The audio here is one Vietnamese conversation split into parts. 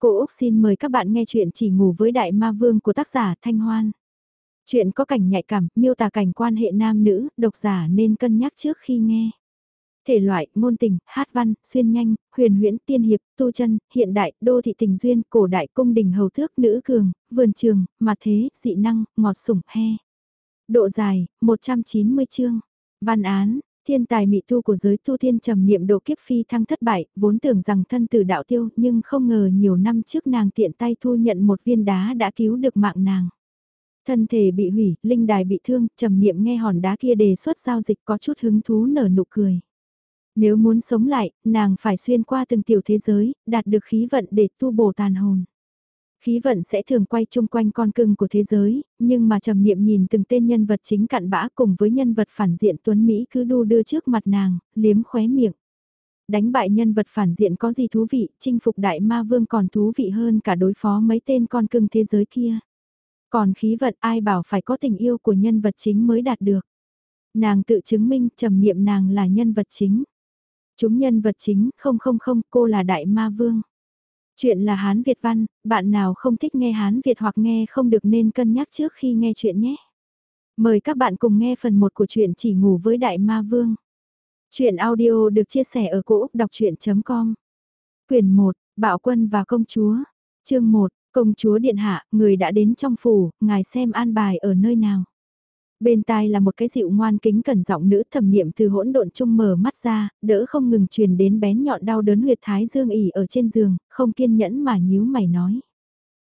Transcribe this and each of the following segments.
Cô Úc xin mời các bạn nghe chuyện chỉ ngủ với đại ma vương của tác giả Thanh Hoan. Chuyện có cảnh nhạy cảm, miêu tả cảnh quan hệ nam nữ, độc giả nên cân nhắc trước khi nghe. Thể loại, Môn tình, hát văn, xuyên nhanh, huyền huyễn, tiên hiệp, tu chân, hiện đại, đô thị tình duyên, cổ đại, cung đình hầu thước, nữ cường, vườn trường, mặt thế, dị năng, ngọt sủng, he. Độ dài, 190 chương. Văn án, Thiên tài mị tu của giới tu thiên trầm niệm độ kiếp phi thăng thất bại, vốn tưởng rằng thân tử đạo tiêu nhưng không ngờ nhiều năm trước nàng tiện tay thu nhận một viên đá đã cứu được mạng nàng. Thân thể bị hủy, linh đài bị thương, trầm niệm nghe hòn đá kia đề xuất giao dịch có chút hứng thú nở nụ cười. Nếu muốn sống lại, nàng phải xuyên qua từng tiểu thế giới, đạt được khí vận để tu bổ tàn hồn. Khí vận sẽ thường quay chung quanh con cưng của thế giới, nhưng mà trầm niệm nhìn từng tên nhân vật chính cặn bã cùng với nhân vật phản diện Tuấn Mỹ cứ đu đưa trước mặt nàng, liếm khóe miệng. Đánh bại nhân vật phản diện có gì thú vị, chinh phục đại ma vương còn thú vị hơn cả đối phó mấy tên con cưng thế giới kia. Còn khí vận ai bảo phải có tình yêu của nhân vật chính mới đạt được. Nàng tự chứng minh trầm niệm nàng là nhân vật chính. Chúng nhân vật chính, không không không, cô là đại ma vương. Chuyện là Hán Việt văn, bạn nào không thích nghe Hán Việt hoặc nghe không được nên cân nhắc trước khi nghe chuyện nhé. Mời các bạn cùng nghe phần 1 của chuyện Chỉ ngủ với Đại Ma Vương. Chuyện audio được chia sẻ ở cỗ đọc chuyện.com Quyền 1, Bạo Quân và Công Chúa Chương 1, Công Chúa Điện Hạ, người đã đến trong phủ, ngài xem an bài ở nơi nào. Bên tai là một cái dịu ngoan kính cẩn giọng nữ thẩm niệm từ hỗn độn chung mở mắt ra, đỡ không ngừng truyền đến bén nhọn đau đớn huyệt thái dương ỉ ở trên giường, không kiên nhẫn mà nhíu mày nói.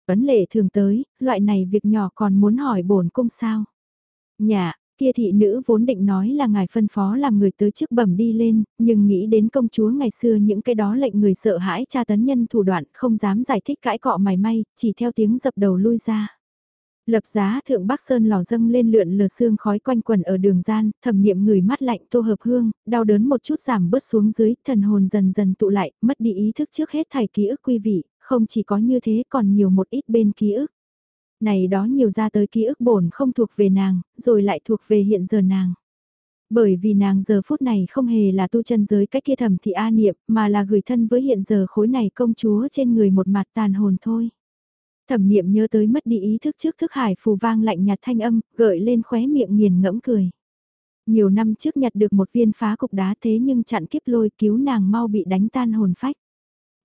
Vấn lệ thường tới, loại này việc nhỏ còn muốn hỏi bổn cung sao. Nhà, kia thị nữ vốn định nói là ngài phân phó làm người tới trước bẩm đi lên, nhưng nghĩ đến công chúa ngày xưa những cái đó lệnh người sợ hãi tra tấn nhân thủ đoạn không dám giải thích cãi cọ mày may, chỉ theo tiếng dập đầu lui ra. Lập giá thượng Bắc Sơn lò dâng lên lượn lờ xương khói quanh quần ở đường gian, thẩm niệm người mắt lạnh tô hợp hương, đau đớn một chút giảm bớt xuống dưới, thần hồn dần dần tụ lại, mất đi ý thức trước hết thải ký ức quy vị, không chỉ có như thế còn nhiều một ít bên ký ức. Này đó nhiều ra tới ký ức bổn không thuộc về nàng, rồi lại thuộc về hiện giờ nàng. Bởi vì nàng giờ phút này không hề là tu chân giới cách kia thẩm thị A niệm, mà là gửi thân với hiện giờ khối này công chúa trên người một mặt tàn hồn thôi. Thẩm niệm nhớ tới mất đi ý thức trước thức hải phù vang lạnh nhạt thanh âm, gợi lên khóe miệng nghiền ngẫm cười. Nhiều năm trước nhặt được một viên phá cục đá thế nhưng chặn kiếp lôi cứu nàng mau bị đánh tan hồn phách.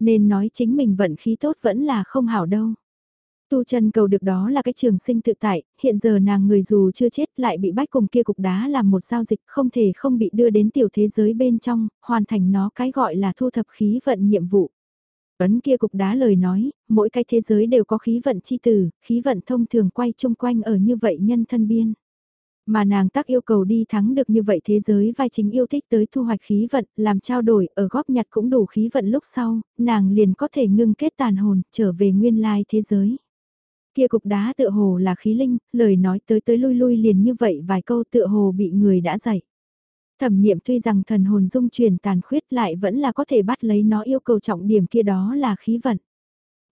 Nên nói chính mình vận khí tốt vẫn là không hảo đâu. Tu chân cầu được đó là cái trường sinh tự tại, hiện giờ nàng người dù chưa chết lại bị bách cùng kia cục đá làm một giao dịch không thể không bị đưa đến tiểu thế giới bên trong, hoàn thành nó cái gọi là thu thập khí vận nhiệm vụ. Ấn kia cục đá lời nói, mỗi cái thế giới đều có khí vận chi tử, khí vận thông thường quay chung quanh ở như vậy nhân thân biên. Mà nàng tác yêu cầu đi thắng được như vậy thế giới vai chính yêu thích tới thu hoạch khí vận, làm trao đổi, ở góp nhặt cũng đủ khí vận lúc sau, nàng liền có thể ngưng kết tàn hồn, trở về nguyên lai thế giới. Kia cục đá tựa hồ là khí linh, lời nói tới tới lui lui liền như vậy vài câu tựa hồ bị người đã dạy. Thẩm niệm tuy rằng thần hồn dung truyền tàn khuyết lại vẫn là có thể bắt lấy nó yêu cầu trọng điểm kia đó là khí vận.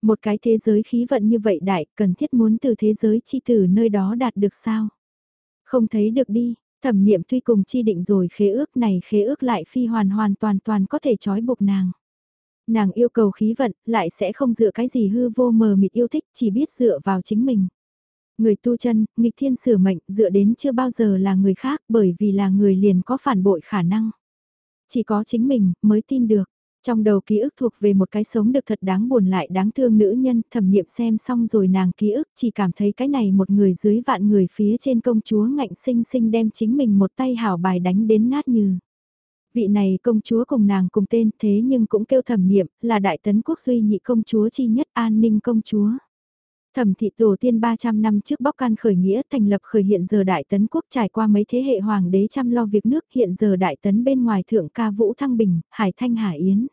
Một cái thế giới khí vận như vậy đại cần thiết muốn từ thế giới chi tử nơi đó đạt được sao? Không thấy được đi, thẩm niệm tuy cùng chi định rồi khế ước này khế ước lại phi hoàn hoàn toàn toàn có thể trói buộc nàng. Nàng yêu cầu khí vận lại sẽ không dựa cái gì hư vô mờ mịt yêu thích chỉ biết dựa vào chính mình. Người tu chân, nghịch thiên sửa mệnh, dựa đến chưa bao giờ là người khác bởi vì là người liền có phản bội khả năng. Chỉ có chính mình mới tin được. Trong đầu ký ức thuộc về một cái sống được thật đáng buồn lại đáng thương nữ nhân, thẩm niệm xem xong rồi nàng ký ức chỉ cảm thấy cái này một người dưới vạn người phía trên công chúa ngạnh sinh sinh đem chính mình một tay hảo bài đánh đến nát như. Vị này công chúa cùng nàng cùng tên thế nhưng cũng kêu thẩm niệm là đại tấn quốc duy nhị công chúa chi nhất an ninh công chúa. Thẩm thị tổ tiên 300 năm trước bóc can khởi nghĩa thành lập khởi hiện giờ đại tấn quốc trải qua mấy thế hệ hoàng đế chăm lo việc nước hiện giờ đại tấn bên ngoài thượng ca vũ thăng bình, hải thanh hải yến.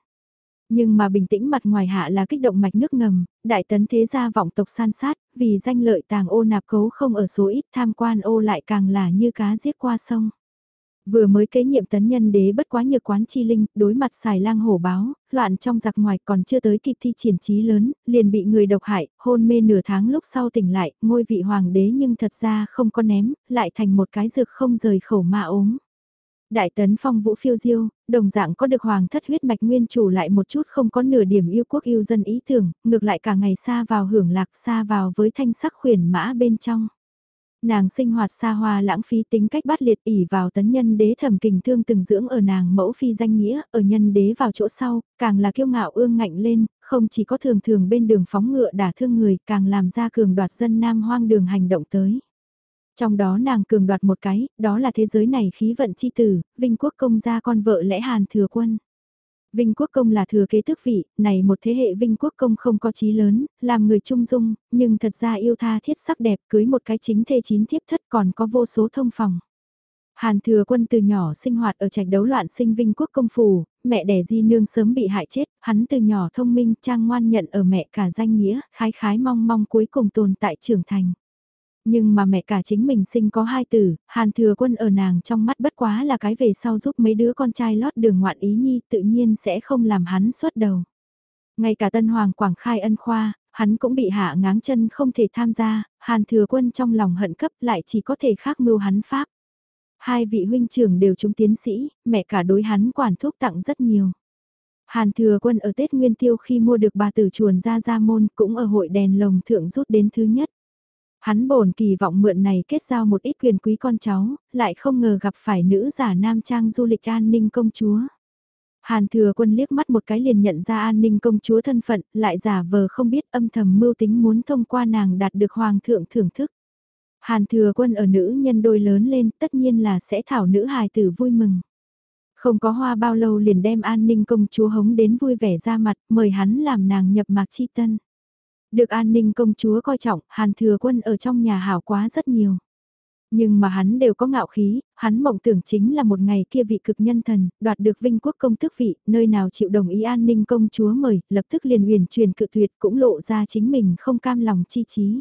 Nhưng mà bình tĩnh mặt ngoài hạ là kích động mạch nước ngầm, đại tấn thế gia vọng tộc san sát, vì danh lợi tàng ô nạp cấu không ở số ít tham quan ô lại càng là như cá giết qua sông. Vừa mới kế nhiệm tấn nhân đế bất quá nhược quán chi linh, đối mặt xài lang hổ báo, loạn trong giặc ngoài còn chưa tới kịp thi triển trí lớn, liền bị người độc hại, hôn mê nửa tháng lúc sau tỉnh lại, ngôi vị hoàng đế nhưng thật ra không có ném, lại thành một cái dược không rời khẩu ma ốm. Đại tấn phong vũ phiêu diêu, đồng dạng có được hoàng thất huyết mạch nguyên chủ lại một chút không có nửa điểm yêu quốc yêu dân ý tưởng, ngược lại cả ngày xa vào hưởng lạc xa vào với thanh sắc khuyển mã bên trong. Nàng sinh hoạt xa hoa lãng phí tính cách bắt liệt ỉ vào tấn nhân đế thẩm kình thương từng dưỡng ở nàng mẫu phi danh nghĩa, ở nhân đế vào chỗ sau, càng là kiêu ngạo ương ngạnh lên, không chỉ có thường thường bên đường phóng ngựa đả thương người, càng làm ra cường đoạt dân nam hoang đường hành động tới. Trong đó nàng cường đoạt một cái, đó là thế giới này khí vận chi tử, Vinh Quốc công gia con vợ lẽ Hàn Thừa Quân. Vinh Quốc Công là thừa kế tước vị, này một thế hệ Vinh Quốc Công không có trí lớn, làm người trung dung, nhưng thật ra yêu tha thiết sắc đẹp cưới một cái chính thê chín thiếp thất còn có vô số thông phòng. Hàn thừa quân từ nhỏ sinh hoạt ở trạch đấu loạn sinh Vinh Quốc Công phủ, mẹ đẻ di nương sớm bị hại chết, hắn từ nhỏ thông minh trang ngoan nhận ở mẹ cả danh nghĩa, khái khái mong mong cuối cùng tồn tại trưởng thành. Nhưng mà mẹ cả chính mình sinh có hai tử, hàn thừa quân ở nàng trong mắt bất quá là cái về sau giúp mấy đứa con trai lót đường ngoạn ý nhi tự nhiên sẽ không làm hắn xuất đầu. Ngay cả tân hoàng quảng khai ân khoa, hắn cũng bị hạ ngáng chân không thể tham gia, hàn thừa quân trong lòng hận cấp lại chỉ có thể khác mưu hắn pháp. Hai vị huynh trưởng đều trúng tiến sĩ, mẹ cả đối hắn quản thuốc tặng rất nhiều. Hàn thừa quân ở Tết Nguyên Tiêu khi mua được bà tử chuồn ra ra môn cũng ở hội đèn lồng thượng rút đến thứ nhất. Hắn bổn kỳ vọng mượn này kết giao một ít quyền quý con cháu, lại không ngờ gặp phải nữ giả nam trang du lịch an ninh công chúa. Hàn thừa quân liếc mắt một cái liền nhận ra an ninh công chúa thân phận, lại giả vờ không biết âm thầm mưu tính muốn thông qua nàng đạt được hoàng thượng thưởng thức. Hàn thừa quân ở nữ nhân đôi lớn lên tất nhiên là sẽ thảo nữ hài tử vui mừng. Không có hoa bao lâu liền đem an ninh công chúa hống đến vui vẻ ra mặt mời hắn làm nàng nhập mạc chi tân. Được an ninh công chúa coi trọng, hàn thừa quân ở trong nhà hảo quá rất nhiều. Nhưng mà hắn đều có ngạo khí, hắn mộng tưởng chính là một ngày kia vị cực nhân thần, đoạt được vinh quốc công tước vị, nơi nào chịu đồng ý an ninh công chúa mời, lập tức liền huyền truyền cự tuyệt cũng lộ ra chính mình không cam lòng chi trí.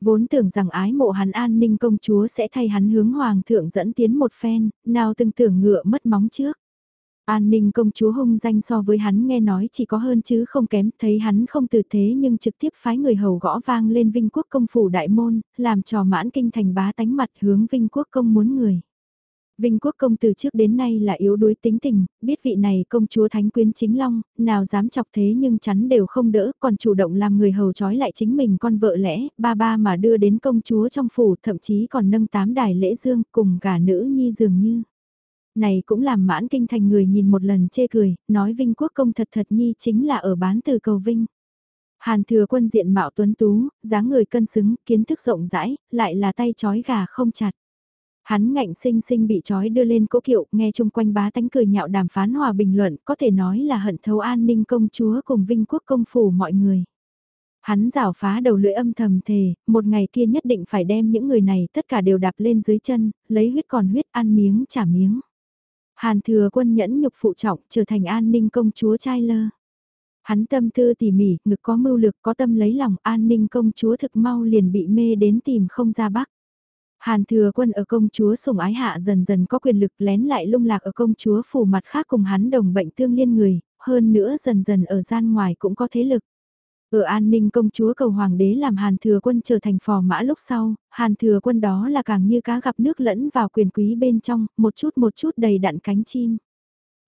Vốn tưởng rằng ái mộ hắn an ninh công chúa sẽ thay hắn hướng hoàng thượng dẫn tiến một phen, nào từng tưởng ngựa mất móng trước. An ninh công chúa hung danh so với hắn nghe nói chỉ có hơn chứ không kém, thấy hắn không từ thế nhưng trực tiếp phái người hầu gõ vang lên Vinh Quốc công phủ đại môn, làm trò mãn kinh thành bá tánh mặt hướng Vinh Quốc công muốn người. Vinh Quốc công từ trước đến nay là yếu đuối tính tình, biết vị này công chúa thánh quyến chính long, nào dám chọc thế nhưng chắn đều không đỡ, còn chủ động làm người hầu trói lại chính mình con vợ lẽ, ba ba mà đưa đến công chúa trong phủ, thậm chí còn nâng tám đài lễ dương cùng cả nữ nhi dường như. Này cũng làm mãn kinh thành người nhìn một lần chê cười, nói Vinh Quốc công thật thật nhi chính là ở bán từ cầu Vinh. Hàn thừa quân diện mạo tuấn tú, dáng người cân xứng, kiến thức rộng rãi, lại là tay chói gà không chặt. Hắn ngạnh sinh sinh bị chói đưa lên cỗ kiệu, nghe chung quanh bá tánh cười nhạo đàm phán hòa bình luận, có thể nói là hận thấu an ninh công chúa cùng vinh quốc công phủ mọi người. Hắn rào phá đầu lưỡi âm thầm thề, một ngày kia nhất định phải đem những người này tất cả đều đạp lên dưới chân, lấy huyết còn huyết ăn miếng trả miếng. Hàn thừa quân nhẫn nhục phụ trọng trở thành an ninh công chúa trai lơ. Hắn tâm tư tỉ mỉ, ngực có mưu lực có tâm lấy lòng an ninh công chúa thực mau liền bị mê đến tìm không ra bắc. Hàn thừa quân ở công chúa sủng ái hạ dần dần có quyền lực lén lại lung lạc ở công chúa phủ mặt khác cùng hắn đồng bệnh tương liên người, hơn nữa dần dần ở gian ngoài cũng có thế lực. Ở an ninh công chúa cầu hoàng đế làm hàn thừa quân trở thành phò mã lúc sau, hàn thừa quân đó là càng như cá gặp nước lẫn vào quyền quý bên trong, một chút một chút đầy đặn cánh chim.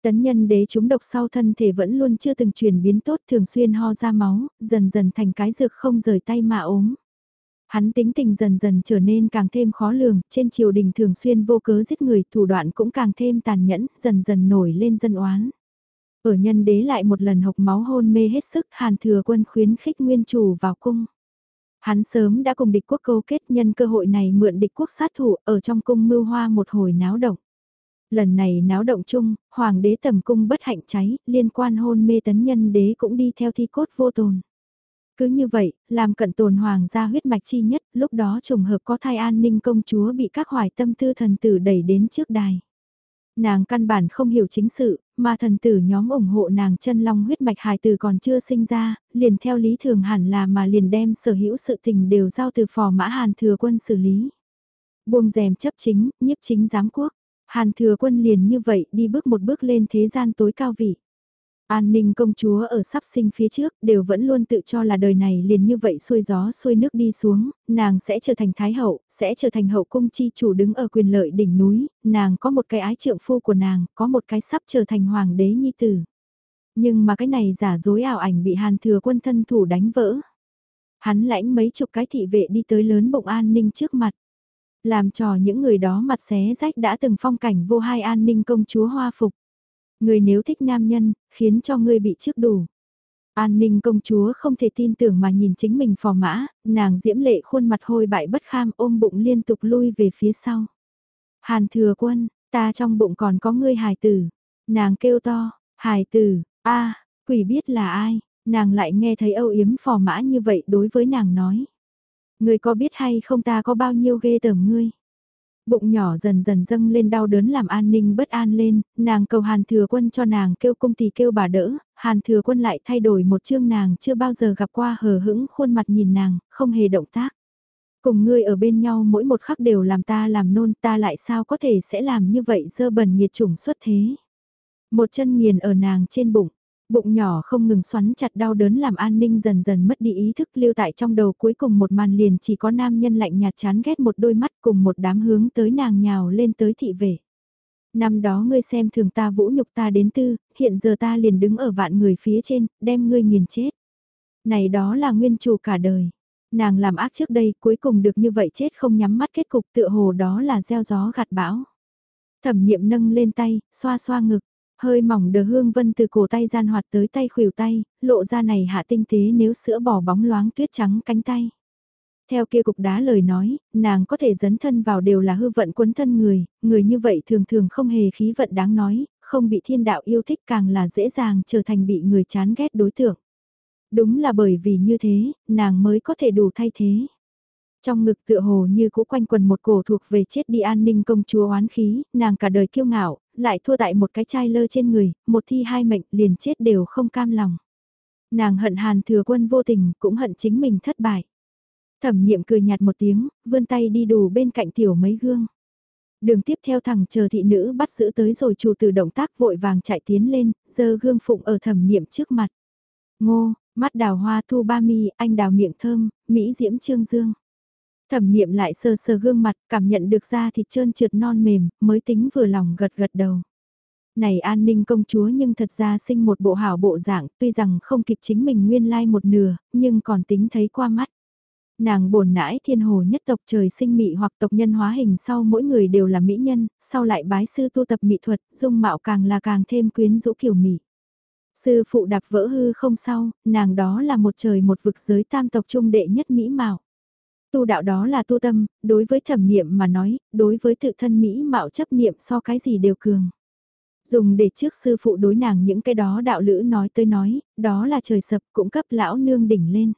Tấn nhân đế chúng độc sau thân thể vẫn luôn chưa từng chuyển biến tốt thường xuyên ho ra máu, dần dần thành cái dược không rời tay mà ốm. Hắn tính tình dần dần trở nên càng thêm khó lường, trên triều đình thường xuyên vô cớ giết người, thủ đoạn cũng càng thêm tàn nhẫn, dần dần nổi lên dân oán. Ở nhân đế lại một lần hộc máu hôn mê hết sức, hàn thừa quân khuyến khích nguyên chủ vào cung. Hắn sớm đã cùng địch quốc câu kết nhân cơ hội này mượn địch quốc sát thủ ở trong cung mưu hoa một hồi náo động. Lần này náo động chung, hoàng đế tầm cung bất hạnh cháy, liên quan hôn mê tấn nhân đế cũng đi theo thi cốt vô tồn. Cứ như vậy, làm cận tồn hoàng gia huyết mạch chi nhất, lúc đó trùng hợp có thai an ninh công chúa bị các hoài tâm tư thần tử đẩy đến trước đài. Nàng căn bản không hiểu chính sự, mà thần tử nhóm ủng hộ nàng chân long huyết mạch hài tử còn chưa sinh ra, liền theo lý thường hẳn là mà liền đem sở hữu sự tình đều giao từ phò mã hàn thừa quân xử lý. Buông rèm chấp chính, nhiếp chính giám quốc, hàn thừa quân liền như vậy đi bước một bước lên thế gian tối cao vị. An ninh công chúa ở sắp sinh phía trước đều vẫn luôn tự cho là đời này liền như vậy xuôi gió xuôi nước đi xuống, nàng sẽ trở thành thái hậu, sẽ trở thành hậu cung chi chủ đứng ở quyền lợi đỉnh núi, nàng có một cái ái trượng phu của nàng, có một cái sắp trở thành hoàng đế nhi tử. Nhưng mà cái này giả dối ảo ảnh bị hàn thừa quân thân thủ đánh vỡ. Hắn lãnh mấy chục cái thị vệ đi tới lớn bụng an ninh trước mặt. Làm trò những người đó mặt xé rách đã từng phong cảnh vô hai an ninh công chúa hoa phục. Người nếu thích nam nhân, khiến cho ngươi bị trước đủ. An ninh công chúa không thể tin tưởng mà nhìn chính mình phò mã, nàng diễm lệ khuôn mặt hôi bại bất kham ôm bụng liên tục lui về phía sau. Hàn thừa quân, ta trong bụng còn có ngươi hài tử. Nàng kêu to, hài tử, a quỷ biết là ai, nàng lại nghe thấy âu yếm phò mã như vậy đối với nàng nói. Ngươi có biết hay không ta có bao nhiêu ghê tởm ngươi? Bụng nhỏ dần dần dâng lên đau đớn làm an ninh bất an lên, nàng cầu hàn thừa quân cho nàng kêu cung thì kêu bà đỡ, hàn thừa quân lại thay đổi một chương nàng chưa bao giờ gặp qua hờ hững khuôn mặt nhìn nàng, không hề động tác. Cùng ngươi ở bên nhau mỗi một khắc đều làm ta làm nôn ta lại sao có thể sẽ làm như vậy dơ bẩn nhiệt chủng xuất thế. Một chân nghiền ở nàng trên bụng, Bụng nhỏ không ngừng xoắn chặt đau đớn làm an ninh dần dần mất đi ý thức lưu tại trong đầu cuối cùng một màn liền chỉ có nam nhân lạnh nhạt chán ghét một đôi mắt cùng một đám hướng tới nàng nhào lên tới thị vệ. Năm đó ngươi xem thường ta vũ nhục ta đến tư, hiện giờ ta liền đứng ở vạn người phía trên, đem ngươi nghiền chết. Này đó là nguyên chủ cả đời. Nàng làm ác trước đây cuối cùng được như vậy chết không nhắm mắt kết cục tựa hồ đó là gieo gió gặt bão. Thẩm niệm nâng lên tay, xoa xoa ngực, Hơi mỏng đờ hương vân từ cổ tay gian hoạt tới tay khuỷu tay, lộ ra này hạ tinh tế nếu sữa bỏ bóng loáng tuyết trắng cánh tay. Theo kia cục đá lời nói, nàng có thể dấn thân vào đều là hư vận quấn thân người, người như vậy thường thường không hề khí vận đáng nói, không bị thiên đạo yêu thích càng là dễ dàng trở thành bị người chán ghét đối tượng. Đúng là bởi vì như thế, nàng mới có thể đủ thay thế. Trong ngực tựa hồ như cũ quanh quần một cổ thuộc về chết đi an ninh công chúa oán khí, nàng cả đời kiêu ngạo, lại thua tại một cái chai lơ trên người, một thi hai mệnh liền chết đều không cam lòng. Nàng hận hàn thừa quân vô tình, cũng hận chính mình thất bại. Thẩm niệm cười nhạt một tiếng, vươn tay đi đủ bên cạnh tiểu mấy gương. Đường tiếp theo thằng chờ thị nữ bắt giữ tới rồi chủ từ động tác vội vàng chạy tiến lên, giơ gương phụng ở thẩm niệm trước mặt. Ngô, mắt đào hoa thu ba mi, anh đào miệng thơm, Mỹ diễm trương dương. Thẩm niệm lại sờ sờ gương mặt, cảm nhận được da thịt trơn trượt non mềm, mới tính vừa lòng gật gật đầu. Này an ninh công chúa nhưng thật ra sinh một bộ hảo bộ dạng, tuy rằng không kịp chính mình nguyên lai một nửa, nhưng còn tính thấy qua mắt. Nàng bổn nãi thiên hồ nhất tộc trời sinh mị hoặc tộc nhân hóa hình sau mỗi người đều là mỹ nhân, sau lại bái sư tu tập mỹ thuật, dung mạo càng là càng thêm quyến rũ kiểu mỹ. Sư phụ đạp vỡ hư không sau, nàng đó là một trời một vực giới tam tộc trung đệ nhất mỹ mạo. Tu đạo đó là tu tâm, đối với thẩm niệm mà nói, đối với tự thân Mỹ mạo chấp niệm so cái gì đều cường. Dùng để trước sư phụ đối nàng những cái đó đạo lữ nói tới nói, đó là trời sập cũng cấp lão nương đỉnh lên.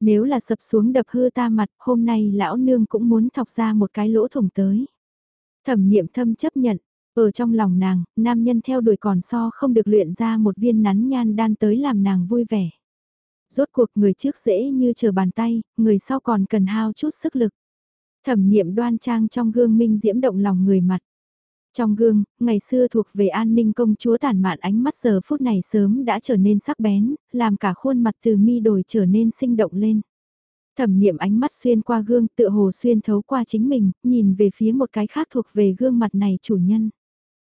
Nếu là sập xuống đập hư ta mặt, hôm nay lão nương cũng muốn thọc ra một cái lỗ thủng tới. Thẩm niệm thâm chấp nhận, ở trong lòng nàng, nam nhân theo đuổi còn so không được luyện ra một viên nắn nhan đan tới làm nàng vui vẻ. Rốt cuộc người trước dễ như chờ bàn tay, người sau còn cần hao chút sức lực. Thẩm niệm đoan trang trong gương minh diễm động lòng người mặt. Trong gương, ngày xưa thuộc về an ninh công chúa tàn mạn ánh mắt giờ phút này sớm đã trở nên sắc bén, làm cả khuôn mặt từ mi đổi trở nên sinh động lên. Thẩm niệm ánh mắt xuyên qua gương tựa hồ xuyên thấu qua chính mình, nhìn về phía một cái khác thuộc về gương mặt này chủ nhân.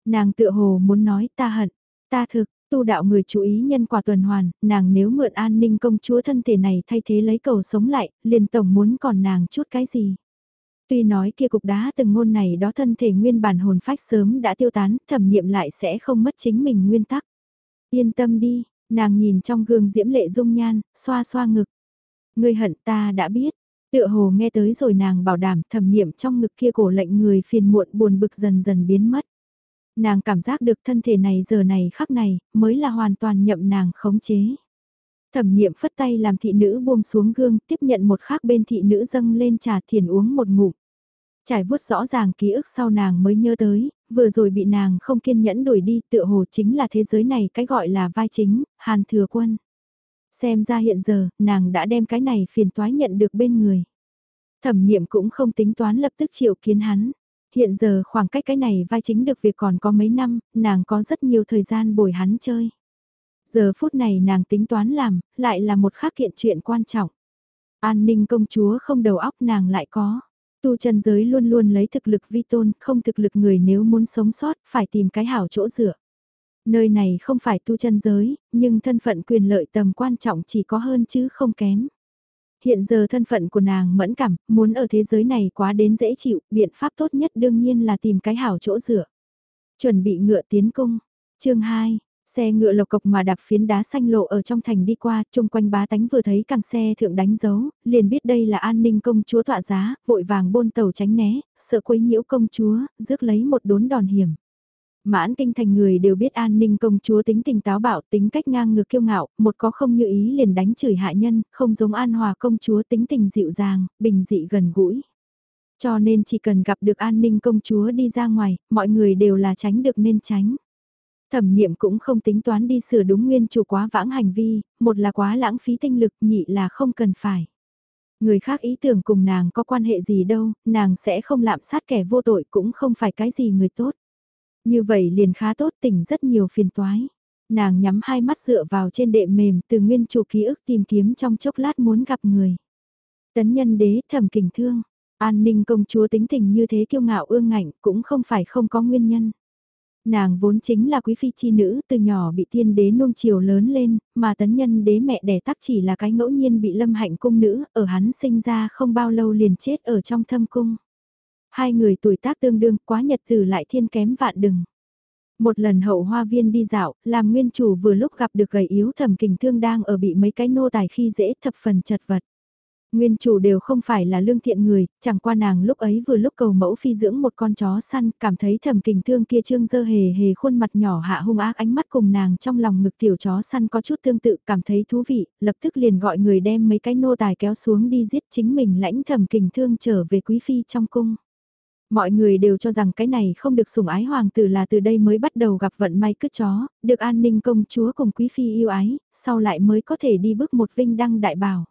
Nàng tựa hồ muốn nói ta hận, ta thực, Tu đạo người chú ý nhân quả tuần hoàn, nàng nếu mượn an ninh công chúa thân thể này thay thế lấy cầu sống lại, liền tổng muốn còn nàng chút cái gì. Tuy nói kia cục đá từng ngôn này đó thân thể nguyên bản hồn phách sớm đã tiêu tán, thẩm niệm lại sẽ không mất chính mình nguyên tắc. Yên tâm đi, nàng nhìn trong gương diễm lệ dung nhan, xoa xoa ngực. Người hận ta đã biết, tựa hồ nghe tới rồi nàng bảo đảm thẩm niệm trong ngực kia cổ lệnh người phiền muộn buồn bực dần dần biến mất. Nàng cảm giác được thân thể này giờ này khắc này, mới là hoàn toàn nhậm nàng khống chế. Thẩm niệm phất tay làm thị nữ buông xuống gương, tiếp nhận một khác bên thị nữ dâng lên trà thiền uống một ngụm. Trải vuốt rõ ràng ký ức sau nàng mới nhớ tới, vừa rồi bị nàng không kiên nhẫn đuổi đi tựa hồ chính là thế giới này cái gọi là vai chính, hàn thừa quân. Xem ra hiện giờ, nàng đã đem cái này phiền toái nhận được bên người. Thẩm niệm cũng không tính toán lập tức chịu kiến hắn hiện giờ khoảng cách cái này vai chính được việc còn có mấy năm, nàng có rất nhiều thời gian bồi hắn chơi. Giờ phút này nàng tính toán làm, lại là một khác kiện chuyện quan trọng. An ninh công chúa không đầu óc nàng lại có. Tu chân giới luôn luôn lấy thực lực vi tôn, không thực lực người nếu muốn sống sót, phải tìm cái hảo chỗ dựa. Nơi này không phải tu chân giới, nhưng thân phận quyền lợi tầm quan trọng chỉ có hơn chứ không kém. Hiện giờ thân phận của nàng mẫn cảm, muốn ở thế giới này quá đến dễ chịu, biện pháp tốt nhất đương nhiên là tìm cái hảo chỗ dựa. Chuẩn bị ngựa tiến cung. chương 2, Xe ngựa lộc cộc mà đạp phiến đá xanh lộ ở trong thành đi qua, chung quanh bá tánh vừa thấy càng xe thượng đánh dấu, liền biết đây là an ninh công chúa tọa giá, vội vàng bôn tàu tránh né, sợ quấy nhiễu công chúa, rước lấy một đốn đòn hiểm. Mãn kinh thành người đều biết an ninh công chúa tính tình táo bạo tính cách ngang ngược kiêu ngạo, một có không như ý liền đánh chửi hạ nhân, không giống an hòa công chúa tính tình dịu dàng, bình dị gần gũi. Cho nên chỉ cần gặp được an ninh công chúa đi ra ngoài, mọi người đều là tránh được nên tránh. Thẩm niệm cũng không tính toán đi sửa đúng nguyên chủ quá vãng hành vi, một là quá lãng phí tinh lực, nhị là không cần phải. Người khác ý tưởng cùng nàng có quan hệ gì đâu, nàng sẽ không lạm sát kẻ vô tội cũng không phải cái gì người tốt. Như vậy liền khá tốt tỉnh rất nhiều phiền toái. Nàng nhắm hai mắt dựa vào trên đệm mềm từ nguyên chủ ký ức tìm kiếm trong chốc lát muốn gặp người. Tấn nhân đế thầm kình thương, an ninh công chúa tính tình như thế kiêu ngạo ương ngạnh cũng không phải không có nguyên nhân. Nàng vốn chính là quý phi chi nữ từ nhỏ bị tiên đế nuông chiều lớn lên, mà tấn nhân đế mẹ đẻ tắc chỉ là cái ngẫu nhiên bị lâm hạnh cung nữ, ở hắn sinh ra không bao lâu liền chết ở trong thâm cung. Hai người tuổi tác tương đương quá nhật từ lại thiên kém vạn đừng. Một lần hậu hoa viên đi dạo, làm nguyên chủ vừa lúc gặp được gầy yếu thẩm kình thương đang ở bị mấy cái nô tài khi dễ thập phần chật vật. Nguyên chủ đều không phải là lương thiện người, chẳng qua nàng lúc ấy vừa lúc cầu mẫu phi dưỡng một con chó săn, cảm thấy thầm kình thương kia trương dơ hề hề khuôn mặt nhỏ hạ hung ác ánh mắt cùng nàng trong lòng ngực tiểu chó săn có chút tương tự, cảm thấy thú vị, lập tức liền gọi người đem mấy cái nô tài kéo xuống đi giết chính mình lãnh thầm kình thương trở về quý phi trong cung. Mọi người đều cho rằng cái này không được sủng ái hoàng tử là từ đây mới bắt đầu gặp vận may cứt chó, được an ninh công chúa cùng quý phi yêu ái, sau lại mới có thể đi bước một vinh đăng đại bảo.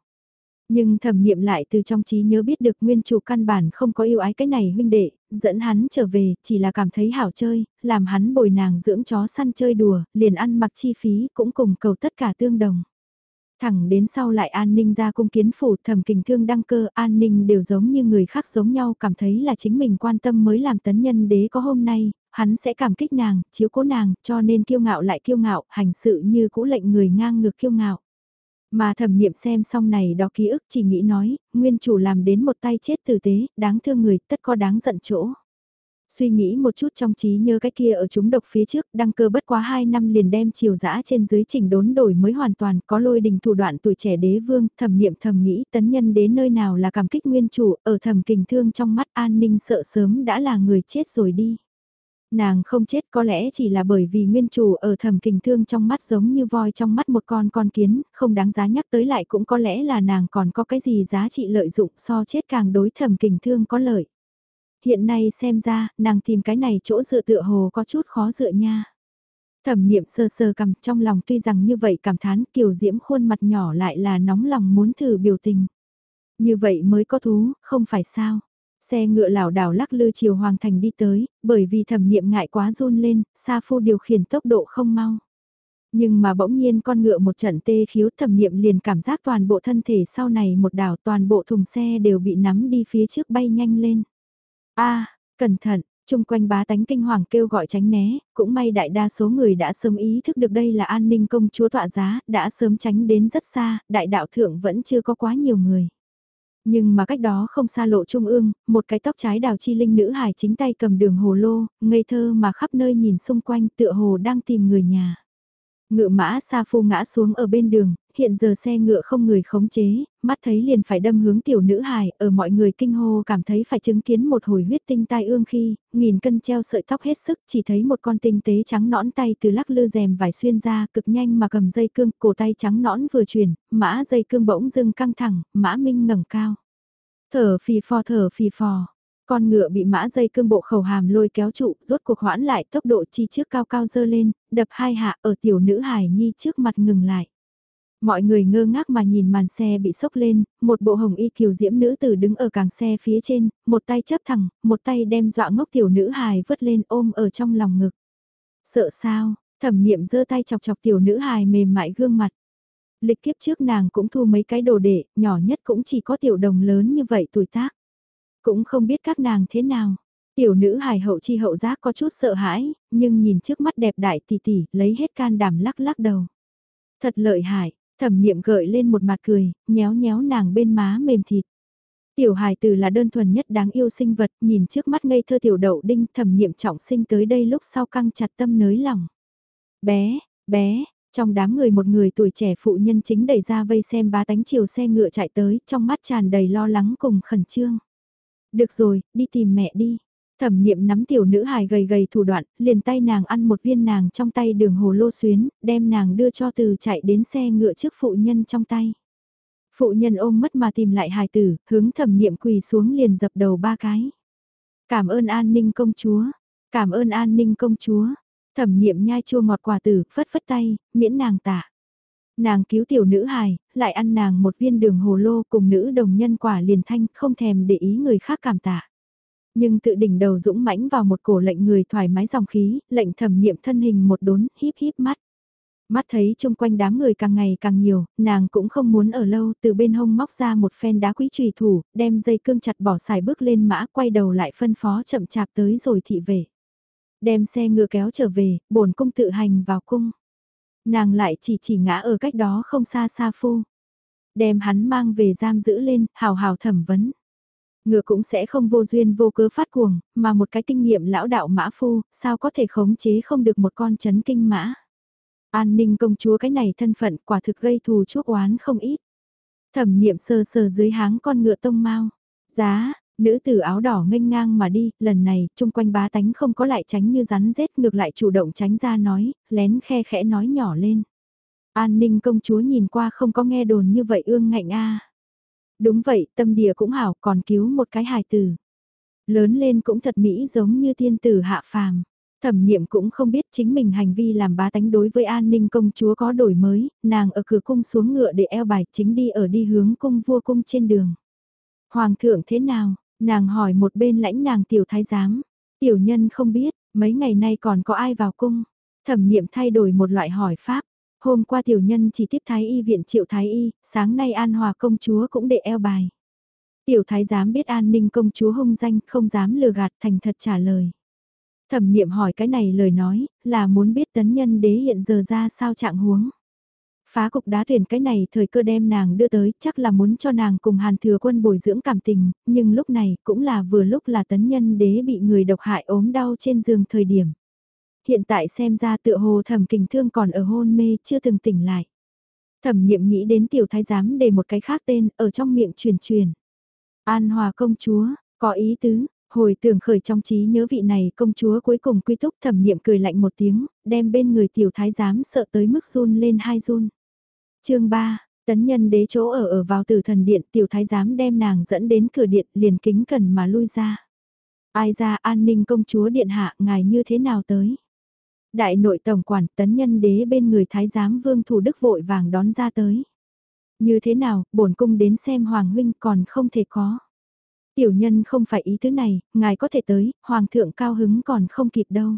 Nhưng thẩm niệm lại từ trong trí nhớ biết được nguyên chủ căn bản không có yêu ái cái này huynh đệ, dẫn hắn trở về, chỉ là cảm thấy hảo chơi, làm hắn bồi nàng dưỡng chó săn chơi đùa, liền ăn mặc chi phí cũng cùng cầu tất cả tương đồng. Thẳng đến sau lại an ninh ra cung kiến phủ thẩm kình thương đăng cơ an ninh đều giống như người khác giống nhau cảm thấy là chính mình quan tâm mới làm tấn nhân đế có hôm nay, hắn sẽ cảm kích nàng, chiếu cố nàng, cho nên kiêu ngạo lại kiêu ngạo, hành sự như cũ lệnh người ngang ngược kiêu ngạo. Mà thẩm niệm xem xong này đó ký ức chỉ nghĩ nói, nguyên chủ làm đến một tay chết tử tế, đáng thương người, tất có đáng giận chỗ. Suy nghĩ một chút trong trí nhớ cái kia ở chúng độc phía trước, đăng cơ bất quá 2 năm liền đem chiều dã trên dưới chỉnh đốn đổi mới hoàn toàn, có lôi đình thủ đoạn tuổi trẻ đế vương, thẩm niệm thầm nghĩ tấn nhân đến nơi nào là cảm kích nguyên chủ, ở thầm kình thương trong mắt an ninh sợ sớm đã là người chết rồi đi. Nàng không chết có lẽ chỉ là bởi vì nguyên chủ ở thầm kình thương trong mắt giống như voi trong mắt một con con kiến, không đáng giá nhắc tới lại cũng có lẽ là nàng còn có cái gì giá trị lợi dụng so chết càng đối thầm kình thương có lợi. Hiện nay xem ra, nàng tìm cái này chỗ dựa tựa hồ có chút khó dựa nha. Thẩm niệm sơ sơ cầm trong lòng tuy rằng như vậy cảm thán kiều diễm khuôn mặt nhỏ lại là nóng lòng muốn thử biểu tình. Như vậy mới có thú, không phải sao. Xe ngựa lảo đảo lắc lư chiều hoàng thành đi tới, bởi vì thẩm niệm ngại quá run lên, Sa Phu điều khiển tốc độ không mau. Nhưng mà bỗng nhiên con ngựa một trận tê khiếu thẩm niệm liền cảm giác toàn bộ thân thể sau này một đảo toàn bộ thùng xe đều bị nắm đi phía trước bay nhanh lên a cẩn thận, chung quanh bá tánh kinh hoàng kêu gọi tránh né, cũng may đại đa số người đã sớm ý thức được đây là an ninh công chúa tọa giá, đã sớm tránh đến rất xa, đại đạo thượng vẫn chưa có quá nhiều người. Nhưng mà cách đó không xa lộ trung ương, một cái tóc trái đào chi linh nữ hải chính tay cầm đường hồ lô, ngây thơ mà khắp nơi nhìn xung quanh tựa hồ đang tìm người nhà. Ngựa mã xa phu ngã xuống ở bên đường, hiện giờ xe ngựa không người khống chế, mắt thấy liền phải đâm hướng tiểu nữ hài, ở mọi người kinh hô cảm thấy phải chứng kiến một hồi huyết tinh tai ương khi, nghìn cân treo sợi tóc hết sức, chỉ thấy một con tinh tế trắng nõn tay từ lắc lư rèm vải xuyên ra, cực nhanh mà cầm dây cương, cổ tay trắng nõn vừa chuyển, mã dây cương bỗng dưng căng thẳng, mã minh ngẩng cao. Thở phì phò thở phì phò, con ngựa bị mã dây cương bộ khẩu hàm lôi kéo trụ, rốt cuộc hoãn lại tốc độ chi trước cao cao dơ lên, đập hai hạ ở tiểu nữ hài nhi trước mặt ngừng lại. Mọi người ngơ ngác mà nhìn màn xe bị sốc lên, một bộ hồng y kiều diễm nữ tử đứng ở càng xe phía trên, một tay chấp thẳng, một tay đem dọa ngốc tiểu nữ hài vứt lên ôm ở trong lòng ngực. Sợ sao, Thẩm niệm giơ tay chọc chọc tiểu nữ hài mềm mại gương mặt. Lịch kiếp trước nàng cũng thu mấy cái đồ đệ, nhỏ nhất cũng chỉ có tiểu đồng lớn như vậy tuổi tác. Cũng không biết các nàng thế nào. Tiểu nữ hài hậu chi hậu giác có chút sợ hãi, nhưng nhìn trước mắt đẹp đại tỷ tỷ, lấy hết can đảm lắc lắc đầu. Thật lợi hại, thẩm niệm gợi lên một mặt cười, nhéo nhéo nàng bên má mềm thịt. Tiểu hài tử là đơn thuần nhất đáng yêu sinh vật, nhìn trước mắt ngây thơ tiểu đậu đinh thẩm niệm trọng sinh tới đây lúc sau căng chặt tâm nới lòng. Bé, bé, trong đám người một người tuổi trẻ phụ nhân chính đẩy ra vây xem bá tánh chiều xe ngựa chạy tới, trong mắt tràn đầy lo lắng cùng khẩn trương. Được rồi, đi tìm mẹ đi. Thẩm niệm nắm tiểu nữ hài gầy gầy thủ đoạn, liền tay nàng ăn một viên nàng trong tay đường hồ lô xuyến, đem nàng đưa cho từ chạy đến xe ngựa trước phụ nhân trong tay. Phụ nhân ôm mất mà tìm lại hài tử, hướng thẩm niệm quỳ xuống liền dập đầu ba cái. Cảm ơn an ninh công chúa, cảm ơn an ninh công chúa. Thẩm niệm nhai chua ngọt quả tử, phất phất tay, miễn nàng tạ. Nàng cứu tiểu nữ hài, lại ăn nàng một viên đường hồ lô cùng nữ đồng nhân quả liền thanh, không thèm để ý người khác cảm tạ. Nhưng tự đỉnh đầu dũng mãnh vào một cổ lệnh người thoải mái dòng khí, lệnh thẩm niệm thân hình một đốn, híp híp mắt. Mắt thấy chung quanh đám người càng ngày càng nhiều, nàng cũng không muốn ở lâu, từ bên hông móc ra một phen đá quý trùy thủ, đem dây cương chặt bỏ xài bước lên mã, quay đầu lại phân phó chậm chạp tới rồi thị về. Đem xe ngựa kéo trở về, bổn cung tự hành vào cung. Nàng lại chỉ chỉ ngã ở cách đó không xa xa phu. Đem hắn mang về giam giữ lên, hào hào thẩm vấn. Ngựa cũng sẽ không vô duyên vô cớ phát cuồng, mà một cái kinh nghiệm lão đạo mã phu, sao có thể khống chế không được một con chấn kinh mã. An ninh công chúa cái này thân phận quả thực gây thù chuốc oán không ít. Thẩm niệm sờ sờ dưới háng con ngựa tông mau. Giá, nữ tử áo đỏ nghênh ngang mà đi, lần này, chung quanh bá tánh không có lại tránh như rắn rết ngược lại chủ động tránh ra nói, lén khe khẽ nói nhỏ lên. An ninh công chúa nhìn qua không có nghe đồn như vậy ương ngạnh a à. Đúng vậy, tâm địa cũng hảo, còn cứu một cái hài tử. Lớn lên cũng thật mỹ giống như thiên tử hạ phàm. Thẩm niệm cũng không biết chính mình hành vi làm bá tánh đối với an ninh công chúa có đổi mới, nàng ở cửa cung xuống ngựa để eo bài chính đi ở đi hướng cung vua cung trên đường. Hoàng thượng thế nào? Nàng hỏi một bên lãnh nàng tiểu thái giám. Tiểu nhân không biết, mấy ngày nay còn có ai vào cung? Thẩm niệm thay đổi một loại hỏi pháp. Hôm qua tiểu nhân chỉ tiếp thái y viện triệu thái y, sáng nay an hòa công chúa cũng đệ eo bài. Tiểu thái giám biết an ninh công chúa hung danh, không dám lừa gạt thành thật trả lời. Thẩm niệm hỏi cái này lời nói, là muốn biết tấn nhân đế hiện giờ ra sao trạng huống. Phá cục đá thuyền cái này thời cơ đem nàng đưa tới, chắc là muốn cho nàng cùng hàn thừa quân bồi dưỡng cảm tình, nhưng lúc này cũng là vừa lúc là tấn nhân đế bị người độc hại ốm đau trên giường thời điểm. Hiện tại xem ra tựa hồ thẩm kình thương còn ở hôn mê chưa từng tỉnh lại. Thẩm niệm nghĩ đến tiểu thái giám để một cái khác tên ở trong miệng truyền truyền. An hòa công chúa, có ý tứ, Hồi tưởng khởi trong trí nhớ vị này công chúa cuối cùng quy túc thẩm niệm cười lạnh một tiếng, đem bên người tiểu thái giám sợ tới mức run lên hai run chương 3, tấn nhân đế chỗ ở ở vào tử thần điện tiểu thái giám đem nàng dẫn đến cửa điện liền kính cần mà lui ra. Ai ra an ninh công chúa điện hạ ngài như thế nào tới? Đại nội tổng quản tấn nhân đế bên người thái giám vương thủ đức vội vàng đón ra tới. Như thế nào, bổn cung đến xem hoàng huynh còn không thể có. Tiểu nhân không phải ý thứ này, ngài có thể tới, hoàng thượng cao hứng còn không kịp đâu.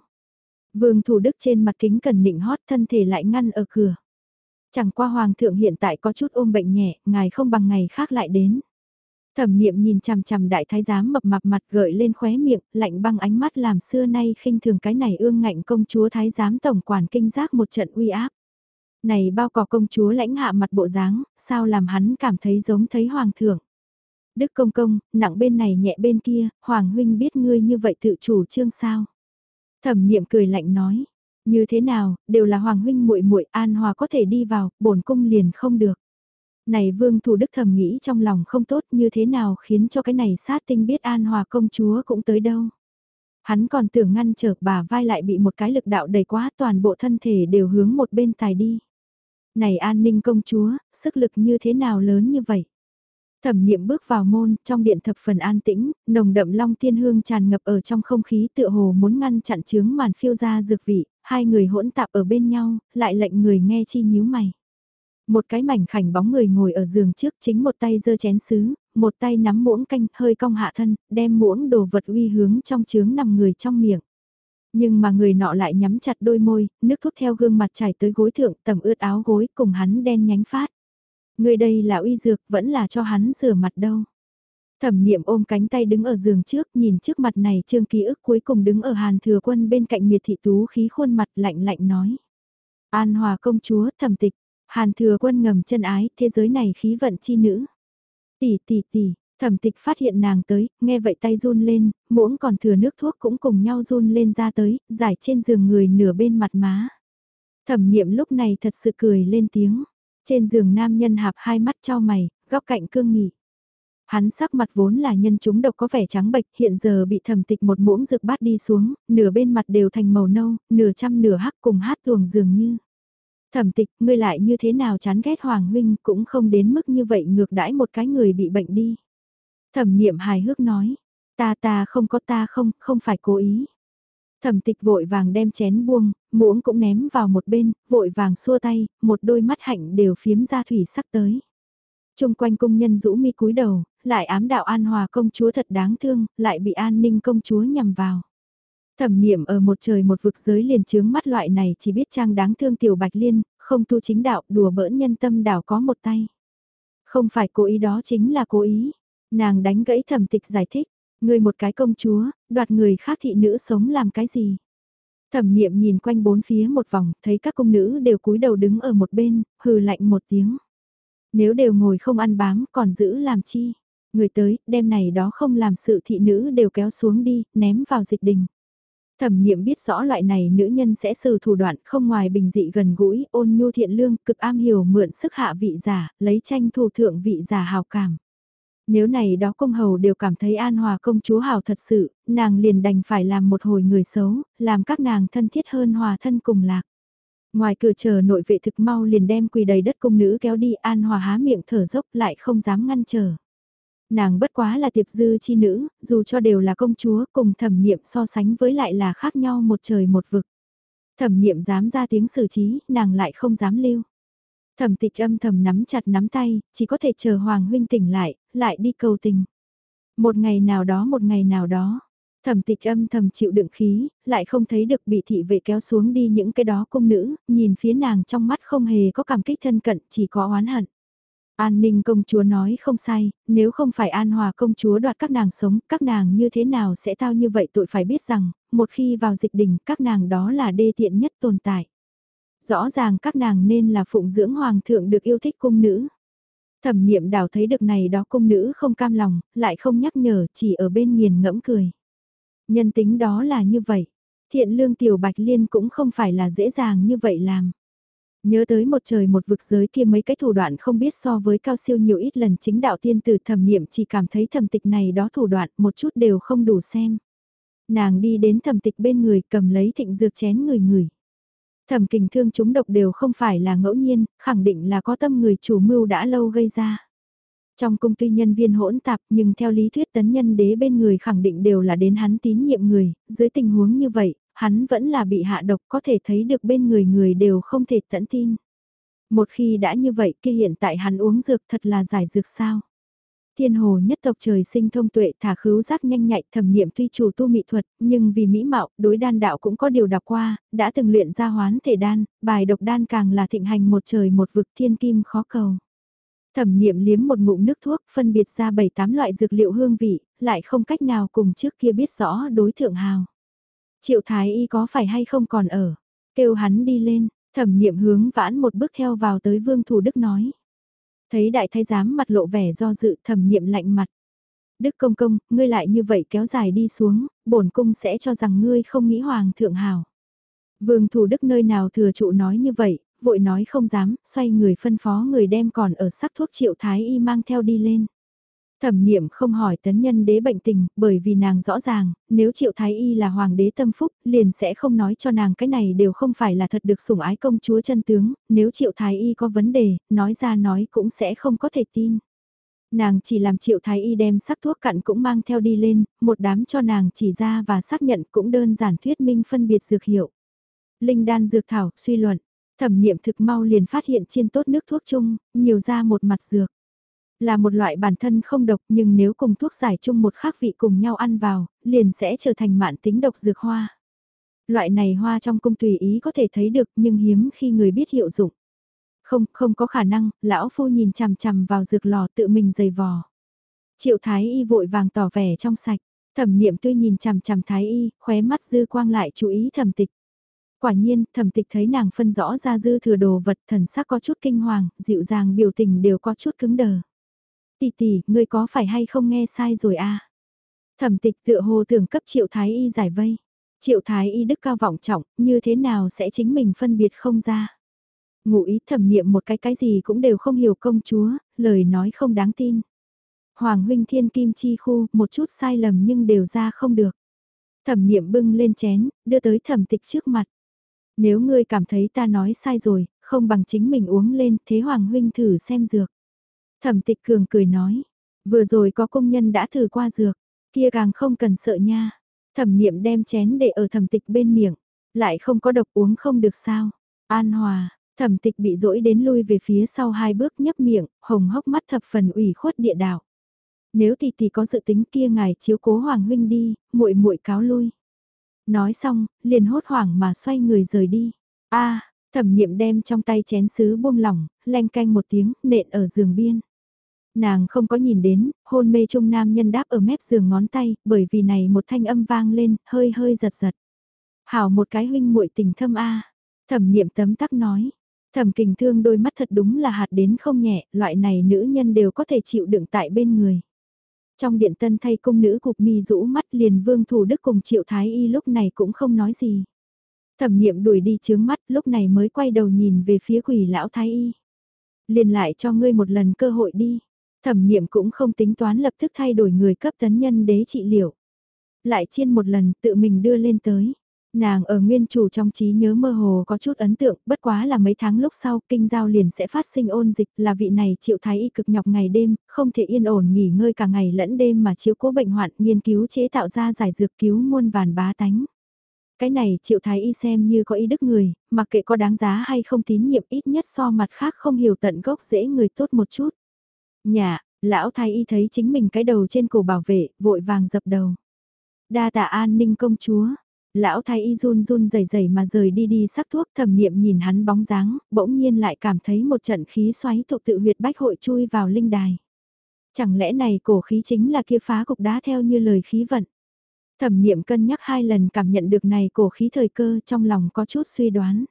Vương thủ đức trên mặt kính cần nịnh hót thân thể lại ngăn ở cửa. Chẳng qua hoàng thượng hiện tại có chút ôm bệnh nhẹ, ngài không bằng ngày khác lại đến. Thẩm niệm nhìn chằm chằm đại thái giám mập mạp mặt gợi lên khóe miệng, lạnh băng ánh mắt làm xưa nay khinh thường cái này ương ngạnh công chúa thái giám tổng quản kinh giác một trận uy áp. Này bao cỏ công chúa lãnh hạ mặt bộ dáng, sao làm hắn cảm thấy giống thấy hoàng thượng. Đức công công, nặng bên này nhẹ bên kia, Hoàng huynh biết ngươi như vậy tự chủ trương sao? Thẩm niệm cười lạnh nói, như thế nào, đều là Hoàng huynh muội muội an hòa có thể đi vào, bổn cung liền không được. Này vương thủ đức thầm nghĩ trong lòng không tốt như thế nào khiến cho cái này sát tinh biết an hòa công chúa cũng tới đâu. Hắn còn tưởng ngăn trở bà vai lại bị một cái lực đạo đầy quá toàn bộ thân thể đều hướng một bên tài đi. Này an ninh công chúa, sức lực như thế nào lớn như vậy? Thẩm niệm bước vào môn, trong điện thập phần an tĩnh, nồng đậm long tiên hương tràn ngập ở trong không khí tựa hồ muốn ngăn chặn chướng màn phiêu ra dược vị, hai người hỗn tạp ở bên nhau, lại lệnh người nghe chi nhíu mày. Một cái mảnh khảnh bóng người ngồi ở giường trước chính một tay giơ chén sứ, một tay nắm muỗng canh hơi cong hạ thân, đem muỗng đồ vật uy hướng trong chướng nằm người trong miệng. Nhưng mà người nọ lại nhắm chặt đôi môi, nước thuốc theo gương mặt chảy tới gối thượng tầm ướt áo gối cùng hắn đen nhánh phát. Người đây là uy dược, vẫn là cho hắn rửa mặt đâu. Thẩm niệm ôm cánh tay đứng ở giường trước, nhìn trước mặt này trương ký ức cuối cùng đứng ở hàn thừa quân bên cạnh miệt thị tú khí khuôn mặt lạnh lạnh nói. An hòa công chúa thẩm tịch, hàn thừa quân ngầm chân ái, thế giới này khí vận chi nữ. Tỷ tỷ tỷ, thẩm tịch phát hiện nàng tới, nghe vậy tay run lên, muỗng còn thừa nước thuốc cũng cùng nhau run lên ra tới, giải trên giường người nửa bên mặt má. Thẩm niệm lúc này thật sự cười lên tiếng. Trên giường nam nhân hạp hai mắt cho mày, góc cạnh cương nghị. Hắn sắc mặt vốn là nhân chúng độc có vẻ trắng bệch, hiện giờ bị thẩm tịch một muỗng rực bát đi xuống, nửa bên mặt đều thành màu nâu, nửa trăm nửa hắc cùng hát tuồng dường như. Thẩm tịch, ngươi lại như thế nào chán ghét Hoàng Huynh cũng không đến mức như vậy ngược đãi một cái người bị bệnh đi. Thẩm niệm hài hước nói, ta ta không có ta không, không phải cố ý. Thẩm tịch vội vàng đem chén buông, muỗng cũng ném vào một bên, vội vàng xua tay, một đôi mắt hạnh đều phiếm ra thủy sắc tới. Trung quanh cung nhân rũ mi cúi đầu, lại ám đạo an hòa công chúa thật đáng thương, lại bị an ninh công chúa nhằm vào. Thẩm niệm ở một trời một vực giới liền chướng mắt loại này chỉ biết trang đáng thương tiểu bạch liên, không tu chính đạo, đùa bỡn nhân tâm đảo có một tay. Không phải cố ý đó chính là cố ý. Nàng đánh gãy thẩm tịch giải thích, người một cái công chúa, đoạt người khác thị nữ sống làm cái gì. Thẩm niệm nhìn quanh bốn phía một vòng, thấy các công nữ đều cúi đầu đứng ở một bên, hừ lạnh một tiếng. Nếu đều ngồi không ăn bám, còn giữ làm chi? Người tới, đêm này đó không làm sự thị nữ đều kéo xuống đi, ném vào dịch đình. Thẩm niệm biết rõ loại này nữ nhân sẽ sử thủ đoạn không ngoài bình dị gần gũi, ôn nhu thiện lương, cực am hiểu mượn sức hạ vị giả, lấy tranh thủ thượng vị giả hào cảm. Nếu này đó công hầu đều cảm thấy an hòa công chúa hào thật sự, nàng liền đành phải làm một hồi người xấu, làm các nàng thân thiết hơn hòa thân cùng lạc. Ngoài cửa chờ nội vệ thực mau liền đem quỳ đầy đất cung nữ kéo đi an hòa há miệng thở dốc lại không dám ngăn trở. Nàng bất quá là tiệp dư chi nữ, dù cho đều là công chúa cùng thẩm niệm so sánh với lại là khác nhau một trời một vực. Thẩm niệm dám ra tiếng xử trí, nàng lại không dám lưu. Thẩm tịch âm thầm nắm chặt nắm tay, chỉ có thể chờ Hoàng huynh tỉnh lại, lại đi cầu tình. Một ngày nào đó một ngày nào đó, thẩm tịch âm thầm chịu đựng khí, lại không thấy được bị thị vệ kéo xuống đi những cái đó cung nữ, nhìn phía nàng trong mắt không hề có cảm kích thân cận, chỉ có oán hận. An ninh công chúa nói không sai, nếu không phải an hòa công chúa đoạt các nàng sống, các nàng như thế nào sẽ tao như vậy tội phải biết rằng, một khi vào dịch đình các nàng đó là đê tiện nhất tồn tại. Rõ ràng các nàng nên là phụng dưỡng hoàng thượng được yêu thích cung nữ. Thẩm niệm đào thấy được này đó cung nữ không cam lòng, lại không nhắc nhở, chỉ ở bên nghiền ngẫm cười. Nhân tính đó là như vậy. Thiện lương tiểu bạch liên cũng không phải là dễ dàng như vậy làm. Nhớ tới một trời một vực giới kia mấy cái thủ đoạn không biết so với cao siêu nhiều ít lần chính đạo tiên tử thẩm niệm chỉ cảm thấy thẩm tịch này đó thủ đoạn một chút đều không đủ xem. Nàng đi đến thẩm tịch bên người cầm lấy thịnh dược chén người người. Thẩm kình thương chúng độc đều không phải là ngẫu nhiên, khẳng định là có tâm người chủ mưu đã lâu gây ra. Trong cung tuy nhân viên hỗn tạp nhưng theo lý thuyết tấn nhân đế bên người khẳng định đều là đến hắn tín nhiệm người, dưới tình huống như vậy, hắn vẫn là bị hạ độc có thể thấy được bên người người đều không thể tận tin. Một khi đã như vậy kia hiện tại hắn uống dược thật là giải dược sao. Thiên hồ nhất tộc trời sinh thông tuệ thả khứu giác nhanh nhạy thẩm niệm tuy chủ tu mỹ thuật, nhưng vì mỹ mạo, đối đan đạo cũng có điều đọc qua, đã từng luyện ra hoán thể đan, bài độc đan càng là thịnh hành một trời một vực thiên kim khó cầu. Thẩm niệm liếm một ngụm nước thuốc, phân biệt ra bảy tám loại dược liệu hương vị, lại không cách nào cùng trước kia biết rõ đối thượng hào. Triệu Thái Y có phải hay không còn ở? Kêu hắn đi lên, thẩm niệm hướng vãn một bước theo vào tới Vương Thủ Đức nói. Thấy đại thái giám mặt lộ vẻ do dự thẩm niệm lạnh mặt. Đức công công, ngươi lại như vậy kéo dài đi xuống, bổn cung sẽ cho rằng ngươi không nghĩ hoàng thượng hào. Vương Thủ Đức nơi nào thừa trụ nói như vậy, vội nói không dám, xoay người phân phó người đem còn ở sắc thuốc triệu thái y mang theo đi lên. Thẩm niệm không hỏi tấn nhân đế bệnh tình, bởi vì nàng rõ ràng, nếu triệu thái y là hoàng đế tâm phúc, liền sẽ không nói cho nàng cái này đều không phải là thật được sủng ái công chúa chân tướng, nếu triệu thái y có vấn đề, nói ra nói cũng sẽ không có thể tin. Nàng chỉ làm triệu thái y đem sắc thuốc cặn cũng mang theo đi lên, một đám cho nàng chỉ ra và xác nhận cũng đơn giản thuyết minh phân biệt dược hiệu. Linh đan dược thảo, suy luận, thẩm niệm thực mau liền phát hiện chiên tốt nước thuốc chung, nhiều ra một mặt dược là một loại bản thân không độc nhưng nếu cùng thuốc giải chung một khác vị cùng nhau ăn vào, liền sẽ trở thành mạn tính độc dược hoa. Loại này hoa trong cung tùy ý có thể thấy được nhưng hiếm khi người biết hiệu dụng. Không, không có khả năng, lão phu nhìn chằm chằm vào dược lò tự mình dày vò. Triệu thái y vội vàng tỏ vẻ trong sạch, thẩm niệm tuy nhìn chằm chằm thái y, khóe mắt dư quang lại chú ý thẩm tịch. Quả nhiên, thẩm tịch thấy nàng phân rõ ra dư thừa đồ vật thần sắc có chút kinh hoàng, dịu dàng biểu tình đều có chút cứng đờ. Tỷ tỷ, ngươi có phải hay không nghe sai rồi à? Thẩm tịch tựa hồ tưởng cấp triệu thái y giải vây. Triệu thái y đức cao vọng trọng, như thế nào sẽ chính mình phân biệt không ra? Ngụ ý thẩm niệm một cái cái gì cũng đều không hiểu công chúa, lời nói không đáng tin. Hoàng huynh thiên kim chi khu, một chút sai lầm nhưng đều ra không được. Thẩm niệm bưng lên chén, đưa tới thẩm tịch trước mặt. Nếu ngươi cảm thấy ta nói sai rồi, không bằng chính mình uống lên, thế Hoàng huynh thử xem dược. Thẩm tịch cường cười nói, vừa rồi có công nhân đã thử qua dược, kia càng không cần sợ nha. Thẩm niệm đem chén để ở thẩm tịch bên miệng, lại không có độc uống không được sao. An hòa, thẩm tịch bị dỗi đến lui về phía sau hai bước nhấp miệng, hồng hốc mắt thập phần ủy khuất địa đạo. Nếu thì thì có dự tính kia ngài chiếu cố hoàng huynh đi, muội muội cáo lui. Nói xong, liền hốt hoảng mà xoay người rời đi. A, thẩm niệm đem trong tay chén sứ buông lỏng, len canh một tiếng, nện ở giường biên. Nàng không có nhìn đến, hôn mê trung nam nhân đáp ở mép giường ngón tay, bởi vì này một thanh âm vang lên, hơi hơi giật giật. Hảo một cái huynh muội tình thâm A. Thẩm niệm tấm tắc nói. Thẩm kình thương đôi mắt thật đúng là hạt đến không nhẹ, loại này nữ nhân đều có thể chịu đựng tại bên người. Trong điện tân thay công nữ cục mi rũ mắt liền vương thủ đức cùng triệu thái y lúc này cũng không nói gì. Thẩm niệm đuổi đi chướng mắt, lúc này mới quay đầu nhìn về phía quỷ lão thái y. Liền lại cho ngươi một lần cơ hội đi. Thẩm niệm cũng không tính toán lập tức thay đổi người cấp tấn nhân đế trị liệu. Lại chiên một lần, tự mình đưa lên tới. Nàng ở nguyên chủ trong trí nhớ mơ hồ có chút ấn tượng, bất quá là mấy tháng lúc sau kinh giao liền sẽ phát sinh ôn dịch là vị này chịu thái y cực nhọc ngày đêm, không thể yên ổn nghỉ ngơi cả ngày lẫn đêm mà chiếu cố bệnh hoạn nghiên cứu chế tạo ra giải dược cứu muôn vàn bá tánh. Cái này triệu thái y xem như có ý đức người, mặc kệ có đáng giá hay không tín nhiệm ít nhất so mặt khác không hiểu tận gốc dễ người tốt một chút. Nhà, lão thái y thấy chính mình cái đầu trên cổ bảo vệ, vội vàng dập đầu. Đa tạ an ninh công chúa, Lão thái y run run rẩy rẩy mà rời đi đi sắc thuốc thẩm niệm nhìn hắn bóng dáng, bỗng nhiên lại cảm thấy một trận khí xoáy tụ tự huyệt bách hội chui vào linh đài. Chẳng lẽ này cổ khí chính là kia phá cục đá theo như lời khí vận. Thẩm niệm cân nhắc hai lần cảm nhận được này cổ khí thời cơ trong lòng có chút suy đoán.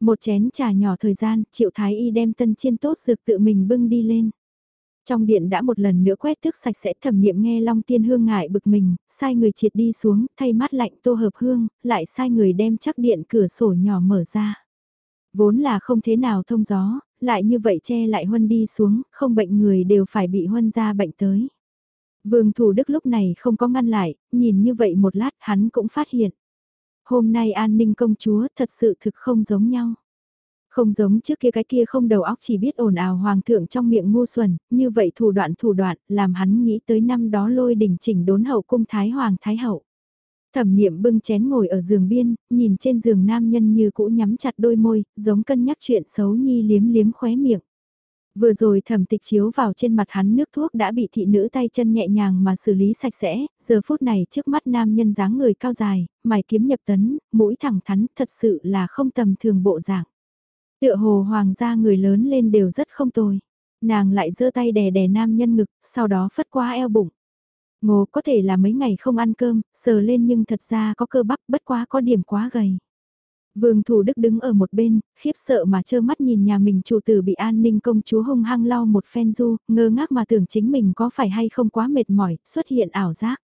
Một chén trà nhỏ thời gian, triệu thái y đem tân chiên tốt dược tự mình bưng đi lên. Trong điện đã một lần nữa quét thức sạch sẽ thẩm niệm nghe Long Tiên Hương ngại bực mình, sai người triệt đi xuống, thay mát lạnh tô hợp hương, lại sai người đem chắc điện cửa sổ nhỏ mở ra. Vốn là không thế nào thông gió, lại như vậy che lại huân đi xuống, không bệnh người đều phải bị huân ra bệnh tới. Vương Thủ Đức lúc này không có ngăn lại, nhìn như vậy một lát hắn cũng phát hiện. Hôm nay an ninh công chúa thật sự thực không giống nhau. Không giống trước kia cái kia không đầu óc chỉ biết ồn ào hoàng thượng trong miệng ngu xuẩn, như vậy thủ đoạn thủ đoạn, làm hắn nghĩ tới năm đó lôi đỉnh chỉnh đốn hậu cung thái hoàng thái hậu. Thẩm niệm bưng chén ngồi ở giường biên, nhìn trên giường nam nhân như cũ nhắm chặt đôi môi, giống cân nhắc chuyện xấu nhi liếm liếm khóe miệng. Vừa rồi thẩm tịch chiếu vào trên mặt hắn nước thuốc đã bị thị nữ tay chân nhẹ nhàng mà xử lý sạch sẽ, giờ phút này trước mắt nam nhân dáng người cao dài, mày kiếm nhập tấn, mũi thẳng thắn, thật sự là không tầm thường bộ dạng. Tựa hồ hoàng gia người lớn lên đều rất không tồi. Nàng lại giơ tay đè đè nam nhân ngực, sau đó phất qua eo bụng. Ngô có thể là mấy ngày không ăn cơm, sờ lên nhưng thật ra có cơ bắp bất quá có điểm quá gầy. Vương Thủ Đức đứng ở một bên, khiếp sợ mà trơ mắt nhìn nhà mình chủ tử bị an ninh công chúa hung hăng lau một phen du, ngơ ngác mà tưởng chính mình có phải hay không quá mệt mỏi, xuất hiện ảo giác.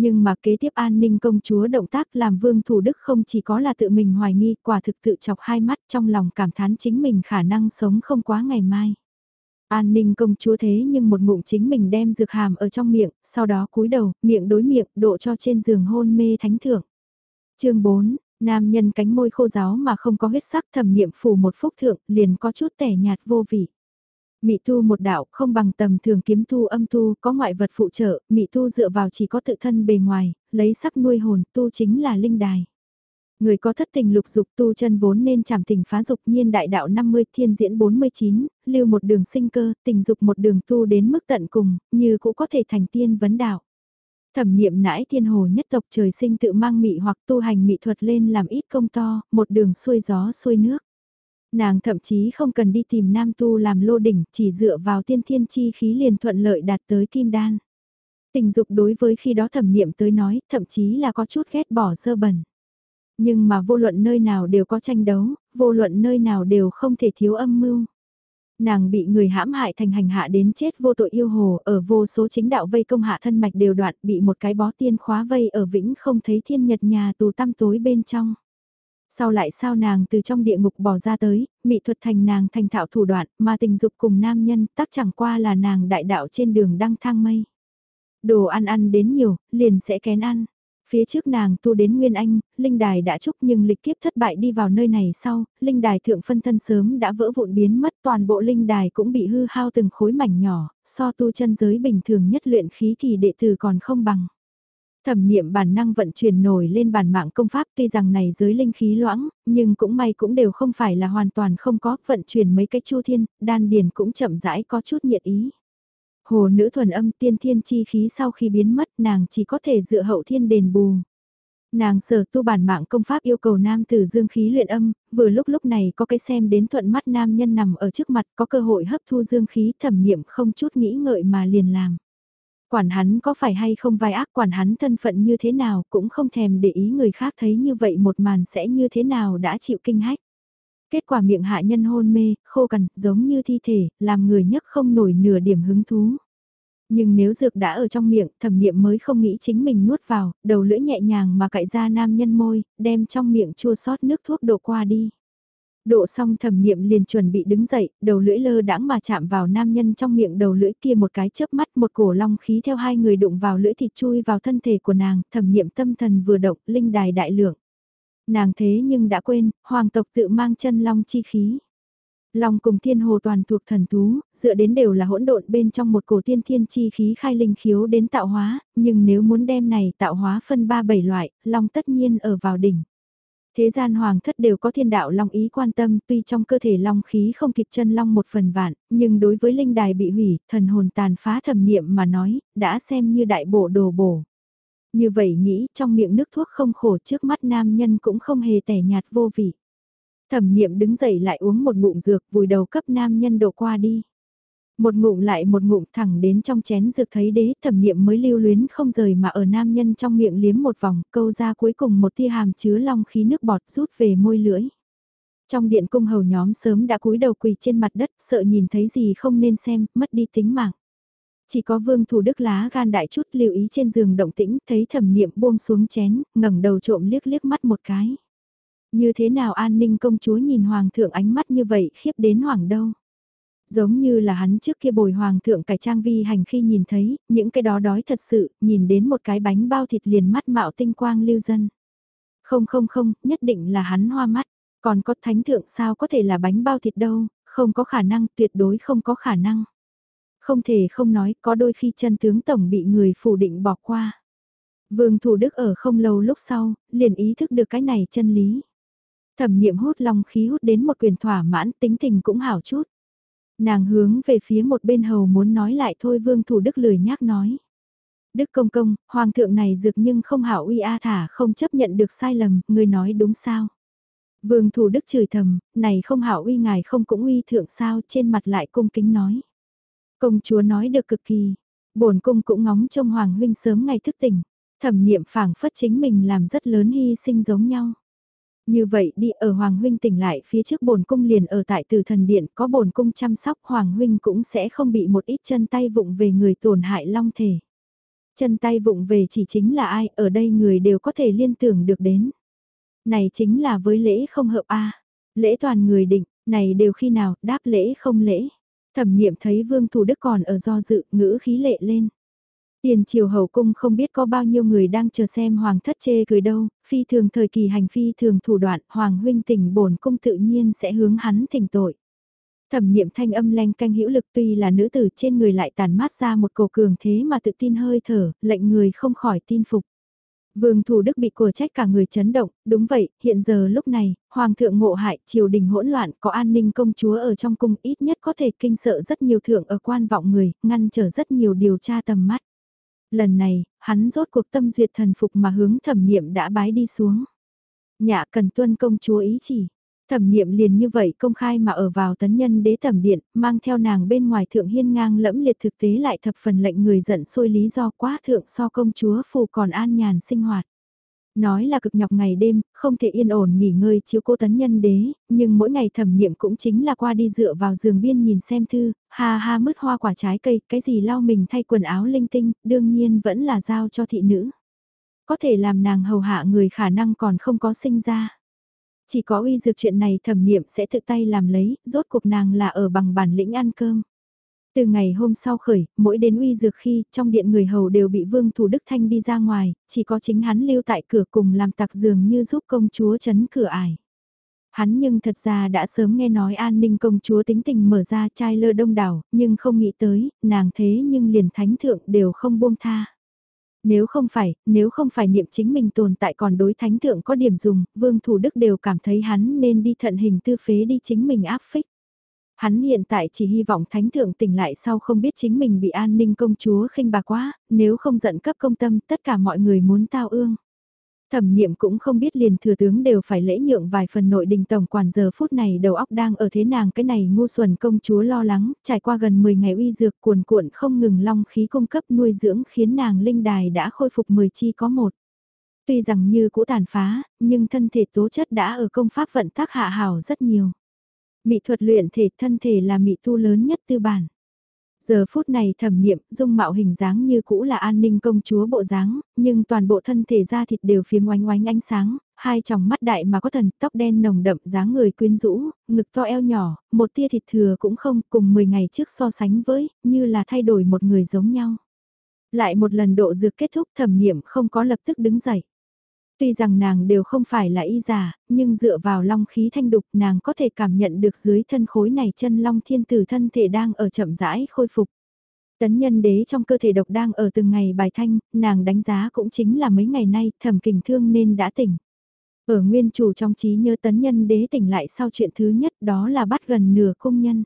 Nhưng mà kế tiếp an ninh công chúa động tác làm vương thủ đức không chỉ có là tự mình hoài nghi quả thực tự chọc hai mắt trong lòng cảm thán chính mình khả năng sống không quá ngày mai. An ninh công chúa thế nhưng một ngụm chính mình đem dược hàm ở trong miệng, sau đó cúi đầu, miệng đối miệng, độ cho trên giường hôn mê thánh thượng. chương 4, nam nhân cánh môi khô giáo mà không có huyết sắc thẩm niệm phủ một phúc thượng, liền có chút tẻ nhạt vô vị. Mị tu một đạo không bằng tầm thường kiếm tu âm tu có ngoại vật phụ trợ, mị tu dựa vào chỉ có tự thân bề ngoài, lấy sắc nuôi hồn tu chính là linh đài. Người có thất tình lục dục tu chân vốn nên chảm tình phá dục nhiên đại đạo 50 thiên diễn 49, lưu một đường sinh cơ, tình dục một đường tu đến mức tận cùng, như cũng có thể thành tiên vấn đạo. Thẩm niệm nãi thiên hồ nhất tộc trời sinh tự mang mị hoặc tu hành mị thuật lên làm ít công to, một đường xuôi gió xuôi nước. Nàng thậm chí không cần đi tìm nam tu làm lô đỉnh, chỉ dựa vào tiên thiên chi khí liền thuận lợi đạt tới kim đan. Tình dục đối với khi đó thẩm niệm tới nói, thậm chí là có chút ghét bỏ sơ bẩn. Nhưng mà vô luận nơi nào đều có tranh đấu, vô luận nơi nào đều không thể thiếu âm mưu. Nàng bị người hãm hại thành hành hạ đến chết vô tội yêu hồ, ở vô số chính đạo vây công hạ thân mạch đều đoạn, bị một cái bó tiên khóa vây ở vĩnh không thấy thiên nhật nhà tù tăm tối bên trong. Sau lại sao nàng từ trong địa ngục bỏ ra tới, mỹ thuật thành nàng thành thạo thủ đoạn, mà tình dục cùng nam nhân tắc chẳng qua là nàng đại đạo trên đường đăng thang mây. Đồ ăn ăn đến nhiều, liền sẽ kén ăn. Phía trước nàng tu đến Nguyên Anh, Linh Đài đã chúc nhưng lịch kiếp thất bại đi vào nơi này sau, Linh Đài thượng phân thân sớm đã vỡ vụn biến mất toàn bộ Linh Đài cũng bị hư hao từng khối mảnh nhỏ, so tu chân giới bình thường nhất luyện khí kỳ đệ tử còn không bằng. Thẩm niệm bản năng vận chuyển nổi lên bản mạng công pháp tuy rằng này giới linh khí loãng, nhưng cũng may cũng đều không phải là hoàn toàn không có, vận chuyển mấy cái chu thiên, đan điền cũng chậm rãi có chút nhiệt ý. Hồ nữ thuần âm tiên thiên chi khí sau khi biến mất nàng chỉ có thể dựa hậu thiên đền bù. Nàng sở tu bản mạng công pháp yêu cầu nam tử dương khí luyện âm, vừa lúc lúc này có cái xem đến thuận mắt nam nhân nằm ở trước mặt có cơ hội hấp thu dương khí thẩm niệm không chút nghĩ ngợi mà liền làm. Quản hắn có phải hay không vai ác quản hắn thân phận như thế nào cũng không thèm để ý người khác thấy như vậy một màn sẽ như thế nào đã chịu kinh hách. Kết quả miệng hạ nhân hôn mê, khô cằn, giống như thi thể, làm người nhấc không nổi nửa điểm hứng thú. Nhưng nếu dược đã ở trong miệng, thẩm niệm mới không nghĩ chính mình nuốt vào, đầu lưỡi nhẹ nhàng mà cạy ra nam nhân môi, đem trong miệng chua sót nước thuốc đổ qua đi. Độ xong thẩm niệm liền chuẩn bị đứng dậy, đầu lưỡi lơ đãng mà chạm vào nam nhân trong miệng đầu lưỡi kia một cái chớp mắt một cổ long khí theo hai người đụng vào lưỡi thịt chui vào thân thể của nàng, thẩm niệm tâm thần vừa động, linh đài đại lượng. Nàng thế nhưng đã quên, hoàng tộc tự mang chân long chi khí. Long cùng thiên hồ toàn thuộc thần thú, dựa đến đều là hỗn độn bên trong một cổ tiên thiên chi khí khai linh khiếu đến tạo hóa, nhưng nếu muốn đem này tạo hóa phân ba bảy loại, long tất nhiên ở vào đỉnh. Thế gian hoàng thất đều có thiên đạo long ý quan tâm tuy trong cơ thể long khí không kịp chân long một phần vạn, nhưng đối với linh đài bị hủy, thần hồn tàn phá thẩm niệm mà nói, đã xem như đại bộ đồ bổ. Như vậy nghĩ trong miệng nước thuốc không khổ trước mắt nam nhân cũng không hề tẻ nhạt vô vị. Thẩm niệm đứng dậy lại uống một ngụm dược vùi đầu cấp nam nhân đổ qua đi. Một ngụm lại một ngụm thẳng đến trong chén dược thấy đế thẩm niệm mới lưu luyến không rời mà ở nam nhân trong miệng liếm một vòng câu ra cuối cùng một tia hàm chứa long khí nước bọt rút về môi lưỡi. Trong điện cung hầu nhóm sớm đã cúi đầu quỳ trên mặt đất sợ nhìn thấy gì không nên xem, mất đi tính mạng. Chỉ có vương thủ đức lá gan đại chút lưu ý trên giường động tĩnh thấy thẩm niệm buông xuống chén, ngẩng đầu trộm liếc liếc mắt một cái. Như thế nào an ninh công chúa nhìn hoàng thượng ánh mắt như vậy khiếp đến hoàng đâu. Giống như là hắn trước kia bồi hoàng thượng cải trang vi hành khi nhìn thấy, những cái đó đói thật sự, nhìn đến một cái bánh bao thịt liền mắt mạo tinh quang lưu dân. Không không không, nhất định là hắn hoa mắt, còn có thánh thượng sao có thể là bánh bao thịt đâu, không có khả năng, tuyệt đối không có khả năng. Không thể không nói, có đôi khi chân tướng tổng bị người phủ định bỏ qua. Vương Thủ Đức ở không lâu lúc sau, liền ý thức được cái này chân lý. Thẩm niệm hút long khí hút đến một quyền thỏa mãn tính tình cũng hảo chút. Nàng hướng về phía một bên hầu muốn nói lại thôi vương thủ đức lười nhác nói. Đức công công, hoàng thượng này dược nhưng không hảo uy a thả không chấp nhận được sai lầm, người nói đúng sao. Vương thủ đức chửi thầm, này không hảo uy ngài không cũng uy thượng sao trên mặt lại cung kính nói. Công chúa nói được cực kỳ, bổn cung cũng ngóng trông hoàng huynh sớm ngày thức tỉnh, thẩm niệm phảng phất chính mình làm rất lớn hy sinh giống nhau. Như vậy đi ở Hoàng Huynh tỉnh lại phía trước bổn cung liền ở tại từ thần điện có bổn cung chăm sóc Hoàng Huynh cũng sẽ không bị một ít chân tay vụng về người tổn hại long thể. Chân tay vụng về chỉ chính là ai ở đây người đều có thể liên tưởng được đến. Này chính là với lễ không hợp a Lễ toàn người định, này đều khi nào đáp lễ không lễ. Thẩm niệm thấy Vương Thủ Đức còn ở do dự ngữ khí lệ lên. Tiền triều hậu cung không biết có bao nhiêu người đang chờ xem hoàng thất chê cười đâu, phi thường thời kỳ hành phi thường thủ đoạn, hoàng huynh tỉnh bổn cung tự nhiên sẽ hướng hắn thỉnh tội. Thẩm niệm thanh âm len canh hữu lực tuy là nữ tử trên người lại tàn mát ra một cổ cường thế mà tự tin hơi thở, lệnh người không khỏi tin phục. Vương Thủ Đức bị của trách cả người chấn động, đúng vậy, hiện giờ lúc này, Hoàng thượng ngộ hại, triều đình hỗn loạn, có an ninh công chúa ở trong cung ít nhất có thể kinh sợ rất nhiều thượng ở quan vọng người, ngăn trở rất nhiều điều tra tầm mắt. Lần này, hắn rốt cuộc tâm duyệt thần phục mà hướng thẩm niệm đã bái đi xuống. Nhạ cần tuân công chúa ý chỉ. Thẩm niệm liền như vậy công khai mà ở vào tấn nhân đế thẩm điện, mang theo nàng bên ngoài thượng hiên ngang lẫm liệt thực tế lại thập phần lệnh người giận sôi lý do quá thượng so công chúa phù còn an nhàn sinh hoạt. Nói là cực nhọc ngày đêm, không thể yên ổn nghỉ ngơi chiếu cố tấn nhân đế, nhưng mỗi ngày thẩm niệm cũng chính là qua đi dựa vào giường biên nhìn xem thư, ha ha mứt hoa quả trái cây, cái gì lau mình thay quần áo linh tinh, đương nhiên vẫn là giao cho thị nữ. Có thể làm nàng hầu hạ người khả năng còn không có sinh ra. Chỉ có uy dược chuyện này thẩm niệm sẽ tự tay làm lấy, rốt cuộc nàng là ở bằng bản lĩnh ăn cơm. Từ ngày hôm sau khởi, mỗi đến uy dược khi, trong điện người hầu đều bị Vương Thủ Đức Thanh đi ra ngoài, chỉ có chính hắn lưu tại cửa cùng làm tặc dường như giúp công chúa chấn cửa ải. Hắn nhưng thật ra đã sớm nghe nói an ninh công chúa tính tình mở ra chai lơ đông đảo, nhưng không nghĩ tới, nàng thế nhưng liền thánh thượng đều không buông tha. Nếu không phải, nếu không phải niệm chính mình tồn tại còn đối thánh thượng có điểm dùng, vương thủ đức đều cảm thấy hắn nên đi thận hình tư phế đi chính mình áp phích. Hắn hiện tại chỉ hy vọng thánh thượng tỉnh lại sau không biết chính mình bị an ninh công chúa khinh bà quá, nếu không giận cấp công tâm tất cả mọi người muốn tao ương. Thẩm niệm cũng không biết liền thừa tướng đều phải lễ nhượng vài phần nội đình tổng quản giờ phút này đầu óc đang ở thế nàng cái này ngu xuẩn công chúa lo lắng, trải qua gần 10 ngày uy dược cuồn cuộn không ngừng long khí cung cấp nuôi dưỡng khiến nàng linh đài đã khôi phục 10 chi có một. Tuy rằng như cũ tàn phá, nhưng thân thể tố chất đã ở công pháp vận tác hạ hảo rất nhiều. Mỹ thuật luyện thể thân thể là mỹ tu lớn nhất tư bản. Giờ phút này thẩm niệm, dung mạo hình dáng như cũ là an ninh công chúa bộ dáng, nhưng toàn bộ thân thể da thịt đều phiếm oánh oánh ánh sáng, hai tròng mắt đại mà có thần, tóc đen nồng đậm dáng người quyến rũ, ngực to eo nhỏ, một tia thịt thừa cũng không, cùng 10 ngày trước so sánh với, như là thay đổi một người giống nhau. Lại một lần độ dược kết thúc thẩm niệm không có lập tức đứng dậy. Tuy rằng nàng đều không phải là y giả, nhưng dựa vào long khí thanh đục nàng có thể cảm nhận được dưới thân khối này chân long thiên tử thân thể đang ở chậm rãi khôi phục. Tấn nhân đế trong cơ thể độc đang ở từng ngày bài thanh, nàng đánh giá cũng chính là mấy ngày nay thầm kình thương nên đã tỉnh. Ở nguyên chủ trong trí nhớ tấn nhân đế tỉnh lại sau chuyện thứ nhất đó là bắt gần nửa cung nhân.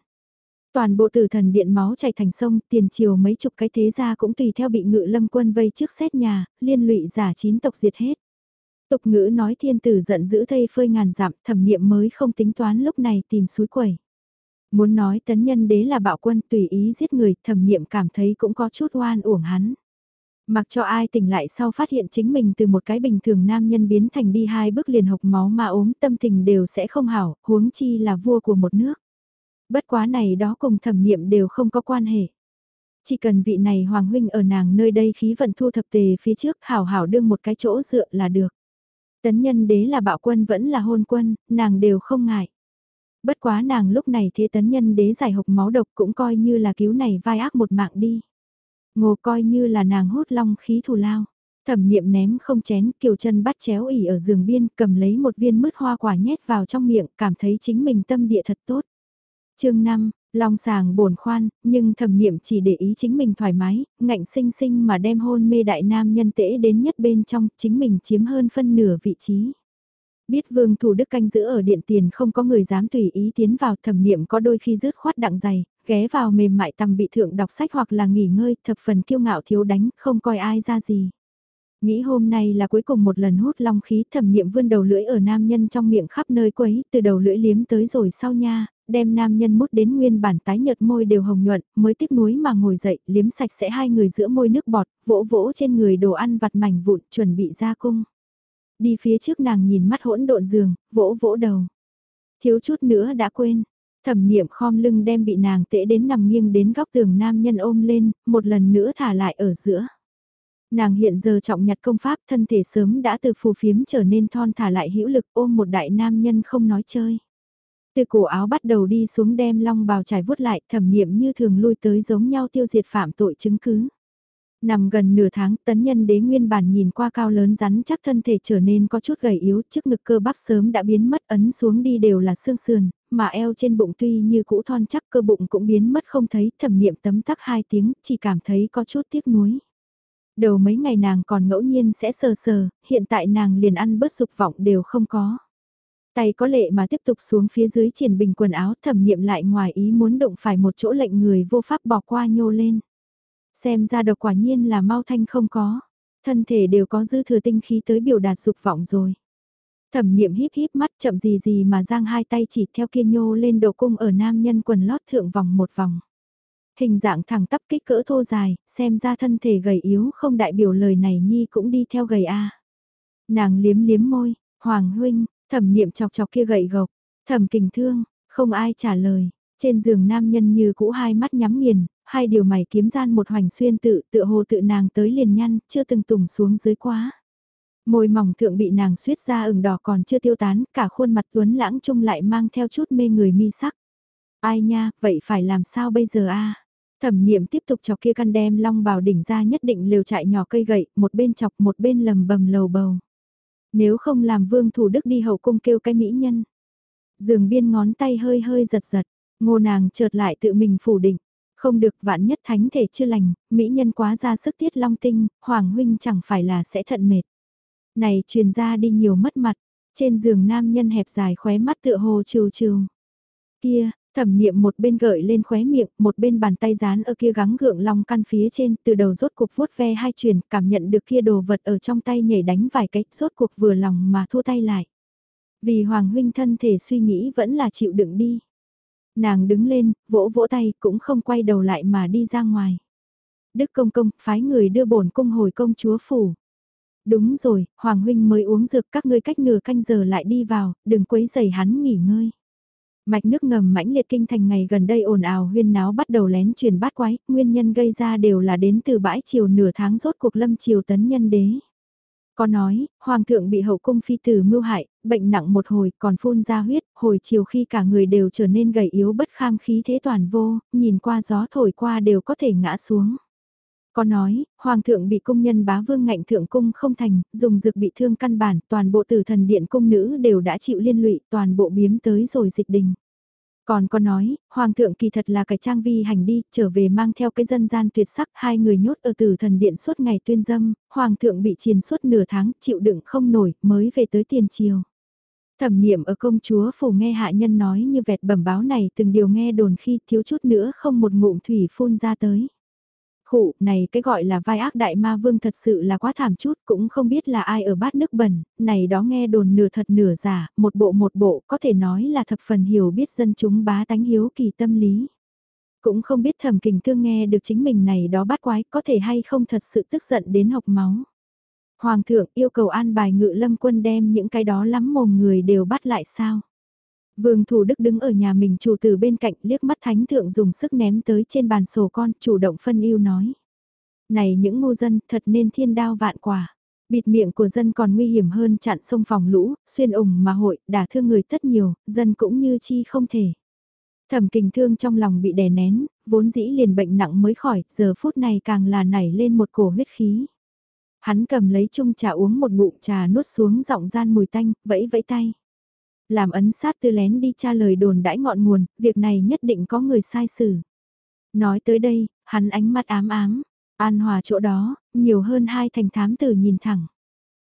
Toàn bộ tử thần điện máu chảy thành sông, tiền triều mấy chục cái thế gia cũng tùy theo bị ngự lâm quân vây trước xét nhà, liên lụy giả chín tộc diệt hết. Tục ngữ nói thiên tử giận dữ thây phơi ngàn dặm, thẩm niệm mới không tính toán lúc này tìm suối quẩy. Muốn nói tấn nhân đế là bạo quân tùy ý giết người, thẩm niệm cảm thấy cũng có chút oan uổng hắn. Mặc cho ai tỉnh lại sau phát hiện chính mình từ một cái bình thường nam nhân biến thành đi hai bước liền hộc máu mà ốm tâm tình đều sẽ không hảo, huống chi là vua của một nước. Bất quá này đó cùng thẩm niệm đều không có quan hệ. Chỉ cần vị này hoàng huynh ở nàng nơi đây khí vận thu thập tề phía trước hảo hảo đương một cái chỗ dựa là được. Tấn nhân đế là bạo quân vẫn là hôn quân, nàng đều không ngại. Bất quá nàng lúc này thế tấn nhân đế giải hộc máu độc cũng coi như là cứu này vai ác một mạng đi. Ngô coi như là nàng hút long khí thù lao. Thẩm niệm ném không chén, kiều chân bắt chéo ỉ ở giường biên, cầm lấy một viên mứt hoa quả nhét vào trong miệng, cảm thấy chính mình tâm địa thật tốt. chương 5, Long sàng bổn khoan, nhưng thẩm niệm chỉ để ý chính mình thoải mái, ngạnh sinh sinh mà đem hôn mê đại nam nhân tễ đến nhất bên trong, chính mình chiếm hơn phân nửa vị trí. Biết vương thủ đức canh giữ ở điện tiền không có người dám tùy ý tiến vào thẩm niệm có đôi khi rớt khoát đặng dày, ghé vào mềm mại tầm bị thượng đọc sách hoặc là nghỉ ngơi, thập phần kiêu ngạo thiếu đánh, không coi ai ra gì. Nghĩ hôm nay là cuối cùng một lần hút long khí thẩm niệm vươn đầu lưỡi ở nam nhân trong miệng khắp nơi quấy, từ đầu lưỡi liếm tới rồi sau nha, đem nam nhân mút đến nguyên bản tái nhợt môi đều hồng nhuận, mới tiếc nuối mà ngồi dậy, liếm sạch sẽ hai người giữa môi nước bọt, vỗ vỗ trên người đồ ăn vặt mảnh vụn, chuẩn bị ra cung. Đi phía trước nàng nhìn mắt hỗn độn giường, vỗ vỗ đầu. Thiếu chút nữa đã quên. Thẩm niệm khom lưng đem bị nàng tễ đến nằm nghiêng đến góc tường nam nhân ôm lên, một lần nữa thả lại ở giữa. Nàng hiện giờ trọng nhặt công pháp thân thể sớm đã từ phù phiếm trở nên thon thả lại hữu lực ôm một đại nam nhân không nói chơi. Từ cổ áo bắt đầu đi xuống đem long bào trải vuốt lại thẩm niệm như thường lui tới giống nhau tiêu diệt phạm tội chứng cứ. Nằm gần nửa tháng tấn nhân đế nguyên bản nhìn qua cao lớn rắn chắc thân thể trở nên có chút gầy yếu trước ngực cơ bắp sớm đã biến mất ấn xuống đi đều là xương sườn, mà eo trên bụng tuy như cũ thon chắc cơ bụng cũng biến mất không thấy thẩm niệm tấm tắc hai tiếng chỉ cảm thấy có chút tiếc nuối. Đầu mấy ngày nàng còn ngẫu nhiên sẽ sờ sờ, hiện tại nàng liền ăn bớt dục vọng đều không có. Tay có lệ mà tiếp tục xuống phía dưới triển bình quần áo thẩm nghiệm lại ngoài ý muốn động phải một chỗ lệnh người vô pháp bỏ qua nhô lên. Xem ra độc quả nhiên là mau thanh không có. Thân thể đều có dư thừa tinh khí tới biểu đạt dục vọng rồi. Thẩm niệm híp híp mắt chậm gì gì mà giang hai tay chỉ theo kia nhô lên độ cung ở nam nhân quần lót thượng vòng một vòng. Hình dạng thẳng tắp kích cỡ thô dài, xem ra thân thể gầy yếu không đại biểu lời này nhi cũng đi theo gầy a. Nàng liếm liếm môi, hoàng huynh, thẩm niệm chọc chọc kia gậy gộc, thẩm kình thương, không ai trả lời, trên giường nam nhân như cũ hai mắt nhắm nghiền, hai điều mày kiếm gian một hoành xuyên tự tựa hồ tự nàng tới liền nhăn, chưa từng tùng xuống dưới quá. Môi mỏng thượng bị nàng suýt ra ửng đỏ còn chưa tiêu tán, cả khuôn mặt tuấn lãng chung lại mang theo chút mê người mi sắc. Ai nha, vậy phải làm sao bây giờ a? Thẩm niệm tiếp tục chọc kia căn đem long bào đỉnh ra nhất định lều trại nhỏ cây gậy, một bên chọc một bên lầm bầm lầu bầu. Nếu không làm vương thủ đức đi hậu cung kêu cái mỹ nhân. Dường biên ngón tay hơi hơi giật giật, ngô nàng chợt lại tự mình phủ định. Không được vạn nhất thánh thể chưa lành, mỹ nhân quá ra sức tiết long tinh, hoàng huynh chẳng phải là sẽ thận mệt. Này truyền ra đi nhiều mất mặt, trên giường nam nhân hẹp dài khóe mắt tựa hồ trừ trừ. Kia, thẩm niệm một bên gợi lên khóe miệng, một bên bàn tay dán ở kia gắng gượng long căn phía trên, từ đầu rốt cuộc vuốt ve hai chuyển cảm nhận được kia đồ vật ở trong tay nhảy đánh vài cách, rốt cuộc vừa lòng mà thua tay lại. Vì Hoàng huynh thân thể suy nghĩ vẫn là chịu đựng đi. Nàng đứng lên, vỗ vỗ tay, cũng không quay đầu lại mà đi ra ngoài. Đức công công, phái người đưa bổn cung hồi công chúa phủ. Đúng rồi, Hoàng huynh mới uống dược các ngươi cách nửa canh giờ lại đi vào, đừng quấy giày hắn nghỉ ngơi. Mạch nước ngầm mãnh liệt kinh thành ngày gần đây ồn ào huyên náo bắt đầu lén truyền bát quái, nguyên nhân gây ra đều là đến từ bãi chiều nửa tháng rốt cuộc lâm chiều tấn nhân đế. Có nói, hoàng thượng bị hậu cung phi tử mưu hại, bệnh nặng một hồi còn phun ra huyết, hồi chiều khi cả người đều trở nên gầy yếu bất kham khí thế toàn vô, nhìn qua gió thổi qua đều có thể ngã xuống. Có nói, hoàng thượng bị cung nhân bá vương ngạnh thượng cung không thành, dùng dược bị thương căn bản, toàn bộ tử thần điện cung nữ đều đã chịu liên lụy, toàn bộ biếm tới rồi dịch đình. Còn có nói, hoàng thượng kỳ thật là cái trang vi hành đi, trở về mang theo cái dân gian tuyệt sắc, hai người nhốt ở tử thần điện suốt ngày tuyên dâm, hoàng thượng bị triền suốt nửa tháng, chịu đựng không nổi, mới về tới tiền triều. Thẩm niệm ở công chúa phủ nghe hạ nhân nói như vẹt bẩm báo này từng điều nghe đồn khi thiếu chút nữa không một ngụm thủy phun ra tới. Khụ, này cái gọi là vai ác đại ma vương thật sự là quá thảm chút, cũng không biết là ai ở bát nước bẩn, này đó nghe đồn nửa thật nửa giả, một bộ một bộ, có thể nói là thập phần hiểu biết dân chúng bá tánh hiếu kỳ tâm lý. Cũng không biết thẩm kình thương nghe được chính mình này đó bắt quái, có thể hay không thật sự tức giận đến học máu. Hoàng thượng yêu cầu an bài ngự lâm quân đem những cái đó lắm mồm người đều bắt lại sao? Vương Thủ Đức đứng ở nhà mình chủ từ bên cạnh liếc mắt thánh thượng dùng sức ném tới trên bàn sổ con chủ động phân yêu nói. Này những ngu dân thật nên thiên đao vạn quả. Bịt miệng của dân còn nguy hiểm hơn chặn sông phòng lũ, xuyên ủng mà hội, đả thương người tất nhiều, dân cũng như chi không thể. Thẩm kình thương trong lòng bị đè nén, vốn dĩ liền bệnh nặng mới khỏi, giờ phút này càng là nảy lên một cổ huyết khí. Hắn cầm lấy chung trà uống một ngụm trà nuốt xuống giọng gian mùi tanh, vẫy vẫy tay làm ấn sát tư lén đi tra lời đồn đãi ngọn nguồn, việc này nhất định có người sai xử. Nói tới đây, hắn ánh mắt ám ám, an hòa chỗ đó, nhiều hơn hai thành thám tử nhìn thẳng.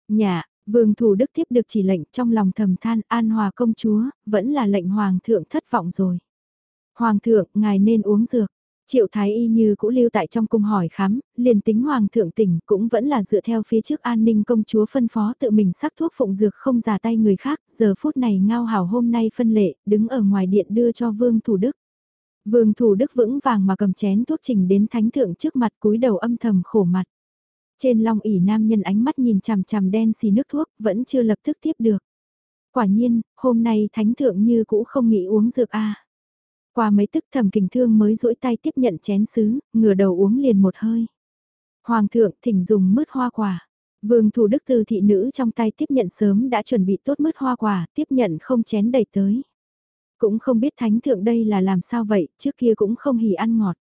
Nhà, vương thủ đức tiếp được chỉ lệnh trong lòng thầm than an hòa công chúa, vẫn là lệnh hoàng thượng thất vọng rồi. Hoàng thượng, ngài nên uống dược. Triệu Thái Y như cũ lưu tại trong cung hỏi khám, liền tính Hoàng thượng tỉnh cũng vẫn là dựa theo phía trước an ninh công chúa phân phó tự mình sắc thuốc phụng dược không giả tay người khác, giờ phút này ngao hảo hôm nay phân lệ, đứng ở ngoài điện đưa cho Vương Thủ Đức. Vương Thủ Đức vững vàng mà cầm chén thuốc trình đến thánh thượng trước mặt cúi đầu âm thầm khổ mặt. Trên long ỉ nam nhân ánh mắt nhìn chằm chằm đen xì nước thuốc vẫn chưa lập tức tiếp được. Quả nhiên, hôm nay thánh thượng như cũ không nghĩ uống dược a qua mấy tức thầm kình thương mới duỗi tay tiếp nhận chén sứ, ngửa đầu uống liền một hơi. Hoàng thượng thỉnh dùng mứt hoa quả. Vương thủ đức từ thị nữ trong tay tiếp nhận sớm đã chuẩn bị tốt mứt hoa quả, tiếp nhận không chén đầy tới. Cũng không biết thánh thượng đây là làm sao vậy, trước kia cũng không hỉ ăn ngọt.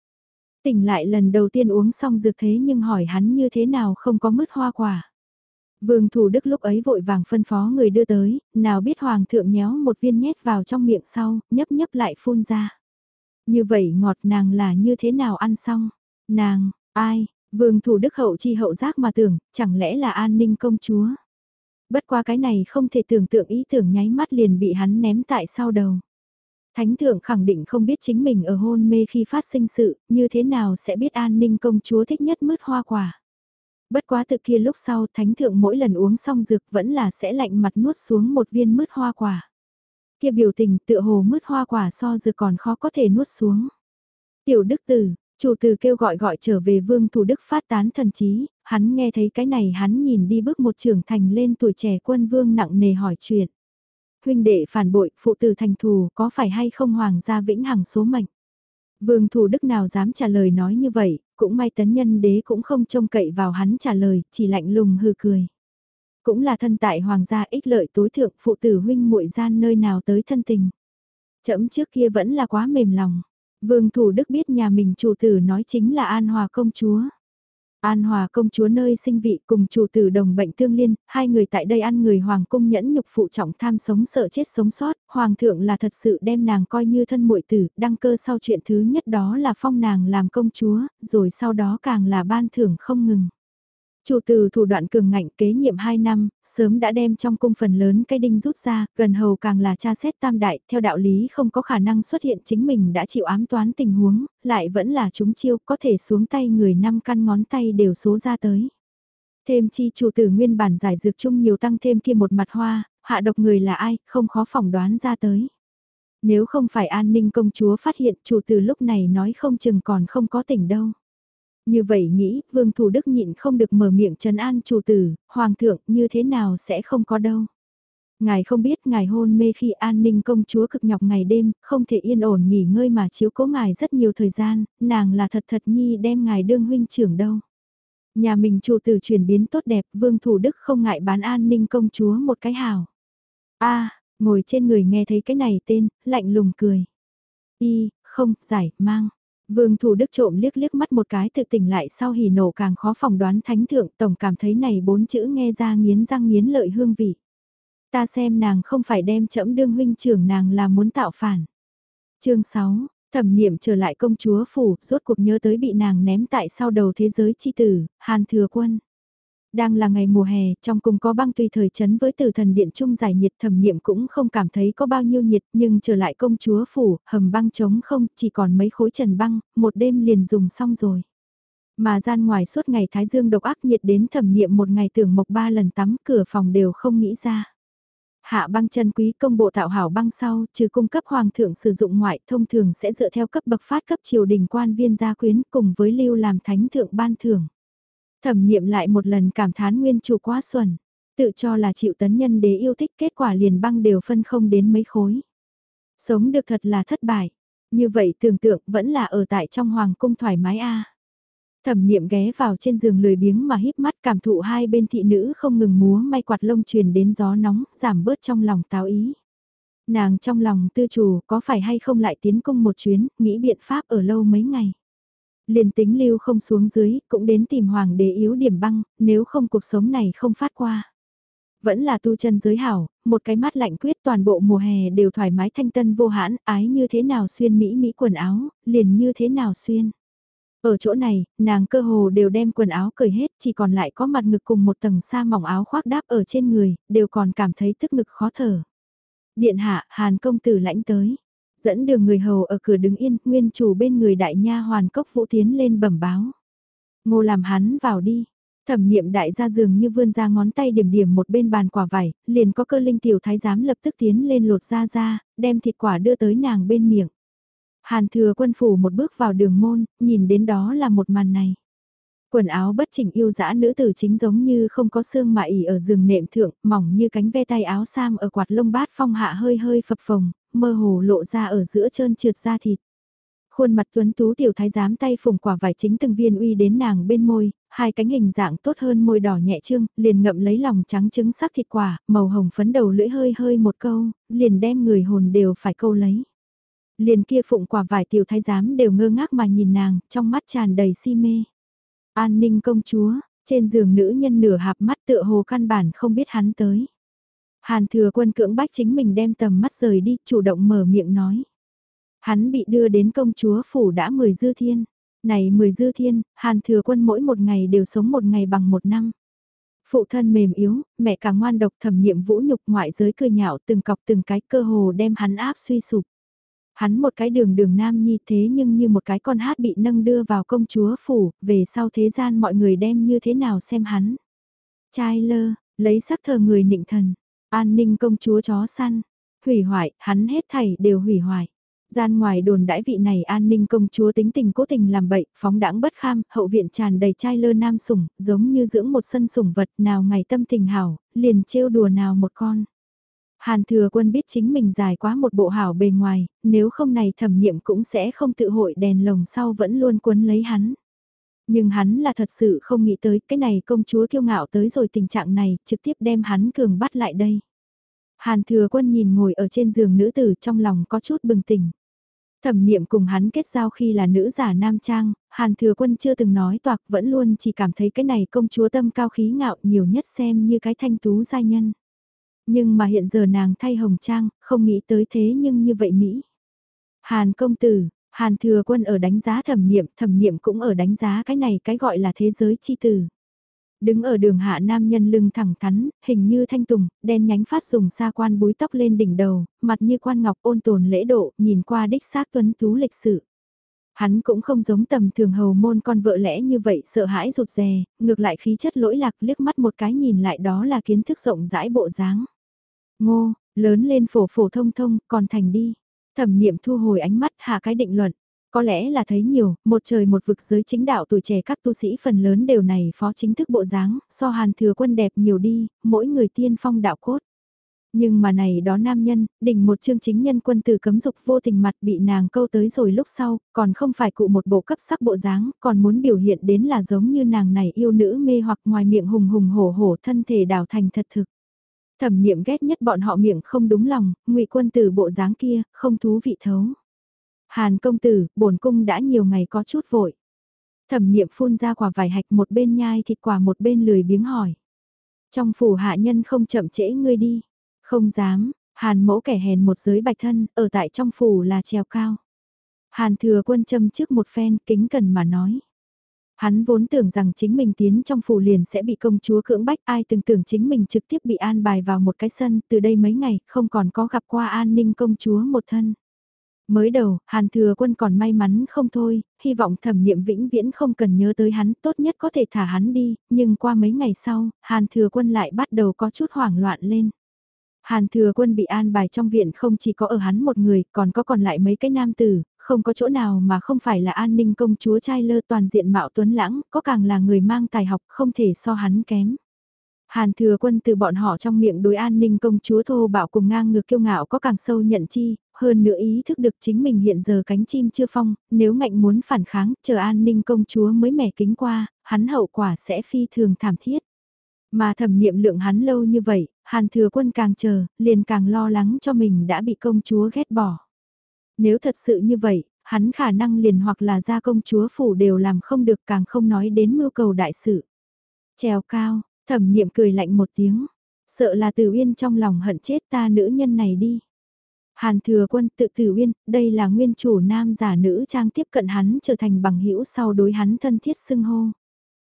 Tỉnh lại lần đầu tiên uống xong dược thế nhưng hỏi hắn như thế nào không có mứt hoa quả. Vương Thủ Đức lúc ấy vội vàng phân phó người đưa tới, nào biết Hoàng thượng nhéo một viên nhét vào trong miệng sau, nhấp nhấp lại phun ra. Như vậy ngọt nàng là như thế nào ăn xong? Nàng, ai? Vương thủ đức hậu chi hậu giác mà tưởng, chẳng lẽ là an ninh công chúa? Bất qua cái này không thể tưởng tượng ý tưởng nháy mắt liền bị hắn ném tại sau đầu. Thánh thượng khẳng định không biết chính mình ở hôn mê khi phát sinh sự, như thế nào sẽ biết an ninh công chúa thích nhất mứt hoa quả. Bất quá từ kia lúc sau thánh thượng mỗi lần uống xong dược vẫn là sẽ lạnh mặt nuốt xuống một viên mứt hoa quả. Kia biểu tình tựa hồ mứt hoa quả so dừa còn khó có thể nuốt xuống. Tiểu đức tử, chủ tử kêu gọi gọi trở về vương thủ đức phát tán thần trí, hắn nghe thấy cái này hắn nhìn đi bước một trưởng thành lên tuổi trẻ quân vương nặng nề hỏi chuyện. Huynh đệ phản bội, phụ tử thành thù, có phải hay không hoàng gia vĩnh hằng số mệnh? Vương thủ đức nào dám trả lời nói như vậy, cũng may tấn nhân đế cũng không trông cậy vào hắn trả lời, chỉ lạnh lùng hư cười. Cũng là thân tại hoàng gia ích lợi tối thượng phụ tử huynh muội gian nơi nào tới thân tình. Chấm trước kia vẫn là quá mềm lòng. Vương thủ đức biết nhà mình chủ tử nói chính là An Hòa công chúa. An Hòa công chúa nơi sinh vị cùng chủ tử đồng bệnh tương liên, hai người tại đây ăn người hoàng cung nhẫn nhục phụ trọng tham sống sợ chết sống sót, hoàng thượng là thật sự đem nàng coi như thân muội tử, đăng cơ sau chuyện thứ nhất đó là phong nàng làm công chúa, rồi sau đó càng là ban thưởng không ngừng. Chủ từ thủ đoạn cường ngạnh kế nhiệm 2 năm, sớm đã đem trong cung phần lớn cái đinh rút ra, gần hầu càng là cha xét tam đại, theo đạo lý không có khả năng xuất hiện chính mình đã chịu ám toán tình huống, lại vẫn là chúng chiêu có thể xuống tay người năm căn ngón tay đều số ra tới. Thêm chi chủ tử nguyên bản giải dược chung nhiều tăng thêm kia một mặt hoa, hạ độc người là ai, không khó phỏng đoán ra tới. Nếu không phải an ninh công chúa phát hiện chủ tử lúc này nói không chừng còn không có tỉnh đâu. Như vậy nghĩ, Vương Thủ Đức nhịn không được mở miệng trấn an chủ tử, Hoàng thượng như thế nào sẽ không có đâu. Ngài không biết ngài hôn mê khi an ninh công chúa cực nhọc ngày đêm, không thể yên ổn nghỉ ngơi mà chiếu cố ngài rất nhiều thời gian, nàng là thật thật nhi đem ngài đương huynh trưởng đâu. Nhà mình chủ tử chuyển biến tốt đẹp, Vương Thủ Đức không ngại bán an ninh công chúa một cái hào. a ngồi trên người nghe thấy cái này tên, lạnh lùng cười. Y, không, giải, mang. Vương Thủ Đức trộm liếc liếc mắt một cái tự tỉnh lại sau hỉ nổ càng khó phỏng đoán thánh thượng tổng cảm thấy này bốn chữ nghe ra nghiến răng nghiến lợi hương vị. Ta xem nàng không phải đem chẫm đương huynh trưởng nàng là muốn tạo phản. chương 6, thẩm niệm trở lại công chúa phủ, rốt cuộc nhớ tới bị nàng ném tại sau đầu thế giới chi tử, Hàn Thừa Quân. Đang là ngày mùa hè, trong cung có băng tùy thời chấn với từ thần điện trung giải nhiệt thẩm niệm cũng không cảm thấy có bao nhiêu nhiệt nhưng trở lại công chúa phủ, hầm băng trống không, chỉ còn mấy khối trần băng, một đêm liền dùng xong rồi. Mà gian ngoài suốt ngày thái dương độc ác nhiệt đến thẩm niệm một ngày tưởng mộc ba lần tắm cửa phòng đều không nghĩ ra. Hạ băng chân quý công bộ tạo hảo băng sau, trừ cung cấp hoàng thượng sử dụng ngoại thông thường sẽ dựa theo cấp bậc phát cấp triều đình quan viên gia quyến cùng với lưu làm thánh thượng ban thưởng. Thẩm niệm lại một lần cảm thán nguyên chủ quá xuẩn, tự cho là chịu tấn nhân đế yêu thích kết quả liền băng đều phân không đến mấy khối. Sống được thật là thất bại, như vậy tưởng tượng vẫn là ở tại trong hoàng cung thoải mái a. Thẩm niệm ghé vào trên giường lười biếng mà híp mắt cảm thụ hai bên thị nữ không ngừng múa may quạt lông truyền đến gió nóng, giảm bớt trong lòng táo ý. Nàng trong lòng tư chủ có phải hay không lại tiến cung một chuyến, nghĩ biện pháp ở lâu mấy ngày liền tính lưu không xuống dưới, cũng đến tìm hoàng đế yếu điểm băng, nếu không cuộc sống này không phát qua. Vẫn là tu chân giới hảo, một cái mắt lạnh quyết toàn bộ mùa hè đều thoải mái thanh tân vô hãn, ái như thế nào xuyên mỹ mỹ quần áo, liền như thế nào xuyên. Ở chỗ này, nàng cơ hồ đều đem quần áo cởi hết, chỉ còn lại có mặt ngực cùng một tầng sa mỏng áo khoác đáp ở trên người, đều còn cảm thấy tức ngực khó thở. Điện hạ, Hàn công tử lãnh tới dẫn đường người hầu ở cửa đứng yên, nguyên chủ bên người đại nha hoàn cốc vũ tiến lên bẩm báo. Ngô làm hắn vào đi. Thẩm niệm đại gia dường như vươn ra ngón tay điểm điểm một bên bàn quả vải, liền có cơ linh tiểu thái giám lập tức tiến lên lột ra ra, đem thịt quả đưa tới nàng bên miệng. Hàn thừa quân phủ một bước vào đường môn, nhìn đến đó là một màn này. Quần áo bất chỉnh yêu dã nữ tử chính giống như không có xương mà ỉ ở giường nệm thượng, mỏng như cánh ve tay áo sam ở quạt lông bát phong hạ hơi hơi phập phồng, mơ hồ lộ ra ở giữa trơn trượt da thịt. Khuôn mặt tuấn tú tiểu thái giám tay phùng quả vải chính từng viên uy đến nàng bên môi, hai cánh hình dạng tốt hơn môi đỏ nhẹ trương, liền ngậm lấy lòng trắng trứng sắc thịt quả, màu hồng phấn đầu lưỡi hơi hơi một câu, liền đem người hồn đều phải câu lấy. Liền kia phụng quả vải tiểu thái giám đều ngơ ngác mà nhìn nàng, trong mắt tràn đầy si mê. An ninh công chúa, trên giường nữ nhân nửa hạp mắt tựa hồ căn bản không biết hắn tới. Hàn thừa quân cưỡng bách chính mình đem tầm mắt rời đi, chủ động mở miệng nói. Hắn bị đưa đến công chúa phủ đã mười dư thiên. Này mười dư thiên, hàn thừa quân mỗi một ngày đều sống một ngày bằng một năm. Phụ thân mềm yếu, mẹ cả ngoan độc thẩm niệm vũ nhục ngoại giới cười nhạo từng cọc từng cái cơ hồ đem hắn áp suy sụp. Hắn một cái đường đường nam nhi thế nhưng như một cái con hát bị nâng đưa vào công chúa phủ, về sau thế gian mọi người đem như thế nào xem hắn. Trai lơ, lấy sắc thờ người nịnh thần, an ninh công chúa chó săn, hủy hoại, hắn hết thảy đều hủy hoại. Gian ngoài đồn đãi vị này an ninh công chúa tính tình cố tình làm bậy, phóng đãng bất kham, hậu viện tràn đầy trai lơ nam sủng, giống như dưỡng một sân sủng vật nào ngày tâm tình hảo, liền trêu đùa nào một con. Hàn thừa quân biết chính mình dài quá một bộ hảo bề ngoài, nếu không này thẩm nhiệm cũng sẽ không tự hội đèn lồng sau vẫn luôn cuốn lấy hắn. Nhưng hắn là thật sự không nghĩ tới cái này công chúa kiêu ngạo tới rồi tình trạng này, trực tiếp đem hắn cường bắt lại đây. Hàn thừa quân nhìn ngồi ở trên giường nữ tử trong lòng có chút bừng tỉnh. Thẩm niệm cùng hắn kết giao khi là nữ giả nam trang, hàn thừa quân chưa từng nói toạc vẫn luôn chỉ cảm thấy cái này công chúa tâm cao khí ngạo nhiều nhất xem như cái thanh tú giai nhân. Nhưng mà hiện giờ nàng thay hồng trang, không nghĩ tới thế nhưng như vậy Mỹ. Hàn công tử, Hàn thừa quân ở đánh giá thẩm niệm, thẩm niệm cũng ở đánh giá cái này cái gọi là thế giới chi tử. Đứng ở đường hạ nam nhân lưng thẳng thắn, hình như thanh tùng, đen nhánh phát dùng xa quan búi tóc lên đỉnh đầu, mặt như quan ngọc ôn tồn lễ độ, nhìn qua đích xác tuấn tú lịch sự. Hắn cũng không giống tầm thường hầu môn con vợ lẽ như vậy sợ hãi rụt rè, ngược lại khí chất lỗi lạc liếc mắt một cái nhìn lại đó là kiến thức rộng rãi bộ dáng. Ngô, lớn lên phổ phổ thông thông, còn thành đi. Thẩm niệm thu hồi ánh mắt hạ cái định luận. Có lẽ là thấy nhiều, một trời một vực giới chính đạo tuổi trẻ các tu sĩ phần lớn đều này phó chính thức bộ dáng, so hàn thừa quân đẹp nhiều đi, mỗi người tiên phong đạo cốt. Nhưng mà này đó nam nhân, đỉnh một chương chính nhân quân từ cấm dục vô tình mặt bị nàng câu tới rồi lúc sau, còn không phải cụ một bộ cấp sắc bộ dáng, còn muốn biểu hiện đến là giống như nàng này yêu nữ mê hoặc ngoài miệng hùng hùng hổ hổ thân thể đào thành thật thực. Thẩm niệm ghét nhất bọn họ miệng không đúng lòng, ngụy quân tử bộ dáng kia, không thú vị thấu. Hàn công tử, bổn cung đã nhiều ngày có chút vội. Thẩm niệm phun ra quả vải hạch một bên nhai thịt quả một bên lười biếng hỏi. Trong phủ hạ nhân không chậm trễ ngươi đi. Không dám, hàn mẫu kẻ hèn một giới bạch thân, ở tại trong phủ là treo cao. Hàn thừa quân châm trước một phen kính cần mà nói. Hắn vốn tưởng rằng chính mình tiến trong phủ liền sẽ bị công chúa cưỡng bách ai từng tưởng chính mình trực tiếp bị an bài vào một cái sân từ đây mấy ngày không còn có gặp qua an ninh công chúa một thân. Mới đầu, Hàn Thừa Quân còn may mắn không thôi, hy vọng thẩm niệm vĩnh viễn không cần nhớ tới hắn, tốt nhất có thể thả hắn đi, nhưng qua mấy ngày sau, Hàn Thừa Quân lại bắt đầu có chút hoảng loạn lên. Hàn Thừa Quân bị an bài trong viện không chỉ có ở hắn một người, còn có còn lại mấy cái nam tử, không có chỗ nào mà không phải là an ninh công chúa trai lơ toàn diện mạo tuấn lãng, có càng là người mang tài học không thể so hắn kém. Hàn thừa quân từ bọn họ trong miệng đối an ninh công chúa thô bạo cùng ngang ngược kiêu ngạo có càng sâu nhận chi, hơn nữa ý thức được chính mình hiện giờ cánh chim chưa phong, nếu ngạnh muốn phản kháng, chờ an ninh công chúa mới mẻ kính qua, hắn hậu quả sẽ phi thường thảm thiết. Mà thẩm niệm lượng hắn lâu như vậy, hàn thừa quân càng chờ, liền càng lo lắng cho mình đã bị công chúa ghét bỏ. Nếu thật sự như vậy, hắn khả năng liền hoặc là gia công chúa phủ đều làm không được càng không nói đến mưu cầu đại sự. Trèo cao, thẩm niệm cười lạnh một tiếng, sợ là tử uyên trong lòng hận chết ta nữ nhân này đi. Hàn thừa quân tự tử uyên, đây là nguyên chủ nam giả nữ trang tiếp cận hắn trở thành bằng hữu sau đối hắn thân thiết xưng hô.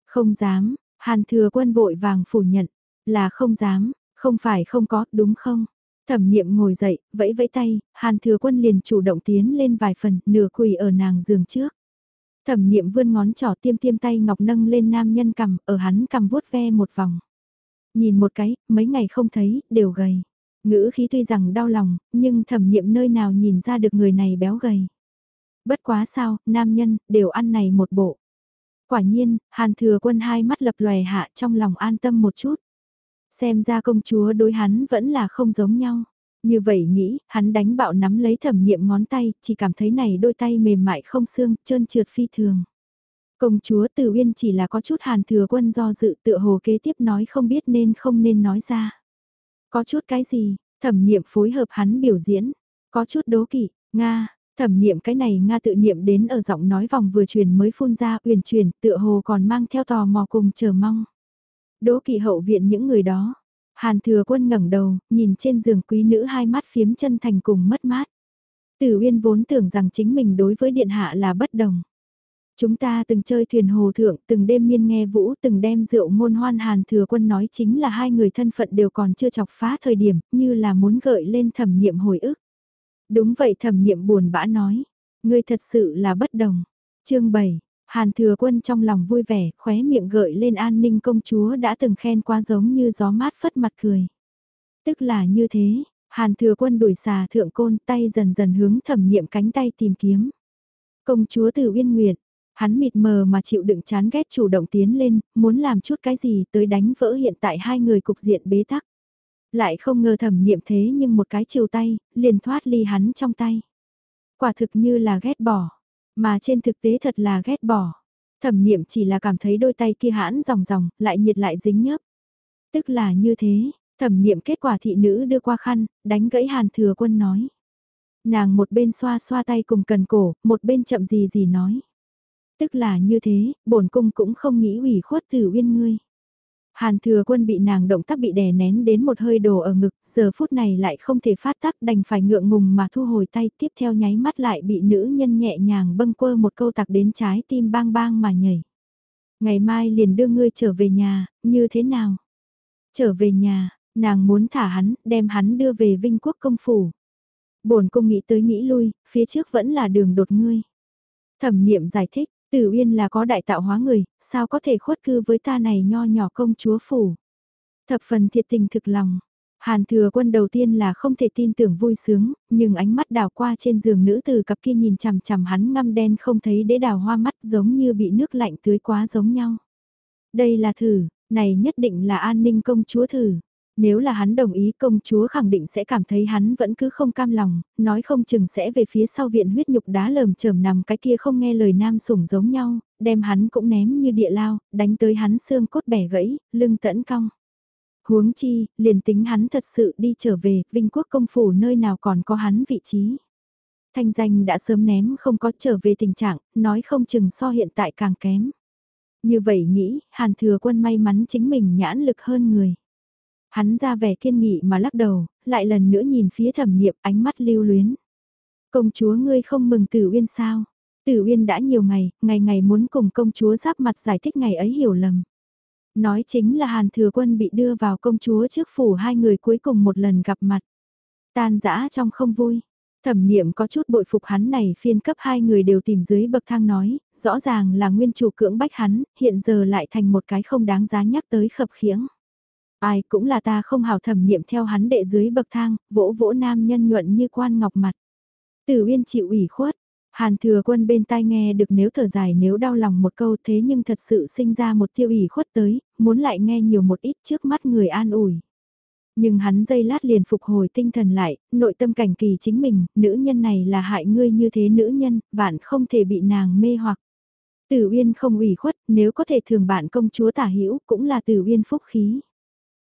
Không dám, hàn thừa quân vội vàng phủ nhận, là không dám, không phải không có, đúng không? Thẩm niệm ngồi dậy, vẫy vẫy tay, hàn thừa quân liền chủ động tiến lên vài phần, nửa quỳ ở nàng giường trước. Thẩm niệm vươn ngón trỏ tiêm tiêm tay ngọc nâng lên nam nhân cầm, ở hắn cầm vuốt ve một vòng. Nhìn một cái, mấy ngày không thấy, đều gầy. Ngữ khí tuy rằng đau lòng, nhưng thẩm niệm nơi nào nhìn ra được người này béo gầy. Bất quá sao, nam nhân, đều ăn này một bộ. Quả nhiên, hàn thừa quân hai mắt lập lòe hạ trong lòng an tâm một chút. Xem ra công chúa đối hắn vẫn là không giống nhau. Như vậy nghĩ, hắn đánh bạo nắm lấy thẩm niệm ngón tay, chỉ cảm thấy này đôi tay mềm mại không xương, trơn trượt phi thường. Công chúa Từ Uyên chỉ là có chút hàn thừa quân do dự tựa hồ kế tiếp nói không biết nên không nên nói ra. Có chút cái gì, thẩm niệm phối hợp hắn biểu diễn, có chút đố kỵ, Nga, thẩm niệm cái này Nga tự niệm đến ở giọng nói vòng vừa truyền mới phun ra uyển chuyển tựa hồ còn mang theo tò mò cùng chờ mong. Đỗ kỳ hậu viện những người đó. Hàn thừa quân ngẩng đầu, nhìn trên giường quý nữ hai mắt phiếm chân thành cùng mất mát. Tử Uyên vốn tưởng rằng chính mình đối với điện hạ là bất đồng. Chúng ta từng chơi thuyền hồ thượng, từng đêm miên nghe vũ, từng đem rượu ngôn hoan hàn thừa quân nói chính là hai người thân phận đều còn chưa chọc phá thời điểm, như là muốn gợi lên thẩm niệm hồi ức. Đúng vậy thẩm niệm buồn bã nói. Ngươi thật sự là bất đồng. chương 7, Hàn thừa quân trong lòng vui vẻ, khóe miệng gợi lên an ninh công chúa đã từng khen qua giống như gió mát phất mặt cười. Tức là như thế, Hàn thừa quân đuổi xà thượng côn tay dần dần hướng thẩm niệm cánh tay tìm kiếm. Công chúa từ uyên nguyệt, hắn mịt mờ mà chịu đựng chán ghét chủ động tiến lên, muốn làm chút cái gì tới đánh vỡ hiện tại hai người cục diện bế tắc. Lại không ngờ thẩm niệm thế nhưng một cái chiều tay, liền thoát ly hắn trong tay. Quả thực như là ghét bỏ, mà trên thực tế thật là ghét bỏ. Thẩm niệm chỉ là cảm thấy đôi tay kia hãn ròng ròng, lại nhiệt lại dính nhớp. Tức là như thế, thẩm niệm kết quả thị nữ đưa qua khăn, đánh gãy hàn thừa quân nói. Nàng một bên xoa xoa tay cùng cần cổ, một bên chậm gì gì nói. Tức là như thế, bổn cung cũng không nghĩ ủy khuất từ uyên ngươi. Hàn thừa quân bị nàng động tác bị đè nén đến một hơi đồ ở ngực, giờ phút này lại không thể phát tác đành phải ngượng ngùng mà thu hồi tay tiếp theo nháy mắt lại bị nữ nhân nhẹ nhàng bâng quơ một câu tặc đến trái tim bang bang mà nhảy. Ngày mai liền đưa ngươi trở về nhà, như thế nào? Trở về nhà, nàng muốn thả hắn, đem hắn đưa về Vinh Quốc công phủ. Bổn cung nghĩ tới nghĩ lui, phía trước vẫn là đường đột ngươi. Thẩm niệm giải thích, Tử Uyên là có đại tạo hóa người, sao có thể khuất cư với ta này nho nhỏ công chúa phủ. Thập phần thiệt tình thực lòng. Hàn thừa quân đầu tiên là không thể tin tưởng vui sướng, nhưng ánh mắt đào qua trên giường nữ từ cặp kia nhìn chằm chằm hắn ngăm đen không thấy đế đào hoa mắt giống như bị nước lạnh tưới quá giống nhau. Đây là thử, này nhất định là an ninh công chúa thử. Nếu là hắn đồng ý công chúa khẳng định sẽ cảm thấy hắn vẫn cứ không cam lòng, nói không chừng sẽ về phía sau viện huyết nhục đá lờm chởm nằm cái kia không nghe lời nam sủng giống nhau, đem hắn cũng ném như địa lao, đánh tới hắn xương cốt bẻ gãy, lưng tẫn cong. Huống chi, liền tính hắn thật sự đi trở về, Vinh Quốc công phủ nơi nào còn có hắn vị trí. Thanh danh đã sớm ném không có trở về tình trạng, nói không chừng so hiện tại càng kém. Như vậy nghĩ, Hàn Thừa Quân may mắn chính mình nhãn lực hơn người. Hắn ra vẻ kiên nghị mà lắc đầu, lại lần nữa nhìn phía thẩm niệm ánh mắt lưu luyến. Công chúa ngươi không mừng Tử Uyên sao? Tử Uyên đã nhiều ngày, ngày ngày muốn cùng công chúa giáp mặt giải thích ngày ấy hiểu lầm. Nói chính là Hàn Thừa Quân bị đưa vào công chúa trước phủ hai người cuối cùng một lần gặp mặt. Tan dã trong không vui. Thẩm niệm có chút bội phục hắn này phiên cấp hai người đều tìm dưới bậc thang nói, rõ ràng là nguyên chủ cưỡng bách hắn, hiện giờ lại thành một cái không đáng giá nhắc tới khập khiễng. Ai cũng là ta không hào thẩm niệm theo hắn đệ dưới bậc thang, vỗ vỗ nam nhân nhuận như quan ngọc mặt. Tử Uyên chịu ủy khuất, Hàn thừa quân bên tai nghe được nếu thở dài nếu đau lòng một câu thế nhưng thật sự sinh ra một tiêu ủy khuất tới, muốn lại nghe nhiều một ít trước mắt người an ủi. Nhưng hắn dây lát liền phục hồi tinh thần lại, nội tâm cảnh kỳ chính mình, nữ nhân này là hại ngươi như thế nữ nhân, vạn không thể bị nàng mê hoặc. Tử Uyên không ủy khuất, nếu có thể thường bạn công chúa tả hữu cũng là Tử Uyên phúc khí.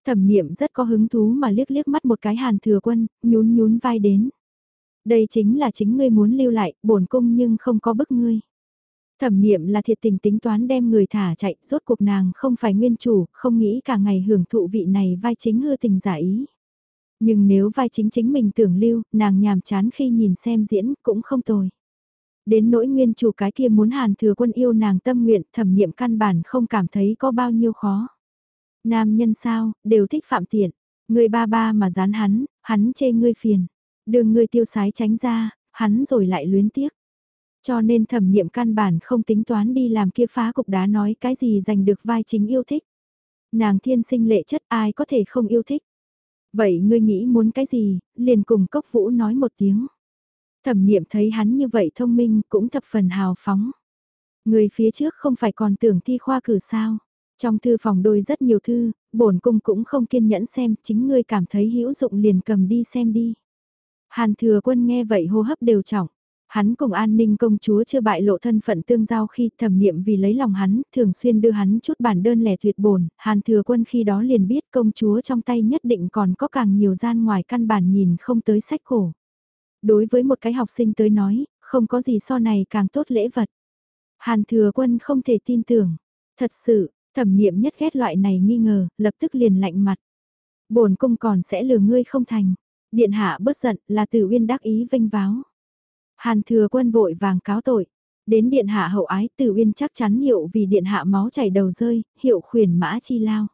Thẩm niệm rất có hứng thú mà liếc liếc mắt một cái hàn thừa quân, nhún nhún vai đến. Đây chính là chính ngươi muốn lưu lại, bổn cung nhưng không có bức ngươi. Thẩm niệm là thiệt tình tính toán đem người thả chạy, rốt cuộc nàng không phải nguyên chủ, không nghĩ cả ngày hưởng thụ vị này vai chính hư tình giả ý. Nhưng nếu vai chính chính mình tưởng lưu, nàng nhàm chán khi nhìn xem diễn cũng không tồi. Đến nỗi nguyên chủ cái kia muốn hàn thừa quân yêu nàng tâm nguyện thẩm niệm căn bản không cảm thấy có bao nhiêu khó. Nam nhân sao, đều thích phạm tiện. Người ba ba mà dán hắn, hắn chê ngươi phiền. Đường ngươi tiêu sái tránh ra, hắn rồi lại luyến tiếc. Cho nên thẩm niệm căn bản không tính toán đi làm kia phá cục đá nói cái gì giành được vai chính yêu thích. Nàng thiên sinh lệ chất ai có thể không yêu thích. Vậy ngươi nghĩ muốn cái gì, liền cùng cốc vũ nói một tiếng. Thẩm niệm thấy hắn như vậy thông minh cũng thập phần hào phóng. Người phía trước không phải còn tưởng thi khoa cử sao. Trong thư phòng đôi rất nhiều thư, bổn cung cũng không kiên nhẫn xem, chính ngươi cảm thấy hữu dụng liền cầm đi xem đi. Hàn thừa quân nghe vậy hô hấp đều trọng. Hắn cùng an ninh công chúa chưa bại lộ thân phận tương giao khi thẩm niệm vì lấy lòng hắn, thường xuyên đưa hắn chút bản đơn lẻ tuyệt bổn, hàn thừa quân khi đó liền biết công chúa trong tay nhất định còn có càng nhiều gian ngoài căn bản nhìn không tới sách cổ. Đối với một cái học sinh tới nói, không có gì so này càng tốt lễ vật. Hàn thừa quân không thể tin tưởng. Thật sự, Thẩm niệm nhất ghét loại này nghi ngờ, lập tức liền lạnh mặt. bổn cung còn sẽ lừa ngươi không thành. Điện hạ bớt giận là từ uyên đắc ý vinh váo. Hàn thừa quân vội vàng cáo tội. Đến điện hạ hậu ái từ uyên chắc chắn hiệu vì điện hạ máu chảy đầu rơi, hiệu khuyển mã chi lao.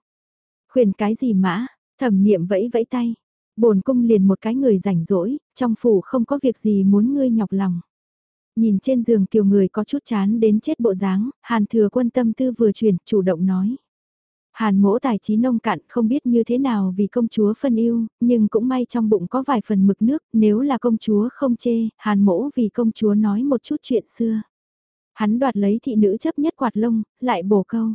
Khuyển cái gì mã, thẩm niệm vẫy vẫy tay. bổn cung liền một cái người rảnh rỗi, trong phủ không có việc gì muốn ngươi nhọc lòng. Nhìn trên giường kiều người có chút chán đến chết bộ dáng, hàn thừa quân tâm tư vừa chuyển, chủ động nói. Hàn mỗ tài trí nông cạn không biết như thế nào vì công chúa phân yêu, nhưng cũng may trong bụng có vài phần mực nước, nếu là công chúa không chê, hàn mỗ vì công chúa nói một chút chuyện xưa. Hắn đoạt lấy thị nữ chấp nhất quạt lông, lại bổ câu.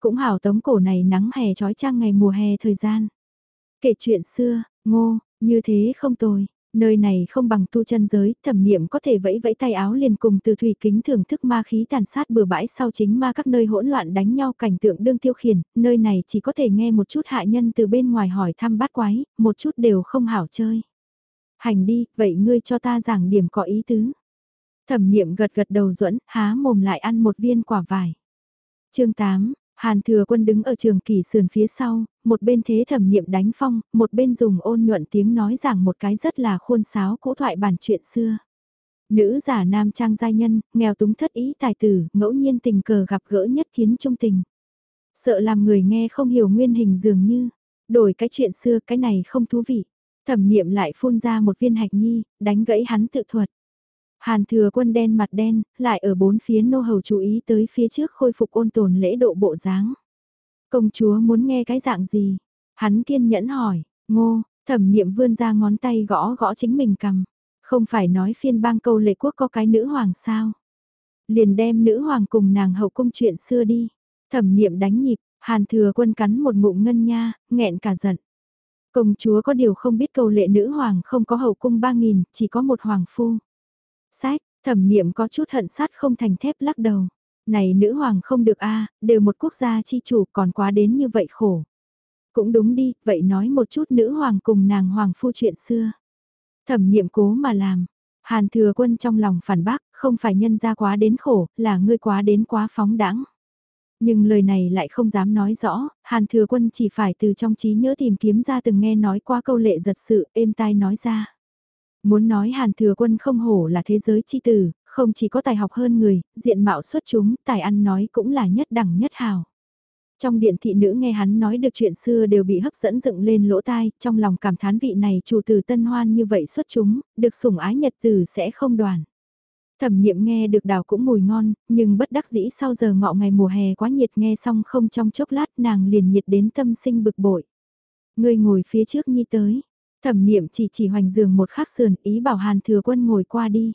Cũng hảo tống cổ này nắng hè trói trang ngày mùa hè thời gian. Kể chuyện xưa, ngô, như thế không tồi. Nơi này không bằng tu chân giới, thẩm niệm có thể vẫy vẫy tay áo liền cùng từ thủy kính thưởng thức ma khí tàn sát bừa bãi sau chính ma các nơi hỗn loạn đánh nhau cảnh tượng đương tiêu khiển, nơi này chỉ có thể nghe một chút hạ nhân từ bên ngoài hỏi thăm bát quái, một chút đều không hảo chơi. Hành đi, vậy ngươi cho ta giảng điểm có ý tứ. Thẩm niệm gật gật đầu duẫn há mồm lại ăn một viên quả vải. chương 8, Hàn thừa quân đứng ở trường kỳ sườn phía sau, một bên thế thẩm niệm đánh phong, một bên dùng ôn nhuận tiếng nói rằng một cái rất là khôn sáo cũ thoại bản chuyện xưa. Nữ giả nam trang giai nhân, nghèo túng thất ý tài tử, ngẫu nhiên tình cờ gặp gỡ nhất kiến trung tình. Sợ làm người nghe không hiểu nguyên hình dường như, đổi cái chuyện xưa cái này không thú vị. Thẩm niệm lại phun ra một viên hạch nhi, đánh gãy hắn tự thuật. Hàn thừa quân đen mặt đen, lại ở bốn phía nô hầu chú ý tới phía trước khôi phục ôn tồn lễ độ bộ dáng. Công chúa muốn nghe cái dạng gì? Hắn kiên nhẫn hỏi, ngô, thẩm niệm vươn ra ngón tay gõ gõ chính mình cầm. Không phải nói phiên bang câu lệ quốc có cái nữ hoàng sao? Liền đem nữ hoàng cùng nàng hậu cung chuyện xưa đi. Thẩm niệm đánh nhịp, hàn thừa quân cắn một ngụm ngân nha, nghẹn cả giận. Công chúa có điều không biết câu lệ nữ hoàng không có hậu cung ba nghìn, chỉ có một hoàng phu. Sách, thẩm niệm có chút hận sát không thành thép lắc đầu. Này nữ hoàng không được a đều một quốc gia chi chủ còn quá đến như vậy khổ. Cũng đúng đi, vậy nói một chút nữ hoàng cùng nàng hoàng phu chuyện xưa. Thẩm niệm cố mà làm. Hàn thừa quân trong lòng phản bác, không phải nhân ra quá đến khổ, là ngươi quá đến quá phóng đãng. Nhưng lời này lại không dám nói rõ, Hàn thừa quân chỉ phải từ trong trí nhớ tìm kiếm ra từng nghe nói qua câu lệ giật sự, êm tai nói ra. Muốn nói Hàn Thừa Quân không hổ là thế giới chi tử, không chỉ có tài học hơn người, diện mạo xuất chúng, tài ăn nói cũng là nhất đẳng nhất hào. Trong điện thị nữ nghe hắn nói được chuyện xưa đều bị hấp dẫn dựng lên lỗ tai, trong lòng cảm thán vị này chủ tử tân hoan như vậy xuất chúng, được sủng ái nhật tử sẽ không đoàn. Thẩm niệm nghe được đào cũng mùi ngon, nhưng bất đắc dĩ sau giờ ngọ ngày mùa hè quá nhiệt nghe xong không trong chốc lát nàng liền nhiệt đến tâm sinh bực bội. Người ngồi phía trước nhi tới, Thẩm niệm chỉ chỉ hoành giường một khắc sườn ý bảo hàn thừa quân ngồi qua đi.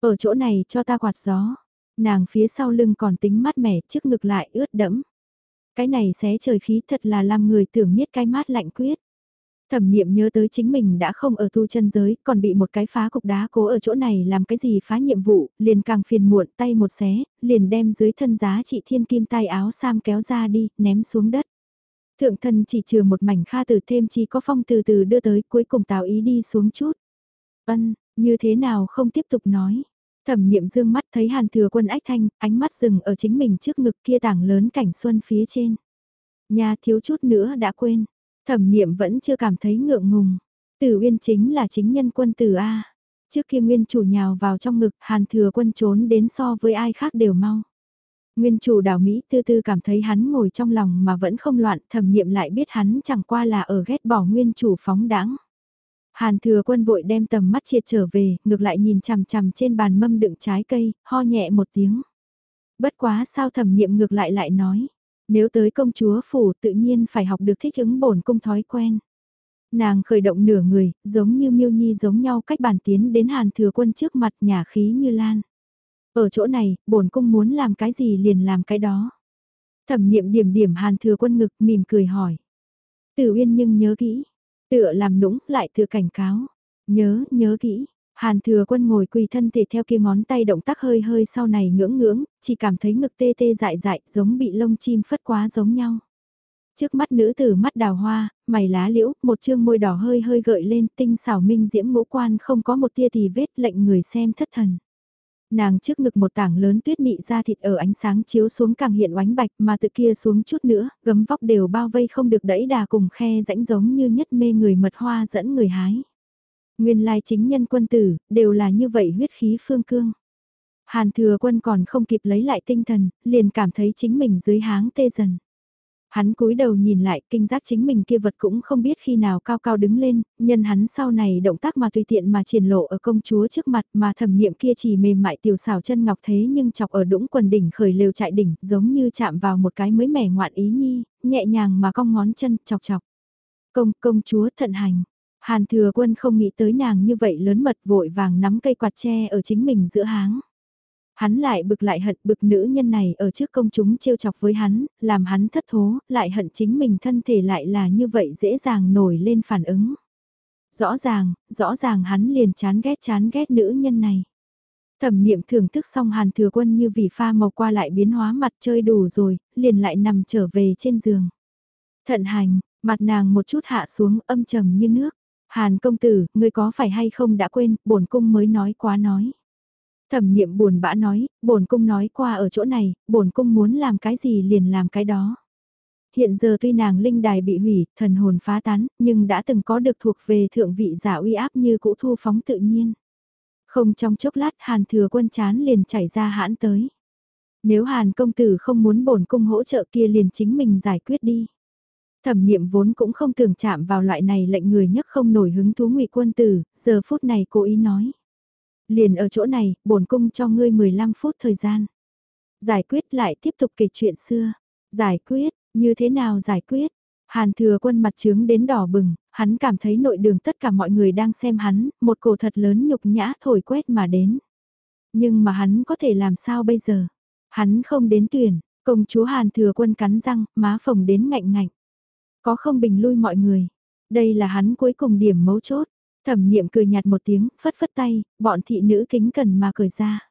Ở chỗ này cho ta quạt gió. Nàng phía sau lưng còn tính mát mẻ trước ngực lại ướt đẫm. Cái này xé trời khí thật là làm người tưởng miết cái mát lạnh quyết. Thẩm niệm nhớ tới chính mình đã không ở tu chân giới, còn bị một cái phá cục đá cố ở chỗ này làm cái gì phá nhiệm vụ, liền càng phiền muộn tay một xé, liền đem dưới thân giá trị thiên kim tay áo sam kéo ra đi, ném xuống đất. Thượng thân chỉ chừa một mảnh kha từ thêm chi có phong từ từ đưa tới cuối cùng tào ý đi xuống chút. Ân, như thế nào không tiếp tục nói. Thẩm niệm dương mắt thấy hàn thừa quân ách thanh, ánh mắt dừng ở chính mình trước ngực kia tảng lớn cảnh xuân phía trên. Nhà thiếu chút nữa đã quên. Thẩm niệm vẫn chưa cảm thấy ngượng ngùng. Tử uyên chính là chính nhân quân tử A. Trước kia nguyên chủ nhào vào trong ngực hàn thừa quân trốn đến so với ai khác đều mau. Nguyên chủ đào Mỹ tư tư cảm thấy hắn ngồi trong lòng mà vẫn không loạn, thẩm niệm lại biết hắn chẳng qua là ở ghét bỏ nguyên chủ phóng đãng. Hàn thừa quân vội đem tầm mắt triệt trở về, ngược lại nhìn chằm chằm trên bàn mâm đựng trái cây, ho nhẹ một tiếng. Bất quá sao thẩm niệm ngược lại lại nói, nếu tới công chúa phủ tự nhiên phải học được thích ứng bổn cung thói quen. Nàng khởi động nửa người, giống như miêu nhi giống nhau cách bàn tiến đến hàn thừa quân trước mặt nhà khí như lan. Ở chỗ này, bổn cung muốn làm cái gì liền làm cái đó. Thẩm niệm điểm điểm hàn thừa quân ngực mỉm cười hỏi. Tử uyên nhưng nhớ kỹ. Tựa làm nũng lại thừa cảnh cáo. Nhớ, nhớ kỹ. Hàn thừa quân ngồi quỳ thân thể theo kia ngón tay động tác hơi hơi sau này ngưỡng ngưỡng, chỉ cảm thấy ngực tê tê dại dại giống bị lông chim phất quá giống nhau. Trước mắt nữ tử mắt đào hoa, mày lá liễu, một chương môi đỏ hơi hơi gợi lên tinh xảo minh diễm ngũ quan không có một tia tì vết lệnh người xem thất thần. Nàng trước ngực một tảng lớn tuyết nị ra thịt ở ánh sáng chiếu xuống càng hiện oánh bạch mà tự kia xuống chút nữa, gấm vóc đều bao vây không được đẩy đà cùng khe rãnh giống như nhất mê người mật hoa dẫn người hái. Nguyên lai chính nhân quân tử, đều là như vậy huyết khí phương cương. Hàn thừa quân còn không kịp lấy lại tinh thần, liền cảm thấy chính mình dưới háng tê dần. Hắn cúi đầu nhìn lại, kinh giác chính mình kia vật cũng không biết khi nào cao cao đứng lên, nhân hắn sau này động tác mà tùy tiện mà triển lộ ở công chúa trước mặt mà thẩm niệm kia chỉ mềm mại tiểu xảo chân ngọc thế nhưng chọc ở đũng quần đỉnh khởi lều chạy đỉnh, giống như chạm vào một cái mới mẻ ngoạn ý nhi, nhẹ nhàng mà cong ngón chân, chọc chọc. Công, công chúa thận hành. Hàn thừa quân không nghĩ tới nàng như vậy lớn mật vội vàng nắm cây quạt tre ở chính mình giữa háng. Hắn lại bực lại hận bực nữ nhân này ở trước công chúng trêu chọc với hắn, làm hắn thất thố, lại hận chính mình thân thể lại là như vậy dễ dàng nổi lên phản ứng. Rõ ràng, rõ ràng hắn liền chán ghét chán ghét nữ nhân này. Thẩm niệm thưởng thức xong hàn thừa quân như vì pha màu qua lại biến hóa mặt chơi đủ rồi, liền lại nằm trở về trên giường. Thận hành, mặt nàng một chút hạ xuống âm trầm như nước. Hàn công tử, ngươi có phải hay không đã quên, bổn cung mới nói quá nói. Thẩm niệm buồn bã nói, bổn cung nói qua ở chỗ này, bổn cung muốn làm cái gì liền làm cái đó. Hiện giờ tuy nàng linh đài bị hủy, thần hồn phá tán, nhưng đã từng có được thuộc về thượng vị giả uy áp như cũ thu phóng tự nhiên. Không trong chốc lát hàn thừa quân chán liền chảy ra hãn tới. Nếu hàn công tử không muốn bổn cung hỗ trợ kia liền chính mình giải quyết đi. Thẩm niệm vốn cũng không tưởng chạm vào loại này lệnh người nhất không nổi hứng thú ngụy quân tử, giờ phút này cố ý nói. Liền ở chỗ này, bổn cung cho ngươi 15 phút thời gian. Giải quyết lại tiếp tục kể chuyện xưa. Giải quyết, như thế nào giải quyết? Hàn thừa quân mặt trướng đến đỏ bừng, hắn cảm thấy nội đường tất cả mọi người đang xem hắn, một cổ thật lớn nhục nhã thổi quét mà đến. Nhưng mà hắn có thể làm sao bây giờ? Hắn không đến tuyển, công chúa Hàn thừa quân cắn răng, má phồng đến ngạnh ngạnh. Có không bình lui mọi người. Đây là hắn cuối cùng điểm mấu chốt. Thẩm niệm cười nhạt một tiếng, phất phất tay, bọn thị nữ kính cần mà cười ra.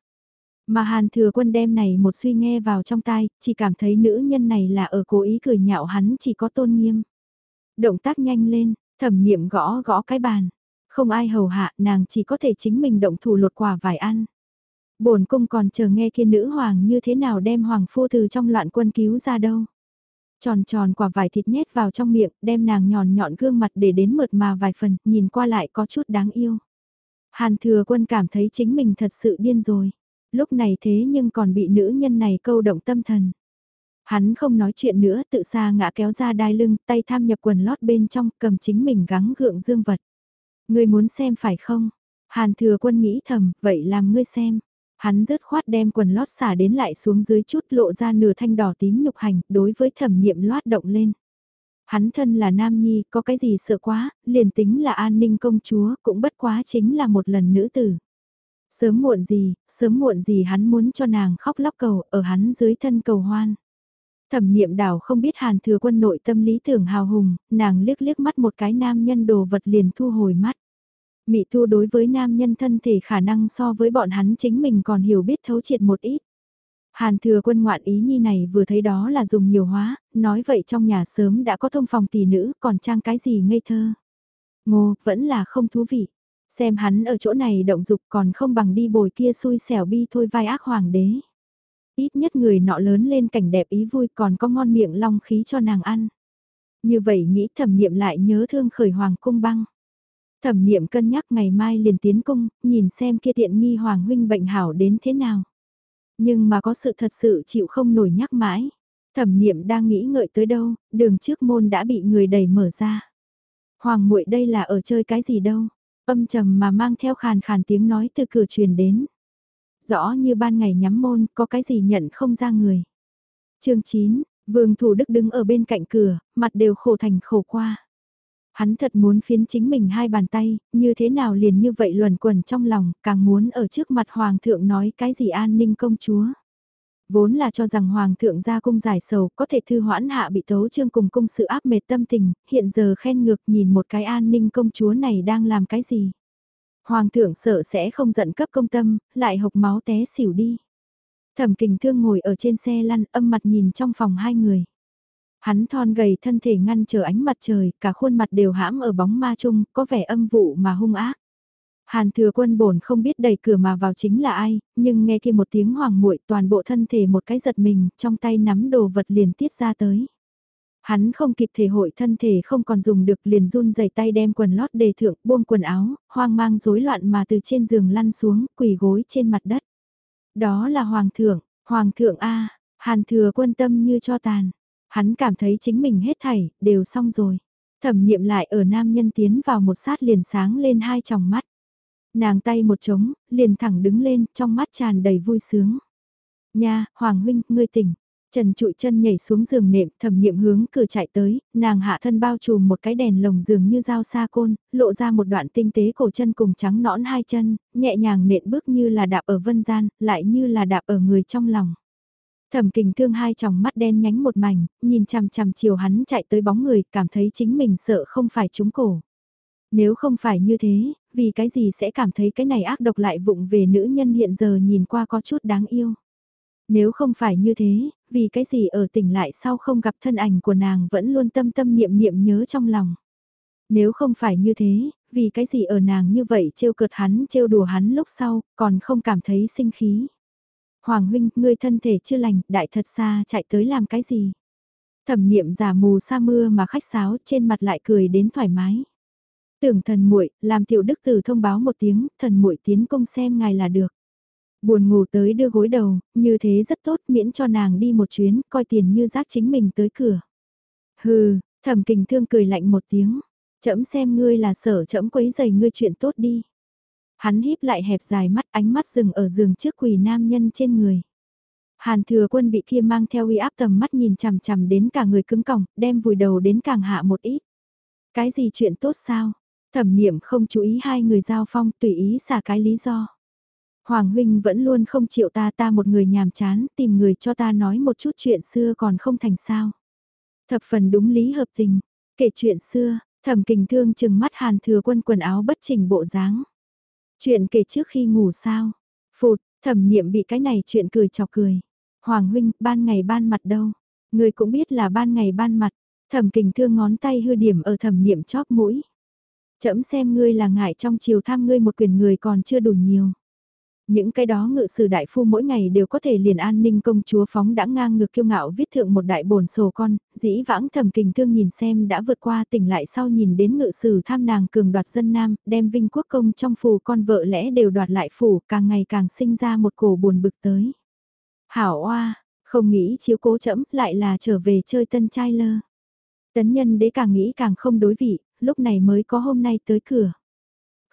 Mà hàn thừa quân đem này một suy nghe vào trong tai, chỉ cảm thấy nữ nhân này là ở cố ý cười nhạo hắn chỉ có tôn nghiêm. Động tác nhanh lên, thẩm niệm gõ gõ cái bàn. Không ai hầu hạ, nàng chỉ có thể chính mình động thủ lột quả vải ăn. bổn cung còn chờ nghe kia nữ hoàng như thế nào đem hoàng phu từ trong loạn quân cứu ra đâu. Tròn tròn quả vải thịt nhét vào trong miệng, đem nàng nhòn nhọn gương mặt để đến mượt mà vài phần, nhìn qua lại có chút đáng yêu. Hàn thừa quân cảm thấy chính mình thật sự điên rồi. Lúc này thế nhưng còn bị nữ nhân này câu động tâm thần. Hắn không nói chuyện nữa, tự xa ngã kéo ra đai lưng, tay tham nhập quần lót bên trong, cầm chính mình gắng gượng dương vật. Ngươi muốn xem phải không? Hàn thừa quân nghĩ thầm, vậy làm ngươi xem. Hắn rớt khoát đem quần lót xả đến lại xuống dưới chút lộ ra nửa thanh đỏ tím nhục hành, đối với thẩm niệm loát động lên. Hắn thân là nam nhi, có cái gì sợ quá, liền tính là an ninh công chúa, cũng bất quá chính là một lần nữ tử. Sớm muộn gì, sớm muộn gì hắn muốn cho nàng khóc lóc cầu, ở hắn dưới thân cầu hoan. Thẩm niệm đảo không biết hàn thừa quân nội tâm lý tưởng hào hùng, nàng liếc liếc mắt một cái nam nhân đồ vật liền thu hồi mắt. Mị thu đối với nam nhân thân thể khả năng so với bọn hắn chính mình còn hiểu biết thấu triệt một ít. Hàn thừa quân ngoạn ý nhi này vừa thấy đó là dùng nhiều hóa, nói vậy trong nhà sớm đã có thông phòng tỷ nữ còn trang cái gì ngây thơ. Ngô, vẫn là không thú vị. Xem hắn ở chỗ này động dục còn không bằng đi bồi kia xui xẻo bi thôi vai ác hoàng đế. Ít nhất người nọ lớn lên cảnh đẹp ý vui còn có ngon miệng long khí cho nàng ăn. Như vậy nghĩ thẩm niệm lại nhớ thương khởi hoàng cung băng. Thẩm niệm cân nhắc ngày mai liền tiến cung, nhìn xem kia tiện nghi hoàng huynh bệnh hảo đến thế nào. Nhưng mà có sự thật sự chịu không nổi nhắc mãi. Thẩm niệm đang nghĩ ngợi tới đâu, đường trước môn đã bị người đẩy mở ra. Hoàng muội đây là ở chơi cái gì đâu, âm trầm mà mang theo khàn khàn tiếng nói từ cửa truyền đến. Rõ như ban ngày nhắm môn, có cái gì nhận không ra người. chương 9, Vương Thủ Đức đứng ở bên cạnh cửa, mặt đều khổ thành khổ qua hắn thật muốn phiến chính mình hai bàn tay, như thế nào liền như vậy luẩn quẩn trong lòng, càng muốn ở trước mặt hoàng thượng nói cái gì an ninh công chúa. Vốn là cho rằng hoàng thượng ra cung giải sầu có thể thư hoãn hạ bị tấu trương cùng cung sự áp mệt tâm tình, hiện giờ khen ngược nhìn một cái an ninh công chúa này đang làm cái gì. Hoàng thượng sợ sẽ không giận cấp công tâm, lại hộc máu té xỉu đi. Thẩm kình thương ngồi ở trên xe lăn âm mặt nhìn trong phòng hai người. Hắn thon gầy thân thể ngăn chờ ánh mặt trời, cả khuôn mặt đều hãm ở bóng ma chung, có vẻ âm vụ mà hung ác. Hàn thừa quân bổn không biết đẩy cửa mà vào chính là ai, nhưng nghe kia một tiếng hoàng muội toàn bộ thân thể một cái giật mình, trong tay nắm đồ vật liền tiết ra tới. Hắn không kịp thể hội thân thể không còn dùng được liền run dày tay đem quần lót đề thượng buông quần áo, hoang mang rối loạn mà từ trên giường lăn xuống, quỳ gối trên mặt đất. Đó là hoàng thượng, hoàng thượng A, hàn thừa quân tâm như cho tàn. Hắn cảm thấy chính mình hết thảy, đều xong rồi. Thẩm niệm lại ở nam nhân tiến vào một sát liền sáng lên hai tròng mắt. Nàng tay một trống, liền thẳng đứng lên, trong mắt tràn đầy vui sướng. Nha, Hoàng huynh, ngươi tỉnh. Trần trụi chân nhảy xuống giường nệm, thẩm niệm hướng cửa chạy tới, nàng hạ thân bao trùm một cái đèn lồng giường như dao sa côn, lộ ra một đoạn tinh tế cổ chân cùng trắng nõn hai chân, nhẹ nhàng nện bước như là đạp ở vân gian, lại như là đạp ở người trong lòng. Thẩm kình thương hai tròng mắt đen nhánh một mảnh, nhìn chằm chằm chiều hắn chạy tới bóng người, cảm thấy chính mình sợ không phải trúng cổ. Nếu không phải như thế, vì cái gì sẽ cảm thấy cái này ác độc lại vụng về nữ nhân hiện giờ nhìn qua có chút đáng yêu. Nếu không phải như thế, vì cái gì ở tỉnh lại sau không gặp thân ảnh của nàng vẫn luôn tâm tâm niệm niệm nhớ trong lòng. Nếu không phải như thế, vì cái gì ở nàng như vậy trêu cợt hắn trêu đùa hắn lúc sau, còn không cảm thấy sinh khí. Hoàng huynh, ngươi thân thể chưa lành, đại thật xa chạy tới làm cái gì? Thẩm niệm giả mù sa mưa mà khách sáo trên mặt lại cười đến thoải mái. Tưởng thần muội làm tiểu đức tử thông báo một tiếng, thần muội tiến công xem ngài là được. Buồn ngủ tới đưa gối đầu, như thế rất tốt miễn cho nàng đi một chuyến, coi tiền như rác chính mình tới cửa. Hừ, thẩm kình thương cười lạnh một tiếng, chậm xem ngươi là sở chậm quấy giày ngươi chuyện tốt đi. Hắn híp lại hẹp dài mắt ánh mắt dừng ở giường trước quỳ nam nhân trên người. Hàn thừa quân bị kia mang theo uy áp tầm mắt nhìn chằm chằm đến cả người cứng còng, đem vùi đầu đến càng hạ một ít. Cái gì chuyện tốt sao? Thẩm niệm không chú ý hai người giao phong tùy ý xả cái lý do. Hoàng huynh vẫn luôn không chịu ta ta một người nhàm chán tìm người cho ta nói một chút chuyện xưa còn không thành sao. Thập phần đúng lý hợp tình, kể chuyện xưa, thẩm kình thương chừng mắt hàn thừa quân quần áo bất chỉnh bộ dáng. Chuyện kể trước khi ngủ sao? Phụt, thẩm niệm bị cái này chuyện cười chọc cười. Hoàng huynh, ban ngày ban mặt đâu? Người cũng biết là ban ngày ban mặt. Thẩm kình thương ngón tay hư điểm ở thẩm niệm chóp mũi. Chậm xem ngươi là ngại trong chiều tham ngươi một quyền người còn chưa đủ nhiều. Những cái đó ngự sử đại phu mỗi ngày đều có thể liền an ninh công chúa phóng đã ngang ngược kiêu ngạo viết thượng một đại bổn sổ con, dĩ vãng thầm kình thương nhìn xem đã vượt qua tỉnh lại sau nhìn đến ngự sử tham nàng cường đoạt dân nam, đem vinh quốc công trong phù con vợ lẽ đều đoạt lại phủ, càng ngày càng sinh ra một cổ buồn bực tới. Hảo oa, không nghĩ chiếu cố chẫm lại là trở về chơi tân trai lơ. Tấn nhân đế càng nghĩ càng không đối vị, lúc này mới có hôm nay tới cửa.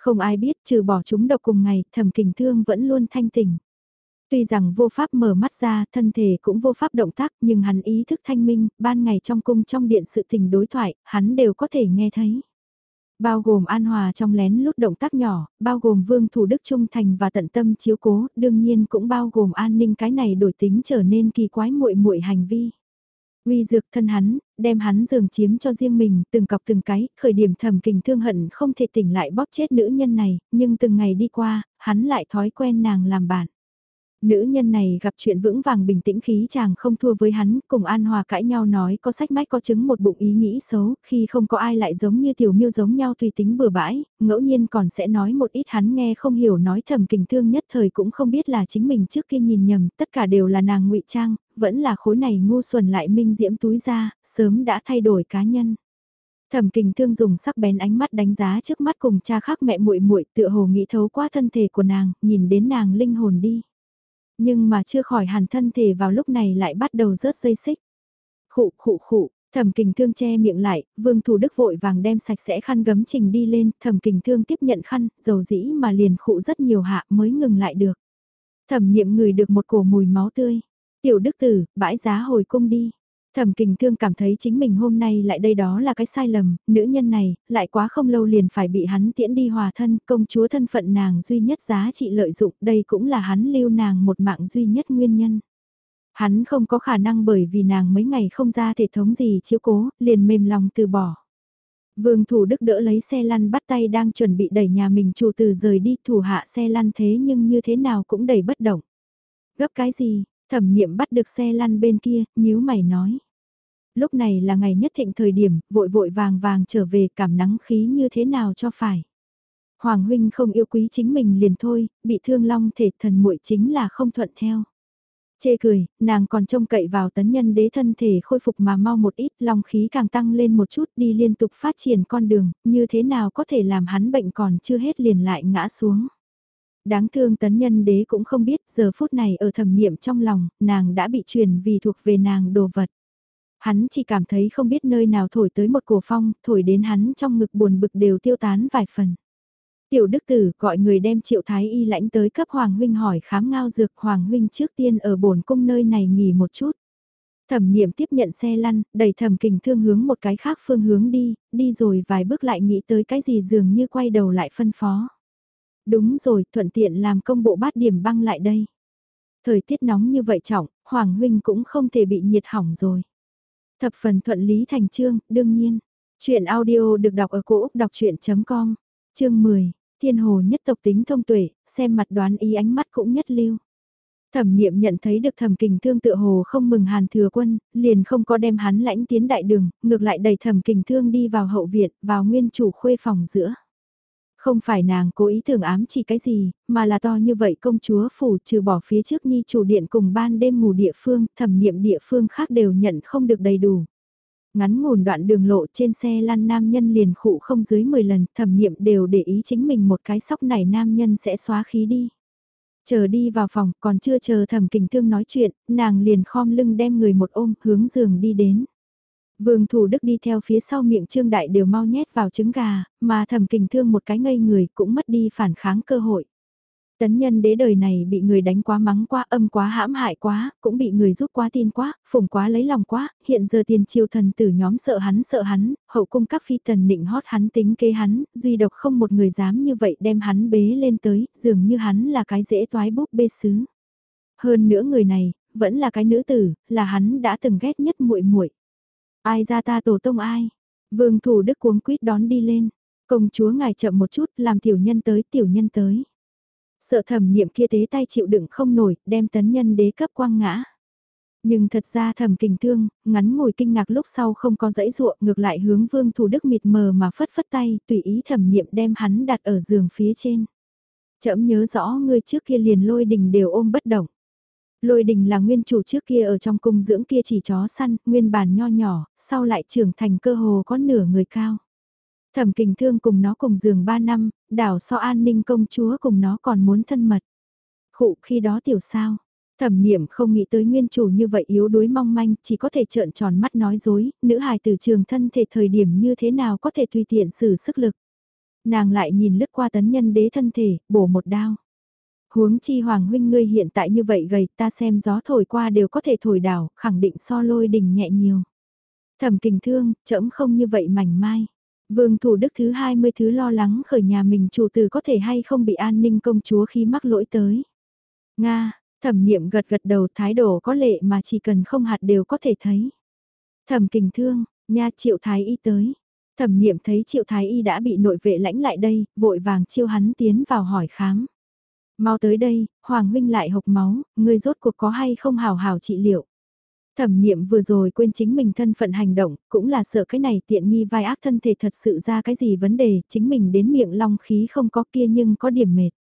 Không ai biết trừ bỏ chúng độc cùng ngày, thẩm kình thương vẫn luôn thanh tỉnh. Tuy rằng vô pháp mở mắt ra, thân thể cũng vô pháp động tác, nhưng hắn ý thức thanh minh, ban ngày trong cung trong điện sự tình đối thoại, hắn đều có thể nghe thấy. Bao gồm an hòa trong lén lút động tác nhỏ, bao gồm vương thủ đức trung thành và tận tâm chiếu cố, đương nhiên cũng bao gồm an ninh cái này đổi tính trở nên kỳ quái muội muội hành vi. Uy dược thân hắn, đem hắn giường chiếm cho riêng mình, từng cọc từng cái, khởi điểm thầm kình thương hận không thể tỉnh lại bóp chết nữ nhân này, nhưng từng ngày đi qua, hắn lại thói quen nàng làm bạn. Nữ nhân này gặp chuyện vững vàng bình tĩnh khí chàng không thua với hắn, cùng An Hòa cãi nhau nói có sách mách có chứng một bụng ý nghĩ xấu, khi không có ai lại giống như tiểu miêu giống nhau tùy tính bừa bãi, ngẫu nhiên còn sẽ nói một ít hắn nghe không hiểu nói thầm kình thương nhất thời cũng không biết là chính mình trước kia nhìn nhầm, tất cả đều là nàng ngụy trang, vẫn là khối này ngu xuẩn lại minh diễm túi ra, sớm đã thay đổi cá nhân. Thẩm Kình Thương dùng sắc bén ánh mắt đánh giá trước mắt cùng cha khác mẹ muội muội, tựa hồ nghĩ thấu qua thân thể của nàng, nhìn đến nàng linh hồn đi. Nhưng mà chưa khỏi hàn thân thể vào lúc này lại bắt đầu rớt dây xích. Khụ khụ khụ, thẩm kình thương che miệng lại, vương thủ đức vội vàng đem sạch sẽ khăn gấm trình đi lên, thẩm kình thương tiếp nhận khăn, dầu dĩ mà liền khụ rất nhiều hạ mới ngừng lại được. Thẩm niệm người được một cổ mùi máu tươi. Tiểu đức tử, bãi giá hồi cung đi. Thẩm kình thương cảm thấy chính mình hôm nay lại đây đó là cái sai lầm, nữ nhân này, lại quá không lâu liền phải bị hắn tiễn đi hòa thân, công chúa thân phận nàng duy nhất giá trị lợi dụng, đây cũng là hắn lưu nàng một mạng duy nhất nguyên nhân. Hắn không có khả năng bởi vì nàng mấy ngày không ra thể thống gì chiếu cố, liền mềm lòng từ bỏ. Vương thủ đức đỡ lấy xe lăn bắt tay đang chuẩn bị đẩy nhà mình chủ từ rời đi thủ hạ xe lăn thế nhưng như thế nào cũng đẩy bất động. Gấp cái gì, thẩm niệm bắt được xe lăn bên kia, nhíu mày nói lúc này là ngày nhất thịnh thời điểm, vội vội vàng vàng trở về cảm nắng khí như thế nào cho phải. Hoàng huynh không yêu quý chính mình liền thôi, bị thương long thể thần muội chính là không thuận theo. Chê cười, nàng còn trông cậy vào tấn nhân đế thân thể khôi phục mà mau một ít, long khí càng tăng lên một chút đi liên tục phát triển con đường, như thế nào có thể làm hắn bệnh còn chưa hết liền lại ngã xuống. Đáng thương tấn nhân đế cũng không biết giờ phút này ở thẩm niệm trong lòng, nàng đã bị truyền vì thuộc về nàng đồ vật. Hắn chỉ cảm thấy không biết nơi nào thổi tới một cổ phong, thổi đến hắn trong ngực buồn bực đều tiêu tán vài phần. Tiểu đức tử gọi người đem triệu thái y lãnh tới cấp Hoàng Huynh hỏi khám ngao dược Hoàng Huynh trước tiên ở bổn cung nơi này nghỉ một chút. Thẩm niệm tiếp nhận xe lăn, đẩy thẩm kình thương hướng một cái khác phương hướng đi, đi rồi vài bước lại nghĩ tới cái gì dường như quay đầu lại phân phó. Đúng rồi, thuận tiện làm công bộ bát điểm băng lại đây. Thời tiết nóng như vậy trọng, Hoàng Huynh cũng không thể bị nhiệt hỏng rồi. Thập phần thuận lý thành chương, đương nhiên. Chuyện audio được đọc ở cổ Úc đọc chuyện.com, chương 10, thiên hồ nhất tộc tính thông tuệ, xem mặt đoán ý ánh mắt cũng nhất lưu. Thẩm niệm nhận thấy được thẩm kình thương tựa hồ không mừng hàn thừa quân, liền không có đem hắn lãnh tiến đại đường, ngược lại đẩy thẩm kình thương đi vào hậu viện, vào nguyên chủ khuê phòng giữa. Không phải nàng cố ý tưởng ám chỉ cái gì, mà là to như vậy công chúa phủ trừ bỏ phía trước nhi chủ điện cùng ban đêm ngủ địa phương, thẩm niệm địa phương khác đều nhận không được đầy đủ. Ngắn ngủn đoạn đường lộ trên xe lăn nam nhân liền khụ không dưới 10 lần, thẩm niệm đều để ý chính mình một cái sóc này nam nhân sẽ xóa khí đi. Chờ đi vào phòng, còn chưa chờ thẩm kình thương nói chuyện, nàng liền khom lưng đem người một ôm, hướng giường đi đến. Vương Thủ Đức đi theo phía sau miệng Trương Đại đều mau nhét vào trứng gà, mà thầm kình thương một cái ngây người cũng mất đi phản kháng cơ hội. Tấn nhân đế đời này bị người đánh quá mắng quá âm quá hãm hại quá, cũng bị người giúp quá tin quá, phủng quá lấy lòng quá, hiện giờ tiền triều thần tử nhóm sợ hắn sợ hắn, hậu cung các phi tần nịnh hót hắn tính kế hắn, duy độc không một người dám như vậy đem hắn bế lên tới, dường như hắn là cái dễ toái búp bê sứ. Hơn nữa người này, vẫn là cái nữ tử, là hắn đã từng ghét nhất muội muội. Ai ra ta tổ tông ai? Vương thủ đức cuống quýt đón đi lên. Công chúa ngài chậm một chút, làm tiểu nhân tới, tiểu nhân tới. Sợ thẩm niệm kia tế tay chịu đựng không nổi, đem tấn nhân đế cấp quang ngã. Nhưng thật ra thẩm kình thương, ngắn ngồi kinh ngạc lúc sau không có dãy ruộng ngược lại hướng vương thủ đức mịt mờ mà phất phất tay, tùy ý thẩm niệm đem hắn đặt ở giường phía trên. Chậm nhớ rõ người trước kia liền lôi đình đều ôm bất động. Lôi đình là nguyên chủ trước kia ở trong cung dưỡng kia chỉ chó săn, nguyên bản nho nhỏ, sau lại trưởng thành cơ hồ có nửa người cao. Thẩm kình thương cùng nó cùng giường 3 năm, đảo so an ninh công chúa cùng nó còn muốn thân mật. Khụ khi đó tiểu sao, thẩm niệm không nghĩ tới nguyên chủ như vậy yếu đuối mong manh, chỉ có thể trợn tròn mắt nói dối, nữ hài từ trường thân thể thời điểm như thế nào có thể tùy tiện sử sức lực. Nàng lại nhìn lướt qua tấn nhân đế thân thể, bổ một đao. Huống chi hoàng huynh ngươi hiện tại như vậy gầy ta xem gió thổi qua đều có thể thổi đảo, khẳng định so lôi đình nhẹ nhiều. Thẩm kình thương, trẫm không như vậy mảnh mai. Vương thủ đức thứ 20 thứ lo lắng khởi nhà mình chủ tử có thể hay không bị an ninh công chúa khi mắc lỗi tới. Nga, thẩm niệm gật gật đầu thái độ có lệ mà chỉ cần không hạt đều có thể thấy. Thẩm kình thương, nha triệu thái y tới. Thẩm niệm thấy triệu thái y đã bị nội vệ lãnh lại đây, vội vàng chiêu hắn tiến vào hỏi khám. Mau tới đây, Hoàng huynh lại hộc máu, ngươi rốt cuộc có hay không hào hào trị liệu. Thẩm niệm vừa rồi quên chính mình thân phận hành động, cũng là sợ cái này tiện nghi vai ác thân thể thật sự ra cái gì vấn đề, chính mình đến miệng long khí không có kia nhưng có điểm mệt.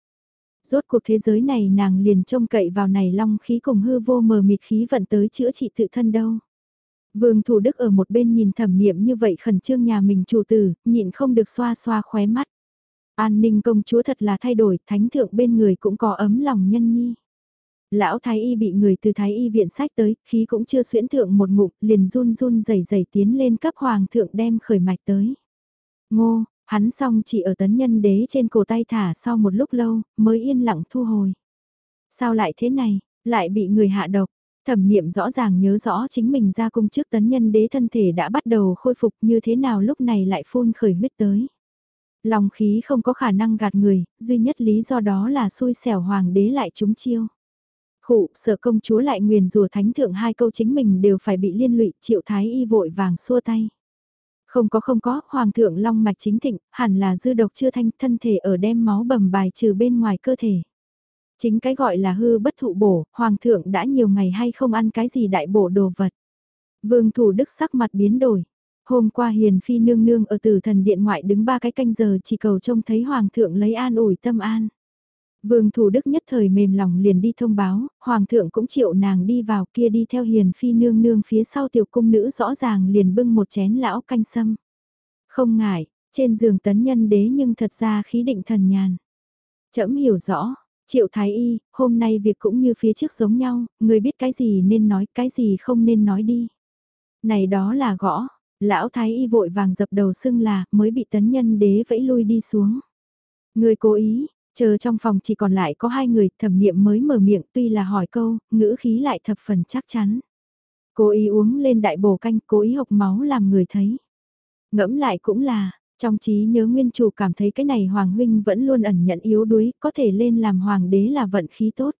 Rốt cuộc thế giới này nàng liền trông cậy vào này long khí cùng hư vô mờ mịt khí vận tới chữa trị tự thân đâu. Vương Thủ Đức ở một bên nhìn thẩm niệm như vậy khẩn trương nhà mình chủ tử, nhịn không được xoa xoa khóe mắt. An ninh công chúa thật là thay đổi, thánh thượng bên người cũng có ấm lòng nhân nhi. Lão thái y bị người từ thái y viện sách tới, khí cũng chưa xuyễn thượng một ngụm, liền run run rẩy rẩy tiến lên cấp hoàng thượng đem khởi mạch tới. Ngô, hắn xong chỉ ở tấn nhân đế trên cổ tay thả sau một lúc lâu, mới yên lặng thu hồi. Sao lại thế này, lại bị người hạ độc, Thẩm niệm rõ ràng nhớ rõ chính mình ra cung trước tấn nhân đế thân thể đã bắt đầu khôi phục như thế nào lúc này lại phun khởi huyết tới. Lòng khí không có khả năng gạt người, duy nhất lý do đó là xui xẻo hoàng đế lại trúng chiêu. Khụ, sợ công chúa lại nguyền rùa thánh thượng hai câu chính mình đều phải bị liên lụy, triệu thái y vội vàng xua tay. Không có không có, hoàng thượng long mạch chính thịnh, hẳn là dư độc chưa thanh thân thể ở đem máu bầm bài trừ bên ngoài cơ thể. Chính cái gọi là hư bất thụ bổ, hoàng thượng đã nhiều ngày hay không ăn cái gì đại bổ đồ vật. Vương thủ đức sắc mặt biến đổi. Hôm qua Hiền Phi nương nương ở tử thần điện ngoại đứng ba cái canh giờ chỉ cầu trông thấy Hoàng thượng lấy an ủi tâm an. Vương Thủ Đức nhất thời mềm lòng liền đi thông báo, Hoàng thượng cũng chịu nàng đi vào kia đi theo Hiền Phi nương nương phía sau tiểu cung nữ rõ ràng liền bưng một chén lão canh sâm. Không ngại, trên giường tấn nhân đế nhưng thật ra khí định thần nhàn. Chấm hiểu rõ, Triệu Thái Y, hôm nay việc cũng như phía trước giống nhau, người biết cái gì nên nói, cái gì không nên nói đi. Này đó là gõ, lão thái y vội vàng dập đầu xưng là mới bị tấn nhân đế vẫy lui đi xuống. Người cố ý, chờ trong phòng chỉ còn lại có hai người, thẩm niệm mới mở miệng tuy là hỏi câu, ngữ khí lại thập phần chắc chắn. Cố ý uống lên đại bổ canh, cố ý hộc máu làm người thấy. Ngẫm lại cũng là, trong trí nhớ nguyên chủ cảm thấy cái này Hoàng Huynh vẫn luôn ẩn nhận yếu đuối, có thể lên làm Hoàng đế là vận khí tốt.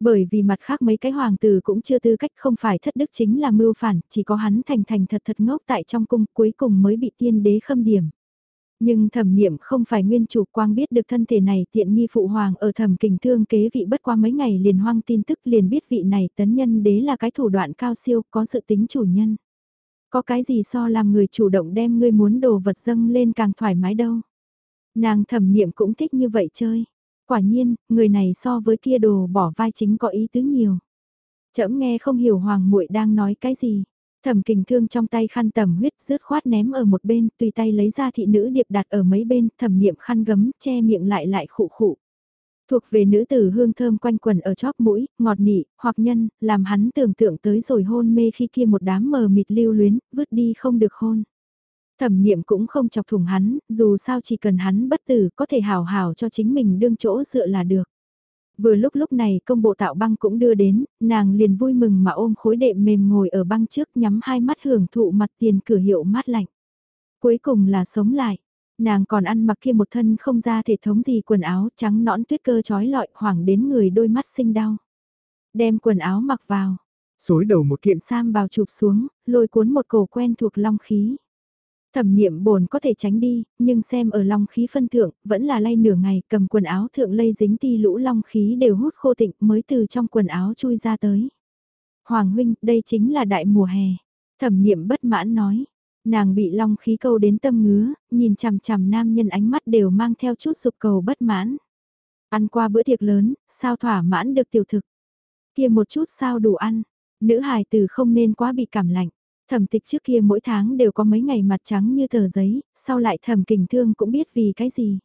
Bởi vì mặt khác mấy cái hoàng tử cũng chưa tư cách không phải thất đức chính là mưu phản, chỉ có hắn thành thành thật thật ngốc tại trong cung cuối cùng mới bị tiên đế khâm điểm. Nhưng thẩm niệm không phải nguyên chủ quang biết được thân thể này tiện nghi phụ hoàng ở thẩm kình thương kế vị bất qua mấy ngày liền hoang tin tức liền biết vị này tấn nhân đế là cái thủ đoạn cao siêu có sự tính chủ nhân. Có cái gì so làm người chủ động đem ngươi muốn đồ vật dâng lên càng thoải mái đâu. Nàng thẩm niệm cũng thích như vậy chơi. Quả nhiên, người này so với kia đồ bỏ vai chính có ý tứ nhiều. Chậm nghe không hiểu hoàng muội đang nói cái gì. Thẩm kình thương trong tay khăn tầm huyết rớt khoát ném ở một bên, tùy tay lấy ra thị nữ điệp đặt ở mấy bên, thẩm niệm khăn gấm, che miệng lại lại khụ khụ. Thuộc về nữ tử hương thơm quanh quần ở chóp mũi, ngọt nị, hoặc nhân, làm hắn tưởng tượng tới rồi hôn mê khi kia một đám mờ mịt lưu luyến, vứt đi không được hôn. Thẩm niệm cũng không chọc thủng hắn, dù sao chỉ cần hắn bất tử có thể hào hào cho chính mình đương chỗ dựa là được. Vừa lúc lúc này công bộ tạo băng cũng đưa đến, nàng liền vui mừng mà ôm khối đệm mềm ngồi ở băng trước nhắm hai mắt hưởng thụ mặt tiền cửa hiệu mát lạnh. Cuối cùng là sống lại, nàng còn ăn mặc kia một thân không ra thể thống gì quần áo trắng nõn tuyết cơ trói lọi hoảng đến người đôi mắt sinh đau. Đem quần áo mặc vào, xối đầu một kiện sam bào chụp xuống, lôi cuốn một cổ quen thuộc long khí. Thẩm niệm bồn có thể tránh đi, nhưng xem ở long khí phân thượng, vẫn là lay nửa ngày, cầm quần áo thượng lây dính ti lũ long khí đều hút khô tịnh mới từ trong quần áo chui ra tới. Hoàng huynh, đây chính là đại mùa hè. Thẩm niệm bất mãn nói. Nàng bị long khí câu đến tâm ngứa, nhìn chằm chằm nam nhân ánh mắt đều mang theo chút sụp cầu bất mãn. Ăn qua bữa tiệc lớn, sao thỏa mãn được tiểu thực. Kia một chút sao đủ ăn, nữ hài từ không nên quá bị cảm lạnh. Thẩm tịch trước kia mỗi tháng đều có mấy ngày mặt trắng như tờ giấy, sau lại thẩm kình thương cũng biết vì cái gì.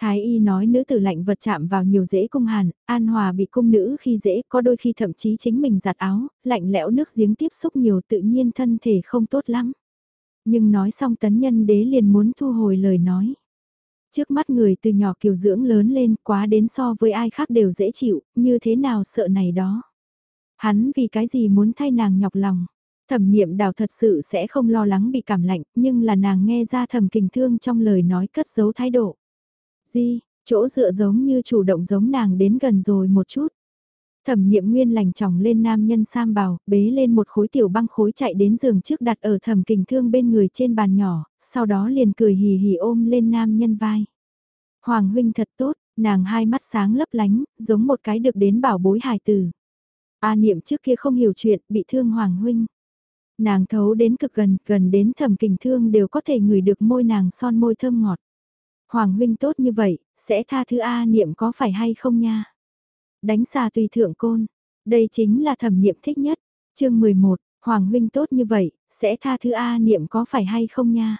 Thái y nói nữ tử lạnh vật chạm vào nhiều dễ cung hàn, an hòa bị cung nữ khi dễ có đôi khi thậm chí chính mình giặt áo, lạnh lẽo nước giếng tiếp xúc nhiều tự nhiên thân thể không tốt lắm. Nhưng nói xong tấn nhân đế liền muốn thu hồi lời nói. Trước mắt người từ nhỏ kiều dưỡng lớn lên quá đến so với ai khác đều dễ chịu, như thế nào sợ này đó. Hắn vì cái gì muốn thay nàng nhọc lòng. Thẩm niệm đào thật sự sẽ không lo lắng bị cảm lạnh, nhưng là nàng nghe ra Thẩm kình thương trong lời nói cất giấu thái độ. Di, chỗ dựa giống như chủ động giống nàng đến gần rồi một chút. Thẩm niệm nguyên lành tròng lên nam nhân sam bào, bế lên một khối tiểu băng khối chạy đến giường trước đặt ở thẩm kình thương bên người trên bàn nhỏ, sau đó liền cười hì hì ôm lên nam nhân vai. Hoàng huynh thật tốt, nàng hai mắt sáng lấp lánh, giống một cái được đến bảo bối hài tử. A niệm trước kia không hiểu chuyện, bị thương Hoàng huynh. Nàng thấu đến cực gần, gần đến thẩm kình thương đều có thể ngửi được môi nàng son môi thơm ngọt. Hoàng huynh tốt như vậy, sẽ tha thứ A niệm có phải hay không nha? Đánh xà tùy thượng côn, đây chính là thẩm niệm thích nhất. chương 11, Hoàng huynh tốt như vậy, sẽ tha thứ A niệm có phải hay không nha?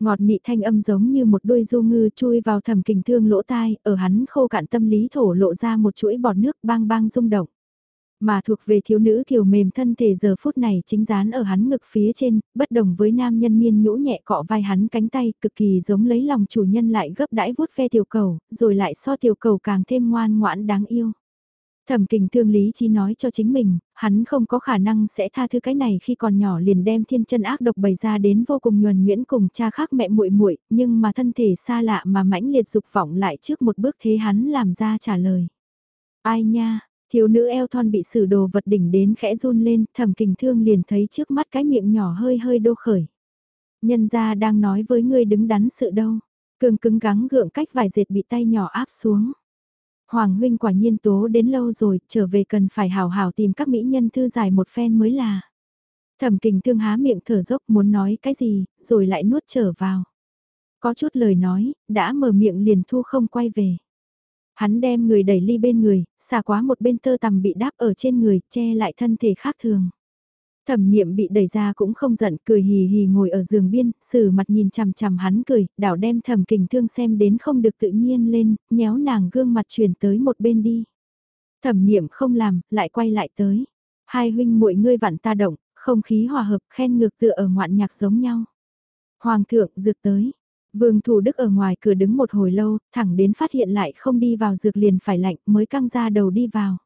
Ngọt nị thanh âm giống như một đôi du ngư chui vào thẩm kình thương lỗ tai, ở hắn khô cạn tâm lý thổ lộ ra một chuỗi bọt nước bang bang rung động. Mà thuộc về thiếu nữ kiều mềm thân thể giờ phút này chính dán ở hắn ngực phía trên, bất đồng với nam nhân miên nhũ nhẹ cọ vai hắn cánh tay, cực kỳ giống lấy lòng chủ nhân lại gấp đãi vuốt ve tiểu cầu, rồi lại so tiểu cầu càng thêm ngoan ngoãn đáng yêu. Thẩm kình thương lý chi nói cho chính mình, hắn không có khả năng sẽ tha thứ cái này khi còn nhỏ liền đem thiên chân ác độc bày ra đến vô cùng nhuần nhuyễn cùng cha khác mẹ muội muội nhưng mà thân thể xa lạ mà mãnh liệt dục vọng lại trước một bước thế hắn làm ra trả lời. Ai nha, Thiếu nữ eo thon bị sử đồ vật đỉnh đến khẽ run lên, thẩm kình thương liền thấy trước mắt cái miệng nhỏ hơi hơi đô khởi. Nhân gia đang nói với ngươi đứng đắn sự đâu, cường cứng gắng gượng cách vài dệt bị tay nhỏ áp xuống. Hoàng huynh quả nhiên tố đến lâu rồi, trở về cần phải hào hào tìm các mỹ nhân thư giải một phen mới là. Thẩm kình thương há miệng thở dốc muốn nói cái gì, rồi lại nuốt trở vào. Có chút lời nói, đã mở miệng liền thu không quay về. Hắn đem người đẩy ly bên người, xả quá một bên tơ tằm bị đáp ở trên người, che lại thân thể khác thường. Thẩm niệm bị đẩy ra cũng không giận, cười hì hì ngồi ở giường biên, sử mặt nhìn chằm chằm hắn cười, đảo đem thẩm kình thương xem đến không được tự nhiên lên, nhéo nàng gương mặt chuyển tới một bên đi. Thẩm niệm không làm, lại quay lại tới. Hai huynh muội ngươi vặn ta động, không khí hòa hợp khen ngược tựa ở ngoạn nhạc giống nhau. Hoàng thượng dược tới. Vương Thủ Đức ở ngoài cửa đứng một hồi lâu, thẳng đến phát hiện lại không đi vào dược liền phải lạnh mới căng ra đầu đi vào.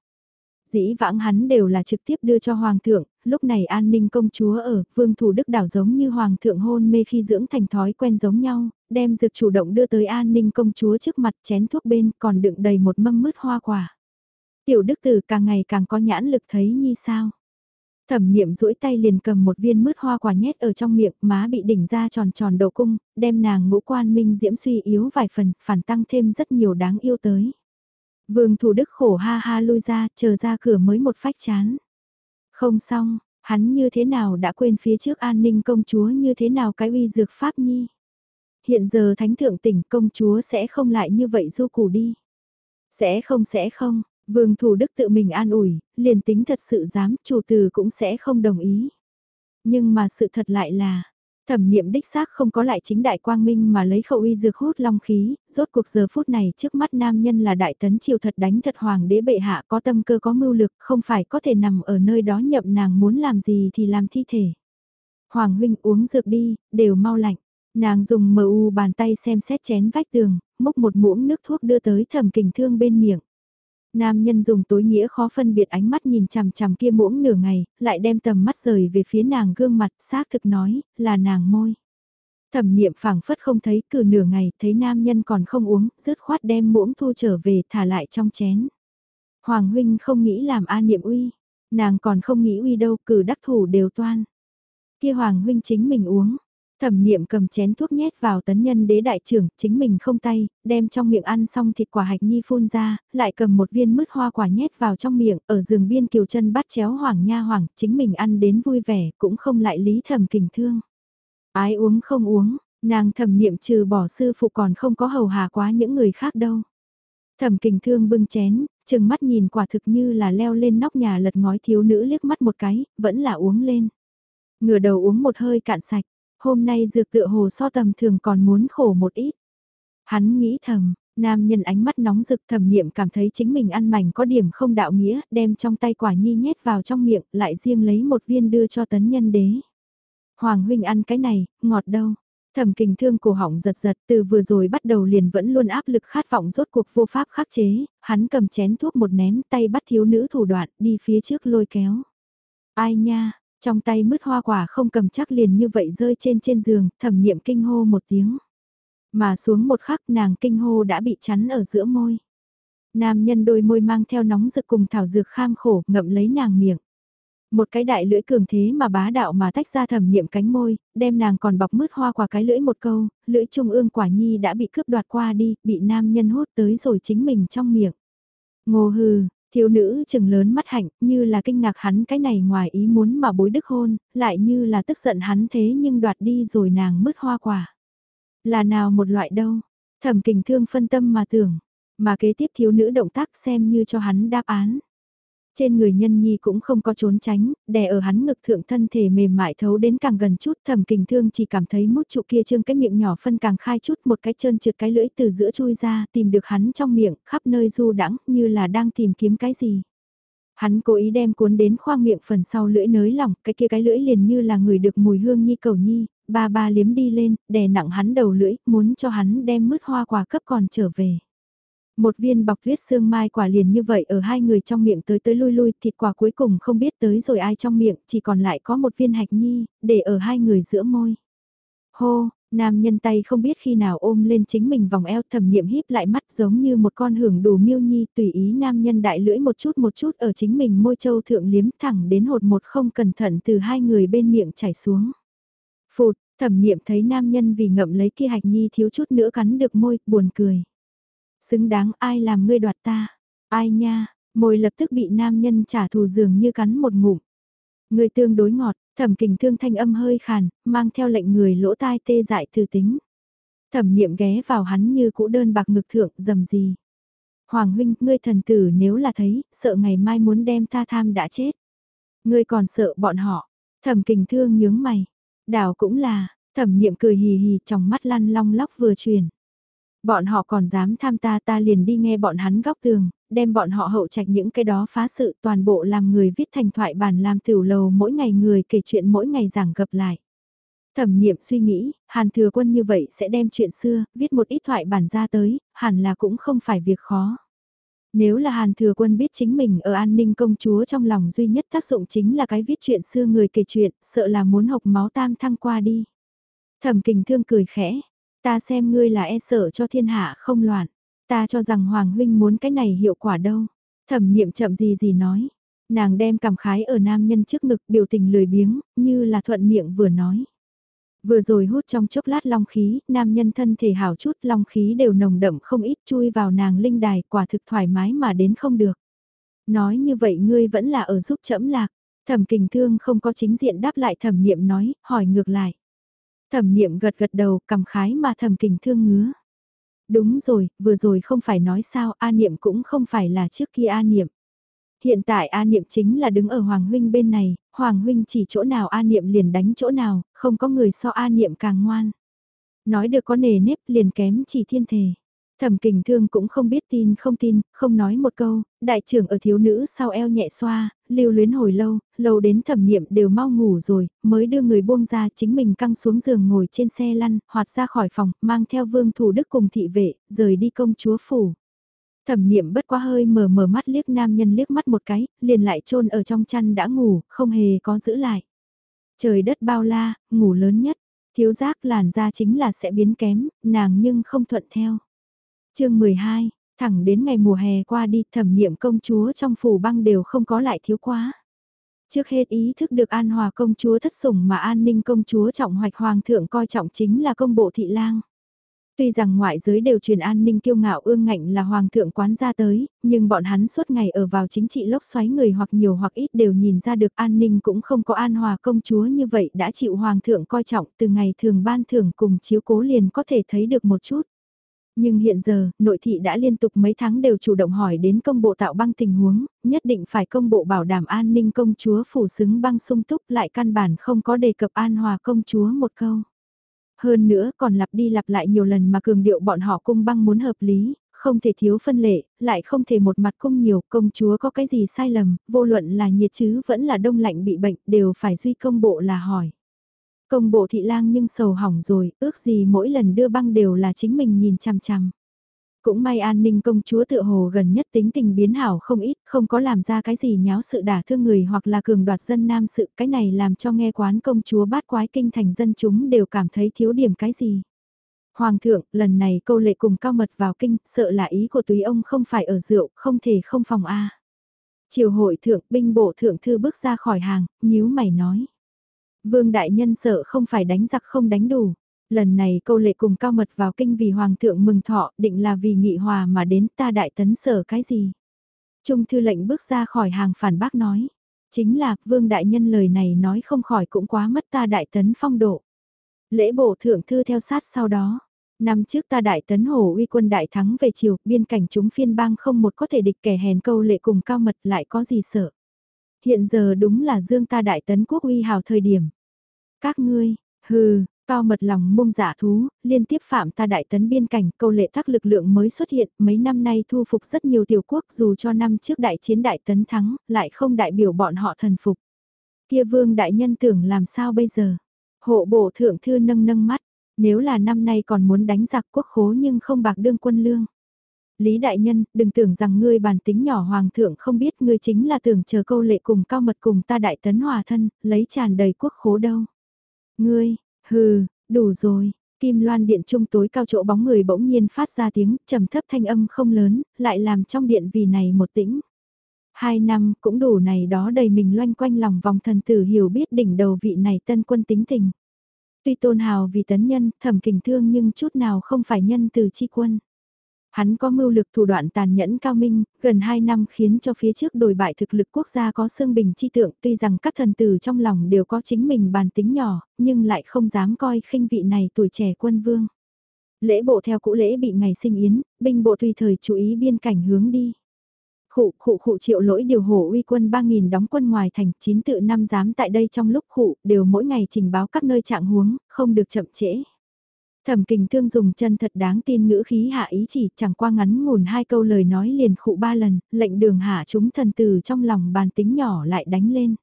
Dĩ vãng hắn đều là trực tiếp đưa cho Hoàng thượng, lúc này an ninh công chúa ở, Vương Thủ Đức đảo giống như Hoàng thượng hôn mê khi dưỡng thành thói quen giống nhau, đem dược chủ động đưa tới an ninh công chúa trước mặt chén thuốc bên còn đựng đầy một mâm mứt hoa quả. Tiểu Đức Tử càng ngày càng có nhãn lực thấy như sao. Thẩm niệm duỗi tay liền cầm một viên mứt hoa quả nhét ở trong miệng, má bị đỉnh ra tròn tròn đầu cung, đem nàng ngũ quan minh diễm suy yếu vài phần, phản tăng thêm rất nhiều đáng yêu tới. Vương Thủ Đức khổ ha ha lui ra, chờ ra cửa mới một phách chán. Không xong, hắn như thế nào đã quên phía trước an ninh công chúa như thế nào cái uy dược pháp nhi. Hiện giờ thánh thượng tỉnh công chúa sẽ không lại như vậy du củ đi. Sẽ không sẽ không, Vương Thủ Đức tự mình an ủi, liền tính thật sự dám, chủ từ cũng sẽ không đồng ý. Nhưng mà sự thật lại là, thẩm niệm đích xác không có lại chính đại quang minh mà lấy khẩu uy dược hút long khí, rốt cuộc giờ phút này trước mắt nam nhân là đại tấn triều thật đánh thật hoàng đế bệ hạ có tâm cơ có mưu lực, không phải có thể nằm ở nơi đó nhậm nàng muốn làm gì thì làm thi thể. Hoàng huynh uống dược đi, đều mau lạnh. Nàng dùng mờ u bàn tay xem xét chén vách tường, múc một muỗng nước thuốc đưa tới thẩm kình thương bên miệng. Nam nhân dùng tối nghĩa khó phân biệt ánh mắt nhìn chằm chằm kia muỗng nửa ngày, lại đem tầm mắt rời về phía nàng gương mặt xác thực nói, là nàng môi. Thẩm niệm phảng phất không thấy cử nửa ngày, thấy nam nhân còn không uống, rứt khoát đem muỗng thu trở về thả lại trong chén. Hoàng huynh không nghĩ làm a niệm uy, nàng còn không nghĩ uy đâu, cử đắc thủ đều toan. Kia hoàng huynh chính mình uống, Thẩm niệm cầm chén thuốc nhét vào tấn nhân đế đại trưởng, chính mình không tay, đem trong miệng ăn xong thịt quả hạch nhi phun ra, lại cầm một viên mứt hoa quả nhét vào trong miệng, ở giường biên kiều chân bắt chéo hoàng nha hoàng, chính mình ăn đến vui vẻ, cũng không lại lý thầm kình thương. Ái uống không uống, nàng thẩm niệm trừ bỏ sư phụ còn không có hầu hà quá những người khác đâu. Thẩm kình thương bưng chén, chừng mắt nhìn quả thực như là leo lên nóc nhà lật ngói thiếu nữ liếc mắt một cái, vẫn là uống lên. Ngửa đầu uống một hơi cạn sạch, Hôm nay dược tựa hồ so tầm thường còn muốn khổ một ít. Hắn nghĩ thầm, nam nhân ánh mắt nóng rực thầm niệm cảm thấy chính mình ăn mảnh có điểm không đạo nghĩa, đem trong tay quả nhi nhét vào trong miệng, lại riêng lấy một viên đưa cho tấn nhân đế. Hoàng huynh ăn cái này, ngọt đâu. Thẩm kình thương cổ họng giật giật từ vừa rồi bắt đầu liền vẫn luôn áp lực khát vọng rốt cuộc vô pháp khắc chế, hắn cầm chén thuốc một ném tay bắt thiếu nữ thủ đoạn đi phía trước lôi kéo. Ai nha, trong tay mứt hoa quả không cầm chắc liền như vậy rơi trên trên giường, thẩm niệm kinh hô một tiếng. Mà xuống một khắc nàng kinh hô đã bị chắn ở giữa môi. Nam nhân đôi môi mang theo nóng rực cùng thảo dược kham khổ ngậm lấy nàng miệng. Một cái đại lưỡi cường thế mà bá đạo mà tách ra thẩm niệm cánh môi, đem nàng còn bọc mứt hoa quả cái lưỡi một câu, lưỡi trung ương quả nhi đã bị cướp đoạt qua đi, bị nam nhân hút tới rồi chính mình trong miệng. Ngô hừ, Thiếu nữ chừng lớn mắt hạnh, như là kinh ngạc hắn cái này ngoài ý muốn mà bối đức hôn, lại như là tức giận hắn thế nhưng đoạt đi rồi nàng mứt hoa quả. Là nào một loại đâu, thẩm kình thương phân tâm mà tưởng, mà kế tiếp thiếu nữ động tác xem như cho hắn đáp án. Trên người nhân nhi cũng không có trốn tránh, đè ở hắn ngực thượng thân thể mềm mại thấu đến càng gần chút thầm kình thương chỉ cảm thấy mút trụ kia trương cái miệng nhỏ phân càng khai chút một cái chân trượt cái lưỡi từ giữa chui ra tìm được hắn trong miệng khắp nơi du đãng như là đang tìm kiếm cái gì. Hắn cố ý đem cuốn đến khoang miệng phần sau lưỡi nới lỏng, cái kia cái lưỡi liền như là người được mùi hương nhi cầu nhi, ba ba liếm đi lên, đè nặng hắn đầu lưỡi, muốn cho hắn đem mứt hoa quả cấp còn trở về. Một viên bọc tuyết xương mai quả liền như vậy ở hai người trong miệng tới tới lui lui thịt quả cuối cùng không biết tới rồi ai trong miệng chỉ còn lại có một viên hạch nhi để ở hai người giữa môi. Hô, nam nhân tay không biết khi nào ôm lên chính mình vòng eo thầm niệm híp lại mắt giống như một con hưởng đủ miêu nhi tùy ý nam nhân đại lưỡi một chút một chút ở chính mình môi châu thượng liếm thẳng đến hột một không cẩn thận từ hai người bên miệng chảy xuống. Phụt, thẩm niệm thấy nam nhân vì ngậm lấy kia hạch nhi thiếu chút nữa cắn được môi, buồn cười. Xứng đáng ai làm ngươi đoạt ta? Ai nha? Môi lập tức bị nam nhân trả thù dường như cắn một ngụm. Người tương đối ngọt, thẩm kình thương thanh âm hơi khàn, mang theo lệnh người lỗ tai tê dại thư tính. Thẩm niệm ghé vào hắn như cũ đơn bạc ngực thượng, dầm gì. Hoàng huynh, ngươi thần tử nếu là thấy, sợ ngày mai muốn đem ta tham đã chết. Ngươi còn sợ bọn họ. Thẩm kình thương nhướng mày. Đảo cũng là, thẩm niệm cười hì hì trong mắt lăn long lóc vừa truyền. Bọn họ còn dám tham ta ta liền đi nghe bọn hắn góc tường, đem bọn họ hậu trạch những cái đó phá sự toàn bộ làm người viết thành thoại bản làm tiểu lầu mỗi ngày người kể chuyện mỗi ngày giảng gặp lại. Thẩm niệm suy nghĩ, Hàn Thừa Quân như vậy sẽ đem chuyện xưa, viết một ít thoại bản ra tới, hẳn là cũng không phải việc khó. Nếu là Hàn Thừa Quân biết chính mình ở an ninh công chúa trong lòng duy nhất tác dụng chính là cái viết chuyện xưa người kể chuyện, sợ là muốn học máu tam thăng qua đi. Thẩm kình thương cười khẽ, ta xem ngươi là e sợ cho thiên hạ không loạn, ta cho rằng Hoàng Huynh muốn cái này hiệu quả đâu. Thẩm niệm chậm gì gì nói, nàng đem cảm khái ở nam nhân trước ngực biểu tình lười biếng, như là thuận miệng vừa nói. Vừa rồi hút trong chốc lát long khí, nam nhân thân thể hảo chút long khí đều nồng đậm không ít chui vào nàng linh đài quả thực thoải mái mà đến không được. Nói như vậy ngươi vẫn là ở giúp chẫm lạc. Thẩm kình thương không có chính diện đáp lại thẩm niệm nói, hỏi ngược lại. Thẩm niệm gật gật đầu, cầm khái mà thầm kình thương ngứa. Đúng rồi, vừa rồi không phải nói sao, A Niệm cũng không phải là trước kia A Niệm. Hiện tại A Niệm chính là đứng ở Hoàng Huynh bên này, Hoàng Huynh chỉ chỗ nào A Niệm liền đánh chỗ nào, không có người so A Niệm càng ngoan. Nói được có nề nếp liền kém chỉ thiên thể. Thẩm kình thương cũng không biết tin không tin, không nói một câu, đại trưởng ở thiếu nữ sau eo nhẹ xoa, lưu luyến hồi lâu, lâu đến thẩm niệm đều mau ngủ rồi, mới đưa người buông ra chính mình căng xuống giường ngồi trên xe lăn, hoạt ra khỏi phòng, mang theo vương thủ đức cùng thị vệ, rời đi công chúa phủ. Thẩm niệm bất quá hơi mờ mờ mắt liếc nam nhân liếc mắt một cái, liền lại trôn ở trong chăn đã ngủ, không hề có giữ lại. Trời đất bao la, ngủ lớn nhất, thiếu giác làn da chính là sẽ biến kém, nàng nhưng không thuận theo chương 12, thẳng đến ngày mùa hè qua đi thẩm niệm công chúa trong phủ băng đều không có lại thiếu quá. Trước hết ý thức được an hòa công chúa thất sủng mà an ninh công chúa trọng hoạch hoàng thượng coi trọng chính là công bộ thị lang. Tuy rằng ngoại giới đều truyền an ninh kiêu ngạo ương ngạnh là hoàng thượng quán ra tới, nhưng bọn hắn suốt ngày ở vào chính trị lốc xoáy người hoặc nhiều hoặc ít đều nhìn ra được an ninh cũng không có an hòa công chúa như vậy đã chịu hoàng thượng coi trọng từ ngày thường ban thưởng cùng chiếu cố liền có thể thấy được một chút. Nhưng hiện giờ, nội thị đã liên tục mấy tháng đều chủ động hỏi đến công bộ tạo băng tình huống, nhất định phải công bộ bảo đảm an ninh công chúa phủ xứng băng sung túc lại căn bản không có đề cập an hòa công chúa một câu. Hơn nữa còn lặp đi lặp lại nhiều lần mà cường điệu bọn họ cung băng muốn hợp lý, không thể thiếu phân lệ, lại không thể một mặt cung nhiều, công chúa có cái gì sai lầm, vô luận là nhiệt chứ vẫn là đông lạnh bị bệnh, đều phải duy công bộ là hỏi. Công bộ thị lang nhưng sầu hỏng rồi, ước gì mỗi lần đưa băng đều là chính mình nhìn chằm chằm. Cũng may an ninh công chúa tự hồ gần nhất tính tình biến hảo không ít, không có làm ra cái gì nháo sự đả thương người hoặc là cường đoạt dân nam sự, cái này làm cho nghe quán công chúa bát quái kinh thành dân chúng đều cảm thấy thiếu điểm cái gì. Hoàng thượng, lần này câu lệ cùng cao mật vào kinh, sợ là ý của túy ông không phải ở rượu, không thể không phòng A. Triều hội thượng, binh bộ thượng thư bước ra khỏi hàng, nhíu mày nói. Vương đại nhân sợ không phải đánh giặc không đánh đủ. Lần này câu lệ cùng cao mật vào kinh vì hoàng thượng mừng thọ, định là vì nghị hòa mà đến ta đại tấn sở cái gì. Trung thư lệnh bước ra khỏi hàng phản bác nói. Chính là, vương đại nhân lời này nói không khỏi cũng quá mất ta đại tấn phong độ. Lễ bộ thượng thư theo sát sau đó. Năm trước ta đại tấn hồ uy quân đại thắng về chiều, biên cảnh chúng phiên bang không một có thể địch kẻ hèn câu lệ cùng cao mật lại có gì sợ. Hiện giờ đúng là dương ta đại tấn quốc uy hào thời điểm. Các ngươi, hừ, Cao mật lòng mông giả thú, liên tiếp phạm ta đại tấn biên cảnh, câu lệ thác lực lượng mới xuất hiện, mấy năm nay thu phục rất nhiều tiểu quốc dù cho năm trước đại chiến đại tấn thắng, lại không đại biểu bọn họ thần phục. Kia vương đại nhân tưởng làm sao bây giờ? Hộ bộ thượng thư nâng nâng mắt, nếu là năm nay còn muốn đánh giặc quốc khố nhưng không bạc đương quân lương. Lý đại nhân, đừng tưởng rằng ngươi bản tính nhỏ hoàng thượng không biết ngươi chính là tưởng chờ câu lệ cùng cao mật cùng ta đại tấn hòa thân, lấy tràn đầy quốc khố đâu. Ngươi, Hừ, đủ rồi. Kim loan điện trung tối cao chỗ bóng người bỗng nhiên phát ra tiếng trầm thấp thanh âm không lớn, lại làm trong điện vì này một tĩnh. Hai năm cũng đủ này đó đầy mình loanh quanh lòng vòng thần tử hiểu biết đỉnh đầu vị này tân quân tính tình. Tuy tôn hào vì tấn nhân, thầm kình thương nhưng chút nào không phải nhân từ chi quân. Hắn có mưu lực thủ đoạn tàn nhẫn cao minh, gần 2 năm khiến cho phía trước đồi bại thực lực quốc gia có xương bình chi tượng tuy rằng các thần tử trong lòng đều có chính mình bàn tính nhỏ, nhưng lại không dám coi khinh vị này tuổi trẻ quân vương. Lễ bộ theo cũ lễ bị ngày sinh yến, binh bộ tùy thời chú ý biên cảnh hướng đi. Khụ khụ khụ triệu lỗi điều hổ uy quân 3.000 đóng quân ngoài thành chín tự năm giám tại đây trong lúc khụ đều mỗi ngày trình báo các nơi trạng huống, không được chậm trễ. Thẩm kình thương dùng chân thật đáng tin ngữ khí hạ ý chỉ chẳng qua ngắn ngủn hai câu lời nói liền khụ ba lần, lệnh đường hạ chúng thần từ trong lòng bàn tính nhỏ lại đánh lên.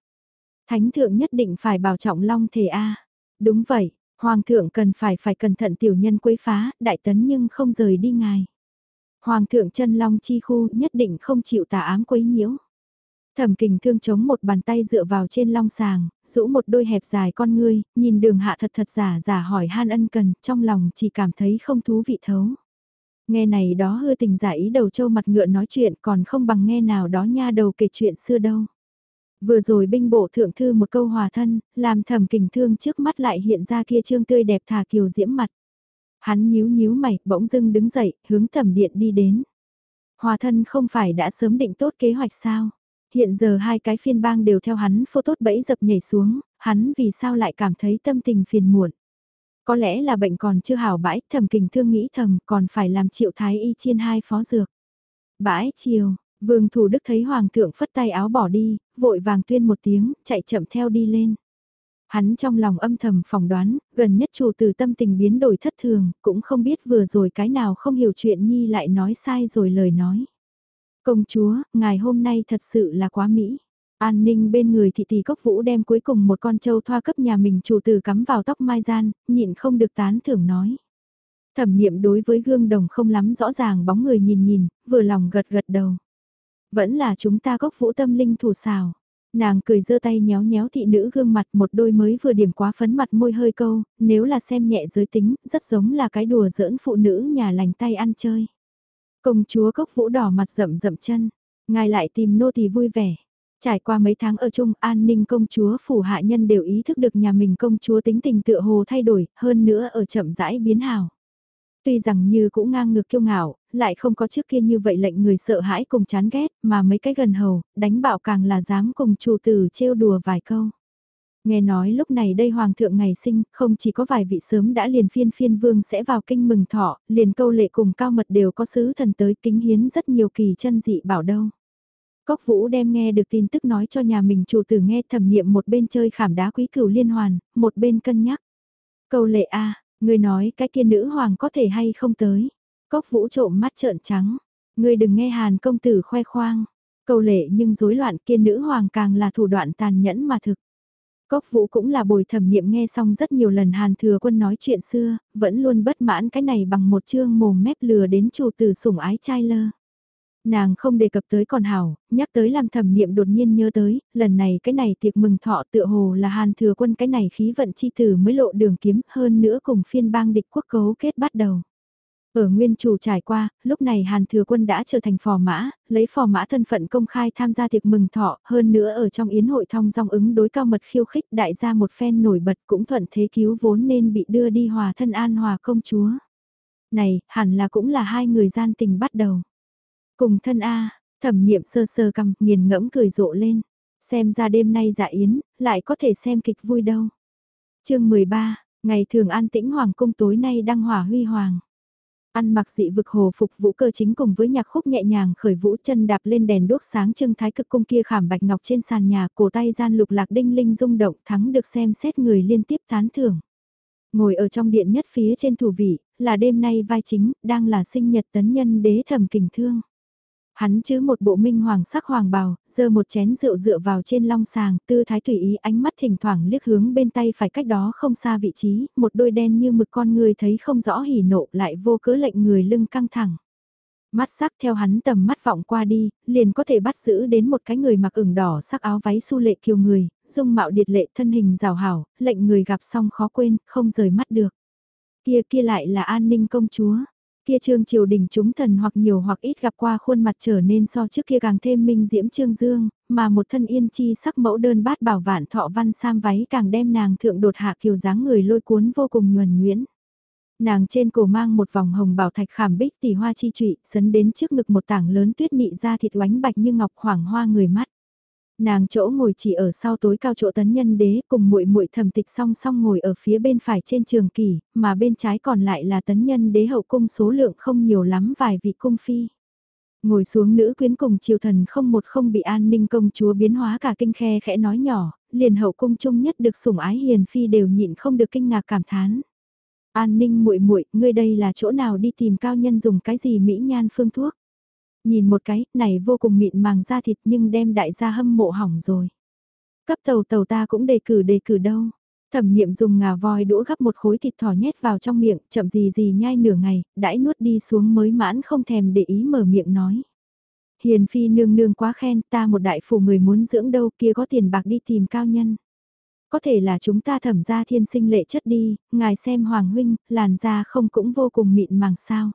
Thánh thượng nhất định phải bảo trọng long thể A. Đúng vậy, hoàng thượng cần phải phải cẩn thận tiểu nhân quấy phá, đại tấn nhưng không rời đi ngài. Hoàng thượng chân long chi khu nhất định không chịu tà ám quấy nhiễu. Thẩm kình thương chống một bàn tay dựa vào trên long sàng, rũ một đôi hẹp dài con ngươi, nhìn đường hạ thật thật giả giả hỏi han ân cần, trong lòng chỉ cảm thấy không thú vị thấu. Nghe này đó hư tình giả ý đầu châu mặt ngựa nói chuyện còn không bằng nghe nào đó nha đầu kể chuyện xưa đâu. Vừa rồi binh bộ thượng thư một câu hòa thân, làm thẩm kình thương trước mắt lại hiện ra kia trương tươi đẹp thà kiều diễm mặt. Hắn nhíu nhíu mày, bỗng dưng đứng dậy, hướng thẩm điện đi đến. Hòa thân không phải đã sớm định tốt kế hoạch sao? Hiện giờ hai cái phiên bang đều theo hắn phô tốt bẫy dập nhảy xuống, hắn vì sao lại cảm thấy tâm tình phiền muộn. Có lẽ là bệnh còn chưa hảo bãi, thầm kình thương nghĩ thầm còn phải làm triệu thái y chiên hai phó dược. Bãi chiều, vương thủ đức thấy hoàng thượng phất tay áo bỏ đi, vội vàng tuyên một tiếng, chạy chậm theo đi lên. Hắn trong lòng âm thầm phỏng đoán, gần nhất chủ từ tâm tình biến đổi thất thường, cũng không biết vừa rồi cái nào không hiểu chuyện nhi lại nói sai rồi lời nói. Công chúa, ngài hôm nay thật sự là quá mỹ. An ninh bên người thị tỷ cốc vũ đem cuối cùng một con trâu thoa cấp nhà mình chủ tử cắm vào tóc mai gian, nhịn không được tán thưởng nói. Thẩm niệm đối với gương đồng không lắm rõ ràng bóng người nhìn nhìn, vừa lòng gật gật đầu. Vẫn là chúng ta cốc vũ tâm linh thủ xào. Nàng cười giơ tay nhéo nhéo thị nữ gương mặt một đôi mới vừa điểm quá phấn mặt môi hơi câu, nếu là xem nhẹ giới tính, rất giống là cái đùa giỡn phụ nữ nhà lành tay ăn chơi. Công chúa cốc vũ đỏ mặt rậm rậm chân, ngài lại tìm nô tỳ vui vẻ. Trải qua mấy tháng ở chung, an ninh công chúa phủ hạ nhân đều ý thức được nhà mình công chúa tính tình tựa hồ thay đổi, hơn nữa ở chậm rãi biến hào. Tuy rằng như cũng ngang ngược kiêu ngạo, lại không có trước kia như vậy lệnh người sợ hãi cùng chán ghét, mà mấy cái gần hầu, đánh bạo càng là dám cùng chủ tử trêu đùa vài câu. Nghe nói lúc này đây hoàng thượng ngày sinh, không chỉ có vài vị sớm đã liền phiên phiên vương sẽ vào kinh mừng thọ, liền câu lệ cùng cao mật đều có sứ thần tới kính hiến rất nhiều kỳ chân dị bảo đâu. Cốc vũ đem nghe được tin tức nói cho nhà mình chủ tử nghe thẩm niệm một bên chơi khảm đá quý cửu liên hoàn, một bên cân nhắc. Câu lệ A, người nói cái kia nữ hoàng có thể hay không tới. Cốc vũ trộm mắt trợn trắng. Người đừng nghe hàn công tử khoe khoang. Câu lệ nhưng rối loạn kia nữ hoàng càng là thủ đoạn tàn nhẫn mà thực. Cốc vũ cũng là bồi thẩm nghiệm nghe xong rất nhiều lần hàn thừa quân nói chuyện xưa, vẫn luôn bất mãn cái này bằng một chương mồm mép lừa đến chủ tử sủng ái trai lơ. Nàng không đề cập tới còn hảo, nhắc tới làm thẩm niệm đột nhiên nhớ tới, lần này cái này tiệc mừng thọ tựa hồ là hàn thừa quân cái này khí vận chi tử mới lộ đường kiếm hơn nữa cùng phiên bang địch quốc cấu kết bắt đầu. Ở nguyên chủ trải qua, lúc này Hàn Thừa Quân đã trở thành phò mã, lấy phò mã thân phận công khai tham gia tiệc mừng thọ, hơn nữa ở trong yến hội thong dong ứng đối cao mật khiêu khích đại gia một phen nổi bật cũng thuận thế cứu vốn nên bị đưa đi hòa thân an hòa công chúa. Này, hẳn là cũng là hai người gian tình bắt đầu. Cùng thân A, thẩm niệm sơ sơ cầm, nghiền ngẫm cười rộ lên. Xem ra đêm nay dạ yến, lại có thể xem kịch vui đâu. chương 13, ngày thường an tĩnh hoàng cung tối nay đăng hỏa huy hoàng. Ăn mặc dị vực hồ phục vũ cơ chính cùng với nhạc khúc nhẹ nhàng khởi vũ chân đạp lên đèn đốt sáng trưng thái cực cung kia khảm bạch ngọc trên sàn nhà cổ tay gian lục lạc đinh linh rung động thắng được xem xét người liên tiếp tán thưởng. Ngồi ở trong điện nhất phía trên thủ vị, là đêm nay vai chính, đang là sinh nhật tấn nhân đế thẩm kình thương. Hắn chứ một bộ minh hoàng sắc hoàng bào, giơ một chén rượu dựa vào trên long sàng, tư thái tùy ý ánh mắt thỉnh thoảng liếc hướng bên tay phải cách đó không xa vị trí, một đôi đen như mực con người thấy không rõ hỉ nộ lại vô cớ lệnh người lưng căng thẳng. Mắt sắc theo hắn tầm mắt vọng qua đi, liền có thể bắt giữ đến một cái người mặc ửng đỏ sắc áo váy su lệ kiều người, dung mạo điệt lệ thân hình rào hảo, lệnh người gặp xong khó quên, không rời mắt được. Kia kia lại là an ninh công chúa Kia trương triều đình chúng thần hoặc nhiều hoặc ít gặp qua khuôn mặt trở nên so trước kia càng thêm minh diễm trương dương, mà một thân yên chi sắc mẫu đơn bát bảo vạn thọ văn sam váy càng đem nàng thượng đột hạ kiều dáng người lôi cuốn vô cùng nhuần nhuyễn. Nàng trên cổ mang một vòng hồng bảo thạch khảm bích tỷ hoa chi trụy, sấn đến trước ngực một tảng lớn tuyết nị ra thịt oánh bạch như ngọc hoàng hoa người mắt nàng chỗ ngồi chỉ ở sau tối cao chỗ tấn nhân đế cùng muội muội thẩm tịch song song ngồi ở phía bên phải trên trường kỳ, mà bên trái còn lại là tấn nhân đế hậu cung số lượng không nhiều lắm vài vị cung phi. Ngồi xuống nữ quyến cùng triều thần không một không bị an ninh công chúa biến hóa cả kinh khe khẽ nói nhỏ, liền hậu cung chung nhất được sủng ái hiền phi đều nhịn không được kinh ngạc cảm thán. An ninh muội muội ngươi đây là chỗ nào đi tìm cao nhân dùng cái gì mỹ nhan phương thuốc. Nhìn một cái, này vô cùng mịn màng da thịt nhưng đem đại gia hâm mộ hỏng rồi. Cấp tàu tàu ta cũng đề cử đề cử đâu. Thẩm niệm dùng ngà voi đũa gắp một khối thịt thỏ nhét vào trong miệng, chậm gì gì nhai nửa ngày, đãi nuốt đi xuống mới mãn không thèm để ý mở miệng nói. Hiền phi nương nương quá khen, ta một đại phủ người muốn dưỡng đâu kia có tiền bạc đi tìm cao nhân. Có thể là chúng ta thẩm ra thiên sinh lệ chất đi, ngài xem hoàng huynh, làn da không cũng vô cùng mịn màng sao.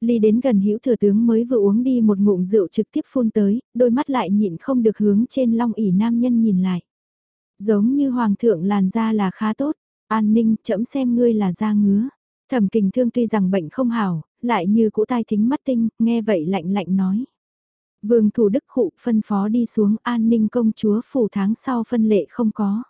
Ly đến gần hữu thừa tướng mới vừa uống đi một ngụm rượu trực tiếp phun tới, đôi mắt lại nhịn không được hướng trên long ỉ nam nhân nhìn lại. Giống như hoàng thượng làn da là khá tốt, an ninh chậm xem ngươi là da ngứa. Thẩm kình thương tuy rằng bệnh không hảo, lại như cũ tai thính mắt tinh, nghe vậy lạnh lạnh nói. Vương thủ đức khụ phân phó đi xuống an ninh công chúa phủ tháng sau phân lệ không có.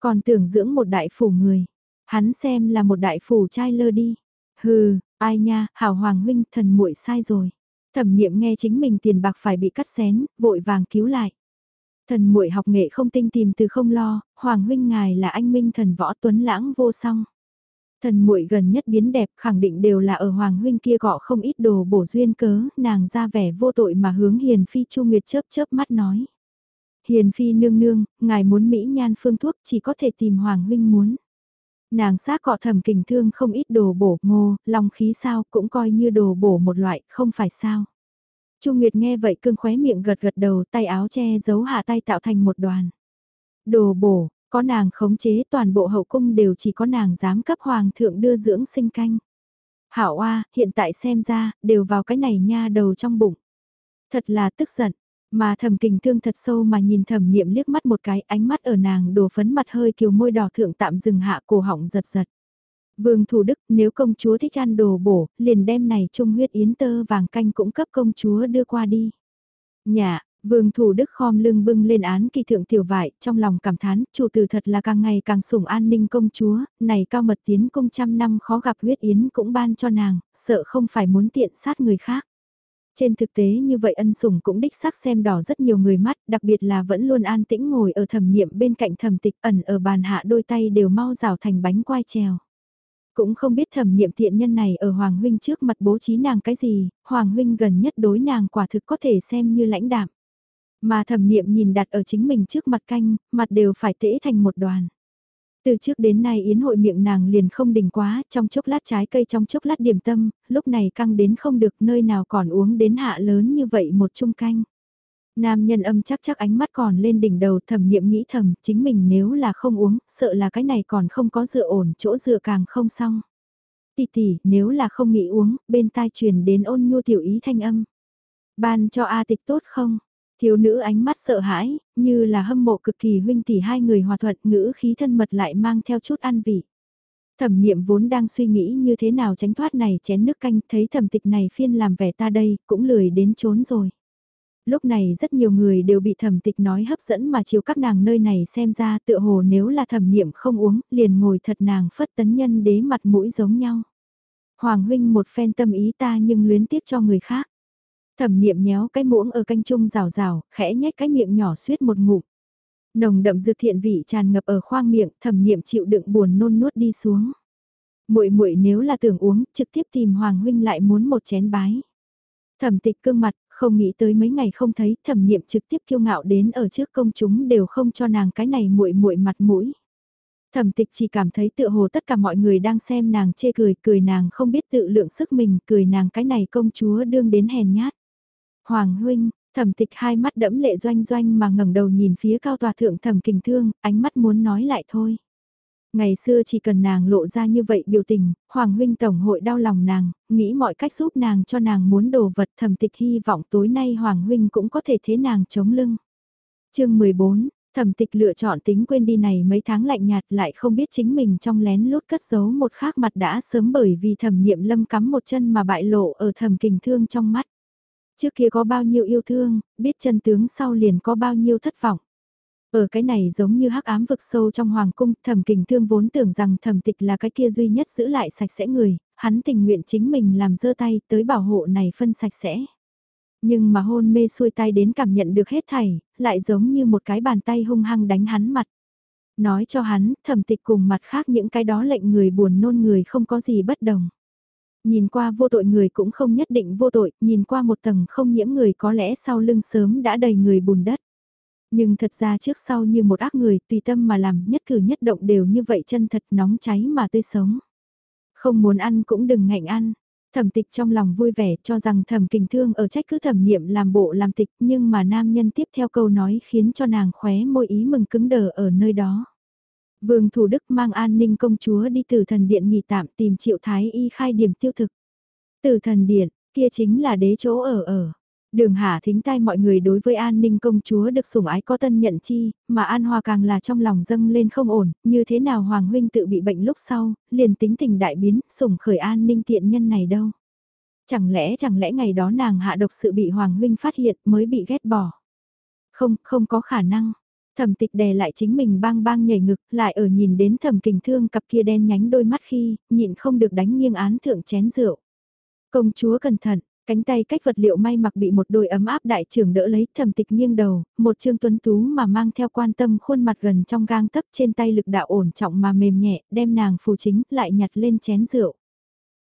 Còn tưởng dưỡng một đại phủ người, hắn xem là một đại phủ trai lơ đi. Hừ, ai nha, hảo hoàng huynh thần muội sai rồi. Thẩm niệm nghe chính mình tiền bạc phải bị cắt xén, vội vàng cứu lại. Thần muội học nghệ không tinh tìm từ không lo, hoàng huynh ngài là anh minh thần võ tuấn lãng vô song. Thần muội gần nhất biến đẹp khẳng định đều là ở hoàng huynh kia gọ không ít đồ bổ duyên cớ, nàng ra vẻ vô tội mà hướng hiền phi chu nguyệt chớp chớp mắt nói. Hiền phi nương nương, ngài muốn mỹ nhan phương thuốc chỉ có thể tìm hoàng huynh muốn. Nàng xác cọ thầm kình thương không ít đồ bổ ngô, lòng khí sao cũng coi như đồ bổ một loại, không phải sao. Chu Nguyệt nghe vậy cương khóe miệng gật gật đầu tay áo che giấu hạ tay tạo thành một đoàn. Đồ bổ, có nàng khống chế toàn bộ hậu cung đều chỉ có nàng dám cấp hoàng thượng đưa dưỡng sinh canh. Hảo A hiện tại xem ra, đều vào cái này nha đầu trong bụng. Thật là tức giận, mà thầm kình thương thật sâu mà nhìn thầm niệm liếc mắt một cái ánh mắt ở nàng đổ phấn mặt hơi kiều môi đỏ thượng tạm dừng hạ cổ họng giật giật. Vương Thủ Đức nếu công chúa thích ăn đồ bổ, liền đem này trung huyết yến tơ vàng canh cũng cấp công chúa đưa qua đi. Nhà, Vương Thủ Đức khom lưng bưng lên án kỳ thượng tiểu vải, trong lòng cảm thán, chủ tử thật là càng ngày càng sủng an ninh công chúa, này cao mật tiến công trăm năm khó gặp huyết yến cũng ban cho nàng, sợ không phải muốn tiện sát người khác. Trên thực tế như vậy ân sủng cũng đích xác xem đỏ rất nhiều người mắt, đặc biệt là vẫn luôn an tĩnh ngồi ở thẩm niệm bên cạnh thẩm tịch ẩn ở bàn hạ đôi tay đều mau rào thành bánh quai trèo. Cũng không biết thẩm niệm thiện nhân này ở Hoàng Huynh trước mặt bố trí nàng cái gì, Hoàng Huynh gần nhất đối nàng quả thực có thể xem như lãnh đạm. Mà thẩm niệm nhìn đặt ở chính mình trước mặt canh, mặt đều phải tễ thành một đoàn. Từ trước đến nay yến hội miệng nàng liền không đỉnh quá, trong chốc lát trái cây trong chốc lát điểm tâm, lúc này căng đến không được nơi nào còn uống đến hạ lớn như vậy một chung canh. Nam nhân âm chắc chắc ánh mắt còn lên đỉnh đầu thẩm niệm nghĩ thầm, chính mình nếu là không uống, sợ là cái này còn không có dựa ổn, chỗ dựa càng không xong. Tỷ tỷ, nếu là không nghĩ uống, bên tai truyền đến ôn nhu tiểu ý thanh âm. Ban cho A tịch tốt không? Thiếu nữ ánh mắt sợ hãi, như là hâm mộ cực kỳ huynh tỷ hai người hòa thuận ngữ khí thân mật lại mang theo chút ăn vị. Thẩm niệm vốn đang suy nghĩ như thế nào tránh thoát này chén nước canh thấy thẩm tịch này phiên làm vẻ ta đây cũng lười đến trốn rồi. Lúc này rất nhiều người đều bị thẩm tịch nói hấp dẫn mà chiều các nàng nơi này xem ra tựa hồ nếu là thẩm niệm không uống liền ngồi thật nàng phất tấn nhân đế mặt mũi giống nhau. Hoàng huynh một phen tâm ý ta nhưng luyến tiếc cho người khác. Thẩm niệm nhéo cái muỗng ở canh chung rào rào, khẽ nhếch cái miệng nhỏ suýt một ngụm. Nồng đậm dược thiện vị tràn ngập ở khoang miệng, thẩm niệm chịu đựng buồn nôn nuốt đi xuống. Muội muội nếu là tưởng uống, trực tiếp tìm Hoàng huynh lại muốn một chén bái. Thẩm tịch cương mặt, không nghĩ tới mấy ngày không thấy, thẩm niệm trực tiếp kiêu ngạo đến ở trước công chúng đều không cho nàng cái này muội muội mặt mũi. Thẩm tịch chỉ cảm thấy tựa hồ tất cả mọi người đang xem nàng chê cười, cười nàng không biết tự lượng sức mình, cười nàng cái này công chúa đương đến hèn nhát. Hoàng huynh, thẩm tịch hai mắt đẫm lệ doanh doanh mà ngẩng đầu nhìn phía cao tòa thượng thẩm kình thương, ánh mắt muốn nói lại thôi. Ngày xưa chỉ cần nàng lộ ra như vậy biểu tình, Hoàng huynh tổng hội đau lòng nàng, nghĩ mọi cách giúp nàng cho nàng muốn đồ vật thẩm tịch hy vọng tối nay Hoàng huynh cũng có thể thế nàng chống lưng. chương 14, thẩm tịch lựa chọn tính quên đi này mấy tháng lạnh nhạt lại không biết chính mình trong lén lút cất giấu một khác mặt đã sớm bởi vì thẩm niệm lâm cắm một chân mà bại lộ ở thẩm kình thương trong mắt. Trước kia có bao nhiêu yêu thương, biết chân tướng sau liền có bao nhiêu thất vọng. Ở cái này giống như hắc ám vực sâu trong hoàng cung, thẩm kình thương vốn tưởng rằng thẩm tịch là cái kia duy nhất giữ lại sạch sẽ người, hắn tình nguyện chính mình làm dơ tay tới bảo hộ này phân sạch sẽ. Nhưng mà hôn mê xuôi tay đến cảm nhận được hết thảy, lại giống như một cái bàn tay hung hăng đánh hắn mặt. Nói cho hắn, thẩm tịch cùng mặt khác những cái đó lệnh người buồn nôn người không có gì bất đồng. Nhìn qua vô tội người cũng không nhất định vô tội, nhìn qua một tầng không nhiễm người có lẽ sau lưng sớm đã đầy người bùn đất. Nhưng thật ra trước sau như một ác người tùy tâm mà làm nhất cử nhất động đều như vậy chân thật nóng cháy mà tươi sống. Không muốn ăn cũng đừng ngạnh ăn. Thẩm tịch trong lòng vui vẻ cho rằng thẩm kình thương ở trách cứ thẩm niệm làm bộ làm tịch nhưng mà nam nhân tiếp theo câu nói khiến cho nàng khóe môi ý mừng cứng đờ ở nơi đó. Vương Thủ Đức mang an ninh công chúa đi từ thần điện nghỉ tạm tìm triệu thái y khai điểm tiêu thực. Từ thần điện, kia chính là đế chỗ ở ở. Đường Hà thính tai mọi người đối với an ninh công chúa được sủng ái có tân nhận chi, mà an hoa càng là trong lòng dâng lên không ổn, như thế nào Hoàng Huynh tự bị bệnh lúc sau, liền tính tình đại biến, sủng khởi an ninh tiện nhân này đâu. Chẳng lẽ chẳng lẽ ngày đó nàng hạ độc sự bị Hoàng Huynh phát hiện mới bị ghét bỏ. Không, không có khả năng. Thẩm tịch đè lại chính mình bang bang nhảy ngực, lại ở nhìn đến thẩm kình thương cặp kia đen nhánh đôi mắt khi, nhịn không được đánh nghiêng án thượng chén rượu. Công chúa cẩn thận, Cánh tay cách vật liệu may mặc bị một đôi ấm áp đại trưởng đỡ lấy thầm tịch nghiêng đầu, một trương tuấn tú mà mang theo quan tâm khuôn mặt gần trong gang tấc trên tay lực đạo ổn trọng mà mềm nhẹ, đem nàng phù chính lại nhặt lên chén rượu.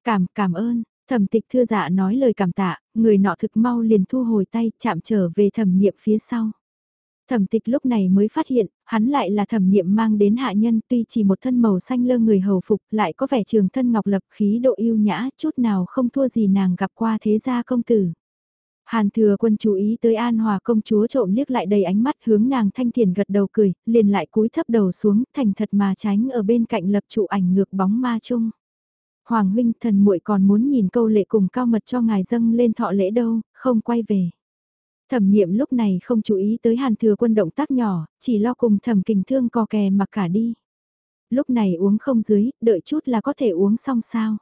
Cảm, cảm ơn, thầm tịch thưa dạ nói lời cảm tạ, người nọ thực mau liền thu hồi tay chạm trở về thẩm niệm phía sau. Thẩm tịch lúc này mới phát hiện, hắn lại là thẩm niệm mang đến hạ nhân tuy chỉ một thân màu xanh lơ người hầu phục lại có vẻ trường thân ngọc lập khí độ yêu nhã chút nào không thua gì nàng gặp qua thế gia công tử. Hàn thừa quân chú ý tới an hòa công chúa trộm liếc lại đầy ánh mắt hướng nàng thanh thiền gật đầu cười, liền lại cúi thấp đầu xuống thành thật mà tránh ở bên cạnh lập trụ ảnh ngược bóng ma chung. Hoàng huynh thần muội còn muốn nhìn câu lệ cùng cao mật cho ngài dâng lên thọ lễ đâu, không quay về. Thẩm niệm lúc này không chú ý tới hàn thừa quân động tác nhỏ, chỉ lo cùng thẩm kình thương co kè mặc cả đi. Lúc này uống không dưới, đợi chút là có thể uống xong sao.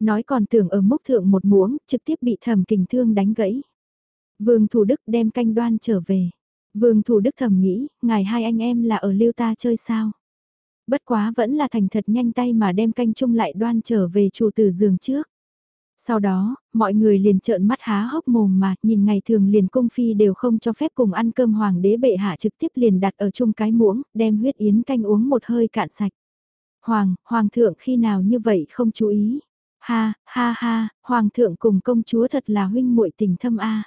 Nói còn tưởng ở mốc thượng một muỗng, trực tiếp bị thẩm kình thương đánh gãy. Vương Thủ Đức đem canh đoan trở về. Vương Thủ Đức thầm nghĩ, ngài hai anh em là ở lưu ta chơi sao. Bất quá vẫn là thành thật nhanh tay mà đem canh chung lại đoan trở về chủ từ giường trước. Sau đó, mọi người liền trợn mắt há hốc mồm mà, nhìn ngày thường liền cung phi đều không cho phép cùng ăn cơm hoàng đế bệ hạ trực tiếp liền đặt ở chung cái muỗng, đem huyết yến canh uống một hơi cạn sạch. Hoàng, hoàng thượng khi nào như vậy không chú ý. Ha, ha ha, hoàng thượng cùng công chúa thật là huynh muội tình thâm a.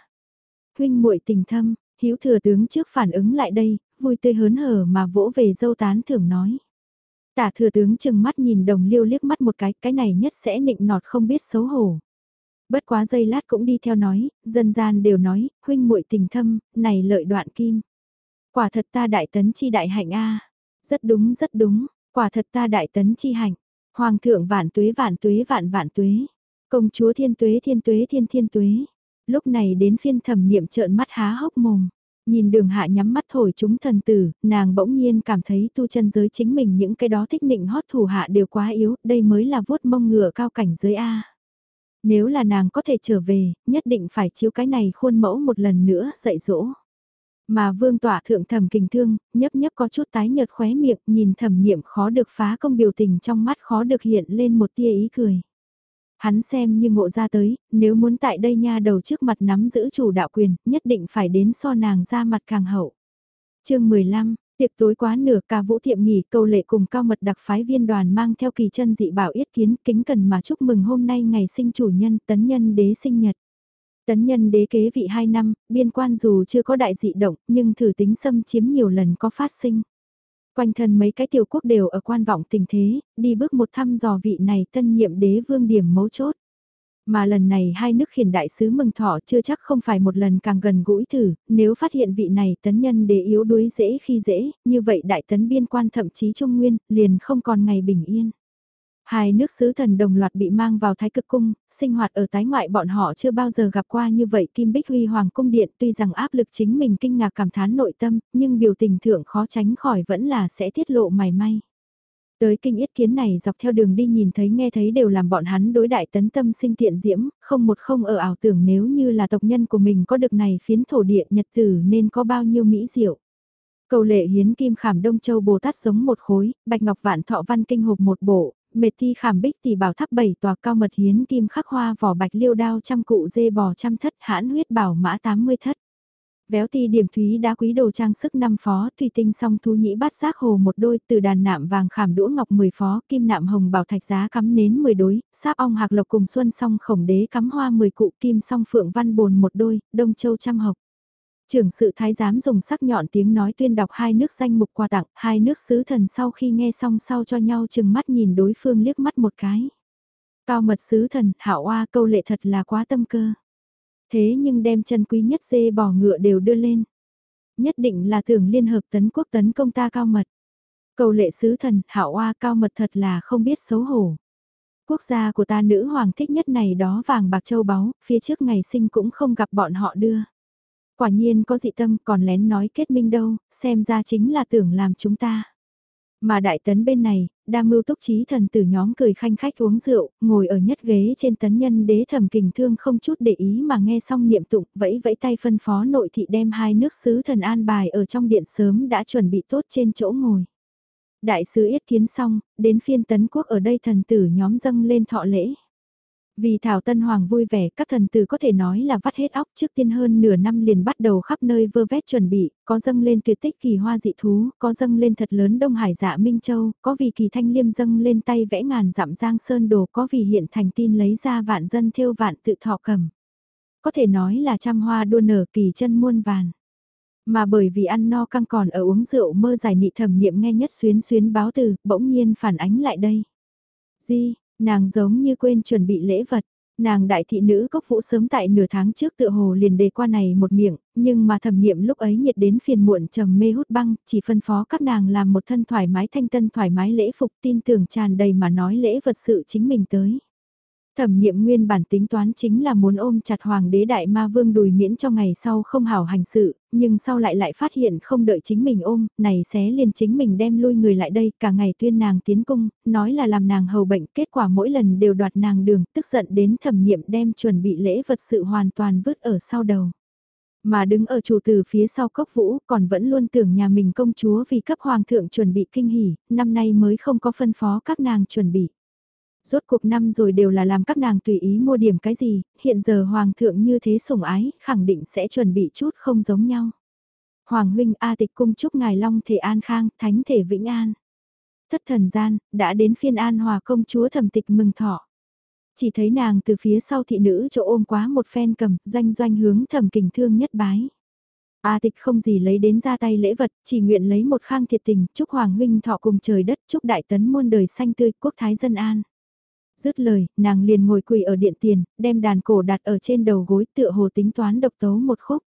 Huynh muội tình thâm, Hiếu thừa tướng trước phản ứng lại đây, vui tươi hớn hở mà vỗ về dâu tán thưởng nói. Tả thừa tướng chừng mắt nhìn đồng liêu liếc mắt một cái, cái này nhất sẽ nịnh nọt không biết xấu hổ. Bất quá giây lát cũng đi theo nói, dân gian đều nói, huynh muội tình thâm, này lợi đoạn kim. Quả thật ta đại tấn chi đại hạnh a Rất đúng rất đúng, quả thật ta đại tấn chi hạnh. Hoàng thượng vạn tuế vạn tuế vạn vạn tuế. Công chúa thiên tuế thiên tuế thiên thiên tuế. Lúc này đến phiên thẩm niệm trợn mắt há hốc mồm. Nhìn đường hạ nhắm mắt thổi chúng thần tử, nàng bỗng nhiên cảm thấy tu chân giới chính mình những cái đó thích nịnh hót thủ hạ đều quá yếu, đây mới là vuốt mông ngựa cao cảnh giới A. Nếu là nàng có thể trở về, nhất định phải chiếu cái này khuôn mẫu một lần nữa dạy dỗ. Mà vương tỏa thượng thẩm kình thương, nhấp nhấp có chút tái nhợt khóe miệng, nhìn thẩm niệm khó được phá công biểu tình trong mắt khó được hiện lên một tia ý cười. Hắn xem như ngộ ra tới, nếu muốn tại đây nha đầu trước mặt nắm giữ chủ đạo quyền, nhất định phải đến so nàng ra mặt càng hậu. chương 15, Tiệc tối quá nửa ca vũ tiệm nghỉ câu lệ cùng cao mật đặc phái viên đoàn mang theo kỳ chân dị bảo yết kiến kính cần mà chúc mừng hôm nay ngày sinh chủ nhân tấn nhân đế sinh nhật. Tấn nhân đế kế vị 2 năm, biên quan dù chưa có đại dị động nhưng thử tính xâm chiếm nhiều lần có phát sinh. Quanh thân mấy cái tiểu quốc đều ở quan vọng tình thế, đi bước một thăm dò vị này tân nhiệm đế vương điểm mấu chốt. Mà lần này hai nước khiển đại sứ mừng thọ chưa chắc không phải một lần càng gần gũi thử, nếu phát hiện vị này tấn nhân đế yếu đuối dễ khi dễ, như vậy đại tấn biên quan thậm chí trung nguyên, liền không còn ngày bình yên. Hai nước sứ thần đồng loạt bị mang vào thái cực cung, sinh hoạt ở tái ngoại bọn họ chưa bao giờ gặp qua như vậy Kim Bích Huy Hoàng cung điện tuy rằng áp lực chính mình kinh ngạc cảm thán nội tâm, nhưng biểu tình thượng khó tránh khỏi vẫn là sẽ tiết lộ mày may. Tới kinh yết kiến này dọc theo đường đi nhìn thấy nghe thấy đều làm bọn hắn đối đại tấn tâm sinh tiện diễm, không một không ở ảo tưởng nếu như là tộc nhân của mình có được này phiến thổ địa nhật tử nên có bao nhiêu mỹ diệu. Cầu lệ hiến kim khảm đông châu Bồ Tát giống một khối, bạch ngọc vạn thọ văn kinh hộp một bộ, mệt thi khảm bích tỷ bảo tháp bảy tòa cao mật hiến kim khắc hoa vỏ bạch liêu đao trăm cụ dê bò trăm thất hãn huyết bảo mã tám mươi thất. Véo ti điểm thúy đá quý đồ trang sức năm phó, thủy tinh song thu nhĩ bát giác hồ một đôi, từ đàn nạm vàng khảm đũa ngọc 10 phó, kim nạm hồng bảo thạch giá cắm nến 10 đối, sáp ong hạc lộc cùng xuân song khổng đế cắm hoa 10 cụ, kim song phượng văn bồn một đôi, đông châu trăm học Trưởng sự thái giám dùng sắc nhọn tiếng nói tuyên đọc hai nước danh mục quà tặng, hai nước sứ thần sau khi nghe xong sau cho nhau chừng mắt nhìn đối phương liếc mắt một cái. Cao mật sứ thần, hảo oa câu lệ thật là quá tâm cơ. Thế nhưng đem chân quý nhất dê bò ngựa đều đưa lên. Nhất định là tưởng liên hợp tấn quốc tấn công ta cao mật. Cầu lệ sứ thần, hảo oa cao mật thật là không biết xấu hổ. Quốc gia của ta nữ hoàng thích nhất này đó vàng bạc châu báu, phía trước ngày sinh cũng không gặp bọn họ đưa. Quả nhiên có dị tâm còn lén nói kết minh đâu, xem ra chính là tưởng làm chúng ta. Mà đại tấn bên này, đa mưu túc trí thần tử nhóm cười khanh khách uống rượu, ngồi ở nhất ghế trên tấn nhân đế thầm kình thương không chút để ý mà nghe xong niệm tụng, vẫy vẫy tay phân phó nội thị đem hai nước sứ thần an bài ở trong điện sớm đã chuẩn bị tốt trên chỗ ngồi. Đại sứ yết kiến xong, đến phiên tấn quốc ở đây thần tử nhóm dâng lên thọ lễ. Vì Thảo Tân Hoàng vui vẻ, các thần tử có thể nói là vắt hết óc trước tiên hơn nửa năm liền bắt đầu khắp nơi vơ vét chuẩn bị, có dâng lên tuyệt tích kỳ hoa dị thú, có dâng lên thật lớn Đông Hải dạ Minh Châu, có vì kỳ thanh liêm dâng lên tay vẽ ngàn dặm giang sơn đồ, có vì hiện thành tin lấy ra vạn dân theo vạn tự thọ cầm. Có thể nói là trăm hoa đua nở kỳ chân muôn vàn. Mà bởi vì ăn no căng còn ở uống rượu mơ giải nị thẩm niệm nghe nhất xuyến xuyến báo từ, bỗng nhiên phản ánh lại đây. Di, Nàng giống như quên chuẩn bị lễ vật. Nàng đại thị nữ cốc vũ sớm tại nửa tháng trước tựa hồ liền đề qua này một miệng, nhưng mà thẩm niệm lúc ấy nhiệt đến phiền muộn trầm mê hút băng, chỉ phân phó các nàng làm một thân thoải mái thanh tân thoải mái lễ phục tin tưởng tràn đầy mà nói lễ vật sự chính mình tới. Thẩm niệm nguyên bản tính toán chính là muốn ôm chặt hoàng đế đại ma vương đùi miễn cho ngày sau không hảo hành sự, nhưng sau lại lại phát hiện không đợi chính mình ôm, này xé liền chính mình đem lui người lại đây, cả ngày tuyên nàng tiến cung, nói là làm nàng hầu bệnh, kết quả mỗi lần đều đoạt nàng đường, tức giận đến thẩm niệm đem chuẩn bị lễ vật sự hoàn toàn vứt ở sau đầu. Mà đứng ở chủ từ phía sau cốc vũ còn vẫn luôn tưởng nhà mình công chúa vì cấp hoàng thượng chuẩn bị kinh hỉ, năm nay mới không có phân phó các nàng chuẩn bị. Rốt cuộc năm rồi đều là làm các nàng tùy ý mua điểm cái gì, hiện giờ hoàng thượng như thế sủng ái, khẳng định sẽ chuẩn bị chút không giống nhau. Hoàng huynh A tịch cung chúc ngài long thể an khang, thánh thể vĩnh an. Thất thần gian, đã đến phiên an hòa công chúa thẩm tịch mừng thọ. Chỉ thấy nàng từ phía sau thị nữ chỗ ôm quá một phen cầm, doanh doanh hướng thẩm kình thương nhất bái. A tịch không gì lấy đến ra tay lễ vật, chỉ nguyện lấy một khang thiệt tình, chúc Hoàng huynh thọ cùng trời đất, chúc đại tấn muôn đời xanh tươi, quốc thái dân an. Dứt lời, nàng liền ngồi quỳ ở điện tiền, đem đàn cổ đặt ở trên đầu gối tựa hồ tính toán độc tấu một khúc.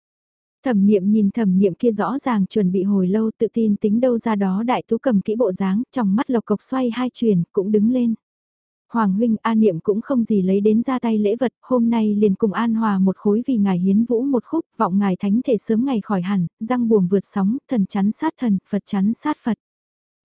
Thẩm niệm nhìn thẩm niệm kia rõ ràng chuẩn bị hồi lâu tự tin tính đâu ra đó đại tú cầm kỹ bộ dáng, trong mắt lộc cộc xoay hai chuyển cũng đứng lên. Hoàng huynh an niệm cũng không gì lấy đến ra tay lễ vật, hôm nay liền cùng an hòa một khối vì ngài hiến vũ một khúc, vọng ngài thánh thể sớm ngày khỏi hẳn, răng buồm vượt sóng, thần chắn sát thần, Phật chắn sát Phật.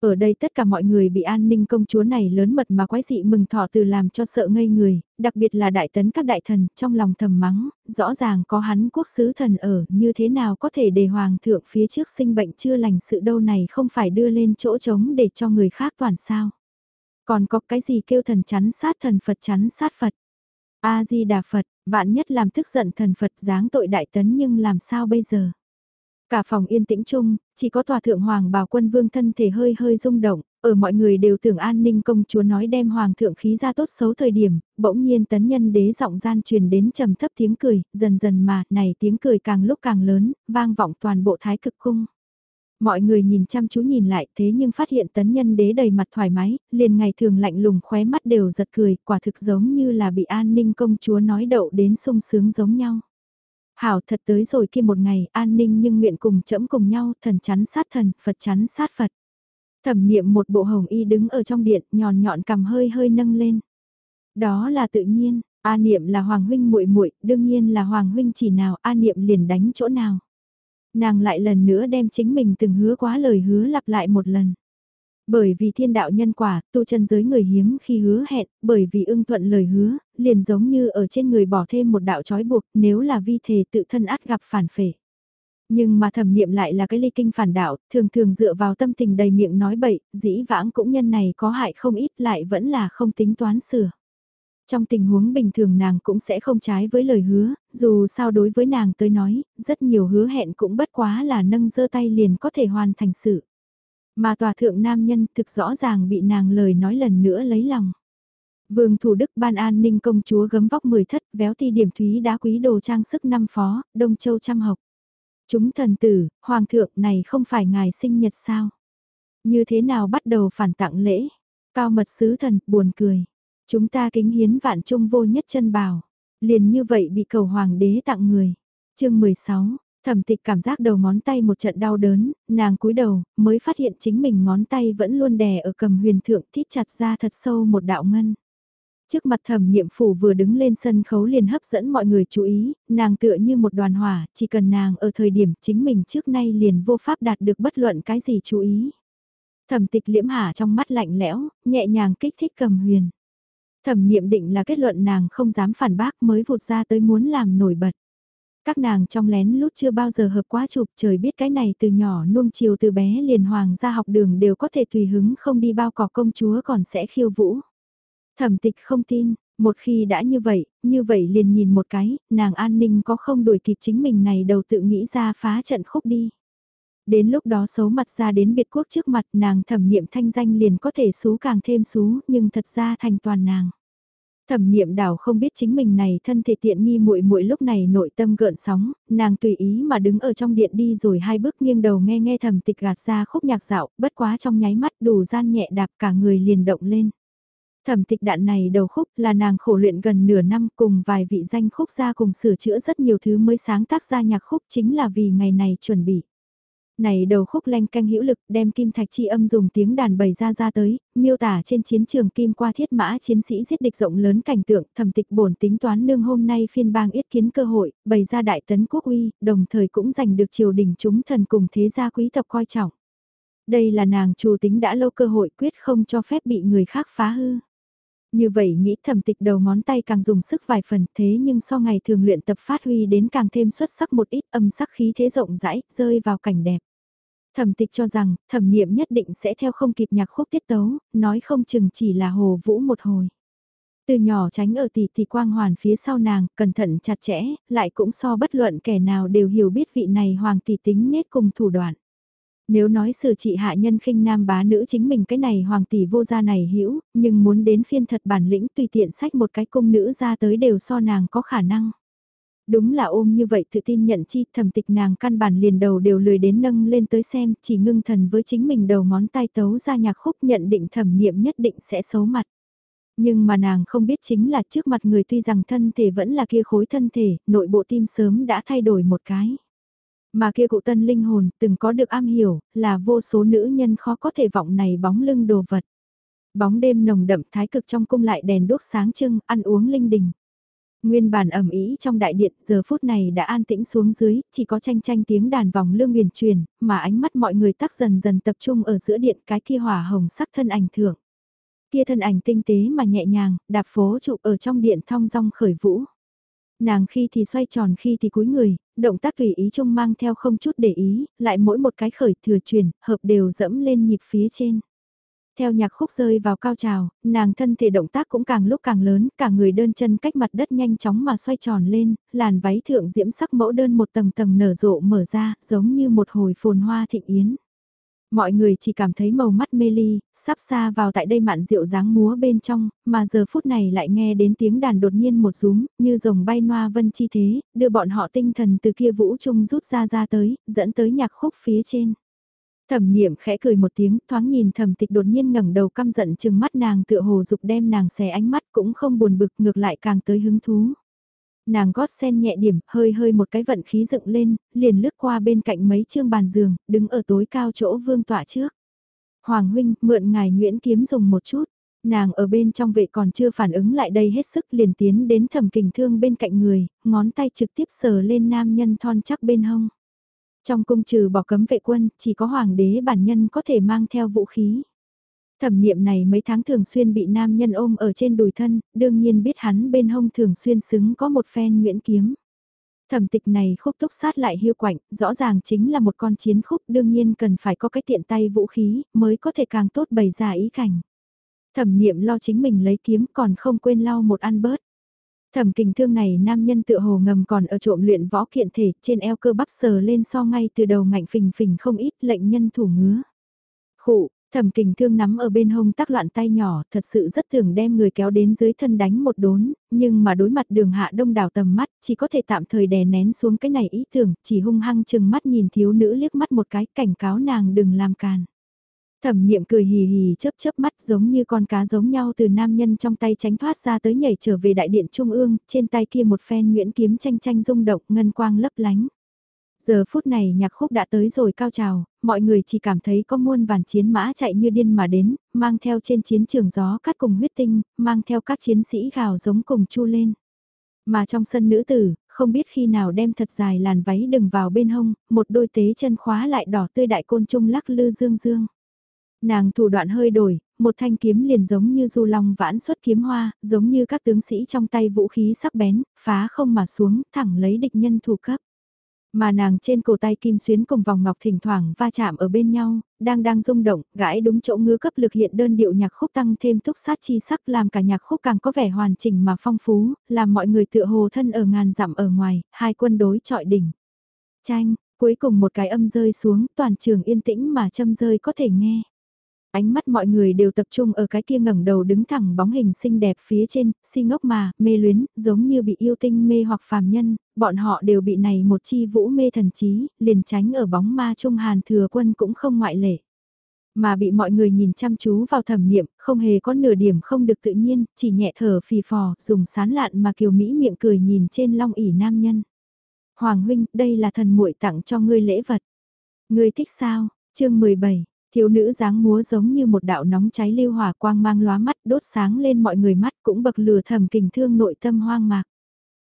Ở đây tất cả mọi người bị an ninh công chúa này lớn mật mà quái dị mừng thọ từ làm cho sợ ngây người, đặc biệt là đại tấn các đại thần trong lòng thầm mắng, rõ ràng có hắn quốc sứ thần ở như thế nào có thể để hoàng thượng phía trước sinh bệnh chưa lành sự đâu này không phải đưa lên chỗ trống để cho người khác toàn sao. Còn có cái gì kêu thần chắn sát thần Phật chắn sát Phật. A-di-đà Phật, vạn nhất làm tức giận thần Phật giáng tội đại tấn nhưng làm sao bây giờ? Cả phòng yên tĩnh chung, chỉ có tòa thượng hoàng bào quân vương thân thể hơi hơi rung động, ở mọi người đều tưởng an ninh công chúa nói đem hoàng thượng khí ra tốt xấu thời điểm, bỗng nhiên tấn nhân đế giọng gian truyền đến trầm thấp tiếng cười, dần dần mà, này tiếng cười càng lúc càng lớn, vang vọng toàn bộ thái cực cung. Mọi người nhìn chăm chú nhìn lại thế nhưng phát hiện tấn nhân đế đầy mặt thoải mái, liền ngày thường lạnh lùng khóe mắt đều giật cười, quả thực giống như là bị an ninh công chúa nói đậu đến sung sướng giống nhau. Hảo thật tới rồi kia một ngày, an ninh nhưng nguyện cùng chẫm cùng nhau, thần chắn sát thần, Phật chắn sát Phật. Thẩm niệm một bộ hồng y đứng ở trong điện, nhọn nhọn cầm hơi hơi nâng lên. Đó là tự nhiên, A niệm là hoàng huynh muội muội, đương nhiên là hoàng huynh chỉ nào, A niệm liền đánh chỗ nào. Nàng lại lần nữa đem chính mình từng hứa quá lời hứa lặp lại một lần. Bởi vì thiên đạo nhân quả, tu chân giới người hiếm khi hứa hẹn, bởi vì ưng thuận lời hứa, liền giống như ở trên người bỏ thêm một đạo trói buộc, nếu là vi thể tự thân át gặp phản phệ. Nhưng mà thẩm niệm lại là cái ly kinh phản đạo, thường thường dựa vào tâm tình đầy miệng nói bậy, dĩ vãng cũng nhân này có hại không ít lại vẫn là không tính toán sửa. Trong tình huống bình thường nàng cũng sẽ không trái với lời hứa, dù sao đối với nàng tới nói, rất nhiều hứa hẹn cũng bất quá là nâng giơ tay liền có thể hoàn thành sự. Mà tòa thượng nam nhân thực rõ ràng bị nàng lời nói lần nữa lấy lòng. Vương Thủ Đức ban an ninh công chúa gấm vóc mười thất, véo ti điểm thúy đá quý đồ trang sức năm phó, đông châu trăm học. Chúng thần tử, hoàng thượng này không phải ngài sinh nhật sao? Như thế nào bắt đầu phản tặng lễ? Cao mật sứ thần, buồn cười. Chúng ta kính hiến vạn trung vô nhất chân bào. Liền như vậy bị cầu hoàng đế tặng người. chương 16, thẩm tịch cảm giác đầu ngón tay một trận đau đớn, nàng cúi đầu, mới phát hiện chính mình ngón tay vẫn luôn đè ở cầm huyền thượng thít chặt ra thật sâu một đạo ngân. Trước mặt thẩm niệm phủ vừa đứng lên sân khấu liền hấp dẫn mọi người chú ý, nàng tựa như một đoàn hỏa, chỉ cần nàng ở thời điểm chính mình trước nay liền vô pháp đạt được bất luận cái gì chú ý. Thẩm tịch liễm hả trong mắt lạnh lẽo, nhẹ nhàng kích thích cầm huyền. Thẩm niệm định là kết luận nàng không dám phản bác mới vụt ra tới muốn làm nổi bật. Các nàng trong lén lút chưa bao giờ hợp quá chụp trời biết cái này từ nhỏ nuông chiều từ bé liền hoàng ra học đường đều có thể tùy hứng không đi bao cỏ công chúa còn sẽ khiêu vũ. Thẩm tịch không tin, một khi đã như vậy, như vậy liền nhìn một cái, nàng an ninh có không đuổi kịp chính mình này đầu tự nghĩ ra phá trận khúc đi. Đến lúc đó xấu mặt ra đến biệt quốc trước mặt nàng thẩm niệm thanh danh liền có thể xú càng thêm xú nhưng thật ra thành toàn nàng. Thẩm niệm đảo không biết chính mình này thân thể tiện nghi muội muội lúc này nội tâm gợn sóng, nàng tùy ý mà đứng ở trong điện đi rồi hai bước nghiêng đầu nghe nghe thẩm tịch gạt ra khúc nhạc dạo, bất quá trong nháy mắt đủ gian nhẹ đạp cả người liền động lên. Thẩm tịch đạn này đầu khúc là nàng khổ luyện gần nửa năm cùng vài vị danh khúc gia cùng sửa chữa rất nhiều thứ mới sáng tác ra nhạc khúc chính là vì ngày này chuẩn bị này đầu khúc lanh canh hữu lực đem kim thạch chi âm dùng tiếng đàn bày ra ra tới, miêu tả trên chiến trường kim qua thiết mã chiến sĩ giết địch rộng lớn cảnh tượng thẩm tịch bổn tính toán nương hôm nay phiên bang yết kiến cơ hội, bày ra đại tấn quốc uy, đồng thời cũng giành được triều đình chúng thần cùng thế gia quý tộc coi trọng. Đây là nàng chủ tính đã lâu cơ hội quyết không cho phép bị người khác phá hư. Như vậy nghĩ thẩm tịch đầu ngón tay càng dùng sức vài phần thế nhưng so ngày thường luyện tập phát huy đến càng thêm xuất sắc một ít âm sắc khí thế rộng rãi, rơi vào cảnh đẹp. Thẩm tịch cho rằng, thẩm niệm nhất định sẽ theo không kịp nhạc khúc tiết tấu, nói không chừng chỉ là hồ vũ một hồi. Từ nhỏ tránh ở tỷ tỷ quang hoàn phía sau nàng, cẩn thận chặt chẽ, lại cũng so bất luận kẻ nào đều hiểu biết vị này hoàng tỷ tính nết cùng thủ đoạn. Nếu nói sự trị hạ nhân khinh nam bá nữ chính mình cái này hoàng tỷ vô gia này hữu nhưng muốn đến phiên thật bản lĩnh tùy tiện sách một cái cung nữ ra tới đều so nàng có khả năng. Đúng là ôm như vậy tự tin nhận chi thẩm tịch nàng căn bản liền đầu đều lười đến nâng lên tới xem, chỉ ngưng thần với chính mình đầu ngón tay tấu ra nhạc khúc nhận định thẩm niệm nhất định sẽ xấu mặt. Nhưng mà nàng không biết chính là trước mặt người tuy rằng thân thể vẫn là kia khối thân thể, nội bộ tim sớm đã thay đổi một cái. Mà kia cụ tân linh hồn từng có được am hiểu, là vô số nữ nhân khó có thể vọng này bóng lưng đồ vật. Bóng đêm nồng đậm thái cực trong cung lại đèn đốt sáng trưng, ăn uống linh đình. Nguyên bản ẩm ý trong đại điện giờ phút này đã an tĩnh xuống dưới, chỉ có tranh tranh tiếng đàn vòng lương huyền truyền, mà ánh mắt mọi người tắc dần dần tập trung ở giữa điện cái kia hỏa hồng sắc thân ảnh thượng. Kia thân ảnh tinh tế mà nhẹ nhàng, đạp phố trụ ở trong điện thong dong khởi vũ. Nàng khi thì xoay tròn khi thì cúi người, động tác tùy ý trông mang theo không chút để ý, lại mỗi một cái khởi thừa truyền, hợp đều dẫm lên nhịp phía trên. Theo nhạc khúc rơi vào cao trào, nàng thân thể động tác cũng càng lúc càng lớn, cả người đơn chân cách mặt đất nhanh chóng mà xoay tròn lên, làn váy thượng diễm sắc mẫu đơn một tầng tầng nở rộ mở ra, giống như một hồi phồn hoa thịnh yến. Mọi người chỉ cảm thấy màu mắt mê ly, sắp xa vào tại đây mạn rượu dáng múa bên trong, mà giờ phút này lại nghe đến tiếng đàn đột nhiên một rúm, như rồng bay noa vân chi thế, đưa bọn họ tinh thần từ kia vũ trung rút ra ra tới, dẫn tới nhạc khúc phía trên. Thẩm niệm khẽ cười một tiếng, thoáng nhìn thẩm tịch đột nhiên ngẩng đầu căm giận chừng mắt nàng tựa hồ dục đem nàng xé ánh mắt cũng không buồn bực ngược lại càng tới hứng thú. Nàng gót sen nhẹ điểm, hơi hơi một cái vận khí dựng lên, liền lướt qua bên cạnh mấy chương bàn giường, đứng ở tối cao chỗ vương tọa trước. Hoàng huynh, mượn ngài Nguyễn kiếm dùng một chút. Nàng ở bên trong vệ còn chưa phản ứng lại đây hết sức liền tiến đến thẩm kình thương bên cạnh người, ngón tay trực tiếp sờ lên nam nhân thon chắc bên hông. Trong cung trừ bỏ cấm vệ quân, chỉ có hoàng đế bản nhân có thể mang theo vũ khí. Thẩm niệm này mấy tháng thường xuyên bị nam nhân ôm ở trên đùi thân, đương nhiên biết hắn bên hông thường xuyên xứng có một phen nguyễn kiếm. Thẩm tịch này khúc túc sát lại hiu quạnh, rõ ràng chính là một con chiến khúc đương nhiên cần phải có cái tiện tay vũ khí mới có thể càng tốt bày ra ý cảnh. Thẩm niệm lo chính mình lấy kiếm còn không quên lau một ăn bớt. Thẩm kình thương này nam nhân tự hồ ngầm còn ở trộm luyện võ kiện thể trên eo cơ bắp sờ lên so ngay từ đầu ngạnh phình phình không ít lệnh nhân thủ ngứa. Khụ, thẩm kình thương nắm ở bên hông tắc loạn tay nhỏ thật sự rất thường đem người kéo đến dưới thân đánh một đốn, nhưng mà đối mặt đường hạ đông đảo tầm mắt chỉ có thể tạm thời đè nén xuống cái này ý tưởng chỉ hung hăng chừng mắt nhìn thiếu nữ liếc mắt một cái cảnh cáo nàng đừng làm càn. Thẩm niệm cười hì hì chớp chớp mắt giống như con cá giống nhau từ nam nhân trong tay tránh thoát ra tới nhảy trở về đại điện trung ương, trên tay kia một phen nguyễn kiếm tranh tranh rung động ngân quang lấp lánh. Giờ phút này nhạc khúc đã tới rồi cao trào, mọi người chỉ cảm thấy có muôn vàn chiến mã chạy như điên mà đến, mang theo trên chiến trường gió cắt cùng huyết tinh, mang theo các chiến sĩ gào giống cùng chu lên. Mà trong sân nữ tử, không biết khi nào đem thật dài làn váy đừng vào bên hông, một đôi tế chân khóa lại đỏ tươi đại côn trung lắc lư dương dương. Nàng thủ đoạn hơi đổi, một thanh kiếm liền giống như du long vãn xuất kiếm hoa, giống như các tướng sĩ trong tay vũ khí sắc bén, phá không mà xuống, thẳng lấy địch nhân thủ cấp. Mà nàng trên cổ tay kim xuyến cùng vòng ngọc thỉnh thoảng va chạm ở bên nhau, đang đang rung động, gãi đúng chỗ ngứa cấp lực hiện đơn điệu nhạc khúc tăng thêm túc sát chi sắc làm cả nhạc khúc càng có vẻ hoàn chỉnh mà phong phú, làm mọi người tựa hồ thân ở ngàn dặm ở ngoài, hai quân đối trọi đỉnh. Tranh, cuối cùng một cái âm rơi xuống, toàn trường yên tĩnh mà châm rơi có thể nghe. Ánh mắt mọi người đều tập trung ở cái kia ngẩng đầu đứng thẳng bóng hình xinh đẹp phía trên, si ngốc mà, mê luyến, giống như bị yêu tinh mê hoặc phàm nhân, bọn họ đều bị này một chi vũ mê thần trí, liền tránh ở bóng ma trung hàn thừa quân cũng không ngoại lệ. Mà bị mọi người nhìn chăm chú vào thẩm niệm, không hề có nửa điểm không được tự nhiên, chỉ nhẹ thở phì phò, dùng sán lạn mà kiều Mỹ miệng cười nhìn trên long ỉ nam nhân. Hoàng huynh, đây là thần muội tặng cho ngươi lễ vật. Ngươi thích sao? chương 17 Thiếu nữ dáng múa giống như một đạo nóng cháy lưu hỏa quang mang lóa mắt đốt sáng lên mọi người mắt cũng bậc lừa thầm kình thương nội tâm hoang mạc.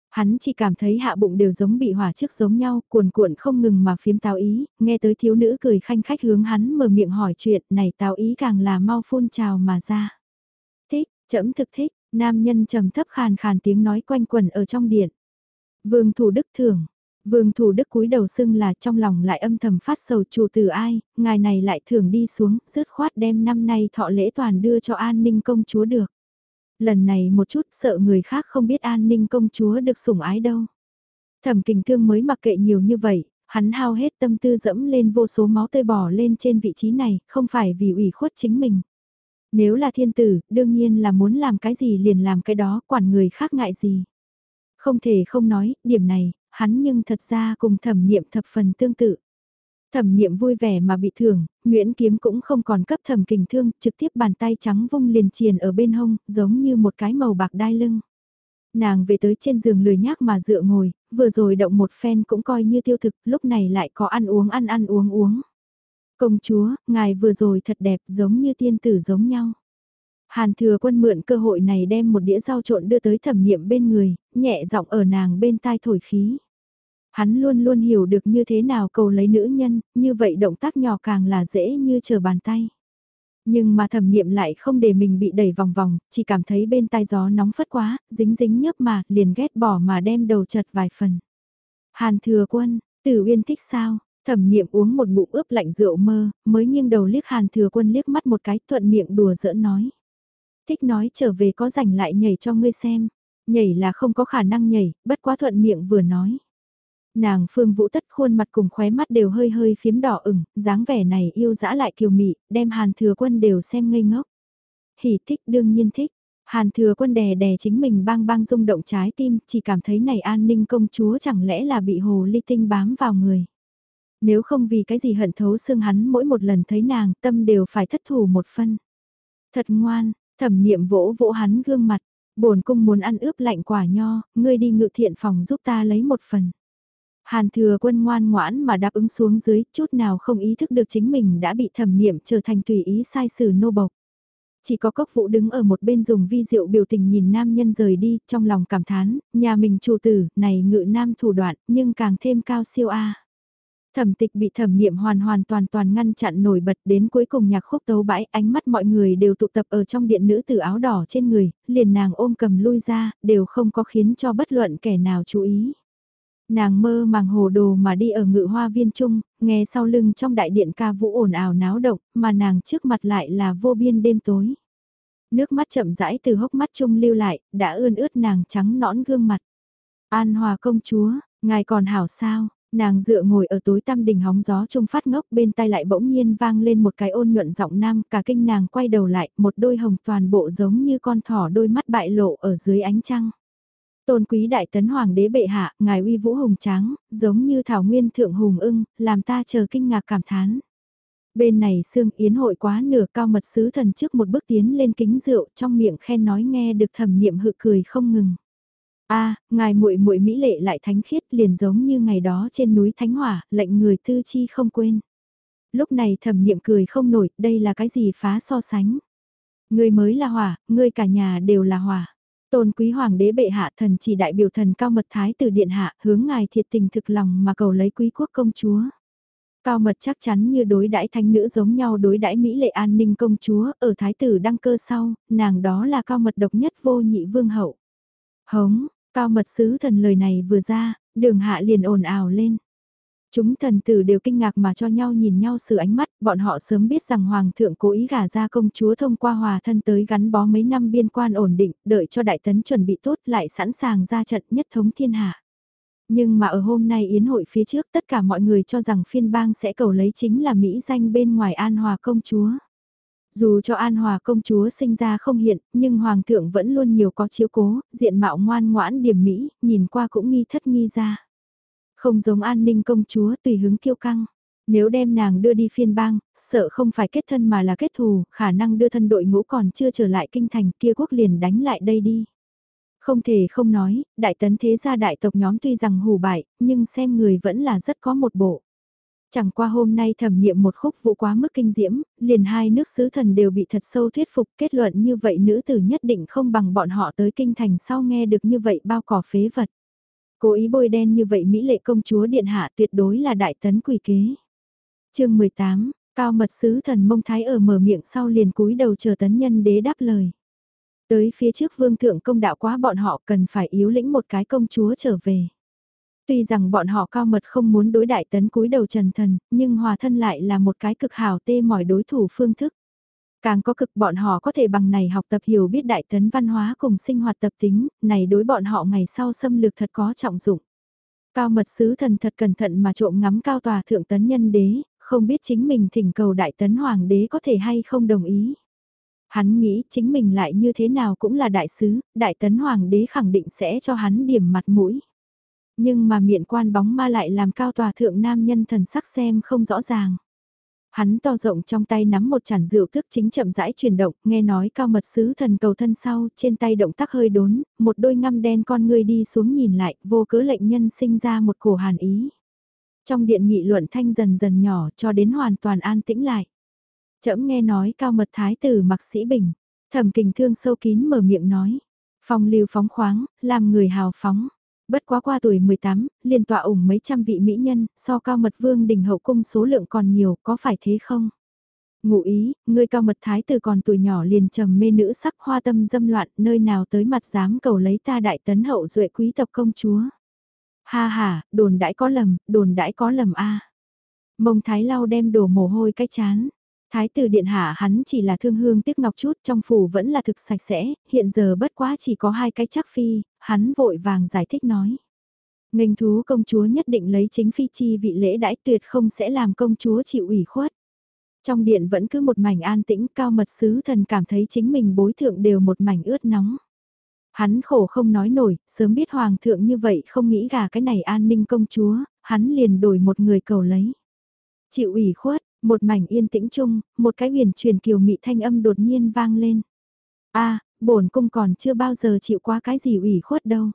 Hắn chỉ cảm thấy hạ bụng đều giống bị hỏa trước giống nhau, cuồn cuộn không ngừng mà phiếm tào ý, nghe tới thiếu nữ cười khanh khách hướng hắn mở miệng hỏi chuyện, này tào ý càng là mau phun trào mà ra. Thích, chấm thực thích, nam nhân trầm thấp khàn khàn tiếng nói quanh quần ở trong điện. Vương thủ đức thưởng, Vương Thủ Đức cúi đầu xưng là trong lòng lại âm thầm phát sầu chủ từ ai, ngài này lại thường đi xuống, rớt khoát đem năm nay thọ lễ toàn đưa cho an ninh công chúa được. Lần này một chút sợ người khác không biết an ninh công chúa được sủng ái đâu. Thẩm kình thương mới mặc kệ nhiều như vậy, hắn hao hết tâm tư dẫm lên vô số máu tươi bỏ lên trên vị trí này, không phải vì ủy khuất chính mình. Nếu là thiên tử, đương nhiên là muốn làm cái gì liền làm cái đó, quản người khác ngại gì. Không thể không nói, điểm này, hắn nhưng thật ra cùng thẩm niệm thập phần tương tự. Thẩm niệm vui vẻ mà bị thưởng, Nguyễn Kiếm cũng không còn cấp thẩm kình thương, trực tiếp bàn tay trắng vung liền triền ở bên hông, giống như một cái màu bạc đai lưng. Nàng về tới trên giường lười nhác mà dựa ngồi, vừa rồi động một phen cũng coi như tiêu thực, lúc này lại có ăn uống ăn ăn uống uống. Công chúa, ngài vừa rồi thật đẹp giống như tiên tử giống nhau. Hàn thừa quân mượn cơ hội này đem một đĩa rau trộn đưa tới thẩm niệm bên người, nhẹ giọng ở nàng bên tai thổi khí. Hắn luôn luôn hiểu được như thế nào cầu lấy nữ nhân, như vậy động tác nhỏ càng là dễ như chờ bàn tay. Nhưng mà thẩm niệm lại không để mình bị đẩy vòng vòng, chỉ cảm thấy bên tai gió nóng phất quá, dính dính nhấp mà, liền ghét bỏ mà đem đầu chật vài phần. Hàn thừa quân, tử uyên thích sao? Thẩm niệm uống một ngụm ướp lạnh rượu mơ, mới nghiêng đầu liếc hàn thừa quân liếc mắt một cái thuận miệng đùa giỡn nói. Thích nói trở về có rảnh lại nhảy cho ngươi xem. Nhảy là không có khả năng nhảy, bất quá thuận miệng vừa nói. Nàng phương vũ tất khuôn mặt cùng khóe mắt đều hơi hơi phiếm đỏ ửng, dáng vẻ này yêu dã lại kiều mị, đem hàn thừa quân đều xem ngây ngốc. Hỉ thích đương nhiên thích. Hàn thừa quân đè đè chính mình bang bang rung động trái tim, chỉ cảm thấy này an ninh công chúa chẳng lẽ là bị hồ ly tinh bám vào người. Nếu không vì cái gì hận thấu xương hắn mỗi một lần thấy nàng tâm đều phải thất thủ một phân. Thật ngoan, thẩm niệm vỗ vỗ hắn gương mặt, bổn cung muốn ăn ướp lạnh quả nho, ngươi đi ngự thiện phòng giúp ta lấy một phần. Hàn thừa quân ngoan ngoãn mà đáp ứng xuống dưới, chút nào không ý thức được chính mình đã bị thẩm niệm trở thành tùy ý sai sử nô bộc. Chỉ có cốc vụ đứng ở một bên dùng vi diệu biểu tình nhìn nam nhân rời đi, trong lòng cảm thán, nhà mình chủ tử, này ngự nam thủ đoạn, nhưng càng thêm cao siêu A. Thẩm tịch bị thẩm niệm hoàn hoàn toàn toàn ngăn chặn nổi bật đến cuối cùng nhạc khúc tấu bãi ánh mắt mọi người đều tụ tập ở trong điện nữ tử áo đỏ trên người, liền nàng ôm cầm lui ra, đều không có khiến cho bất luận kẻ nào chú ý. Nàng mơ màng hồ đồ mà đi ở ngự hoa viên trung, nghe sau lưng trong đại điện ca vũ ồn ào náo động, mà nàng trước mặt lại là vô biên đêm tối. Nước mắt chậm rãi từ hốc mắt trung lưu lại, đã ươn ướt nàng trắng nõn gương mặt. An hòa công chúa, ngài còn hảo sao, nàng dựa ngồi ở tối tăm đỉnh hóng gió trung phát ngốc bên tai lại bỗng nhiên vang lên một cái ôn nhuận giọng nam, cả kinh nàng quay đầu lại, một đôi hồng toàn bộ giống như con thỏ đôi mắt bại lộ ở dưới ánh trăng. Tôn quý đại tấn hoàng đế bệ hạ, ngài uy vũ hùng tráng, giống như thảo nguyên thượng hùng ưng, làm ta chờ kinh ngạc cảm thán. Bên này xương yến hội quá nửa cao mật sứ thần trước một bước tiến lên kính rượu trong miệng khen nói nghe được thẩm niệm hự cười không ngừng. a ngài muội muội mỹ lệ lại thánh khiết liền giống như ngày đó trên núi Thánh Hỏa, lệnh người tư chi không quên. Lúc này thẩm niệm cười không nổi, đây là cái gì phá so sánh. Người mới là hỏa, người cả nhà đều là hỏa. Tôn quý hoàng đế bệ hạ thần chỉ đại biểu thần cao mật thái từ điện hạ hướng ngài thiệt tình thực lòng mà cầu lấy quý quốc công chúa. Cao mật chắc chắn như đối đãi thánh nữ giống nhau đối đãi Mỹ lệ an ninh công chúa, ở thái tử đăng cơ sau, nàng đó là cao mật độc nhất vô nhị vương hậu. Hống, cao mật sứ thần lời này vừa ra, đường hạ liền ồn ào lên. Chúng thần tử đều kinh ngạc mà cho nhau nhìn nhau sự ánh mắt, bọn họ sớm biết rằng Hoàng thượng cố ý gả ra công chúa thông qua hòa thân tới gắn bó mấy năm biên quan ổn định, đợi cho đại tấn chuẩn bị tốt lại sẵn sàng ra trận nhất thống thiên hạ. Nhưng mà ở hôm nay yến hội phía trước tất cả mọi người cho rằng phiên bang sẽ cầu lấy chính là Mỹ danh bên ngoài An Hòa công chúa. Dù cho An Hòa công chúa sinh ra không hiện, nhưng Hoàng thượng vẫn luôn nhiều có chiếu cố, diện mạo ngoan ngoãn điểm Mỹ, nhìn qua cũng nghi thất nghi ra. Không giống an ninh công chúa tùy hứng kiêu căng. Nếu đem nàng đưa đi phiên bang, sợ không phải kết thân mà là kết thù, khả năng đưa thân đội ngũ còn chưa trở lại kinh thành kia quốc liền đánh lại đây đi. Không thể không nói, đại tấn thế gia đại tộc nhóm tuy rằng hù bại, nhưng xem người vẫn là rất có một bộ. Chẳng qua hôm nay thẩm nghiệm một khúc vụ quá mức kinh diễm, liền hai nước sứ thần đều bị thật sâu thuyết phục kết luận như vậy nữ tử nhất định không bằng bọn họ tới kinh thành sau nghe được như vậy bao cỏ phế vật. Cố ý bôi đen như vậy Mỹ lệ công chúa điện hạ tuyệt đối là đại tấn quỷ kế. chương 18, cao mật sứ thần mông thái ở mở miệng sau liền cúi đầu chờ tấn nhân đế đáp lời. Tới phía trước vương thượng công đạo quá bọn họ cần phải yếu lĩnh một cái công chúa trở về. Tuy rằng bọn họ cao mật không muốn đối đại tấn cúi đầu trần thần, nhưng hòa thân lại là một cái cực hảo tê mỏi đối thủ phương thức. Càng có cực bọn họ có thể bằng này học tập hiểu biết đại tấn văn hóa cùng sinh hoạt tập tính, này đối bọn họ ngày sau xâm lược thật có trọng dụng. Cao mật sứ thần thật cẩn thận mà trộm ngắm cao tòa thượng tấn nhân đế, không biết chính mình thỉnh cầu đại tấn hoàng đế có thể hay không đồng ý. Hắn nghĩ chính mình lại như thế nào cũng là đại sứ, đại tấn hoàng đế khẳng định sẽ cho hắn điểm mặt mũi. Nhưng mà miệng quan bóng ma lại làm cao tòa thượng nam nhân thần sắc xem không rõ ràng. Hắn to rộng trong tay nắm một chản rượu thức chính chậm rãi chuyển động, nghe nói cao mật sứ thần cầu thân sau, trên tay động tác hơi đốn, một đôi ngăm đen con người đi xuống nhìn lại, vô cớ lệnh nhân sinh ra một cổ hàn ý. Trong điện nghị luận thanh dần dần nhỏ cho đến hoàn toàn an tĩnh lại. Chậm nghe nói cao mật thái tử mặc sĩ bình, thẩm kình thương sâu kín mở miệng nói. Phong lưu phóng khoáng, làm người hào phóng. Bất quá qua tuổi 18, liền tọa ủng mấy trăm vị mỹ nhân, so cao mật vương đình hậu cung số lượng còn nhiều, có phải thế không? Ngụ ý, người cao mật thái tử còn tuổi nhỏ liền trầm mê nữ sắc hoa tâm dâm loạn, nơi nào tới mặt dám cầu lấy ta đại tấn hậu duệ quý tộc công chúa. Ha ha, đồn đãi có lầm, đồn đãi có lầm a. Mông thái lau đem đổ mồ hôi cái chán. Thái tử điện hạ hắn chỉ là thương hương tiếc ngọc chút trong phủ vẫn là thực sạch sẽ, hiện giờ bất quá chỉ có hai cái chắc phi, hắn vội vàng giải thích nói. Ngành thú công chúa nhất định lấy chính phi chi vị lễ đãi tuyệt không sẽ làm công chúa chịu ủy khuất. Trong điện vẫn cứ một mảnh an tĩnh cao mật sứ thần cảm thấy chính mình bối thượng đều một mảnh ướt nóng. Hắn khổ không nói nổi, sớm biết hoàng thượng như vậy không nghĩ gà cái này an ninh công chúa, hắn liền đổi một người cầu lấy. Chịu ủy khuất, một mảnh yên tĩnh chung, một cái huyền truyền kiều mị thanh âm đột nhiên vang lên. a bổn cung còn chưa bao giờ chịu qua cái gì ủy khuất đâu.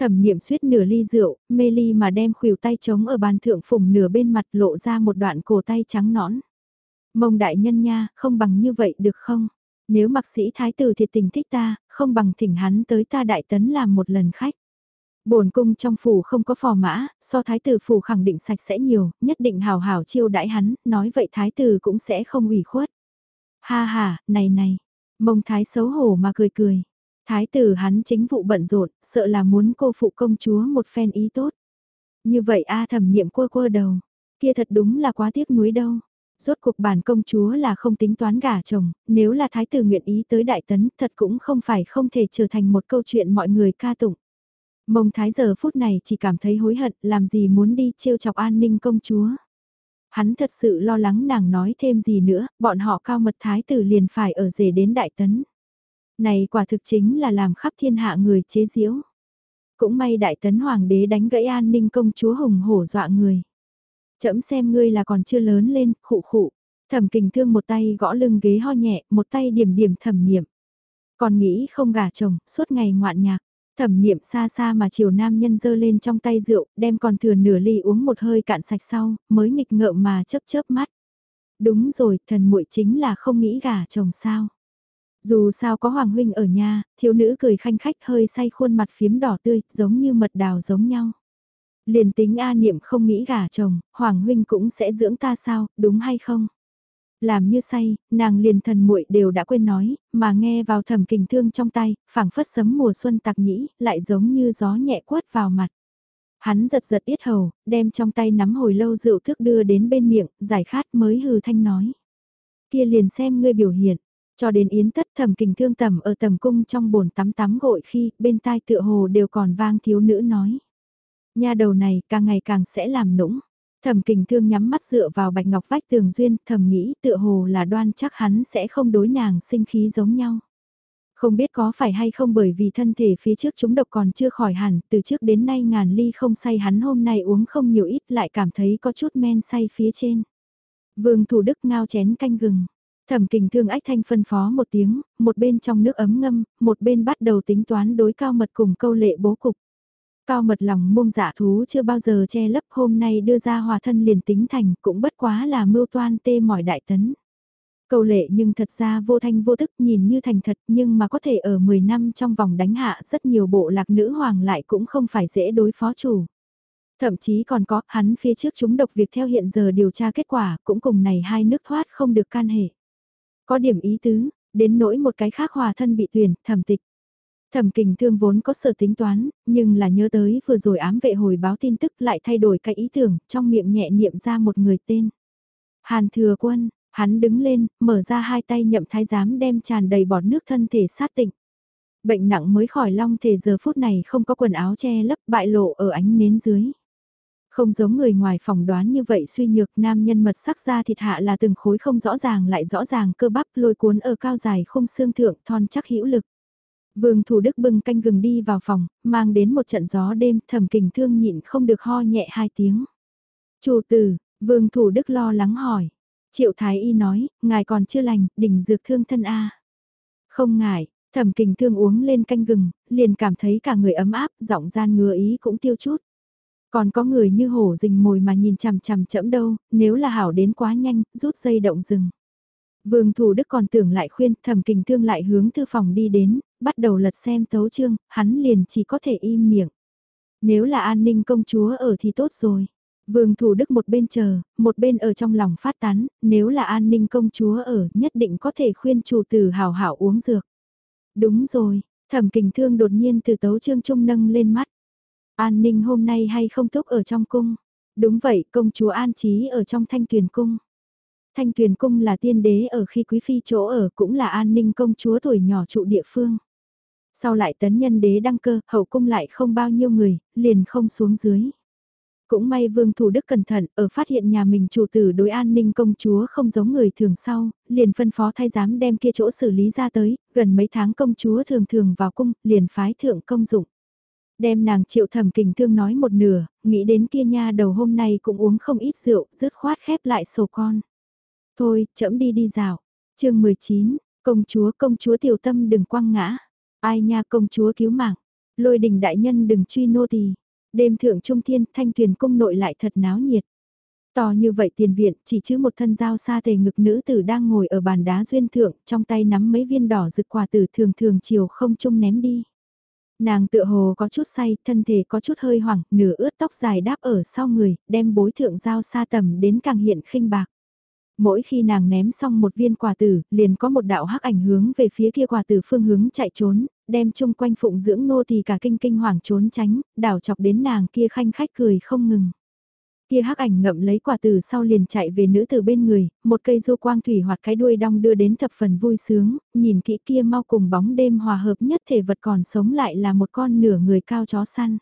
Thẩm niệm suýt nửa ly rượu, mê ly mà đem khuỷu tay trống ở bàn thượng phùng nửa bên mặt lộ ra một đoạn cổ tay trắng nõn. Mông đại nhân nha, không bằng như vậy được không? Nếu mặc sĩ thái tử thiệt tình thích ta, không bằng thỉnh hắn tới ta đại tấn làm một lần khách. Bổn cung trong phủ không có phò mã, so thái tử phủ khẳng định sạch sẽ nhiều, nhất định hào hào chiêu đãi hắn, nói vậy thái tử cũng sẽ không ủy khuất. Ha ha, này này, mông thái xấu hổ mà cười cười. Thái tử hắn chính vụ bận rộn, sợ là muốn cô phụ công chúa một phen ý tốt. Như vậy a thẩm niệm quơ quơ đầu, kia thật đúng là quá tiếc nuối đâu. Rốt cuộc bản công chúa là không tính toán gả chồng, nếu là thái tử nguyện ý tới đại tấn thật cũng không phải không thể trở thành một câu chuyện mọi người ca tụng. Mông thái giờ phút này chỉ cảm thấy hối hận làm gì muốn đi trêu chọc an ninh công chúa. Hắn thật sự lo lắng nàng nói thêm gì nữa, bọn họ cao mật thái tử liền phải ở rể đến đại tấn. Này quả thực chính là làm khắp thiên hạ người chế giễu. Cũng may đại tấn hoàng đế đánh gãy an ninh công chúa hùng hổ dọa người. Chậm xem ngươi là còn chưa lớn lên, khụ khụ. Thẩm kình thương một tay gõ lưng ghế ho nhẹ, một tay điểm điểm thẩm niệm. Còn nghĩ không gả chồng, suốt ngày ngoạn nhạc. Thẩm niệm xa xa mà chiều nam nhân dơ lên trong tay rượu, đem còn thừa nửa ly uống một hơi cạn sạch sau, mới nghịch ngợm mà chớp chớp mắt. Đúng rồi, thần muội chính là không nghĩ gả chồng sao. Dù sao có Hoàng Huynh ở nhà, thiếu nữ cười khanh khách hơi say khuôn mặt phiếm đỏ tươi, giống như mật đào giống nhau. Liền tính A Niệm không nghĩ gả chồng, Hoàng Huynh cũng sẽ dưỡng ta sao, đúng hay không? Làm như say, nàng liền thần muội đều đã quên nói, mà nghe vào thầm kình thương trong tay, phảng phất sấm mùa xuân tạc nhĩ, lại giống như gió nhẹ quất vào mặt. Hắn giật giật yết hầu, đem trong tay nắm hồi lâu rượu thức đưa đến bên miệng, giải khát mới hừ thanh nói. Kia liền xem ngươi biểu hiện, cho đến yến tất thầm kình thương tầm ở tầm cung trong bồn tắm tắm gội khi bên tai tựa hồ đều còn vang thiếu nữ nói. Nhà đầu này càng ngày càng sẽ làm nũng. Thẩm kình thương nhắm mắt dựa vào bạch ngọc vách tường duyên, thầm nghĩ tựa hồ là đoan chắc hắn sẽ không đối nàng sinh khí giống nhau. Không biết có phải hay không bởi vì thân thể phía trước chúng độc còn chưa khỏi hẳn, từ trước đến nay ngàn ly không say hắn hôm nay uống không nhiều ít lại cảm thấy có chút men say phía trên. Vương thủ đức ngao chén canh gừng. Thẩm kình thương ách thanh phân phó một tiếng, một bên trong nước ấm ngâm, một bên bắt đầu tính toán đối cao mật cùng câu lệ bố cục. Cao mật lòng muông dạ thú chưa bao giờ che lấp hôm nay đưa ra hòa thân liền tính thành cũng bất quá là mưu toan tê mỏi đại tấn. Cầu lệ nhưng thật ra vô thanh vô tức nhìn như thành thật nhưng mà có thể ở 10 năm trong vòng đánh hạ rất nhiều bộ lạc nữ hoàng lại cũng không phải dễ đối phó chủ. Thậm chí còn có hắn phía trước chúng độc việc theo hiện giờ điều tra kết quả cũng cùng này hai nước thoát không được can hệ. Có điểm ý tứ, đến nỗi một cái khác hòa thân bị tuyển, thẩm tịch. Thẩm kình thương vốn có sở tính toán, nhưng là nhớ tới vừa rồi ám vệ hồi báo tin tức lại thay đổi cái ý tưởng, trong miệng nhẹ niệm ra một người tên. Hàn thừa quân, hắn đứng lên, mở ra hai tay nhậm thái giám đem tràn đầy bọt nước thân thể sát tịnh. Bệnh nặng mới khỏi long thể giờ phút này không có quần áo che lấp bại lộ ở ánh nến dưới. Không giống người ngoài phỏng đoán như vậy suy nhược nam nhân mật sắc ra thịt hạ là từng khối không rõ ràng lại rõ ràng cơ bắp lôi cuốn ở cao dài khung xương thượng thon chắc hữu lực. Vương Thủ Đức bưng canh gừng đi vào phòng, mang đến một trận gió đêm Thẩm kình thương nhịn không được ho nhẹ hai tiếng. Chủ tử, Vương Thủ Đức lo lắng hỏi. Triệu Thái Y nói, ngài còn chưa lành, đỉnh dược thương thân A. Không ngại, Thẩm kình thương uống lên canh gừng, liền cảm thấy cả người ấm áp, giọng gian ngừa ý cũng tiêu chút. Còn có người như hổ rình mồi mà nhìn chằm chằm chẫm đâu, nếu là hảo đến quá nhanh, rút dây động rừng. Vương Thủ Đức còn tưởng lại khuyên, thẩm kình thương lại hướng thư phòng đi đến, bắt đầu lật xem tấu chương, hắn liền chỉ có thể im miệng. Nếu là an ninh công chúa ở thì tốt rồi. Vương Thủ Đức một bên chờ, một bên ở trong lòng phát tán, nếu là an ninh công chúa ở, nhất định có thể khuyên chủ tử hào hảo uống dược. Đúng rồi, thẩm kình thương đột nhiên từ tấu chương trung nâng lên mắt. An ninh hôm nay hay không túc ở trong cung? Đúng vậy, công chúa an trí ở trong thanh tuyền cung. Thanh tuyền cung là tiên đế ở khi quý phi chỗ ở cũng là an ninh công chúa tuổi nhỏ trụ địa phương. Sau lại tấn nhân đế đăng cơ, hậu cung lại không bao nhiêu người, liền không xuống dưới. Cũng may vương thủ đức cẩn thận, ở phát hiện nhà mình chủ tử đối an ninh công chúa không giống người thường sau, liền phân phó thay giám đem kia chỗ xử lý ra tới, gần mấy tháng công chúa thường thường vào cung, liền phái thượng công dụng. Đem nàng triệu thẩm kình thương nói một nửa, nghĩ đến kia nha đầu hôm nay cũng uống không ít rượu, dứt khoát khép lại sổ con. Thôi, chậm đi đi dạo. chương 19, công chúa công chúa tiểu tâm đừng quăng ngã. Ai nha công chúa cứu mạng. Lôi đình đại nhân đừng truy nô tỳ. Đêm thượng trung thiên thanh thuyền cung nội lại thật náo nhiệt. To như vậy tiền viện, chỉ chứ một thân dao xa tề ngực nữ tử đang ngồi ở bàn đá duyên thượng, trong tay nắm mấy viên đỏ rực quà tử thường thường chiều không trung ném đi. Nàng tựa hồ có chút say, thân thể có chút hơi hoảng, nửa ướt tóc dài đáp ở sau người, đem bối thượng dao xa tầm đến càng hiện khinh bạc. Mỗi khi nàng ném xong một viên quả tử, liền có một đạo hắc ảnh hướng về phía kia quả tử phương hướng chạy trốn, đem chung quanh phụng dưỡng nô thì cả kinh kinh hoàng trốn tránh, đảo chọc đến nàng kia khanh khách cười không ngừng. Kia hắc ảnh ngậm lấy quả từ sau liền chạy về nữ từ bên người, một cây du quang thủy hoạt cái đuôi đong đưa đến thập phần vui sướng, nhìn kỹ kia mau cùng bóng đêm hòa hợp nhất thể vật còn sống lại là một con nửa người cao chó săn.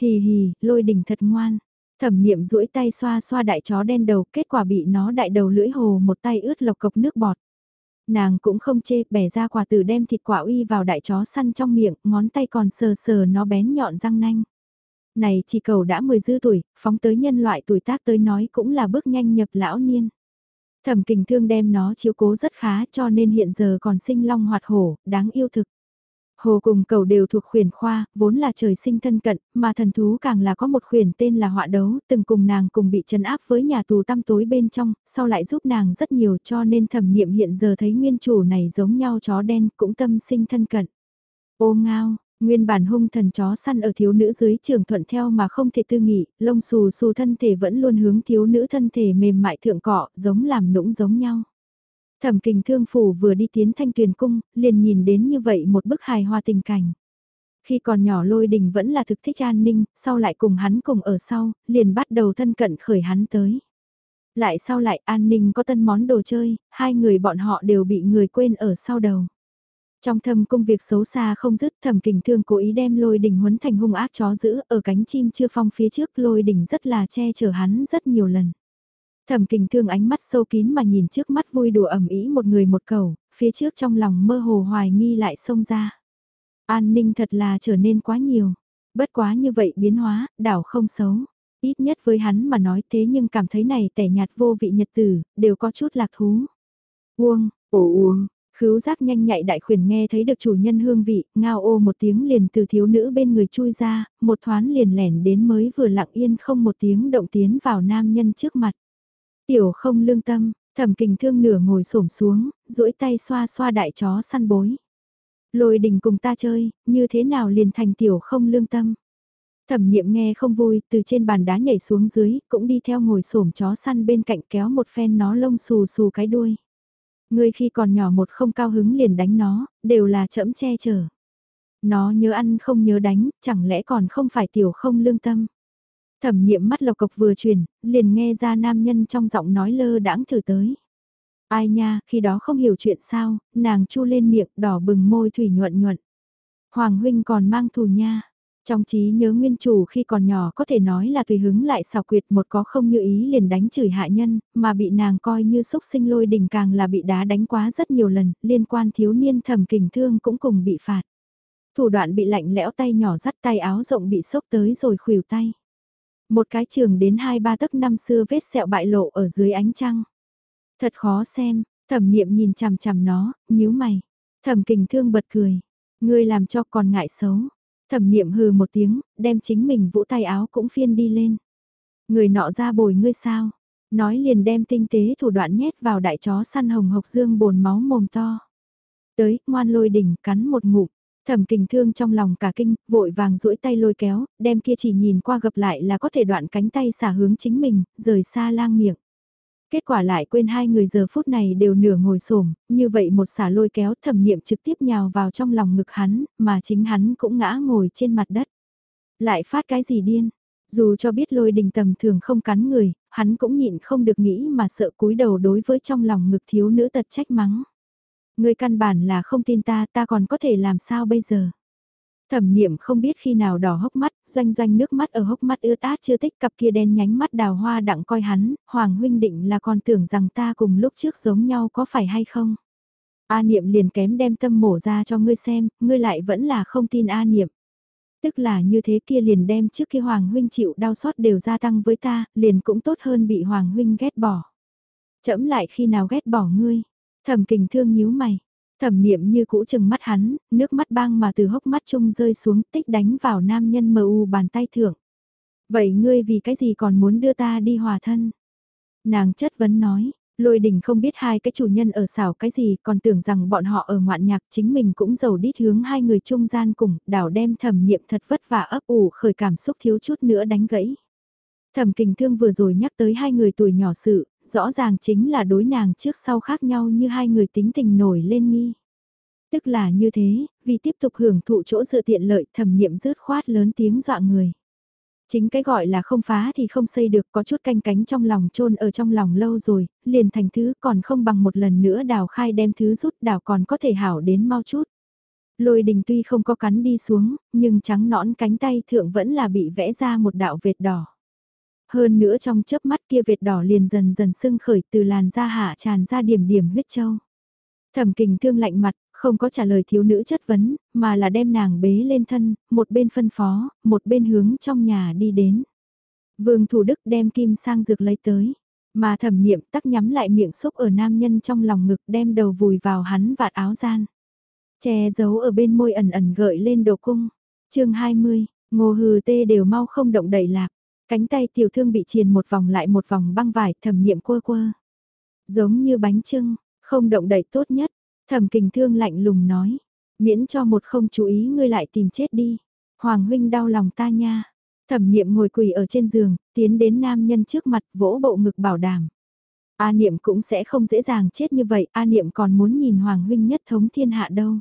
Hì hì, lôi đỉnh thật ngoan. Thẩm niệm duỗi tay xoa xoa đại chó đen đầu, kết quả bị nó đại đầu lưỡi hồ một tay ướt lộc cộc nước bọt. Nàng cũng không chê, bẻ ra quả tử đem thịt quả uy vào đại chó săn trong miệng, ngón tay còn sờ sờ nó bén nhọn răng nanh. Này chỉ cầu đã 10 dư tuổi, phóng tới nhân loại tuổi tác tới nói cũng là bước nhanh nhập lão niên. Thẩm kình thương đem nó chiếu cố rất khá cho nên hiện giờ còn sinh long hoạt hổ, đáng yêu thực. Hồ cùng cầu đều thuộc khuyển khoa, vốn là trời sinh thân cận, mà thần thú càng là có một khuyển tên là họa đấu, từng cùng nàng cùng bị trấn áp với nhà tù tăm tối bên trong, sau lại giúp nàng rất nhiều cho nên thẩm niệm hiện giờ thấy nguyên chủ này giống nhau chó đen cũng tâm sinh thân cận. Ô ngao, Nguyên bản hung thần chó săn ở thiếu nữ dưới trường thuận theo mà không thể tư nghị, lông xù xù thân thể vẫn luôn hướng thiếu nữ thân thể mềm mại thượng cọ, giống làm nũng giống nhau. Thẩm kình thương phủ vừa đi tiến thanh tuyền cung, liền nhìn đến như vậy một bức hài hoa tình cảnh. Khi còn nhỏ lôi đình vẫn là thực thích an ninh, sau lại cùng hắn cùng ở sau, liền bắt đầu thân cận khởi hắn tới. Lại sau lại an ninh có tân món đồ chơi, hai người bọn họ đều bị người quên ở sau đầu. Trong thâm công việc xấu xa không dứt thẩm kình thương cố ý đem lôi đình huấn thành hung ác chó giữ ở cánh chim chưa phong phía trước lôi đình rất là che chở hắn rất nhiều lần. Thẩm kình thương ánh mắt sâu kín mà nhìn trước mắt vui đùa ẩm ý một người một cầu, phía trước trong lòng mơ hồ hoài nghi lại xông ra. An ninh thật là trở nên quá nhiều. Bất quá như vậy biến hóa, đảo không xấu. Ít nhất với hắn mà nói thế nhưng cảm thấy này tẻ nhạt vô vị nhật tử, đều có chút lạc thú. Uông, ổ uông, Khứu giác nhanh nhạy đại khuyển nghe thấy được chủ nhân hương vị, ngao ô một tiếng liền từ thiếu nữ bên người chui ra, một thoáng liền lẻn đến mới vừa lặng yên không một tiếng động tiến vào nam nhân trước mặt. Tiểu không lương tâm, thẩm kình thương nửa ngồi xổm xuống, duỗi tay xoa xoa đại chó săn bối. Lôi đình cùng ta chơi, như thế nào liền thành tiểu không lương tâm. Thẩm niệm nghe không vui, từ trên bàn đá nhảy xuống dưới, cũng đi theo ngồi xổm chó săn bên cạnh kéo một phen nó lông xù xù cái đuôi. Ngươi khi còn nhỏ một không cao hứng liền đánh nó, đều là chẫm che chở. Nó nhớ ăn không nhớ đánh, chẳng lẽ còn không phải tiểu không lương tâm. Thẩm niệm mắt lộc cộc vừa truyền, liền nghe ra nam nhân trong giọng nói lơ đãng thử tới. Ai nha, khi đó không hiểu chuyện sao, nàng chu lên miệng đỏ bừng môi thủy nhuận nhuận. Hoàng huynh còn mang thù nha. Trong trí nhớ nguyên chủ khi còn nhỏ có thể nói là tùy hứng lại xào quyệt một có không như ý liền đánh chửi hạ nhân, mà bị nàng coi như xúc sinh lôi đỉnh càng là bị đá đánh quá rất nhiều lần, liên quan thiếu niên thầm kình thương cũng cùng bị phạt. Thủ đoạn bị lạnh lẽo tay nhỏ dắt tay áo rộng bị sốc tới rồi khuỷu tay. Một cái trường đến hai ba tấc năm xưa vết sẹo bại lộ ở dưới ánh trăng. Thật khó xem, thẩm niệm nhìn chằm chằm nó, nhíu mày. Thẩm kình thương bật cười. Ngươi làm cho còn ngại xấu. Thẩm niệm hừ một tiếng, đem chính mình vũ tay áo cũng phiên đi lên. Người nọ ra bồi ngươi sao? Nói liền đem tinh tế thủ đoạn nhét vào đại chó săn hồng hộc dương bồn máu mồm to. Tới, ngoan lôi đỉnh, cắn một ngụm. Thẩm kình thương trong lòng cả kinh, vội vàng duỗi tay lôi kéo, đem kia chỉ nhìn qua gặp lại là có thể đoạn cánh tay xả hướng chính mình, rời xa lang miệng. Kết quả lại quên hai người giờ phút này đều nửa ngồi xổm như vậy một xả lôi kéo thẩm niệm trực tiếp nhào vào trong lòng ngực hắn, mà chính hắn cũng ngã ngồi trên mặt đất. Lại phát cái gì điên, dù cho biết lôi đình tầm thường không cắn người, hắn cũng nhịn không được nghĩ mà sợ cúi đầu đối với trong lòng ngực thiếu nữ tật trách mắng. Người căn bản là không tin ta, ta còn có thể làm sao bây giờ? Thẩm niệm không biết khi nào đỏ hốc mắt, doanh doanh nước mắt ở hốc mắt ướt át chưa tích cặp kia đen nhánh mắt đào hoa đặng coi hắn, Hoàng huynh định là còn tưởng rằng ta cùng lúc trước giống nhau có phải hay không. A niệm liền kém đem tâm mổ ra cho ngươi xem, ngươi lại vẫn là không tin A niệm. Tức là như thế kia liền đem trước kia Hoàng huynh chịu đau xót đều gia tăng với ta, liền cũng tốt hơn bị Hoàng huynh ghét bỏ. Chậm lại khi nào ghét bỏ ngươi, thẩm kình thương nhíu mày, Thẩm niệm như cũ chừng mắt hắn, nước mắt băng mà từ hốc mắt chung rơi xuống tích đánh vào nam nhân mờ u bàn tay thượng. Vậy ngươi vì cái gì còn muốn đưa ta đi hòa thân? Nàng chất vấn nói, lôi đình không biết hai cái chủ nhân ở xảo cái gì còn tưởng rằng bọn họ ở ngoạn nhạc chính mình cũng giàu đít hướng hai người trung gian cùng đảo đem thẩm niệm thật vất vả ấp ủ khởi cảm xúc thiếu chút nữa đánh gãy. Thẩm kình thương vừa rồi nhắc tới hai người tuổi nhỏ sự, rõ ràng chính là đối nàng trước sau khác nhau như hai người tính tình nổi lên nghi. Tức là như thế, vì tiếp tục hưởng thụ chỗ dựa tiện lợi thẩm niệm rớt khoát lớn tiếng dọa người. Chính cái gọi là không phá thì không xây được có chút canh cánh trong lòng trôn ở trong lòng lâu rồi, liền thành thứ còn không bằng một lần nữa đào khai đem thứ rút đào còn có thể hảo đến mau chút. Lôi đình tuy không có cắn đi xuống, nhưng trắng nõn cánh tay thượng vẫn là bị vẽ ra một đạo vệt đỏ. Hơn nữa trong chớp mắt kia vệt đỏ liền dần dần sưng khởi từ làn da hạ tràn ra điểm điểm huyết châu. Thẩm kình thương lạnh mặt, không có trả lời thiếu nữ chất vấn, mà là đem nàng bế lên thân, một bên phân phó, một bên hướng trong nhà đi đến. Vương Thủ Đức đem kim sang dược lấy tới, mà thẩm niệm tắc nhắm lại miệng xúc ở nam nhân trong lòng ngực đem đầu vùi vào hắn vạt áo gian. Che giấu ở bên môi ẩn ẩn gợi lên đồ cung. chương 20, ngô hừ tê đều mau không động đậy lạc. Cánh tay tiểu thương bị triền một vòng lại một vòng băng vải thẩm niệm quơ quơ. Giống như bánh trưng, không động đậy tốt nhất. Thẩm kình thương lạnh lùng nói. Miễn cho một không chú ý ngươi lại tìm chết đi. Hoàng huynh đau lòng ta nha. Thẩm niệm ngồi quỳ ở trên giường, tiến đến nam nhân trước mặt vỗ bộ ngực bảo đảm. A niệm cũng sẽ không dễ dàng chết như vậy, A niệm còn muốn nhìn Hoàng huynh nhất thống thiên hạ đâu.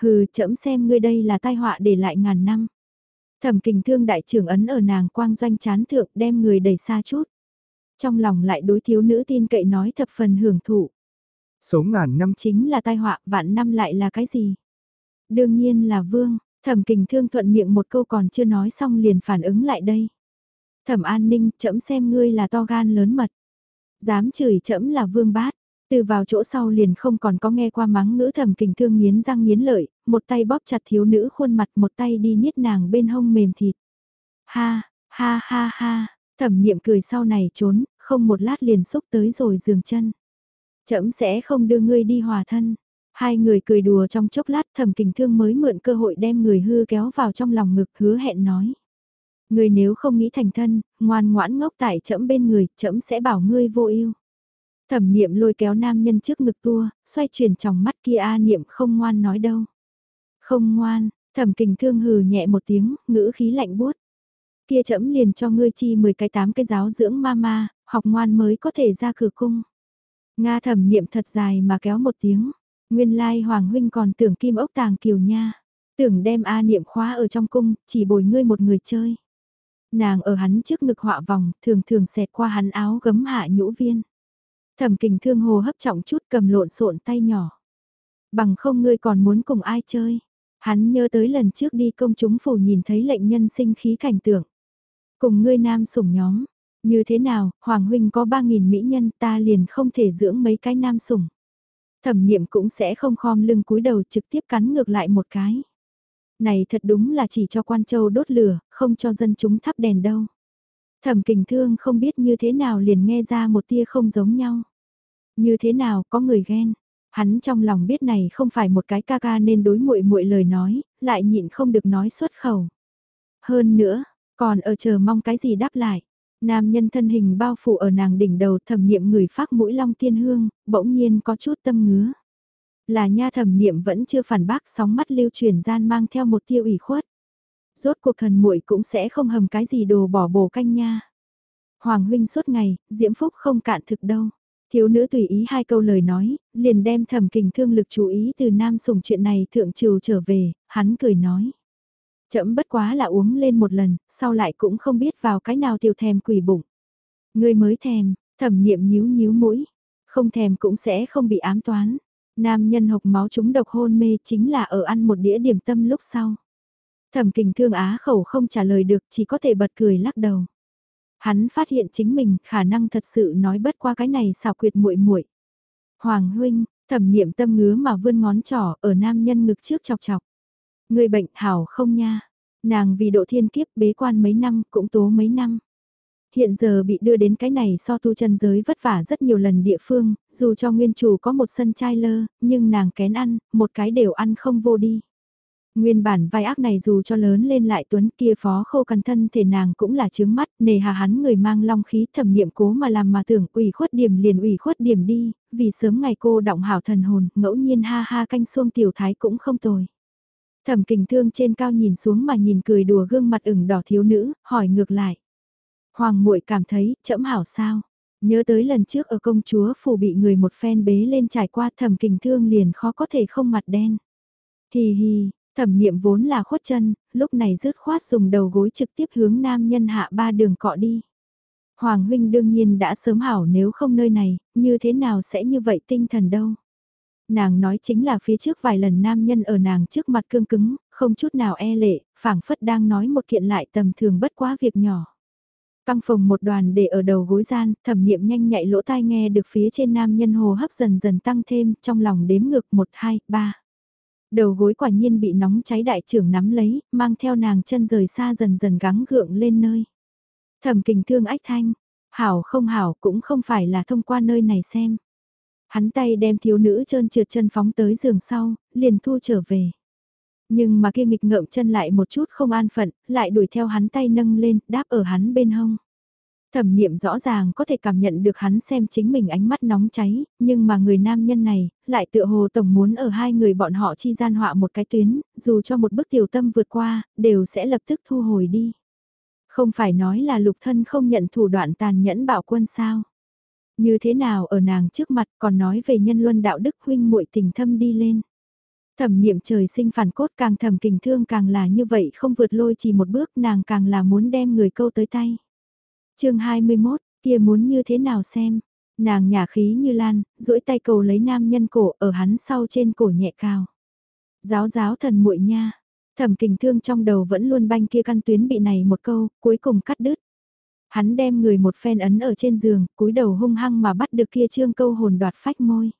Hừ, chậm xem ngươi đây là tai họa để lại ngàn năm. Thẩm kình thương đại trưởng ấn ở nàng quang doanh chán thượng đem người đẩy xa chút. Trong lòng lại đối thiếu nữ tin cậy nói thập phần hưởng thụ. Sống ngàn năm chính là tai họa, vạn năm lại là cái gì? Đương nhiên là vương, thẩm kình thương thuận miệng một câu còn chưa nói xong liền phản ứng lại đây. Thẩm an ninh, chậm xem ngươi là to gan lớn mật. Dám chửi chậm là vương bát, từ vào chỗ sau liền không còn có nghe qua mắng ngữ thầm kình thương nghiến răng nghiến lợi, một tay bóp chặt thiếu nữ khuôn mặt một tay đi niết nàng bên hông mềm thịt. Ha, ha ha ha, thẩm niệm cười sau này trốn, không một lát liền xúc tới rồi giường chân. Chậm sẽ không đưa ngươi đi hòa thân. Hai người cười đùa trong chốc lát thẩm kình thương mới mượn cơ hội đem người hư kéo vào trong lòng ngực hứa hẹn nói. Ngươi nếu không nghĩ thành thân, ngoan ngoãn ngốc tại chậm bên người, chậm sẽ bảo ngươi vô yêu Thẩm niệm lôi kéo nam nhân trước ngực tua, xoay chuyển trong mắt kia A niệm không ngoan nói đâu. Không ngoan, thẩm kình thương hừ nhẹ một tiếng, ngữ khí lạnh buốt. Kia chậm liền cho ngươi chi 10 cái 8 cái giáo dưỡng mama, học ngoan mới có thể ra cửa cung. Nga thẩm niệm thật dài mà kéo một tiếng. Nguyên lai Hoàng Huynh còn tưởng kim ốc tàng kiều nha. Tưởng đem A niệm khóa ở trong cung, chỉ bồi ngươi một người chơi. Nàng ở hắn trước ngực họa vòng, thường thường xẹt qua hắn áo gấm hạ nhũ viên. Thẩm kình thương hồ hấp trọng chút cầm lộn xộn tay nhỏ. Bằng không ngươi còn muốn cùng ai chơi. Hắn nhớ tới lần trước đi công chúng phủ nhìn thấy lệnh nhân sinh khí cảnh tượng. Cùng ngươi nam sủng nhóm. Như thế nào, Hoàng Huynh có 3.000 mỹ nhân ta liền không thể dưỡng mấy cái nam sủng. Thẩm niệm cũng sẽ không khom lưng cúi đầu trực tiếp cắn ngược lại một cái. Này thật đúng là chỉ cho quan châu đốt lửa, không cho dân chúng thắp đèn đâu. Thẩm kình thương không biết như thế nào liền nghe ra một tia không giống nhau. Như thế nào có người ghen. Hắn trong lòng biết này không phải một cái ca ca nên đối muội muội lời nói, lại nhịn không được nói xuất khẩu. Hơn nữa, còn ở chờ mong cái gì đáp lại. Nam nhân thân hình bao phủ ở nàng đỉnh đầu thẩm niệm người phát mũi long tiên hương, bỗng nhiên có chút tâm ngứa. Là nha thẩm niệm vẫn chưa phản bác sóng mắt lưu truyền gian mang theo một tiêu ủy khuất. Rốt cuộc thần muội cũng sẽ không hầm cái gì đồ bỏ bổ canh nha. Hoàng huynh suốt ngày, diễm phúc không cạn thực đâu. Thiếu nữ tùy ý hai câu lời nói, liền đem thẩm kình thương lực chú ý từ nam sùng chuyện này thượng trừ trở về, hắn cười nói. Chậm bất quá là uống lên một lần, sau lại cũng không biết vào cái nào tiêu thèm quỷ bụng. Người mới thèm, thẩm niệm nhíu nhíu mũi, không thèm cũng sẽ không bị ám toán. Nam nhân hộc máu chúng độc hôn mê chính là ở ăn một đĩa điểm tâm lúc sau. Thẩm kình thương á khẩu không trả lời được chỉ có thể bật cười lắc đầu. Hắn phát hiện chính mình khả năng thật sự nói bất qua cái này xào quyệt muội muội. Hoàng huynh, thẩm niệm tâm ngứa mà vươn ngón trỏ ở nam nhân ngực trước chọc chọc. Người bệnh hảo không nha, nàng vì độ thiên kiếp bế quan mấy năm cũng tố mấy năm. Hiện giờ bị đưa đến cái này so tu chân giới vất vả rất nhiều lần địa phương, dù cho nguyên chủ có một sân chai lơ, nhưng nàng kén ăn, một cái đều ăn không vô đi. Nguyên bản vai ác này dù cho lớn lên lại tuấn kia phó khô cằn thân thể nàng cũng là chướng mắt, nề hà hắn người mang long khí thẩm niệm cố mà làm mà tưởng ủy khuất điểm liền ủy khuất điểm đi, vì sớm ngày cô động hảo thần hồn, ngẫu nhiên ha ha canh xuông tiểu thái cũng không tồi. Thẩm kình thương trên cao nhìn xuống mà nhìn cười đùa gương mặt ửng đỏ thiếu nữ, hỏi ngược lại. Hoàng muội cảm thấy, chậm hảo sao? Nhớ tới lần trước ở công chúa phủ bị người một phen bế lên trải qua thẩm kình thương liền khó có thể không mặt đen. Hì hì, Thẩm niệm vốn là khuất chân, lúc này rứt khoát dùng đầu gối trực tiếp hướng nam nhân hạ ba đường cọ đi. Hoàng huynh đương nhiên đã sớm hảo nếu không nơi này, như thế nào sẽ như vậy tinh thần đâu. Nàng nói chính là phía trước vài lần nam nhân ở nàng trước mặt cương cứng, không chút nào e lệ, phảng phất đang nói một kiện lại tầm thường bất quá việc nhỏ. Căng phòng một đoàn để ở đầu gối gian, thẩm niệm nhanh nhạy lỗ tai nghe được phía trên nam nhân hồ hấp dần dần tăng thêm, trong lòng đếm ngược 1, 2, 3. Đầu gối quả nhiên bị nóng cháy đại trưởng nắm lấy, mang theo nàng chân rời xa dần dần gắng gượng lên nơi. Thẩm kình thương ách thanh, hảo không hảo cũng không phải là thông qua nơi này xem. Hắn tay đem thiếu nữ trơn trượt chân phóng tới giường sau, liền thu trở về. Nhưng mà kia nghịch ngợm chân lại một chút không an phận, lại đuổi theo hắn tay nâng lên, đáp ở hắn bên hông. Thẩm niệm rõ ràng có thể cảm nhận được hắn xem chính mình ánh mắt nóng cháy, nhưng mà người nam nhân này, lại tựa hồ tổng muốn ở hai người bọn họ chi gian họa một cái tuyến, dù cho một bức tiểu tâm vượt qua, đều sẽ lập tức thu hồi đi. Không phải nói là lục thân không nhận thủ đoạn tàn nhẫn bạo quân sao. Như thế nào ở nàng trước mặt còn nói về nhân luân đạo đức huynh muội tình thâm đi lên. Thẩm niệm trời sinh phản cốt càng thầm kình thương càng là như vậy không vượt lôi chỉ một bước nàng càng là muốn đem người câu tới tay chương 21, kia muốn như thế nào xem. Nàng nhả khí như lan, duỗi tay cầu lấy nam nhân cổ ở hắn sau trên cổ nhẹ cao. Giáo giáo thần muội nha, thẩm kình thương trong đầu vẫn luôn banh kia căn tuyến bị này một câu, cuối cùng cắt đứt. Hắn đem người một phen ấn ở trên giường, cúi đầu hung hăng mà bắt được kia trương câu hồn đoạt phách môi.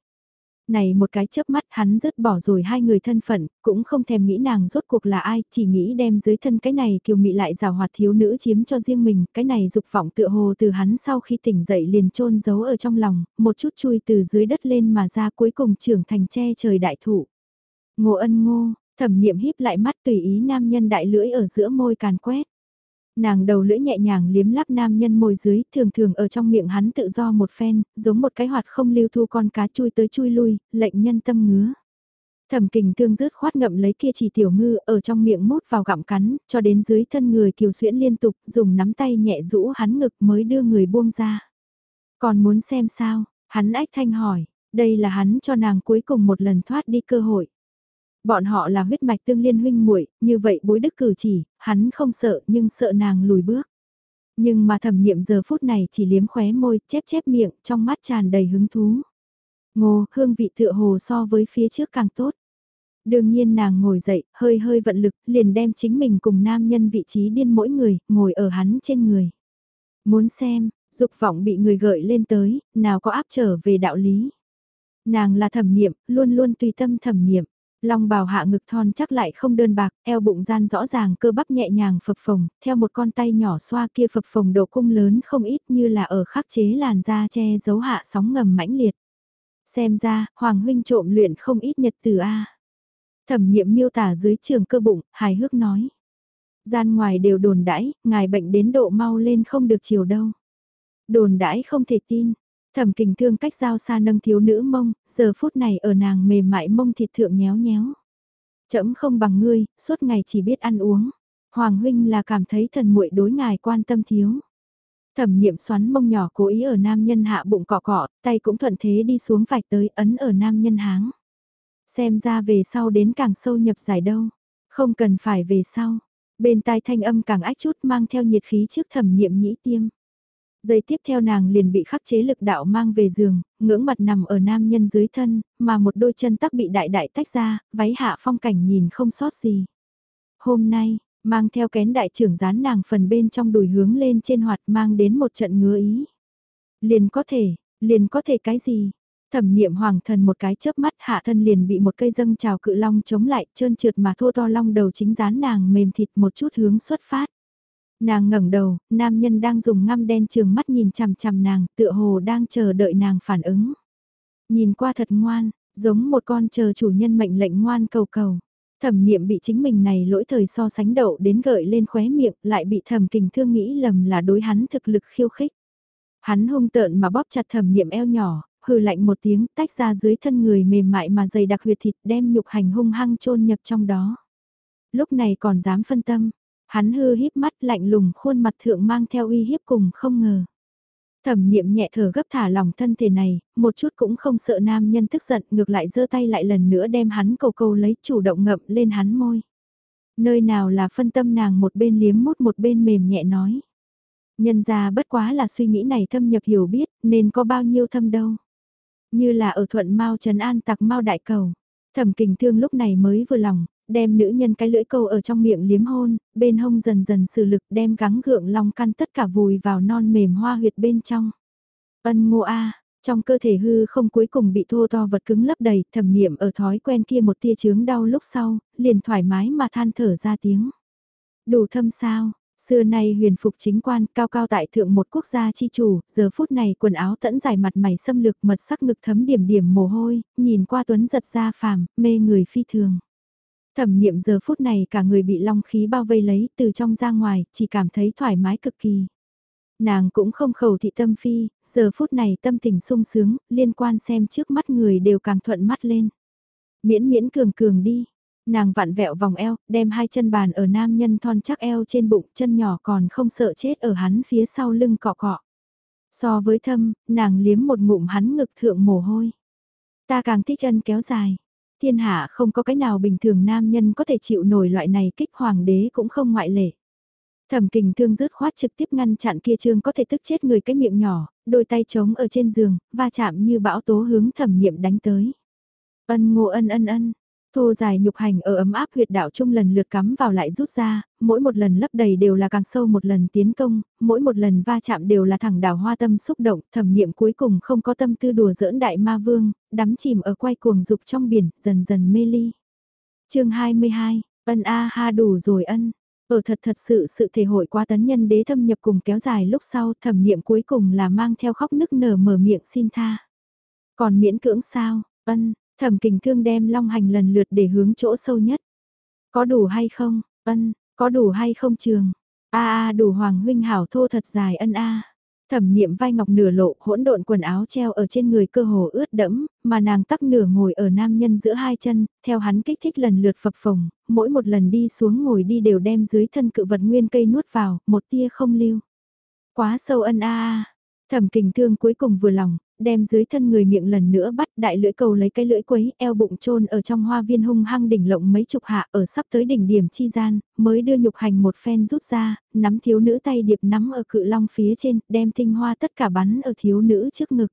Này một cái chớp mắt hắn dứt bỏ rồi hai người thân phận, cũng không thèm nghĩ nàng rốt cuộc là ai, chỉ nghĩ đem dưới thân cái này kiều mị lại rào hoạt thiếu nữ chiếm cho riêng mình, cái này dục vọng tựa hồ từ hắn sau khi tỉnh dậy liền trôn giấu ở trong lòng, một chút chui từ dưới đất lên mà ra cuối cùng trưởng thành che trời đại thụ. Ngô ân ngô, thẩm niệm híp lại mắt tùy ý nam nhân đại lưỡi ở giữa môi càn quét. Nàng đầu lưỡi nhẹ nhàng liếm lắp nam nhân môi dưới, thường thường ở trong miệng hắn tự do một phen, giống một cái hoạt không lưu thu con cá chui tới chui lui, lệnh nhân tâm ngứa. Thẩm kình thương rớt khoát ngậm lấy kia chỉ tiểu ngư ở trong miệng mút vào gặm cắn, cho đến dưới thân người kiều xuyễn liên tục dùng nắm tay nhẹ rũ hắn ngực mới đưa người buông ra. Còn muốn xem sao, hắn ách thanh hỏi, đây là hắn cho nàng cuối cùng một lần thoát đi cơ hội. Bọn họ là huyết mạch tương liên huynh muội, như vậy bối đức cử chỉ, hắn không sợ nhưng sợ nàng lùi bước. Nhưng mà thẩm niệm giờ phút này chỉ liếm khóe môi, chép chép miệng, trong mắt tràn đầy hứng thú. Ngô, hương vị tựa hồ so với phía trước càng tốt. Đương nhiên nàng ngồi dậy, hơi hơi vận lực, liền đem chính mình cùng nam nhân vị trí điên mỗi người, ngồi ở hắn trên người. Muốn xem, dục vọng bị người gợi lên tới, nào có áp trở về đạo lý. Nàng là thẩm niệm, luôn luôn tùy tâm thẩm niệm. Long bào hạ ngực thon chắc lại không đơn bạc, eo bụng gian rõ ràng cơ bắp nhẹ nhàng phập phồng, theo một con tay nhỏ xoa kia phập phồng độ cung lớn không ít như là ở khắc chế làn da che giấu hạ sóng ngầm mãnh liệt. Xem ra, Hoàng huynh trộm luyện không ít nhật từ A. Thẩm niệm miêu tả dưới trường cơ bụng, hài hước nói. Gian ngoài đều đồn đãi, ngài bệnh đến độ mau lên không được chiều đâu. Đồn đãi không thể tin, Thẩm kình thương cách giao xa nâng thiếu nữ mông, giờ phút này ở nàng mềm mại mông thịt thượng nhéo nhéo. Chấm không bằng ngươi, suốt ngày chỉ biết ăn uống. Hoàng huynh là cảm thấy thần muội đối ngài quan tâm thiếu. Thẩm niệm xoắn mông nhỏ cố ý ở nam nhân hạ bụng cọ cọ, tay cũng thuận thế đi xuống vạch tới ấn ở nam nhân háng. Xem ra về sau đến càng sâu nhập giải đâu. Không cần phải về sau. Bên tai thanh âm càng ách chút mang theo nhiệt khí trước thẩm niệm nhĩ tiêm. Giây tiếp theo nàng liền bị khắc chế lực đạo mang về giường, ngưỡng mặt nằm ở nam nhân dưới thân, mà một đôi chân tắc bị đại đại tách ra, váy hạ phong cảnh nhìn không sót gì. Hôm nay, mang theo kén đại trưởng dán nàng phần bên trong đùi hướng lên trên hoạt mang đến một trận ngứa ý. Liền có thể, liền có thể cái gì? Thẩm niệm hoàng thần một cái chớp mắt hạ thân liền bị một cây dâng trào cự long chống lại trơn trượt mà thô to long đầu chính dán nàng mềm thịt một chút hướng xuất phát. Nàng ngẩng đầu, nam nhân đang dùng ngăm đen trường mắt nhìn chằm chằm nàng, tựa hồ đang chờ đợi nàng phản ứng. Nhìn qua thật ngoan, giống một con chờ chủ nhân mệnh lệnh ngoan cầu cầu. Thẩm niệm bị chính mình này lỗi thời so sánh đậu đến gợi lên khóe miệng, lại bị thẩm kình thương nghĩ lầm là đối hắn thực lực khiêu khích. Hắn hung tợn mà bóp chặt thẩm niệm eo nhỏ, hừ lạnh một tiếng tách ra dưới thân người mềm mại mà dày đặc huyệt thịt đem nhục hành hung hăng chôn nhập trong đó. Lúc này còn dám phân tâm, Hắn hư híp mắt lạnh lùng khuôn mặt thượng mang theo uy hiếp cùng không ngờ. Thẩm niệm nhẹ thở gấp thả lòng thân thể này, một chút cũng không sợ nam nhân tức giận, ngược lại giơ tay lại lần nữa đem hắn cầu cầu lấy chủ động ngậm lên hắn môi. Nơi nào là phân tâm nàng một bên liếm mút một bên mềm nhẹ nói. Nhân ra bất quá là suy nghĩ này thâm nhập hiểu biết, nên có bao nhiêu thâm đâu. Như là ở thuận mau trấn an tặc mau đại cầu. Thẩm kình thương lúc này mới vừa lòng, đem nữ nhân cái lưỡi câu ở trong miệng liếm hôn, bên hông dần dần sử lực đem gắng gượng long căn tất cả vùi vào non mềm hoa huyệt bên trong. Ân ngô a trong cơ thể hư không cuối cùng bị thô to vật cứng lấp đầy, thẩm niệm ở thói quen kia một tia chướng đau lúc sau, liền thoải mái mà than thở ra tiếng. Đủ thâm sao, Xưa nay huyền phục chính quan cao cao tại thượng một quốc gia chi chủ, giờ phút này quần áo tẫn dài mặt mày xâm lược mật sắc ngực thấm điểm điểm mồ hôi, nhìn qua tuấn giật ra phàm, mê người phi thường. Thẩm niệm giờ phút này cả người bị long khí bao vây lấy từ trong ra ngoài, chỉ cảm thấy thoải mái cực kỳ. Nàng cũng không khẩu thị tâm phi, giờ phút này tâm tình sung sướng, liên quan xem trước mắt người đều càng thuận mắt lên. Miễn miễn cường cường đi, Nàng vặn vẹo vòng eo, đem hai chân bàn ở nam nhân thon chắc eo trên bụng, chân nhỏ còn không sợ chết ở hắn phía sau lưng cọ cọ. So với thâm, nàng liếm một ngụm hắn ngực thượng mồ hôi. Ta càng thích chân kéo dài. Thiên hạ không có cái nào bình thường nam nhân có thể chịu nổi loại này kích hoàng đế cũng không ngoại lệ. Thẩm kình thương rứt khoát trực tiếp ngăn chặn kia trương có thể tức chết người cái miệng nhỏ, đôi tay trống ở trên giường, va chạm như bão tố hướng thẩm niệm đánh tới. Ân ngô ân ân ân, Thô dài nhục hành ở ấm áp huyệt đạo chung lần lượt cắm vào lại rút ra, mỗi một lần lấp đầy đều là càng sâu một lần tiến công, mỗi một lần va chạm đều là thẳng đảo hoa tâm xúc động, thẩm niệm cuối cùng không có tâm tư đùa giỡn đại ma vương, đắm chìm ở quay cuồng dục trong biển, dần dần mê ly. chương 22, ân a ha đủ rồi ân. Ở thật thật sự sự thể hội qua tấn nhân đế thâm nhập cùng kéo dài lúc sau thẩm niệm cuối cùng là mang theo khóc nức nở mở miệng xin tha. Còn miễn cưỡng sao, ân, Thẩm kình thương đem long hành lần lượt để hướng chỗ sâu nhất. Có đủ hay không, ân, có đủ hay không trường. a a đủ hoàng huynh hảo thô thật dài ân a. Thẩm niệm vai ngọc nửa lộ hỗn độn quần áo treo ở trên người cơ hồ ướt đẫm, mà nàng tắc nửa ngồi ở nam nhân giữa hai chân, theo hắn kích thích lần lượt phập phồng, mỗi một lần đi xuống ngồi đi đều đem dưới thân cự vật nguyên cây nuốt vào, một tia không lưu. Quá sâu ân a a. Thẩm kình thương cuối cùng vừa lòng, đem dưới thân người miệng lần nữa bắt đại lưỡi cầu lấy cái lưỡi quấy eo bụng trôn ở trong hoa viên hung hăng đỉnh lộng mấy chục hạ ở sắp tới đỉnh điểm chi gian, mới đưa nhục hành một phen rút ra, nắm thiếu nữ tay điệp nắm ở cự long phía trên, đem tinh hoa tất cả bắn ở thiếu nữ trước ngực.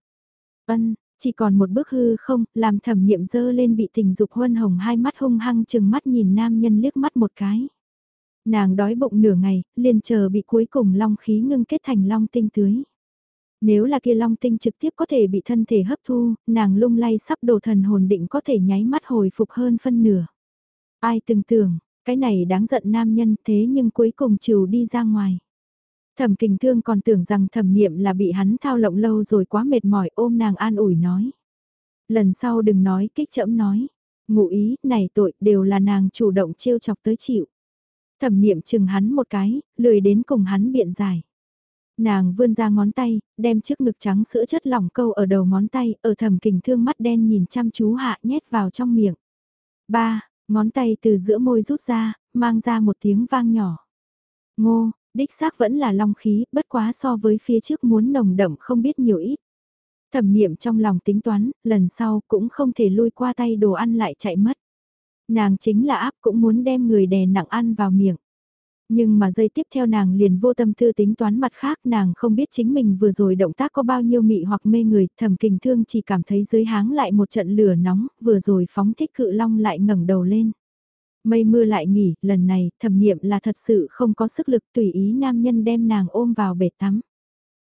Ân, chỉ còn một bước hư không, làm thẩm niệm dơ lên bị tình dục huân hồng hai mắt hung hăng chừng mắt nhìn nam nhân liếc mắt một cái. Nàng đói bụng nửa ngày, liền chờ bị cuối cùng long khí ngưng kết thành long tinh tưới. Nếu là kia long tinh trực tiếp có thể bị thân thể hấp thu, nàng lung lay sắp đồ thần hồn định có thể nháy mắt hồi phục hơn phân nửa. Ai từng tưởng, cái này đáng giận nam nhân thế nhưng cuối cùng trừ đi ra ngoài. Thẩm kình thương còn tưởng rằng thẩm niệm là bị hắn thao lộng lâu rồi quá mệt mỏi ôm nàng an ủi nói. Lần sau đừng nói kích chẫm nói. Ngụ ý, này tội đều là nàng chủ động trêu chọc tới chịu. Thẩm niệm chừng hắn một cái, lười đến cùng hắn biện giải. Nàng vươn ra ngón tay, đem chiếc ngực trắng sữa chất lỏng câu ở đầu ngón tay, ở thầm kình thương mắt đen nhìn chăm chú hạ nhét vào trong miệng. Ba, ngón tay từ giữa môi rút ra, mang ra một tiếng vang nhỏ. Ngô, đích xác vẫn là long khí, bất quá so với phía trước muốn nồng đậm không biết nhiều ít. Thẩm niệm trong lòng tính toán, lần sau cũng không thể lui qua tay đồ ăn lại chạy mất. Nàng chính là áp cũng muốn đem người đè nặng ăn vào miệng. Nhưng mà giây tiếp theo nàng liền vô tâm tư tính toán mặt khác nàng không biết chính mình vừa rồi động tác có bao nhiêu mị hoặc mê người, thầm kình thương chỉ cảm thấy dưới háng lại một trận lửa nóng, vừa rồi phóng thích cự long lại ngẩng đầu lên. Mây mưa lại nghỉ, lần này thầm niệm là thật sự không có sức lực tùy ý nam nhân đem nàng ôm vào bể tắm.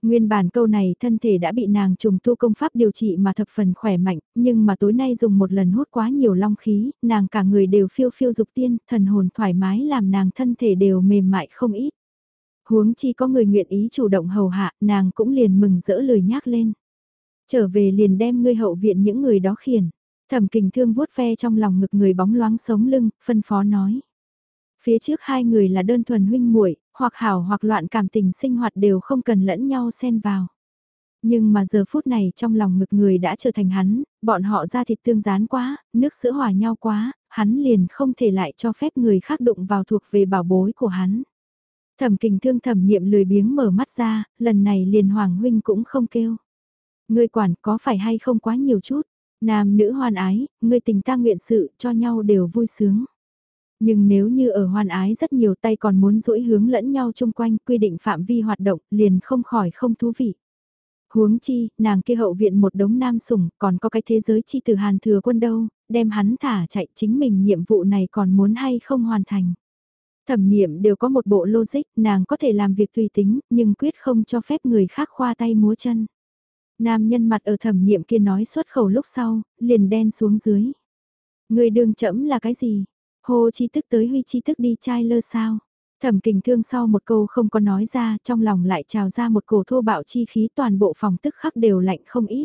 Nguyên bản câu này thân thể đã bị nàng trùng tu công pháp điều trị mà thập phần khỏe mạnh, nhưng mà tối nay dùng một lần hút quá nhiều long khí, nàng cả người đều phiêu phiêu dục tiên, thần hồn thoải mái làm nàng thân thể đều mềm mại không ít. Huống chi có người nguyện ý chủ động hầu hạ, nàng cũng liền mừng rỡ lời nhắc lên. Trở về liền đem ngươi hậu viện những người đó khiển. Thẩm kình thương vuốt ve trong lòng ngực người bóng loáng sống lưng, phân phó nói. Phía trước hai người là đơn thuần huynh muội hoặc hảo hoặc loạn cảm tình sinh hoạt đều không cần lẫn nhau xen vào. Nhưng mà giờ phút này trong lòng ngực người đã trở thành hắn, bọn họ ra thịt tương dán quá, nước sữa hòa nhau quá, hắn liền không thể lại cho phép người khác đụng vào thuộc về bảo bối của hắn. Thẩm kình thương thẩm niệm lười biếng mở mắt ra, lần này liền Hoàng Huynh cũng không kêu. Ngươi quản có phải hay không quá nhiều chút, nam nữ hoan ái, ngươi tình ta nguyện sự cho nhau đều vui sướng. Nhưng nếu như ở hoan ái rất nhiều tay còn muốn duỗi hướng lẫn nhau chung quanh quy định phạm vi hoạt động liền không khỏi không thú vị. Huống chi, nàng kia hậu viện một đống nam sủng, còn có cái thế giới chi từ hàn thừa quân đâu, đem hắn thả chạy chính mình nhiệm vụ này còn muốn hay không hoàn thành. Thẩm niệm đều có một bộ logic, nàng có thể làm việc tùy tính, nhưng quyết không cho phép người khác khoa tay múa chân. Nam nhân mặt ở thẩm niệm kia nói xuất khẩu lúc sau, liền đen xuống dưới. Người đường chẫm là cái gì? Hồ chi tức tới huy chi tức đi trai lơ sao? Thẩm kình thương sau một câu không có nói ra, trong lòng lại trào ra một cổ thô bạo chi khí toàn bộ phòng tức khắc đều lạnh không ít.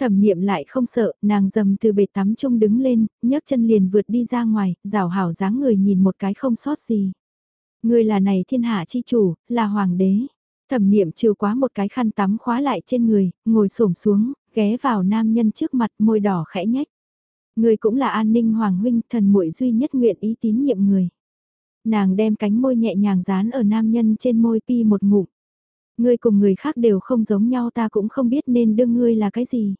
Thẩm niệm lại không sợ, nàng dầm từ bể tắm trung đứng lên, nhấc chân liền vượt đi ra ngoài, rào hảo dáng người nhìn một cái không sót gì. Người là này thiên hạ chi chủ, là hoàng đế. Thẩm niệm chiều quá một cái khăn tắm khóa lại trên người, ngồi xổm xuống, ghé vào nam nhân trước mặt môi đỏ khẽ nhách. Người cũng là an ninh hoàng huynh, thần muội duy nhất nguyện ý tín nhiệm người. Nàng đem cánh môi nhẹ nhàng dán ở nam nhân trên môi pi một ngụm. Ngươi cùng người khác đều không giống nhau ta cũng không biết nên đương ngươi là cái gì.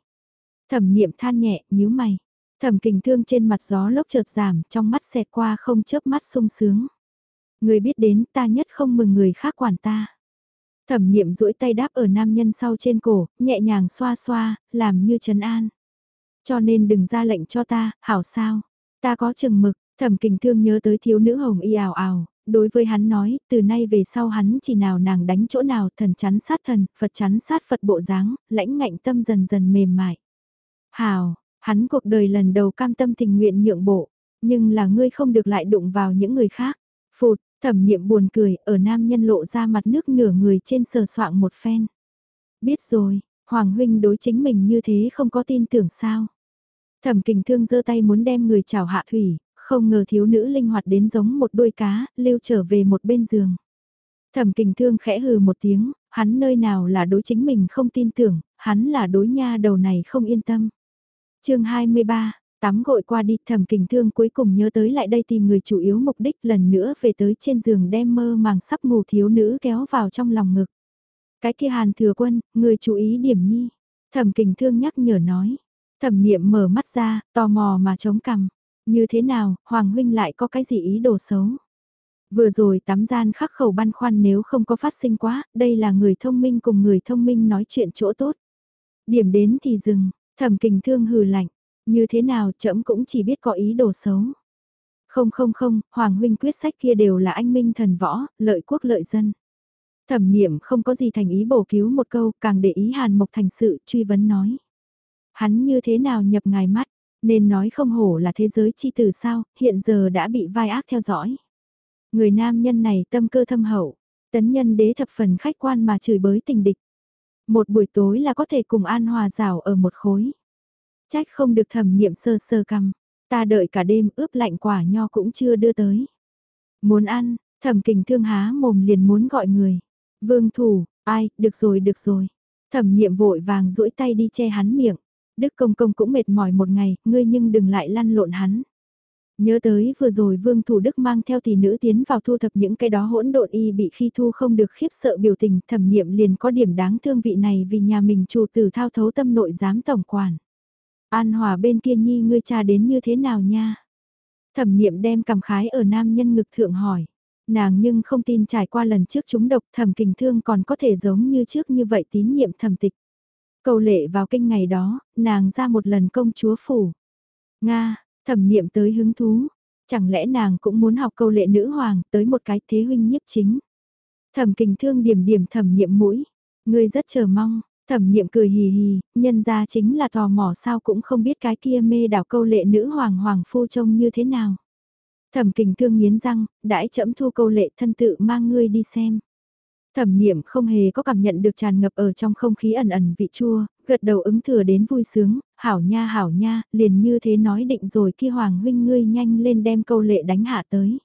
Thẩm niệm than nhẹ, nhíu mày. Thẩm kình thương trên mặt gió lốc chợt giảm, trong mắt xẹt qua không chớp mắt sung sướng. Người biết đến ta nhất không mừng người khác quản ta. Thẩm niệm duỗi tay đáp ở nam nhân sau trên cổ, nhẹ nhàng xoa xoa, làm như trấn an. Cho nên đừng ra lệnh cho ta, hảo sao. Ta có chừng mực, thẩm kình thương nhớ tới thiếu nữ hồng y ảo ảo, đối với hắn nói, từ nay về sau hắn chỉ nào nàng đánh chỗ nào thần chắn sát thần, Phật chắn sát Phật bộ dáng, lãnh ngạnh tâm dần dần mềm mại. Hào, hắn cuộc đời lần đầu cam tâm tình nguyện nhượng bộ, nhưng là ngươi không được lại đụng vào những người khác. Phụt, thẩm niệm buồn cười, ở nam nhân lộ ra mặt nước nửa người trên sờ soạng một phen. Biết rồi, Hoàng huynh đối chính mình như thế không có tin tưởng sao. Thẩm kình thương giơ tay muốn đem người chào hạ thủy, không ngờ thiếu nữ linh hoạt đến giống một đôi cá, lưu trở về một bên giường. Thẩm kình thương khẽ hừ một tiếng, hắn nơi nào là đối chính mình không tin tưởng, hắn là đối nha đầu này không yên tâm chương 23, tắm gội qua đi thầm kình thương cuối cùng nhớ tới lại đây tìm người chủ yếu mục đích lần nữa về tới trên giường đem mơ màng sắp ngủ thiếu nữ kéo vào trong lòng ngực. Cái kia hàn thừa quân, người chú ý điểm nhi. Thẩm kình thương nhắc nhở nói. Thẩm niệm mở mắt ra, tò mò mà chống cằm. Như thế nào, Hoàng huynh lại có cái gì ý đồ xấu? Vừa rồi tắm gian khắc khẩu băn khoăn nếu không có phát sinh quá, đây là người thông minh cùng người thông minh nói chuyện chỗ tốt. Điểm đến thì dừng, Thẩm kình thương hừ lạnh, như thế nào trẫm cũng chỉ biết có ý đồ xấu. Không không không, Hoàng huynh quyết sách kia đều là anh minh thần võ, lợi quốc lợi dân. Thẩm niệm không có gì thành ý bổ cứu một câu, càng để ý Hàn Mộc thành sự, truy vấn nói. Hắn như thế nào nhập ngài mắt, nên nói không hổ là thế giới chi tử sao, hiện giờ đã bị vai ác theo dõi. Người nam nhân này tâm cơ thâm hậu, tấn nhân đế thập phần khách quan mà chửi bới tình địch. Một buổi tối là có thể cùng An Hòa rào ở một khối. Trách không được thẩm niệm sơ sơ căm. Ta đợi cả đêm ướp lạnh quả nho cũng chưa đưa tới. Muốn ăn, thẩm kình thương há mồm liền muốn gọi người. Vương thủ, ai, được rồi được rồi. Thẩm niệm vội vàng duỗi tay đi che hắn miệng. Đức công công cũng mệt mỏi một ngày, ngươi nhưng đừng lại lăn lộn hắn. Nhớ tới vừa rồi Vương Thủ Đức mang theo tỷ nữ tiến vào thu thập những cái đó hỗn độn y bị khi thu không được khiếp sợ biểu tình thẩm niệm liền có điểm đáng thương vị này vì nhà mình chủ tử thao thấu tâm nội giám tổng quản. An hòa bên kia nhi ngươi cha đến như thế nào nha? Thẩm niệm đem cầm khái ở nam nhân ngực thượng hỏi. Nàng nhưng không tin trải qua lần trước chúng độc thẩm kình thương còn có thể giống như trước như vậy tín nhiệm thẩm tịch. Cầu lệ vào kinh ngày đó, nàng ra một lần công chúa phủ. Nga, Thẩm niệm tới hứng thú, chẳng lẽ nàng cũng muốn học câu lệ nữ hoàng tới một cái thế huynh nhiếp chính. Thẩm kình thương điểm điểm thẩm niệm mũi, ngươi rất chờ mong, thẩm niệm cười hì hì, nhân ra chính là tò mò sao cũng không biết cái kia mê đảo câu lệ nữ hoàng hoàng phu trông như thế nào. Thẩm kình thương nghiến răng, đãi chẫm thu câu lệ thân tự mang ngươi đi xem. Thẩm niệm không hề có cảm nhận được tràn ngập ở trong không khí ẩn ẩn vị chua, gật đầu ứng thừa đến vui sướng, hảo nha hảo nha, liền như thế nói định rồi kia hoàng huynh ngươi nhanh lên đem câu lệ đánh hạ tới.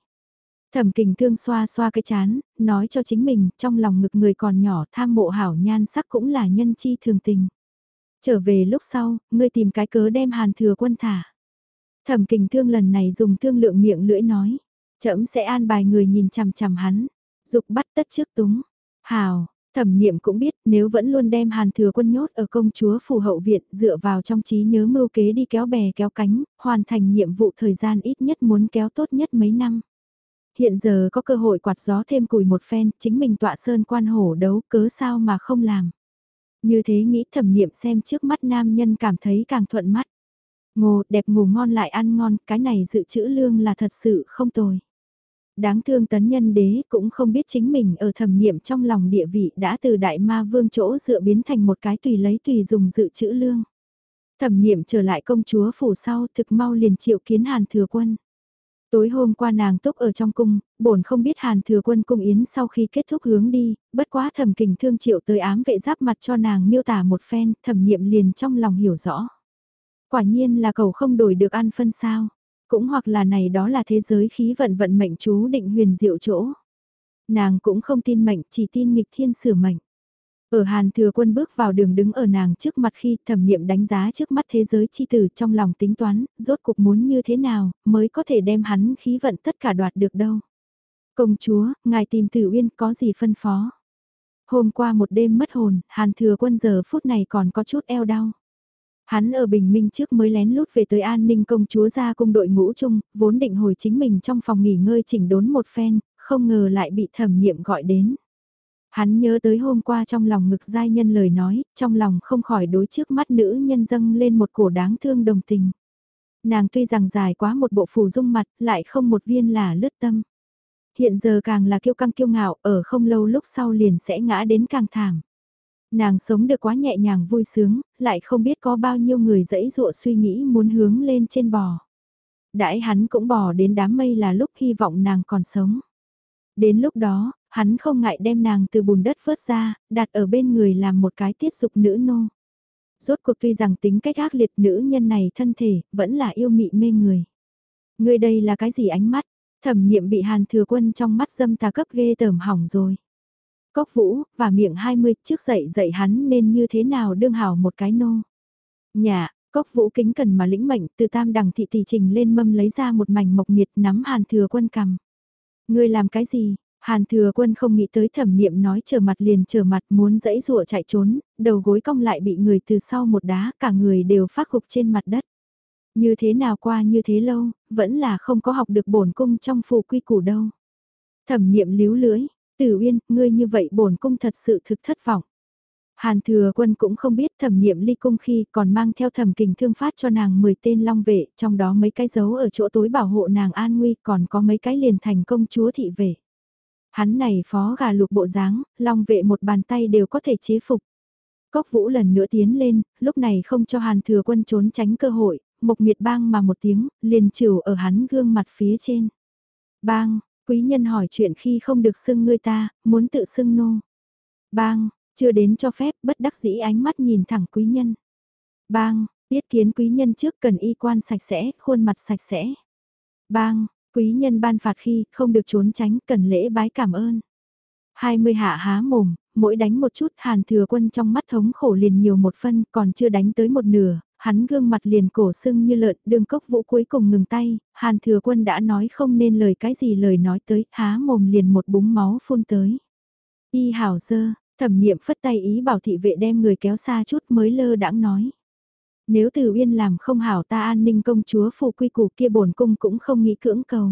Thẩm kình thương xoa xoa cái chán, nói cho chính mình, trong lòng ngực người còn nhỏ tham mộ hảo nhan sắc cũng là nhân chi thường tình. Trở về lúc sau, ngươi tìm cái cớ đem hàn thừa quân thả. Thẩm kình thương lần này dùng thương lượng miệng lưỡi nói, chậm sẽ an bài người nhìn chằm chằm hắn. Dục bắt tất trước túng. Hào, thẩm niệm cũng biết nếu vẫn luôn đem hàn thừa quân nhốt ở công chúa phù hậu viện dựa vào trong trí nhớ mưu kế đi kéo bè kéo cánh, hoàn thành nhiệm vụ thời gian ít nhất muốn kéo tốt nhất mấy năm. Hiện giờ có cơ hội quạt gió thêm cùi một phen, chính mình tọa sơn quan hổ đấu cớ sao mà không làm. Như thế nghĩ thẩm niệm xem trước mắt nam nhân cảm thấy càng thuận mắt. Ngô đẹp ngủ ngon lại ăn ngon, cái này dự trữ lương là thật sự không tồi. Đáng thương tấn nhân đế cũng không biết chính mình ở thẩm niệm trong lòng địa vị đã từ đại ma vương chỗ dựa biến thành một cái tùy lấy tùy dùng dự trữ lương. Thẩm niệm trở lại công chúa phủ sau thực mau liền triệu kiến hàn thừa quân. Tối hôm qua nàng túc ở trong cung, bổn không biết hàn thừa quân cung yến sau khi kết thúc hướng đi, bất quá thẩm kình thương triệu tới ám vệ giáp mặt cho nàng miêu tả một phen, thẩm niệm liền trong lòng hiểu rõ. Quả nhiên là cầu không đổi được ăn phân sao, cũng hoặc là này đó là thế giới khí vận vận mệnh chú định huyền diệu chỗ. Nàng cũng không tin mệnh, chỉ tin nghịch thiên sửa mệnh. Ở Hàn Thừa Quân bước vào đường đứng ở nàng trước mặt khi thẩm niệm đánh giá trước mắt thế giới chi tử trong lòng tính toán, rốt cuộc muốn như thế nào, mới có thể đem hắn khí vận tất cả đoạt được đâu. Công chúa, ngài tìm Tử Uyên có gì phân phó? Hôm qua một đêm mất hồn, Hàn Thừa Quân giờ phút này còn có chút eo đau. Hắn ở bình minh trước mới lén lút về tới an ninh công chúa ra cung đội ngũ chung, vốn định hồi chính mình trong phòng nghỉ ngơi chỉnh đốn một phen, không ngờ lại bị thẩm nghiệm gọi đến. Hắn nhớ tới hôm qua trong lòng ngực giai nhân lời nói, trong lòng không khỏi đối trước mắt nữ nhân dâng lên một cổ đáng thương đồng tình. Nàng tuy rằng dài quá một bộ phù dung mặt, lại không một viên là lướt tâm. Hiện giờ càng là kiêu căng kiêu ngạo, ở không lâu lúc sau liền sẽ ngã đến càng thảm. Nàng sống được quá nhẹ nhàng vui sướng, lại không biết có bao nhiêu người dẫy dụa suy nghĩ muốn hướng lên trên bò. Đãi hắn cũng bò đến đám mây là lúc hy vọng nàng còn sống. Đến lúc đó, hắn không ngại đem nàng từ bùn đất vớt ra, đặt ở bên người làm một cái tiết dục nữ nô. Rốt cuộc tuy rằng tính cách ác liệt nữ nhân này thân thể, vẫn là yêu mị mê người. Người đây là cái gì ánh mắt? Thẩm niệm bị hàn thừa quân trong mắt dâm tà cấp ghê tởm hỏng rồi. Cốc vũ, và miệng 20 trước dậy dạy hắn nên như thế nào đương hảo một cái nô. Nhà, cốc vũ kính cần mà lĩnh mệnh từ tam đằng thị tỷ trình lên mâm lấy ra một mảnh mộc miệt nắm hàn thừa quân cầm. Ngươi làm cái gì? Hàn thừa quân không nghĩ tới thẩm niệm nói trở mặt liền trở mặt muốn dẫy rụa chạy trốn, đầu gối cong lại bị người từ sau một đá cả người đều phát gục trên mặt đất. Như thế nào qua như thế lâu, vẫn là không có học được bổn cung trong phù quy củ đâu. Thẩm niệm líu lưỡi, tử uyên, ngươi như vậy bổn cung thật sự thực thất vọng. Hàn thừa quân cũng không biết thẩm niệm ly cung khi còn mang theo thẩm kình thương phát cho nàng 10 tên long vệ, trong đó mấy cái giấu ở chỗ tối bảo hộ nàng an nguy còn có mấy cái liền thành công chúa thị vệ. Hắn này phó gà lục bộ dáng, long vệ một bàn tay đều có thể chế phục. Cốc vũ lần nữa tiến lên, lúc này không cho hàn thừa quân trốn tránh cơ hội, mộc miệt bang mà một tiếng, liền trừ ở hắn gương mặt phía trên. Bang, quý nhân hỏi chuyện khi không được xưng ngươi ta, muốn tự xưng nô. Bang, chưa đến cho phép, bất đắc dĩ ánh mắt nhìn thẳng quý nhân. Bang, biết kiến quý nhân trước cần y quan sạch sẽ, khuôn mặt sạch sẽ. Bang, quý nhân ban phạt khi không được trốn tránh, cần lễ bái cảm ơn. 20 hạ há mồm, mỗi đánh một chút hàn thừa quân trong mắt thống khổ liền nhiều một phân còn chưa đánh tới một nửa, hắn gương mặt liền cổ sưng như lợn đường cốc vũ cuối cùng ngừng tay, hàn thừa quân đã nói không nên lời cái gì lời nói tới, há mồm liền một búng máu phun tới. Y hảo dơ, Thẩm niệm phất tay ý bảo thị vệ đem người kéo xa chút mới lơ đãng nói. Nếu từ uyên làm không hảo ta an ninh công chúa phù quy củ kia bổn cung cũng không nghĩ cưỡng cầu.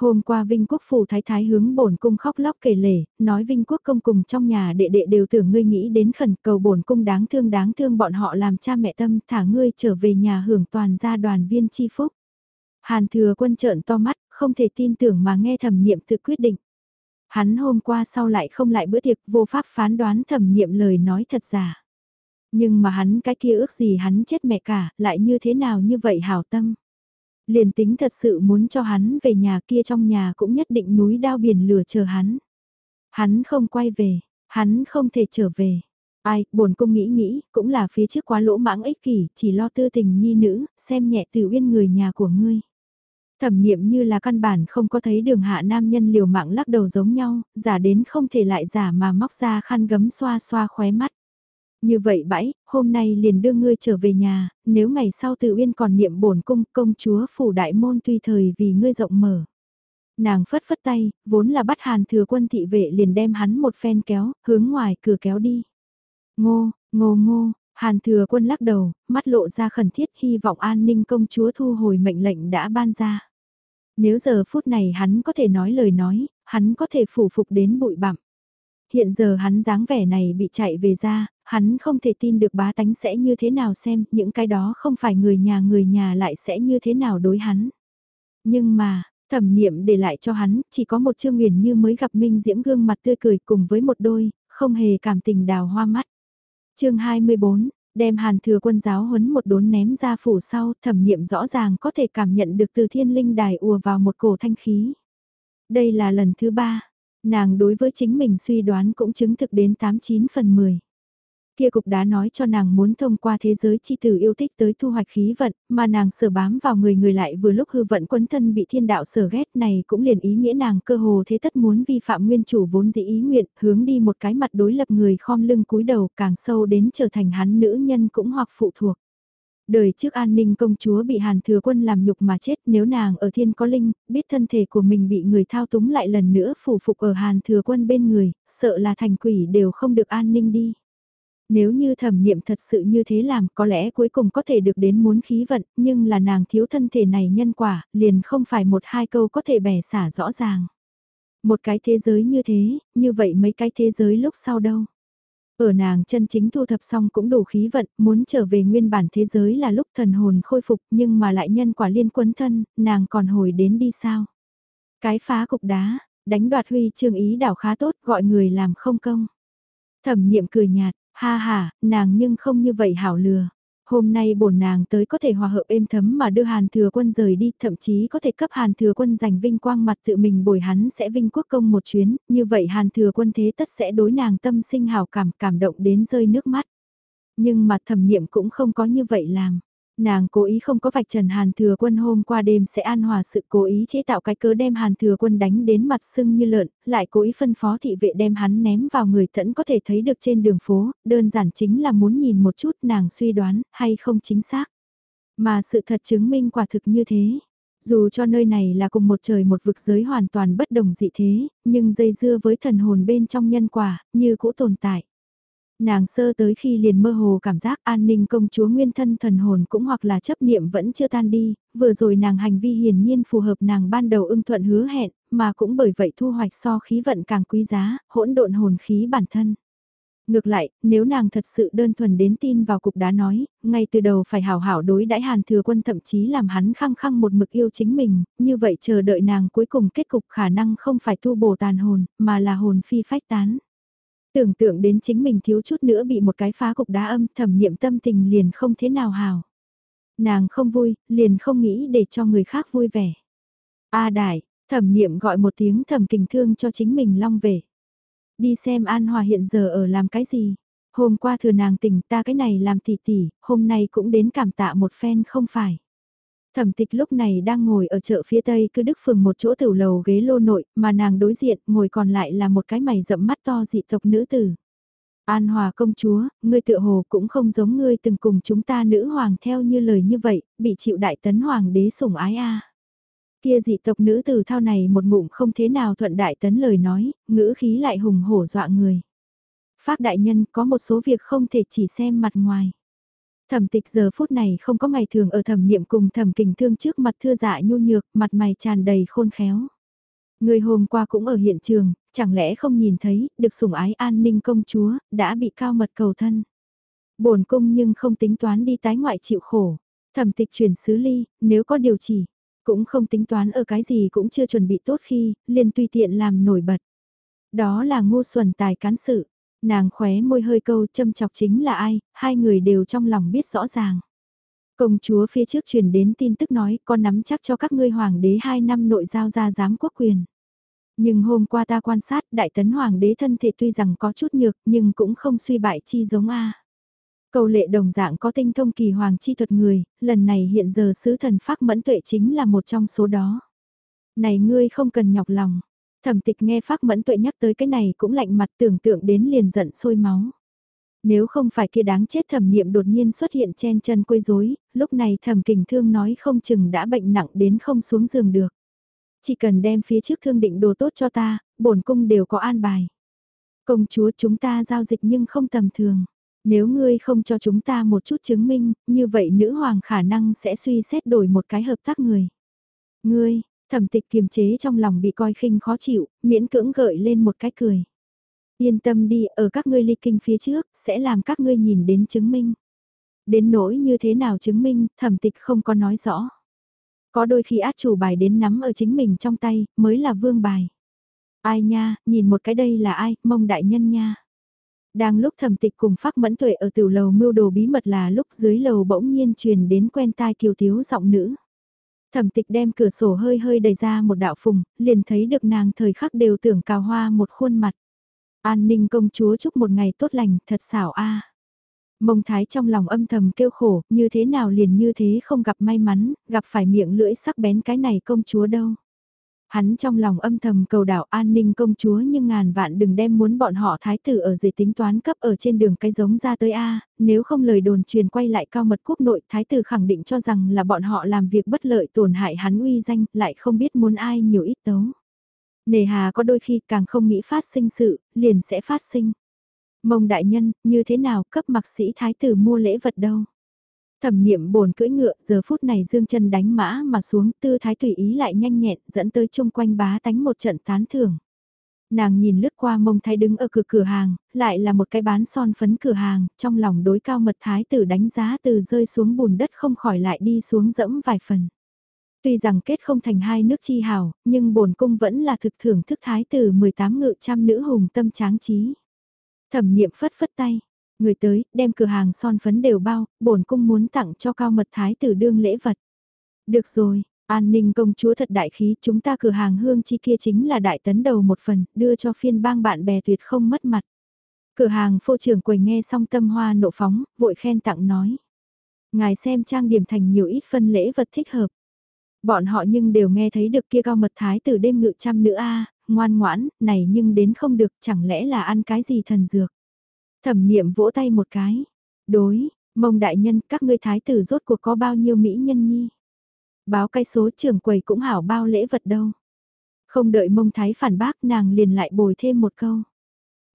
Hôm qua Vinh Quốc phủ thái thái hướng bổn cung khóc lóc kể lể, nói Vinh Quốc công cùng trong nhà đệ đệ đều tưởng ngươi nghĩ đến khẩn cầu bổn cung đáng thương đáng thương bọn họ làm cha mẹ tâm thả ngươi trở về nhà hưởng toàn gia đoàn viên chi phúc. Hàn thừa quân trợn to mắt, không thể tin tưởng mà nghe thẩm niệm tự quyết định. Hắn hôm qua sau lại không lại bữa tiệc vô pháp phán đoán thẩm niệm lời nói thật giả. Nhưng mà hắn cái kia ước gì hắn chết mẹ cả, lại như thế nào như vậy hảo tâm. Liền tính thật sự muốn cho hắn về nhà kia trong nhà cũng nhất định núi đao biển lửa chờ hắn. Hắn không quay về, hắn không thể trở về. Ai, buồn cung nghĩ nghĩ, cũng là phía trước quá lỗ mãng ích kỷ, chỉ lo tư tình nhi nữ, xem nhẹ từ uyên người nhà của ngươi. Thẩm niệm như là căn bản không có thấy đường hạ nam nhân liều mạng lắc đầu giống nhau, giả đến không thể lại giả mà móc ra khăn gấm xoa xoa khóe mắt. Như vậy bãi, hôm nay liền đưa ngươi trở về nhà, nếu ngày sau tự uyên còn niệm bổn cung công chúa phủ đại môn tùy thời vì ngươi rộng mở. Nàng phất phất tay, vốn là bắt hàn thừa quân thị vệ liền đem hắn một phen kéo, hướng ngoài cửa kéo đi. Ngô, ngô ngô, hàn thừa quân lắc đầu, mắt lộ ra khẩn thiết hy vọng an ninh công chúa thu hồi mệnh lệnh đã ban ra. Nếu giờ phút này hắn có thể nói lời nói, hắn có thể phủ phục đến bụi bặm. Hiện giờ hắn dáng vẻ này bị chạy về ra, hắn không thể tin được bá tánh sẽ như thế nào xem, những cái đó không phải người nhà người nhà lại sẽ như thế nào đối hắn. Nhưng mà, thẩm niệm để lại cho hắn, chỉ có một Trương Nguyền như mới gặp Minh Diễm gương mặt tươi cười cùng với một đôi, không hề cảm tình đào hoa mắt. chương 24, đem hàn thừa quân giáo huấn một đốn ném ra phủ sau, thẩm niệm rõ ràng có thể cảm nhận được từ thiên linh đài ùa vào một cổ thanh khí. Đây là lần thứ ba, nàng đối với chính mình suy đoán cũng chứng thực đến 89 phần 10 kia cục đá nói cho nàng muốn thông qua thế giới chi tử yêu thích tới thu hoạch khí vận, mà nàng sở bám vào người người lại vừa lúc hư vận quấn thân bị thiên đạo sở ghét này cũng liền ý nghĩa nàng cơ hồ thế tất muốn vi phạm nguyên chủ vốn dĩ ý nguyện, hướng đi một cái mặt đối lập người khom lưng cúi đầu càng sâu đến trở thành hắn nữ nhân cũng hoặc phụ thuộc. Đời trước an ninh công chúa bị hàn thừa quân làm nhục mà chết nếu nàng ở thiên có linh, biết thân thể của mình bị người thao túng lại lần nữa phủ phục ở hàn thừa quân bên người, sợ là thành quỷ đều không được an ninh đi. Nếu như thẩm niệm thật sự như thế làm có lẽ cuối cùng có thể được đến muốn khí vận, nhưng là nàng thiếu thân thể này nhân quả, liền không phải một hai câu có thể bẻ xả rõ ràng. Một cái thế giới như thế, như vậy mấy cái thế giới lúc sau đâu. Ở nàng chân chính thu thập xong cũng đủ khí vận, muốn trở về nguyên bản thế giới là lúc thần hồn khôi phục nhưng mà lại nhân quả liên quấn thân, nàng còn hồi đến đi sao. Cái phá cục đá, đánh đoạt huy trương ý đảo khá tốt gọi người làm không công. Thẩm niệm cười nhạt, Ha ha, nàng nhưng không như vậy hảo lừa. Hôm nay bổn nàng tới có thể hòa hợp êm thấm mà đưa Hàn Thừa Quân rời đi, thậm chí có thể cấp Hàn Thừa Quân giành vinh quang mặt tự mình bồi hắn sẽ vinh quốc công một chuyến, như vậy Hàn Thừa Quân thế tất sẽ đối nàng tâm sinh hào cảm cảm động đến rơi nước mắt. Nhưng mà thẩm niệm cũng không có như vậy làm. Nàng cố ý không có vạch trần Hàn Thừa Quân hôm qua đêm sẽ an hòa sự cố ý chế tạo cái cớ đem Hàn Thừa Quân đánh đến mặt sưng như lợn, lại cố ý phân phó thị vệ đem hắn ném vào người tẫn có thể thấy được trên đường phố, đơn giản chính là muốn nhìn một chút nàng suy đoán hay không chính xác. Mà sự thật chứng minh quả thực như thế. Dù cho nơi này là cùng một trời một vực giới hoàn toàn bất đồng dị thế, nhưng dây dưa với thần hồn bên trong nhân quả, như cũ tồn tại. Nàng sơ tới khi liền mơ hồ cảm giác an ninh công chúa nguyên thân thần hồn cũng hoặc là chấp niệm vẫn chưa tan đi, vừa rồi nàng hành vi hiển nhiên phù hợp nàng ban đầu ưng thuận hứa hẹn, mà cũng bởi vậy thu hoạch so khí vận càng quý giá, hỗn độn hồn khí bản thân. Ngược lại, nếu nàng thật sự đơn thuần đến tin vào cục đá nói, ngay từ đầu phải hảo hảo đối đãi hàn thừa quân thậm chí làm hắn khăng khăng một mực yêu chính mình, như vậy chờ đợi nàng cuối cùng kết cục khả năng không phải tu bổ tàn hồn, mà là hồn phi phách tán. Tưởng tượng đến chính mình thiếu chút nữa bị một cái phá cục đá âm thẩm niệm tâm tình liền không thế nào hào. Nàng không vui, liền không nghĩ để cho người khác vui vẻ. A đại, thẩm niệm gọi một tiếng thẩm kình thương cho chính mình long về. Đi xem An Hòa hiện giờ ở làm cái gì. Hôm qua thừa nàng tỉnh ta cái này làm tỷ tỷ, hôm nay cũng đến cảm tạ một phen không phải. Thẩm tịch lúc này đang ngồi ở chợ phía tây cứ đức phường một chỗ tiểu lầu ghế lô nội, mà nàng đối diện, ngồi còn lại là một cái mày rậm mắt to dị tộc nữ tử. An hòa công chúa, ngươi tự hồ cũng không giống ngươi từng cùng chúng ta nữ hoàng theo như lời như vậy, bị chịu đại tấn hoàng đế sủng ái a. Kia dị tộc nữ tử thao này một ngụm không thế nào thuận đại tấn lời nói, ngữ khí lại hùng hổ dọa người. Phác đại nhân có một số việc không thể chỉ xem mặt ngoài. Thẩm tịch giờ phút này không có ngày thường ở thẩm niệm cùng thẩm kình thương trước mặt thưa dạ nhu nhược, mặt mày tràn đầy khôn khéo. Người hôm qua cũng ở hiện trường, chẳng lẽ không nhìn thấy, được sủng ái an ninh công chúa, đã bị cao mật cầu thân. bổn cung nhưng không tính toán đi tái ngoại chịu khổ. Thẩm tịch truyền xứ ly, nếu có điều chỉ, cũng không tính toán ở cái gì cũng chưa chuẩn bị tốt khi, liền tùy tiện làm nổi bật. Đó là ngu xuẩn tài cán sự, Nàng khóe môi hơi câu châm chọc chính là ai, hai người đều trong lòng biết rõ ràng. Công chúa phía trước truyền đến tin tức nói con nắm chắc cho các ngươi hoàng đế hai năm nội giao ra giám quốc quyền. Nhưng hôm qua ta quan sát đại tấn hoàng đế thân thể tuy rằng có chút nhược nhưng cũng không suy bại chi giống A. Cầu lệ đồng dạng có tinh thông kỳ hoàng chi thuật người, lần này hiện giờ sứ thần phác mẫn tuệ chính là một trong số đó. Này ngươi không cần nhọc lòng, Thẩm tịch nghe Phác Mẫn Tuệ nhắc tới cái này cũng lạnh mặt tưởng tượng đến liền giận sôi máu. Nếu không phải kia đáng chết thẩm niệm đột nhiên xuất hiện chen chân quấy rối, lúc này thẩm kình thương nói không chừng đã bệnh nặng đến không xuống giường được. Chỉ cần đem phía trước thương định đồ tốt cho ta, bổn cung đều có an bài. Công chúa chúng ta giao dịch nhưng không tầm thường. Nếu ngươi không cho chúng ta một chút chứng minh, như vậy nữ hoàng khả năng sẽ suy xét đổi một cái hợp tác người. Ngươi, thẩm tịch kiềm chế trong lòng bị coi khinh khó chịu, miễn cưỡng gợi lên một cái cười. Yên tâm đi, ở các ngươi ly kinh phía trước, sẽ làm các ngươi nhìn đến chứng minh. Đến nỗi như thế nào chứng minh, thẩm tịch không có nói rõ. Có đôi khi át chủ bài đến nắm ở chính mình trong tay, mới là vương bài. Ai nha, nhìn một cái đây là ai, mông đại nhân nha. Đang lúc thẩm tịch cùng phát mẫn tuệ ở tiểu lầu mưu đồ bí mật là lúc dưới lầu bỗng nhiên truyền đến quen tai kiều thiếu giọng nữ. Thẩm tịch đem cửa sổ hơi hơi đẩy ra một đạo phùng, liền thấy được nàng thời khắc đều tưởng cào hoa một khuôn mặt. An ninh công chúa chúc một ngày tốt lành, thật xảo a. Mông thái trong lòng âm thầm kêu khổ, như thế nào liền như thế không gặp may mắn, gặp phải miệng lưỡi sắc bén cái này công chúa đâu. Hắn trong lòng âm thầm cầu đảo an ninh công chúa nhưng ngàn vạn đừng đem muốn bọn họ thái tử ở dưới tính toán cấp ở trên đường cái giống ra tới A, nếu không lời đồn truyền quay lại cao mật quốc nội thái tử khẳng định cho rằng là bọn họ làm việc bất lợi tổn hại hắn uy danh, lại không biết muốn ai nhiều ít tấu. Nề hà có đôi khi càng không nghĩ phát sinh sự, liền sẽ phát sinh. Mông đại nhân, như thế nào cấp mặc sĩ thái tử mua lễ vật đâu? Thẩm niệm bồn cưỡi ngựa, giờ phút này dương chân đánh mã mà xuống, tư thái tùy ý lại nhanh nhẹn, dẫn tới chung quanh bá tánh một trận tán thưởng. Nàng nhìn lướt qua mông thái đứng ở cửa cửa hàng, lại là một cái bán son phấn cửa hàng, trong lòng đối cao mật thái tử đánh giá từ rơi xuống bùn đất không khỏi lại đi xuống dẫm vài phần. Tuy rằng kết không thành hai nước chi hào, nhưng bổn cung vẫn là thực thưởng thức thái tử 18 ngự trăm nữ hùng tâm tráng trí. Thẩm niệm phất phất tay, người tới, đem cửa hàng son phấn đều bao, bổn cung muốn tặng cho cao mật thái tử đương lễ vật. Được rồi, an ninh công chúa thật đại khí, chúng ta cửa hàng hương chi kia chính là đại tấn đầu một phần, đưa cho phiên bang bạn bè tuyệt không mất mặt. Cửa hàng phô trưởng quầy nghe xong tâm hoa nộ phóng, vội khen tặng nói. Ngài xem trang điểm thành nhiều ít phân lễ vật thích hợp. Bọn họ nhưng đều nghe thấy được kia cao mật thái tử đêm ngự trăm nữ a ngoan ngoãn, này nhưng đến không được, chẳng lẽ là ăn cái gì thần dược. Thẩm niệm vỗ tay một cái. Đối, mông đại nhân, các ngươi thái tử rốt cuộc có bao nhiêu mỹ nhân nhi. Báo cái số trưởng quầy cũng hảo bao lễ vật đâu. Không đợi mông thái phản bác nàng liền lại bồi thêm một câu.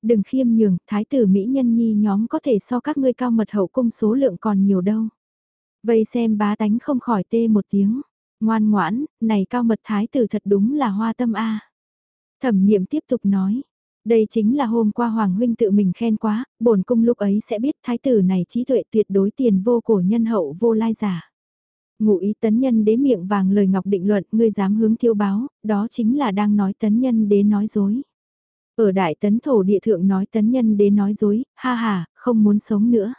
Đừng khiêm nhường, thái tử mỹ nhân nhi nhóm có thể so các ngươi cao mật hậu cung số lượng còn nhiều đâu. Vây xem bá tánh không khỏi tê một tiếng. Ngoan ngoãn, này cao mật thái tử thật đúng là hoa tâm a. Thẩm niệm tiếp tục nói, đây chính là hôm qua Hoàng Huynh tự mình khen quá, bổn cung lúc ấy sẽ biết thái tử này trí tuệ tuyệt đối tiền vô cổ nhân hậu vô lai giả. Ngụ ý tấn nhân đế miệng vàng lời ngọc định luận, ngươi dám hướng thiêu báo, đó chính là đang nói tấn nhân đế nói dối. Ở đại tấn thổ địa thượng nói tấn nhân đế nói dối, ha ha, không muốn sống nữa.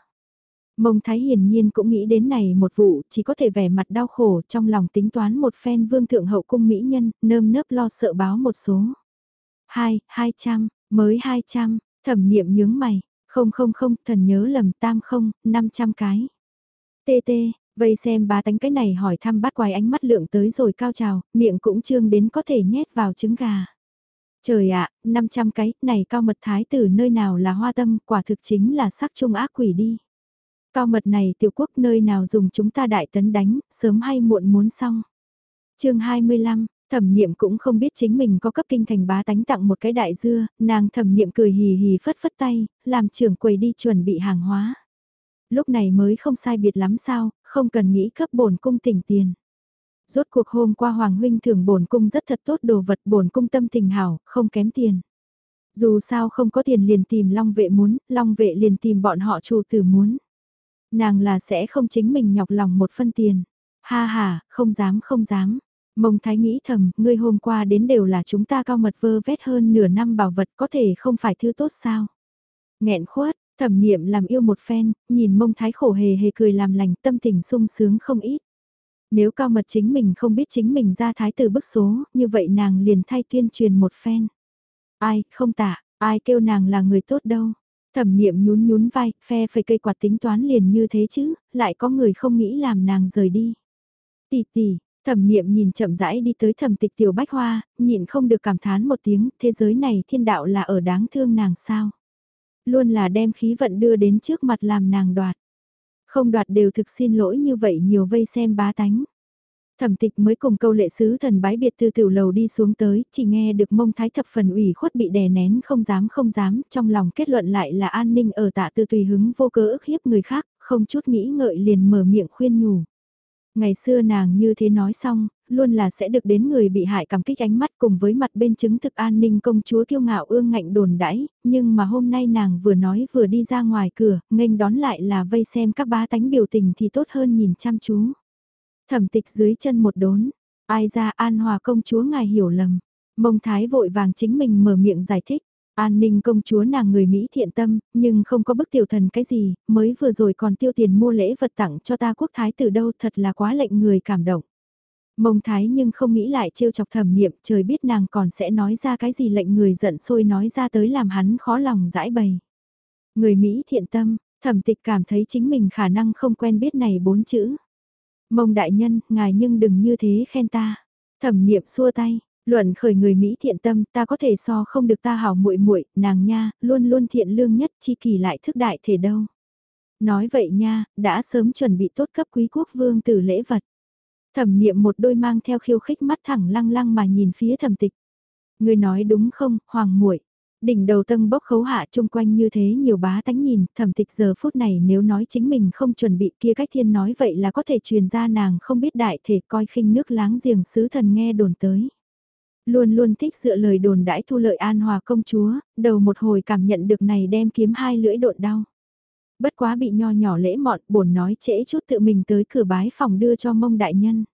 Mông Thái hiển nhiên cũng nghĩ đến này một vụ, chỉ có thể vẻ mặt đau khổ trong lòng tính toán một phen vương thượng hậu cung mỹ nhân, nơm nớp lo sợ báo một số. Hai, hai trăm, mới hai trăm, thẩm niệm nhướng mày, không không không, thần nhớ lầm tam không, năm trăm cái. Tê tê, vây xem bá tánh cái này hỏi thăm bắt quài ánh mắt lượng tới rồi cao trào, miệng cũng trương đến có thể nhét vào trứng gà. Trời ạ, à, 500 cái, này cao mật thái tử nơi nào là hoa tâm, quả thực chính là sắc trung ác quỷ đi. Cao mật này tiểu quốc nơi nào dùng chúng ta đại tấn đánh, sớm hay muộn muốn xong. chương 25, thẩm niệm cũng không biết chính mình có cấp kinh thành bá tánh tặng một cái đại dưa, nàng thẩm niệm cười hì hì phất phất tay, làm trưởng quầy đi chuẩn bị hàng hóa. Lúc này mới không sai biệt lắm sao, không cần nghĩ cấp bổn cung tỉnh tiền. Rốt cuộc hôm qua Hoàng Huynh thưởng bổn cung rất thật tốt đồ vật bổn cung tâm tình hảo, không kém tiền. Dù sao không có tiền liền tìm long vệ muốn, long vệ liền tìm bọn họ chủ tử muốn. Nàng là sẽ không chính mình nhọc lòng một phân tiền. Ha ha, không dám không dám. Mông Thái nghĩ thầm, ngươi hôm qua đến đều là chúng ta cao mật vơ vét hơn nửa năm bảo vật có thể không phải thứ tốt sao. nghẹn khuất, thẩm niệm làm yêu một phen, nhìn mông Thái khổ hề hề cười làm lành tâm tình sung sướng không ít. Nếu cao mật chính mình không biết chính mình ra thái từ bức số, như vậy nàng liền thay tuyên truyền một phen. Ai, không tả ai kêu nàng là người tốt đâu. Thẩm niệm nhún nhún vai, phe phải cây quạt tính toán liền như thế chứ, lại có người không nghĩ làm nàng rời đi. Tỷ tỷ, thẩm niệm nhìn chậm rãi đi tới thẩm tịch tiểu bách hoa, nhịn không được cảm thán một tiếng, thế giới này thiên đạo là ở đáng thương nàng sao. Luôn là đem khí vận đưa đến trước mặt làm nàng đoạt. Không đoạt đều thực xin lỗi như vậy nhiều vây xem bá tánh. Thẩm tịch mới cùng câu lệ sứ thần bái biệt từ tiểu lầu đi xuống tới, chỉ nghe được mông thái thập phần ủy khuất bị đè nén không dám không dám, trong lòng kết luận lại là an ninh ở tạ tư tùy hứng vô cớ ức hiếp người khác, không chút nghĩ ngợi liền mở miệng khuyên nhủ. Ngày xưa nàng như thế nói xong, luôn là sẽ được đến người bị hại cảm kích ánh mắt cùng với mặt bên chứng thực an ninh công chúa kiêu ngạo ương ngạnh đồn đãi, nhưng mà hôm nay nàng vừa nói vừa đi ra ngoài cửa, nghênh đón lại là vây xem các bá tánh biểu tình thì tốt hơn nhìn chăm chú. Thẩm tịch dưới chân một đốn, ai ra an hòa công chúa ngài hiểu lầm, mông thái vội vàng chính mình mở miệng giải thích. An ninh công chúa nàng người Mỹ thiện tâm, nhưng không có bức tiểu thần cái gì, mới vừa rồi còn tiêu tiền mua lễ vật tặng cho ta quốc thái từ đâu thật là quá lệnh người cảm động. Mông thái nhưng không nghĩ lại trêu chọc thẩm niệm trời biết nàng còn sẽ nói ra cái gì lệnh người giận sôi nói ra tới làm hắn khó lòng giải bày. Người Mỹ thiện tâm, thẩm tịch cảm thấy chính mình khả năng không quen biết này bốn chữ. Mông đại nhân, ngài nhưng đừng như thế khen ta. Thẩm niệm xua tay, luận khởi người Mỹ thiện tâm ta có thể so không được ta hảo muội muội nàng nha, luôn luôn thiện lương nhất chi kỳ lại thức đại thể đâu. Nói vậy nha, đã sớm chuẩn bị tốt cấp quý quốc vương tử lễ vật. Thẩm niệm một đôi mang theo khiêu khích mắt thẳng lăng lăng mà nhìn phía thẩm tịch. Người nói đúng không, hoàng muội Đỉnh đầu tân bốc khấu hạ chung quanh như thế nhiều bá tánh nhìn, thẩm tịch giờ phút này nếu nói chính mình không chuẩn bị kia cách thiên nói vậy là có thể truyền ra nàng không biết đại thể coi khinh nước láng giềng sứ thần nghe đồn tới. Luôn luôn thích dựa lời đồn đãi thu lợi an hòa công chúa, đầu một hồi cảm nhận được này đem kiếm hai lưỡi độn đau. Bất quá bị nho nhỏ lễ mọn bổn nói trễ chút tự mình tới cửa bái phòng đưa cho mông đại nhân.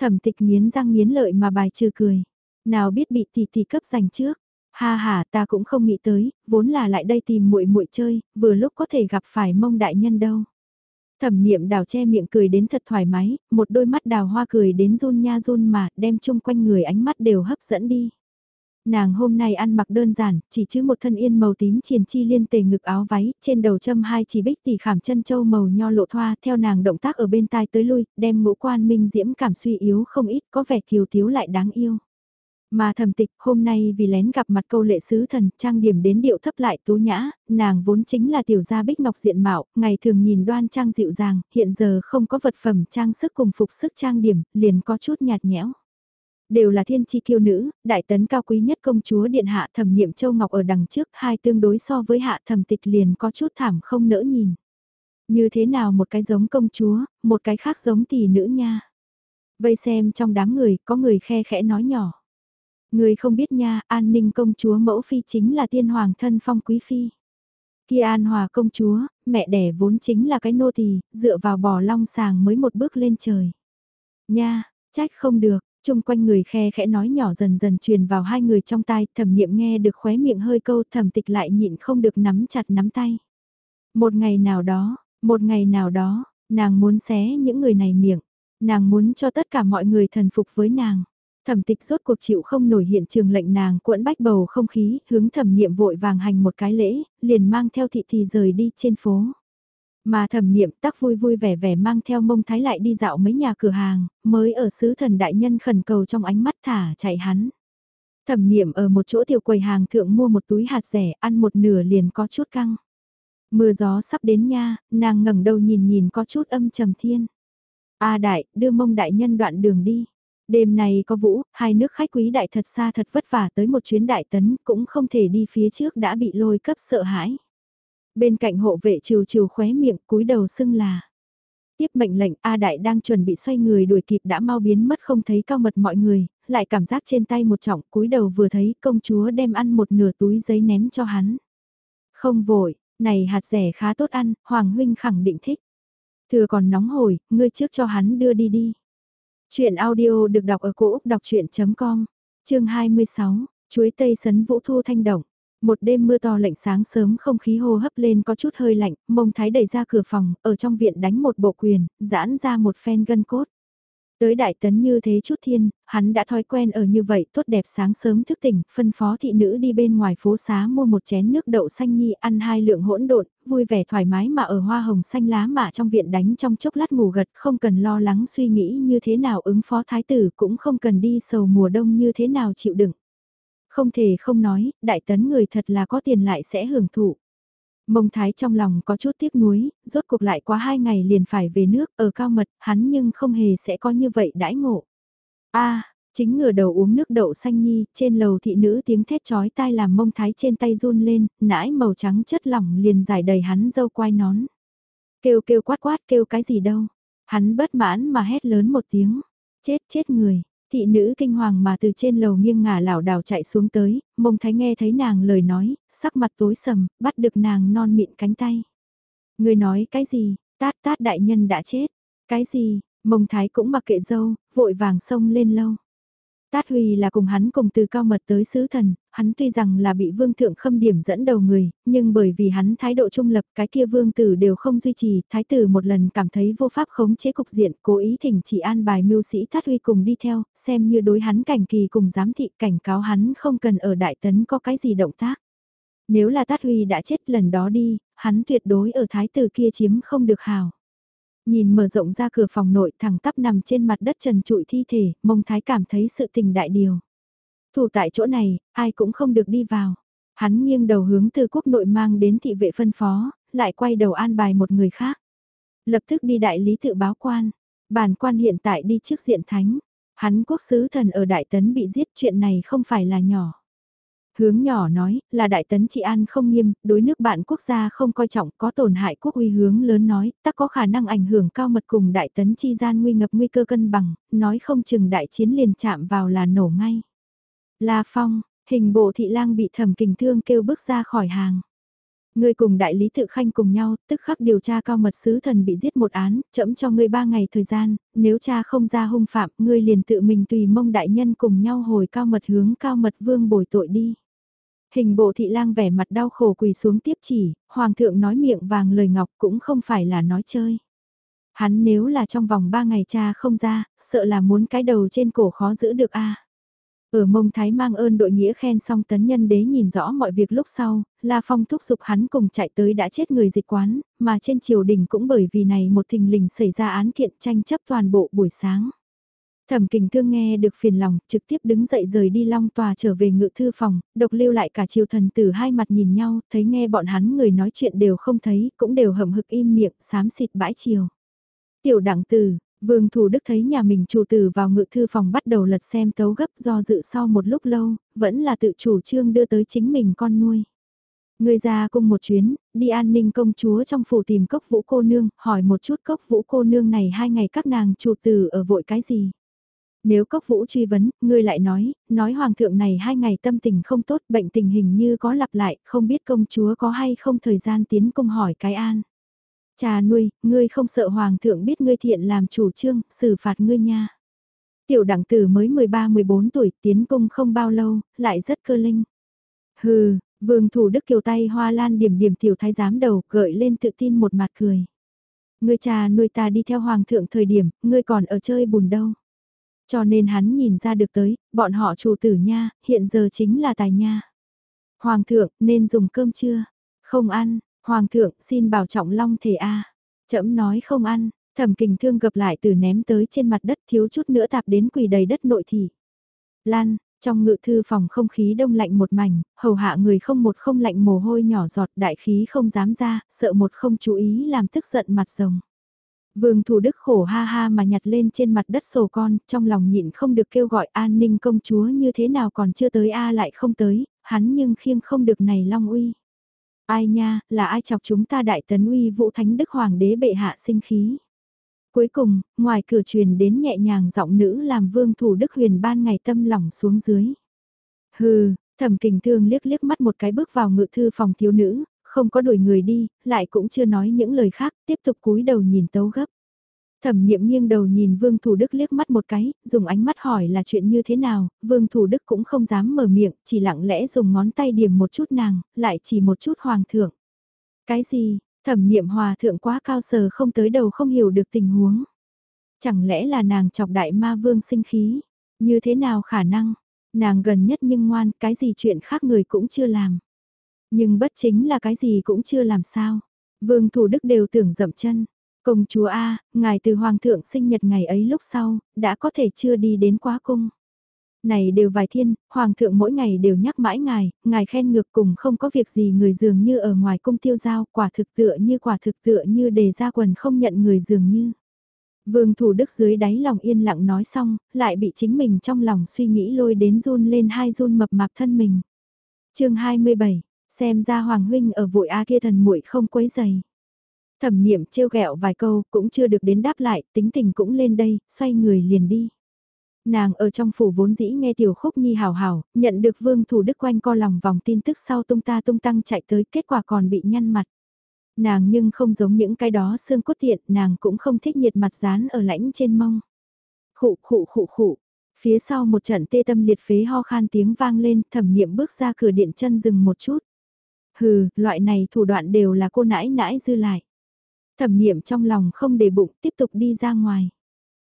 Thẩm tịch nghiến răng nghiến lợi mà bài trừ cười. Nào biết bị tỷ tỷ cấp giành trước Ha ha, ta cũng không nghĩ tới, vốn là lại đây tìm muội muội chơi, vừa lúc có thể gặp phải mông đại nhân đâu. Thẩm niệm đào che miệng cười đến thật thoải mái, một đôi mắt đào hoa cười đến run nha run mà, đem chung quanh người ánh mắt đều hấp dẫn đi. Nàng hôm nay ăn mặc đơn giản, chỉ chứ một thân yên màu tím triền chi liên tề ngực áo váy, trên đầu châm hai chỉ bích tỷ khảm chân châu màu nho lộ thoa, theo nàng động tác ở bên tai tới lui, đem ngũ quan minh diễm cảm suy yếu không ít, có vẻ kiều thiếu lại đáng yêu. Mà thầm tịch hôm nay vì lén gặp mặt câu lệ sứ thần trang điểm đến điệu thấp lại tố nhã, nàng vốn chính là tiểu gia bích ngọc diện mạo, ngày thường nhìn đoan trang dịu dàng, hiện giờ không có vật phẩm trang sức cùng phục sức trang điểm, liền có chút nhạt nhẽo. Đều là thiên chi kiêu nữ, đại tấn cao quý nhất công chúa điện hạ thẩm niệm châu ngọc ở đằng trước, hai tương đối so với hạ thẩm tịch liền có chút thảm không nỡ nhìn. Như thế nào một cái giống công chúa, một cái khác giống tỷ nữ nha. Vây xem trong đám người, có người khe khẽ nói nhỏ. Người không biết nha, an ninh công chúa mẫu phi chính là tiên hoàng thân phong quý phi. Kia an hòa công chúa, mẹ đẻ vốn chính là cái nô tỳ, dựa vào bò long sàng mới một bước lên trời. Nha, trách không được, chung quanh người khe khẽ nói nhỏ dần dần truyền vào hai người trong tai, thẩm niệm nghe được khóe miệng hơi câu thẩm tịch lại nhịn không được nắm chặt nắm tay. Một ngày nào đó, một ngày nào đó, nàng muốn xé những người này miệng, nàng muốn cho tất cả mọi người thần phục với nàng. Thẩm tịch rốt cuộc chịu không nổi hiện trường lệnh nàng cuộn bách bầu không khí, hướng thẩm niệm vội vàng hành một cái lễ, liền mang theo thị thì rời đi trên phố. Mà thẩm niệm tắc vui vui vẻ vẻ mang theo mông thái lại đi dạo mấy nhà cửa hàng, mới ở sứ thần đại nhân khẩn cầu trong ánh mắt thả chạy hắn. Thẩm niệm ở một chỗ tiểu quầy hàng thượng mua một túi hạt rẻ, ăn một nửa liền có chút căng. Mưa gió sắp đến nha, nàng ngẩng đầu nhìn nhìn có chút âm trầm thiên. A đại, đưa mông đại nhân đoạn đường đi. Đêm này có vũ, hai nước khách quý đại thật xa thật vất vả tới một chuyến đại tấn cũng không thể đi phía trước đã bị lôi cấp sợ hãi. Bên cạnh hộ vệ trừ trừ khóe miệng cúi đầu xưng là. Tiếp mệnh lệnh A Đại đang chuẩn bị xoay người đuổi kịp đã mau biến mất không thấy cao mật mọi người, lại cảm giác trên tay một trọng cúi đầu vừa thấy công chúa đem ăn một nửa túi giấy ném cho hắn. Không vội, này hạt rẻ khá tốt ăn, Hoàng Huynh khẳng định thích. Thừa còn nóng hổi, ngươi trước cho hắn đưa đi đi. Chuyện audio được đọc ở cổ Úc đọc chuyện.com, chương 26, chuối tây sấn vũ thu thanh động. Một đêm mưa to lạnh sáng sớm không khí hô hấp lên có chút hơi lạnh, mông thái đẩy ra cửa phòng, ở trong viện đánh một bộ quyền, giãn ra một phen gân cốt. Tới đại tấn như thế chút thiên, hắn đã thói quen ở như vậy tốt đẹp sáng sớm thức tỉnh, phân phó thị nữ đi bên ngoài phố xá mua một chén nước đậu xanh nhi ăn hai lượng hỗn độn, vui vẻ thoải mái mà ở hoa hồng xanh lá mạ trong viện đánh trong chốc lát ngủ gật không cần lo lắng suy nghĩ như thế nào ứng phó thái tử cũng không cần đi sầu mùa đông như thế nào chịu đựng. Không thể không nói, đại tấn người thật là có tiền lại sẽ hưởng thụ. Mông Thái trong lòng có chút tiếc nuối, rốt cuộc lại quá hai ngày liền phải về nước ở cao mật, hắn nhưng không hề sẽ có như vậy đãi ngộ. a chính ngửa đầu uống nước đậu xanh nhi, trên lầu thị nữ tiếng thét chói tai làm mông thái trên tay run lên, nãi màu trắng chất lỏng liền giải đầy hắn dâu quai nón. Kêu kêu quát quát kêu cái gì đâu. Hắn bất mãn mà hét lớn một tiếng. Chết chết người. Thị nữ kinh hoàng mà từ trên lầu nghiêng ngả lảo đảo chạy xuống tới, mông thái nghe thấy nàng lời nói, sắc mặt tối sầm, bắt được nàng non mịn cánh tay. Người nói cái gì, tát tát đại nhân đã chết. Cái gì, mông thái cũng mặc kệ dâu, vội vàng xông lên lâu. Tát Huy là cùng hắn cùng từ cao mật tới sứ thần, hắn tuy rằng là bị vương thượng khâm điểm dẫn đầu người, nhưng bởi vì hắn thái độ trung lập cái kia vương tử đều không duy trì, thái tử một lần cảm thấy vô pháp khống chế cục diện, cố ý thỉnh chỉ an bài mưu sĩ Tát Huy cùng đi theo, xem như đối hắn cảnh kỳ cùng giám thị cảnh cáo hắn không cần ở đại tấn có cái gì động tác. Nếu là Tát Huy đã chết lần đó đi, hắn tuyệt đối ở thái tử kia chiếm không được hào. Nhìn mở rộng ra cửa phòng nội thẳng tắp nằm trên mặt đất trần trụi thi thể, mông thái cảm thấy sự tình đại điều. Thủ tại chỗ này, ai cũng không được đi vào. Hắn nghiêng đầu hướng từ quốc nội mang đến thị vệ phân phó, lại quay đầu an bài một người khác. Lập tức đi đại lý tự báo quan. Bản quan hiện tại đi trước diện thánh. Hắn quốc sứ thần ở Đại Tấn bị giết chuyện này không phải là nhỏ. Hướng nhỏ nói, là đại tấn trị an không nghiêm, đối nước bạn quốc gia không coi trọng, có tổn hại quốc uy hướng lớn nói, tắc có khả năng ảnh hưởng cao mật cùng đại tấn chi gian nguy ngập nguy cơ cân bằng, nói không chừng đại chiến liền chạm vào là nổ ngay. La Phong, hình bộ thị lang bị thẩm kình thương kêu bước ra khỏi hàng. Ngươi cùng đại lý tự khanh cùng nhau, tức khắc điều tra cao mật sứ thần bị giết một án, chậm cho ngươi ba ngày thời gian, nếu cha không ra hung phạm, ngươi liền tự mình tùy mông đại nhân cùng nhau hồi cao mật hướng cao mật vương bồi tội đi. Hình bộ thị lang vẻ mặt đau khổ quỳ xuống tiếp chỉ, hoàng thượng nói miệng vàng lời ngọc cũng không phải là nói chơi. Hắn nếu là trong vòng ba ngày cha không ra, sợ là muốn cái đầu trên cổ khó giữ được a. Ở mông thái mang ơn đội nghĩa khen xong tấn nhân đế nhìn rõ mọi việc lúc sau, La Phong thúc giục hắn cùng chạy tới đã chết người dịch quán, mà trên triều đình cũng bởi vì này một thình lình xảy ra án kiện tranh chấp toàn bộ buổi sáng. Thẩm kình thương nghe được phiền lòng, trực tiếp đứng dậy rời đi long tòa trở về ngự thư phòng, độc lưu lại cả triều thần tử hai mặt nhìn nhau, thấy nghe bọn hắn người nói chuyện đều không thấy, cũng đều hậm hực im miệng, xám xịt bãi chiều. Tiểu Đặng tử, vương thủ đức thấy nhà mình chủ tử vào ngự thư phòng bắt đầu lật xem tấu gấp do dự sau một lúc lâu, vẫn là tự chủ trương đưa tới chính mình con nuôi. Người ra cùng một chuyến, đi an ninh công chúa trong phủ tìm cốc vũ cô nương, hỏi một chút cốc vũ cô nương này hai ngày các nàng chủ tử ở vội cái gì. Nếu cốc vũ truy vấn, ngươi lại nói, nói hoàng thượng này hai ngày tâm tình không tốt, bệnh tình hình như có lặp lại, không biết công chúa có hay không thời gian tiến công hỏi cái an. Cha nuôi, ngươi không sợ hoàng thượng biết ngươi thiện làm chủ trương, xử phạt ngươi nha. Tiểu đẳng tử mới 13-14 tuổi, tiến cung không bao lâu, lại rất cơ linh. Hừ, vương thủ đức kiều tay hoa lan điểm điểm tiểu thái giám đầu, gợi lên tự tin một mặt cười. Ngươi cha nuôi ta đi theo hoàng thượng thời điểm, ngươi còn ở chơi bùn đâu. Cho nên hắn nhìn ra được tới, bọn họ chủ tử nha, hiện giờ chính là tài nha. Hoàng thượng, nên dùng cơm chưa? Không ăn, Hoàng thượng, xin bảo trọng long thể a. À. Chậm nói không ăn, thẩm kình thương gập lại từ ném tới trên mặt đất thiếu chút nữa tạp đến quỳ đầy đất nội thị. Lan, trong ngự thư phòng không khí đông lạnh một mảnh, hầu hạ người không một không lạnh mồ hôi nhỏ giọt đại khí không dám ra, sợ một không chú ý làm tức giận mặt rồng. Vương Thủ Đức khổ ha ha mà nhặt lên trên mặt đất sổ con, trong lòng nhịn không được kêu gọi an ninh công chúa như thế nào còn chưa tới a lại không tới, hắn nhưng khiêng không được này long uy. Ai nha, là ai chọc chúng ta đại tấn uy vũ thánh đức hoàng đế bệ hạ sinh khí. Cuối cùng, ngoài cửa truyền đến nhẹ nhàng giọng nữ làm vương thủ đức huyền ban ngày tâm lỏng xuống dưới. Hừ, thẩm kình thương liếc liếc mắt một cái bước vào ngự thư phòng thiếu nữ, không có đuổi người đi, lại cũng chưa nói những lời khác, tiếp tục cúi đầu nhìn tấu gấp. Thẩm niệm nghiêng đầu nhìn Vương Thủ Đức liếc mắt một cái, dùng ánh mắt hỏi là chuyện như thế nào, Vương Thủ Đức cũng không dám mở miệng, chỉ lặng lẽ dùng ngón tay điểm một chút nàng, lại chỉ một chút hoàng thượng. Cái gì, thẩm niệm hòa thượng quá cao sờ không tới đầu không hiểu được tình huống. Chẳng lẽ là nàng chọc đại ma vương sinh khí, như thế nào khả năng, nàng gần nhất nhưng ngoan, cái gì chuyện khác người cũng chưa làm. Nhưng bất chính là cái gì cũng chưa làm sao. Vương Thủ Đức đều tưởng dậm chân. Công chúa A, ngài từ Hoàng thượng sinh nhật ngày ấy lúc sau, đã có thể chưa đi đến quá cung. Này đều vài thiên, Hoàng thượng mỗi ngày đều nhắc mãi ngài, ngài khen ngược cùng không có việc gì người dường như ở ngoài cung tiêu giao, quả thực tựa như quả thực tựa như đề ra quần không nhận người dường như. Vương Thủ Đức dưới đáy lòng yên lặng nói xong, lại bị chính mình trong lòng suy nghĩ lôi đến run lên hai run mập mạp thân mình. chương 27, xem ra Hoàng Huynh ở vội A kia thần muội không quấy giày. Thẩm niệm trêu ghẹo vài câu cũng chưa được đến đáp lại, tính tình cũng lên đây, xoay người liền đi. Nàng ở trong phủ vốn dĩ nghe tiểu khúc nhi hào hào, nhận được vương thủ đức quanh co lòng vòng tin tức sau tung ta tung tăng chạy tới kết quả còn bị nhăn mặt. Nàng nhưng không giống những cái đó xương cốt tiện, nàng cũng không thích nhiệt mặt dán ở lãnh trên mông. Khụ khụ khụ khụ, phía sau một trận tê tâm liệt phế ho khan tiếng vang lên, thẩm niệm bước ra cửa điện chân dừng một chút. Hừ, loại này thủ đoạn đều là cô nãi nãi dư lại. Thẩm niệm trong lòng không để bụng tiếp tục đi ra ngoài.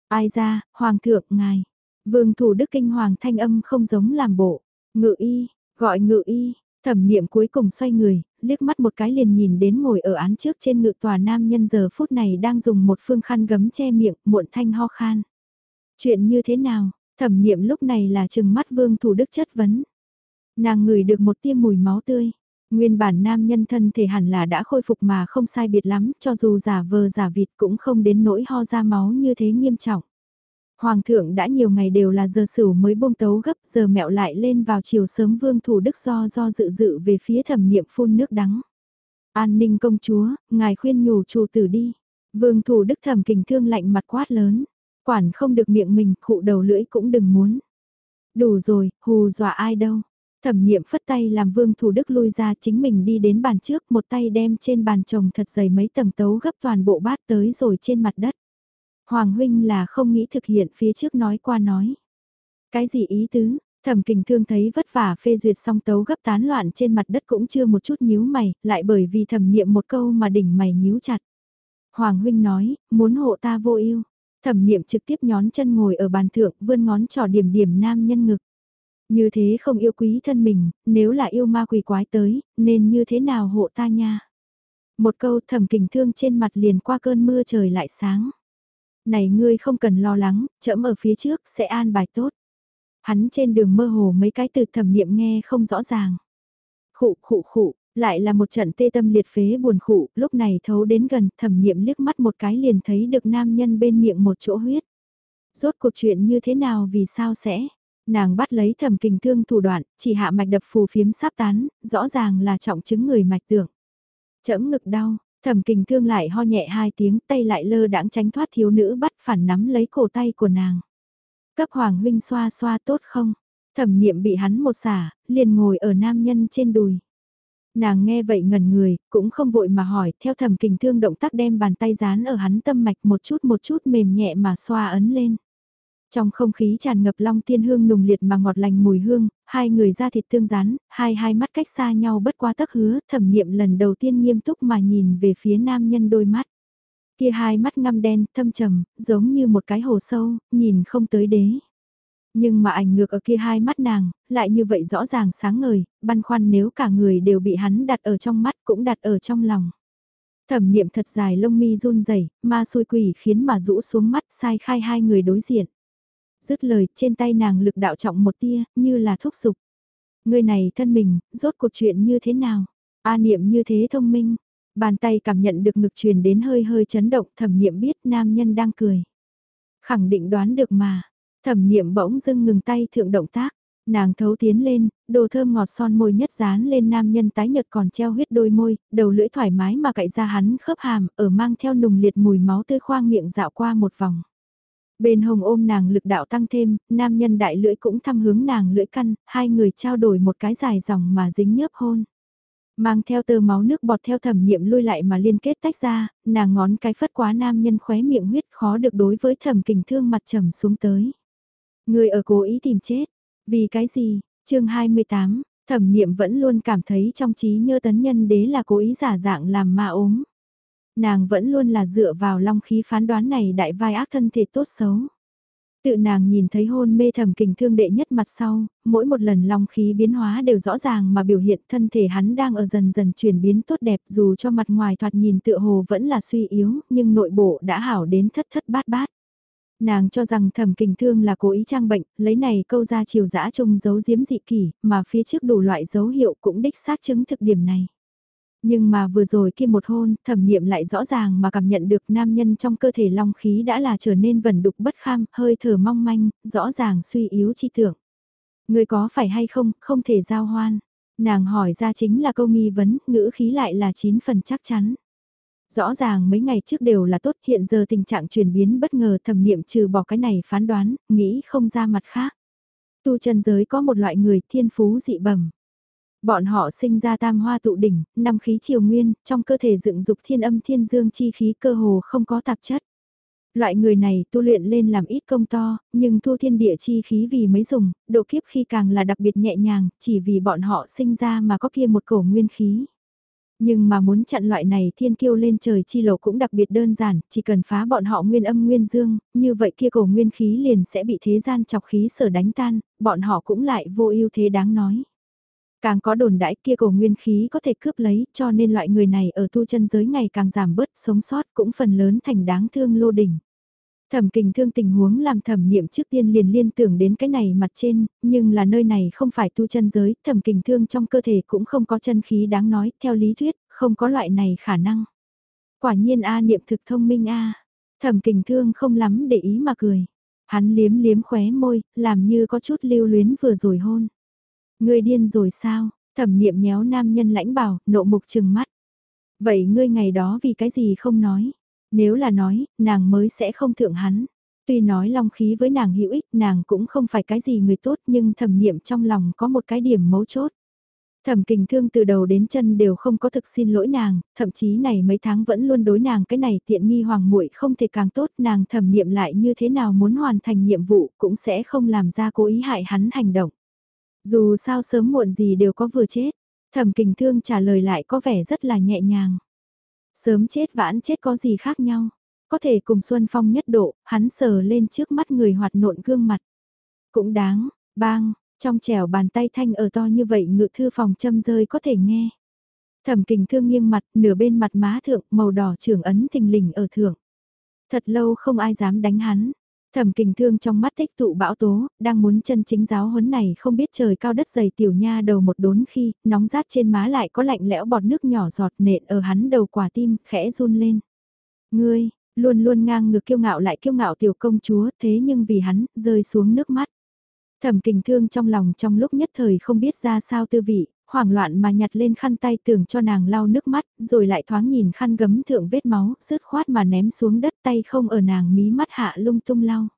Ai ra, hoàng thượng, ngài. Vương thủ đức kinh hoàng thanh âm không giống làm bộ. Ngự y, gọi ngự y, thẩm niệm cuối cùng xoay người, liếc mắt một cái liền nhìn đến ngồi ở án trước trên ngự tòa nam nhân giờ phút này đang dùng một phương khăn gấm che miệng, muộn thanh ho khan. Chuyện như thế nào, thẩm niệm lúc này là chừng mắt vương thủ đức chất vấn. Nàng ngửi được một tia mùi máu tươi. Nguyên bản nam nhân thân thể hẳn là đã khôi phục mà không sai biệt lắm, cho dù giả vờ giả vịt cũng không đến nỗi ho ra máu như thế nghiêm trọng. Hoàng thượng đã nhiều ngày đều là giờ sửu mới buông tấu gấp giờ mẹo lại lên vào chiều sớm vương thủ đức do do dự dự về phía thẩm niệm phun nước đắng. An ninh công chúa, ngài khuyên nhủ chủ tử đi. Vương thủ đức thẩm kình thương lạnh mặt quát lớn. Quản không được miệng mình, khụ đầu lưỡi cũng đừng muốn. Đủ rồi, hù dọa ai đâu. Thẩm niệm phất tay làm vương thủ đức lui ra chính mình đi đến bàn trước một tay đem trên bàn chồng thật dày mấy tầng tấu gấp toàn bộ bát tới rồi trên mặt đất. Hoàng huynh là không nghĩ thực hiện phía trước nói qua nói. Cái gì ý tứ, thẩm kình thương thấy vất vả phê duyệt xong tấu gấp tán loạn trên mặt đất cũng chưa một chút nhíu mày, lại bởi vì thẩm niệm một câu mà đỉnh mày nhíu chặt. Hoàng huynh nói, muốn hộ ta vô ưu. Thẩm niệm trực tiếp nhón chân ngồi ở bàn thượng vươn ngón trỏ điểm điểm nam nhân ngực. Như thế không yêu quý thân mình, nếu là yêu ma quỷ quái tới, nên như thế nào hộ ta nha. Một câu thầm kình thương trên mặt liền qua cơn mưa trời lại sáng. Này ngươi không cần lo lắng, chậm ở phía trước sẽ an bài tốt. Hắn trên đường mơ hồ mấy cái từ thẩm niệm nghe không rõ ràng. Khụ khụ khụ, lại là một trận tê tâm liệt phế buồn khụ, lúc này thấu đến gần thẩm niệm liếc mắt một cái liền thấy được nam nhân bên miệng một chỗ huyết. Rốt cuộc chuyện như thế nào vì sao sẽ? Nàng bắt lấy thẩm kình thương thủ đoạn, chỉ hạ mạch đập phù phiếm sáp tán, rõ ràng là trọng chứng người mạch tưởng. Chẫm ngực đau, thẩm kình thương lại ho nhẹ hai tiếng tay lại lơ đãng tránh thoát thiếu nữ bắt phản nắm lấy cổ tay của nàng. Cấp hoàng huynh xoa xoa tốt không? Thẩm niệm bị hắn một xả, liền ngồi ở nam nhân trên đùi. Nàng nghe vậy ngẩn người, cũng không vội mà hỏi, theo thẩm kình thương động tác đem bàn tay dán ở hắn tâm mạch một chút một chút mềm nhẹ mà xoa ấn lên. Trong không khí tràn ngập long tiên hương nùng liệt mà ngọt lành mùi hương, hai người ra thịt tương rán, hai hai mắt cách xa nhau bất qua tắc hứa, thẩm niệm lần đầu tiên nghiêm túc mà nhìn về phía nam nhân đôi mắt. Kia hai mắt ngăm đen, thâm trầm, giống như một cái hồ sâu, nhìn không tới đế. Nhưng mà ảnh ngược ở kia hai mắt nàng, lại như vậy rõ ràng sáng ngời, băn khoăn nếu cả người đều bị hắn đặt ở trong mắt cũng đặt ở trong lòng. Thẩm niệm thật dài lông mi run rẩy ma xui quỷ khiến mà rũ xuống mắt sai khai hai người đối diện. Dứt lời trên tay nàng lực đạo trọng một tia, như là thúc giục. Người này thân mình, rốt cuộc chuyện như thế nào? A niệm như thế thông minh. Bàn tay cảm nhận được ngực truyền đến hơi hơi chấn động thẩm niệm biết nam nhân đang cười. Khẳng định đoán được mà. Thẩm niệm bỗng dưng ngừng tay thượng động tác. Nàng thấu tiến lên, đồ thơm ngọt son môi nhất dán lên nam nhân tái nhật còn treo huyết đôi môi, đầu lưỡi thoải mái mà cậy ra hắn khớp hàm, ở mang theo nùng liệt mùi máu tươi khoang miệng dạo qua một vòng. Bên hồng ôm nàng lực đạo tăng thêm, nam nhân đại lưỡi cũng thăm hướng nàng lưỡi căn, hai người trao đổi một cái dài dòng mà dính nhớp hôn. Mang theo tơ máu nước bọt theo thẩm niệm lui lại mà liên kết tách ra, nàng ngón cái phất quá nam nhân khóe miệng huyết khó được đối với thẩm kình thương mặt trầm xuống tới. Người ở cố ý tìm chết, vì cái gì, chương 28, thẩm niệm vẫn luôn cảm thấy trong trí nhớ tấn nhân đế là cố ý giả dạng làm ma ốm nàng vẫn luôn là dựa vào long khí phán đoán này đại vai ác thân thể tốt xấu. Tự nàng nhìn thấy hôn mê thầm kình thương đệ nhất mặt sau, mỗi một lần long khí biến hóa đều rõ ràng mà biểu hiện thân thể hắn đang ở dần dần chuyển biến tốt đẹp dù cho mặt ngoài thoạt nhìn tựa hồ vẫn là suy yếu nhưng nội bộ đã hảo đến thất thất bát bát. Nàng cho rằng thẩm kình thương là cố ý trang bệnh, lấy này câu ra chiều dã trông giấu giếm dị kỷ, mà phía trước đủ loại dấu hiệu cũng đích xác chứng thực điểm này. Nhưng mà vừa rồi kia một hôn, thẩm niệm lại rõ ràng mà cảm nhận được nam nhân trong cơ thể long khí đã là trở nên vẩn đục bất kham, hơi thở mong manh, rõ ràng suy yếu chi tưởng. Người có phải hay không, không thể giao hoan. Nàng hỏi ra chính là câu nghi vấn, ngữ khí lại là chín phần chắc chắn. Rõ ràng mấy ngày trước đều là tốt, hiện giờ tình trạng chuyển biến bất ngờ thẩm niệm trừ bỏ cái này phán đoán, nghĩ không ra mặt khác. Tu chân giới có một loại người thiên phú dị bẩm. Bọn họ sinh ra tam hoa tụ đỉnh, năm khí triều nguyên, trong cơ thể dựng dục thiên âm thiên dương chi khí cơ hồ không có tạp chất. Loại người này tu luyện lên làm ít công to, nhưng thu thiên địa chi khí vì mấy dùng, độ kiếp khi càng là đặc biệt nhẹ nhàng, chỉ vì bọn họ sinh ra mà có kia một cổ nguyên khí. Nhưng mà muốn chặn loại này thiên kiêu lên trời chi lộ cũng đặc biệt đơn giản, chỉ cần phá bọn họ nguyên âm nguyên dương, như vậy kia cổ nguyên khí liền sẽ bị thế gian chọc khí sở đánh tan, bọn họ cũng lại vô ưu thế đáng nói. Càng có đồn đãi kia cổ nguyên khí có thể cướp lấy cho nên loại người này ở tu chân giới ngày càng giảm bớt sống sót cũng phần lớn thành đáng thương lô đỉnh. Thẩm kình thương tình huống làm thẩm niệm trước tiên liền liên tưởng đến cái này mặt trên, nhưng là nơi này không phải tu chân giới, thẩm kình thương trong cơ thể cũng không có chân khí đáng nói, theo lý thuyết, không có loại này khả năng. Quả nhiên A niệm thực thông minh A, thẩm kình thương không lắm để ý mà cười. Hắn liếm liếm khóe môi, làm như có chút lưu luyến vừa rồi hôn. Ngươi điên rồi sao? Thẩm niệm nhéo nam nhân lãnh bảo, nộ mục trừng mắt. Vậy ngươi ngày đó vì cái gì không nói? Nếu là nói, nàng mới sẽ không thượng hắn. Tuy nói long khí với nàng hữu ích, nàng cũng không phải cái gì người tốt nhưng thẩm niệm trong lòng có một cái điểm mấu chốt. Thẩm kình thương từ đầu đến chân đều không có thực xin lỗi nàng, thậm chí này mấy tháng vẫn luôn đối nàng cái này tiện nghi hoàng muội không thể càng tốt nàng thẩm niệm lại như thế nào muốn hoàn thành nhiệm vụ cũng sẽ không làm ra cố ý hại hắn hành động. Dù sao sớm muộn gì đều có vừa chết, thẩm kình thương trả lời lại có vẻ rất là nhẹ nhàng. Sớm chết vãn chết có gì khác nhau, có thể cùng Xuân Phong nhất độ, hắn sờ lên trước mắt người hoạt nộn gương mặt. Cũng đáng, bang, trong trẻo bàn tay thanh ở to như vậy ngự thư phòng châm rơi có thể nghe. Thẩm kình thương nghiêng mặt, nửa bên mặt má thượng, màu đỏ trưởng ấn thình lình ở thượng. Thật lâu không ai dám đánh hắn, Thẩm kình thương trong mắt tích tụ bão tố, đang muốn chân chính giáo huấn này không biết trời cao đất dày tiểu nha đầu một đốn khi, nóng rát trên má lại có lạnh lẽo bọt nước nhỏ giọt nện ở hắn đầu quả tim, khẽ run lên. Ngươi, luôn luôn ngang ngược kiêu ngạo lại kiêu ngạo tiểu công chúa, thế nhưng vì hắn, rơi xuống nước mắt. Thẩm kình thương trong lòng trong lúc nhất thời không biết ra sao tư vị, hoảng loạn mà nhặt lên khăn tay tưởng cho nàng lau nước mắt, rồi lại thoáng nhìn khăn gấm thượng vết máu, rứt khoát mà ném xuống đất tay không ở nàng mí mắt hạ lung tung lau.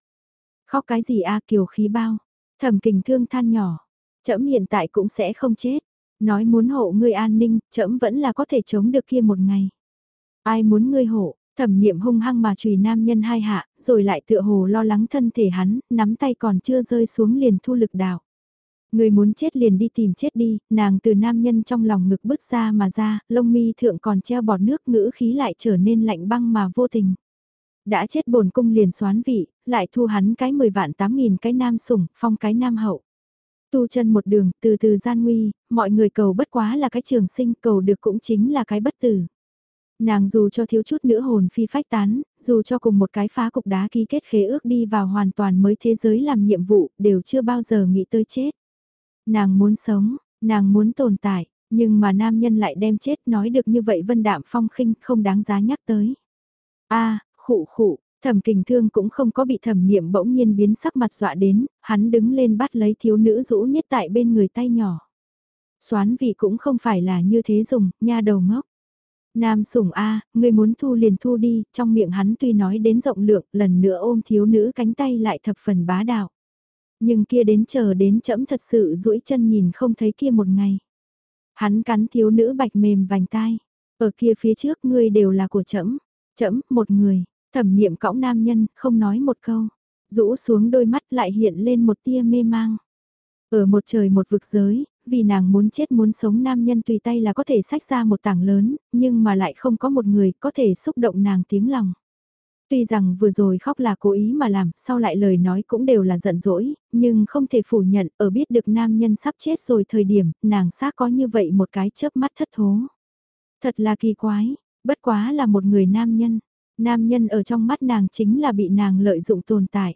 Khóc cái gì a kiều khí bao, thầm kình thương than nhỏ, trẫm hiện tại cũng sẽ không chết, nói muốn hộ ngươi an ninh, trẫm vẫn là có thể chống được kia một ngày. Ai muốn ngươi hộ, thẩm niệm hung hăng mà chùy nam nhân hai hạ, rồi lại tựa hồ lo lắng thân thể hắn, nắm tay còn chưa rơi xuống liền thu lực đảo. Người muốn chết liền đi tìm chết đi, nàng từ nam nhân trong lòng ngực bước ra mà ra, lông mi thượng còn treo bọt nước ngữ khí lại trở nên lạnh băng mà vô tình. Đã chết bổn cung liền xoán vị, lại thu hắn cái 10 vạn 8 nghìn cái nam sủng, phong cái nam hậu. Tu chân một đường, từ từ gian nguy, mọi người cầu bất quá là cái trường sinh, cầu được cũng chính là cái bất tử. Nàng dù cho thiếu chút nữa hồn phi phách tán, dù cho cùng một cái phá cục đá ký kết khế ước đi vào hoàn toàn mới thế giới làm nhiệm vụ, đều chưa bao giờ nghĩ tới chết. Nàng muốn sống, nàng muốn tồn tại, nhưng mà nam nhân lại đem chết nói được như vậy vân đạm phong khinh không đáng giá nhắc tới. a khụ khụ, thẩm kình thương cũng không có bị thẩm niệm bỗng nhiên biến sắc mặt dọa đến, hắn đứng lên bắt lấy thiếu nữ rũ nhất tại bên người tay nhỏ. Xoán vị cũng không phải là như thế dùng, nha đầu ngốc. Nam sủng A, người muốn thu liền thu đi, trong miệng hắn tuy nói đến rộng lượng, lần nữa ôm thiếu nữ cánh tay lại thập phần bá đạo. Nhưng kia đến chờ đến chậm thật sự duỗi chân nhìn không thấy kia một ngày. Hắn cắn thiếu nữ bạch mềm vành tai. Ở kia phía trước ngươi đều là của chậm chậm một người, thẩm niệm cõng nam nhân, không nói một câu. Rũ xuống đôi mắt lại hiện lên một tia mê mang. Ở một trời một vực giới, vì nàng muốn chết muốn sống nam nhân tùy tay là có thể sách ra một tảng lớn, nhưng mà lại không có một người có thể xúc động nàng tiếng lòng. Tuy rằng vừa rồi khóc là cố ý mà làm, sau lại lời nói cũng đều là giận dỗi, nhưng không thể phủ nhận ở biết được nam nhân sắp chết rồi thời điểm, nàng xác có như vậy một cái chớp mắt thất thố. Thật là kỳ quái, bất quá là một người nam nhân. Nam nhân ở trong mắt nàng chính là bị nàng lợi dụng tồn tại.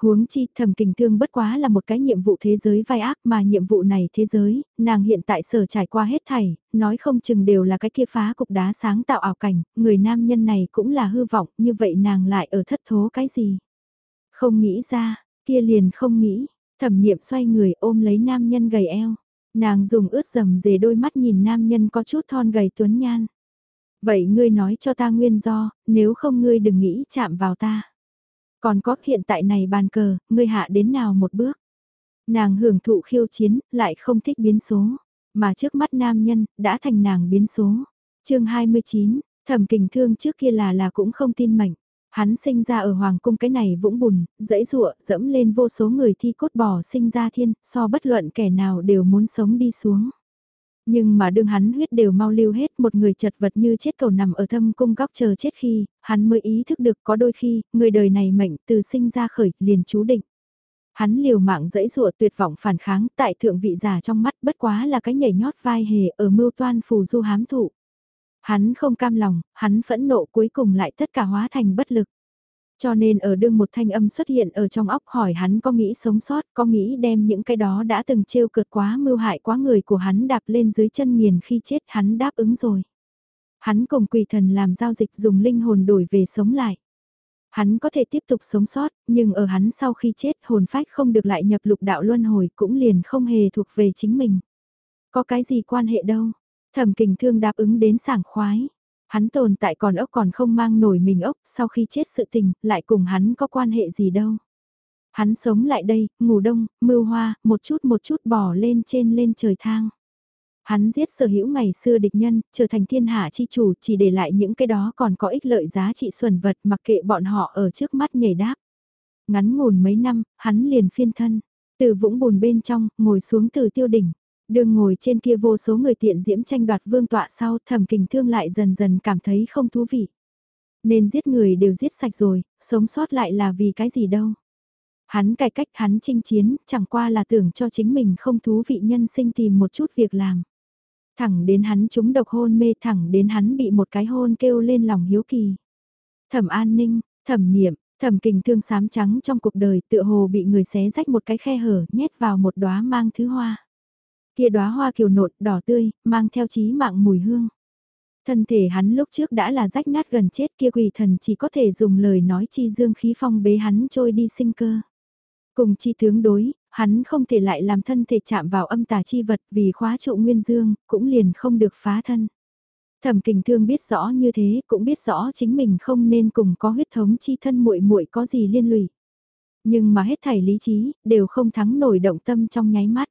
Huống chi thầm kình thương bất quá là một cái nhiệm vụ thế giới vai ác mà nhiệm vụ này thế giới, nàng hiện tại sở trải qua hết thảy, nói không chừng đều là cái kia phá cục đá sáng tạo ảo cảnh, người nam nhân này cũng là hư vọng, như vậy nàng lại ở thất thố cái gì? Không nghĩ ra, kia liền không nghĩ, thẩm niệm xoay người ôm lấy nam nhân gầy eo, nàng dùng ướt dầm dề đôi mắt nhìn nam nhân có chút thon gầy tuấn nhan. Vậy ngươi nói cho ta nguyên do, nếu không ngươi đừng nghĩ chạm vào ta. Còn có hiện tại này bàn cờ, ngươi hạ đến nào một bước. Nàng hưởng thụ khiêu chiến, lại không thích biến số. Mà trước mắt nam nhân, đã thành nàng biến số. chương 29, thẩm kình thương trước kia là là cũng không tin mệnh. Hắn sinh ra ở hoàng cung cái này vũng bùn, dẫy rụa, dẫm lên vô số người thi cốt bò sinh ra thiên, so bất luận kẻ nào đều muốn sống đi xuống. Nhưng mà đương hắn huyết đều mau lưu hết một người chật vật như chết cầu nằm ở thâm cung góc chờ chết khi, hắn mới ý thức được có đôi khi, người đời này mệnh từ sinh ra khởi liền chú định. Hắn liều mạng dẫy dụa tuyệt vọng phản kháng tại thượng vị giả trong mắt bất quá là cái nhảy nhót vai hề ở mưu toan phù du hám thụ. Hắn không cam lòng, hắn phẫn nộ cuối cùng lại tất cả hóa thành bất lực. Cho nên ở đương một thanh âm xuất hiện ở trong óc hỏi hắn có nghĩ sống sót, có nghĩ đem những cái đó đã từng trêu cợt quá mưu hại quá người của hắn đạp lên dưới chân nghiền khi chết hắn đáp ứng rồi. Hắn cùng quỷ thần làm giao dịch dùng linh hồn đổi về sống lại. Hắn có thể tiếp tục sống sót, nhưng ở hắn sau khi chết hồn phách không được lại nhập lục đạo luân hồi cũng liền không hề thuộc về chính mình. Có cái gì quan hệ đâu, thẩm kình thương đáp ứng đến sảng khoái. Hắn tồn tại còn ốc còn không mang nổi mình ốc, sau khi chết sự tình, lại cùng hắn có quan hệ gì đâu. Hắn sống lại đây, ngủ đông, mưu hoa, một chút một chút bỏ lên trên lên trời thang. Hắn giết sở hữu ngày xưa địch nhân, trở thành thiên hạ chi chủ, chỉ để lại những cái đó còn có ích lợi giá trị xuẩn vật mặc kệ bọn họ ở trước mắt nhảy đáp. Ngắn ngủn mấy năm, hắn liền phiên thân, từ vũng bùn bên trong, ngồi xuống từ tiêu đỉnh. Đường ngồi trên kia vô số người tiện diễm tranh đoạt vương tọa sau thẩm kình thương lại dần dần cảm thấy không thú vị. Nên giết người đều giết sạch rồi, sống sót lại là vì cái gì đâu. Hắn cải cách hắn chinh chiến, chẳng qua là tưởng cho chính mình không thú vị nhân sinh tìm một chút việc làm. Thẳng đến hắn trúng độc hôn mê thẳng đến hắn bị một cái hôn kêu lên lòng hiếu kỳ. Thẩm an ninh, thẩm niệm, thẩm kình thương sám trắng trong cuộc đời tựa hồ bị người xé rách một cái khe hở nhét vào một đóa mang thứ hoa. Kia đóa hoa kiều nộn đỏ tươi, mang theo chí mạng mùi hương. Thân thể hắn lúc trước đã là rách nát gần chết kia quỷ thần chỉ có thể dùng lời nói chi dương khí phong bế hắn trôi đi sinh cơ. Cùng chi tướng đối, hắn không thể lại làm thân thể chạm vào âm tà chi vật vì khóa trụ nguyên dương, cũng liền không được phá thân. Thẩm kình thương biết rõ như thế, cũng biết rõ chính mình không nên cùng có huyết thống chi thân muội muội có gì liên lụy. Nhưng mà hết thảy lý trí, đều không thắng nổi động tâm trong nháy mắt.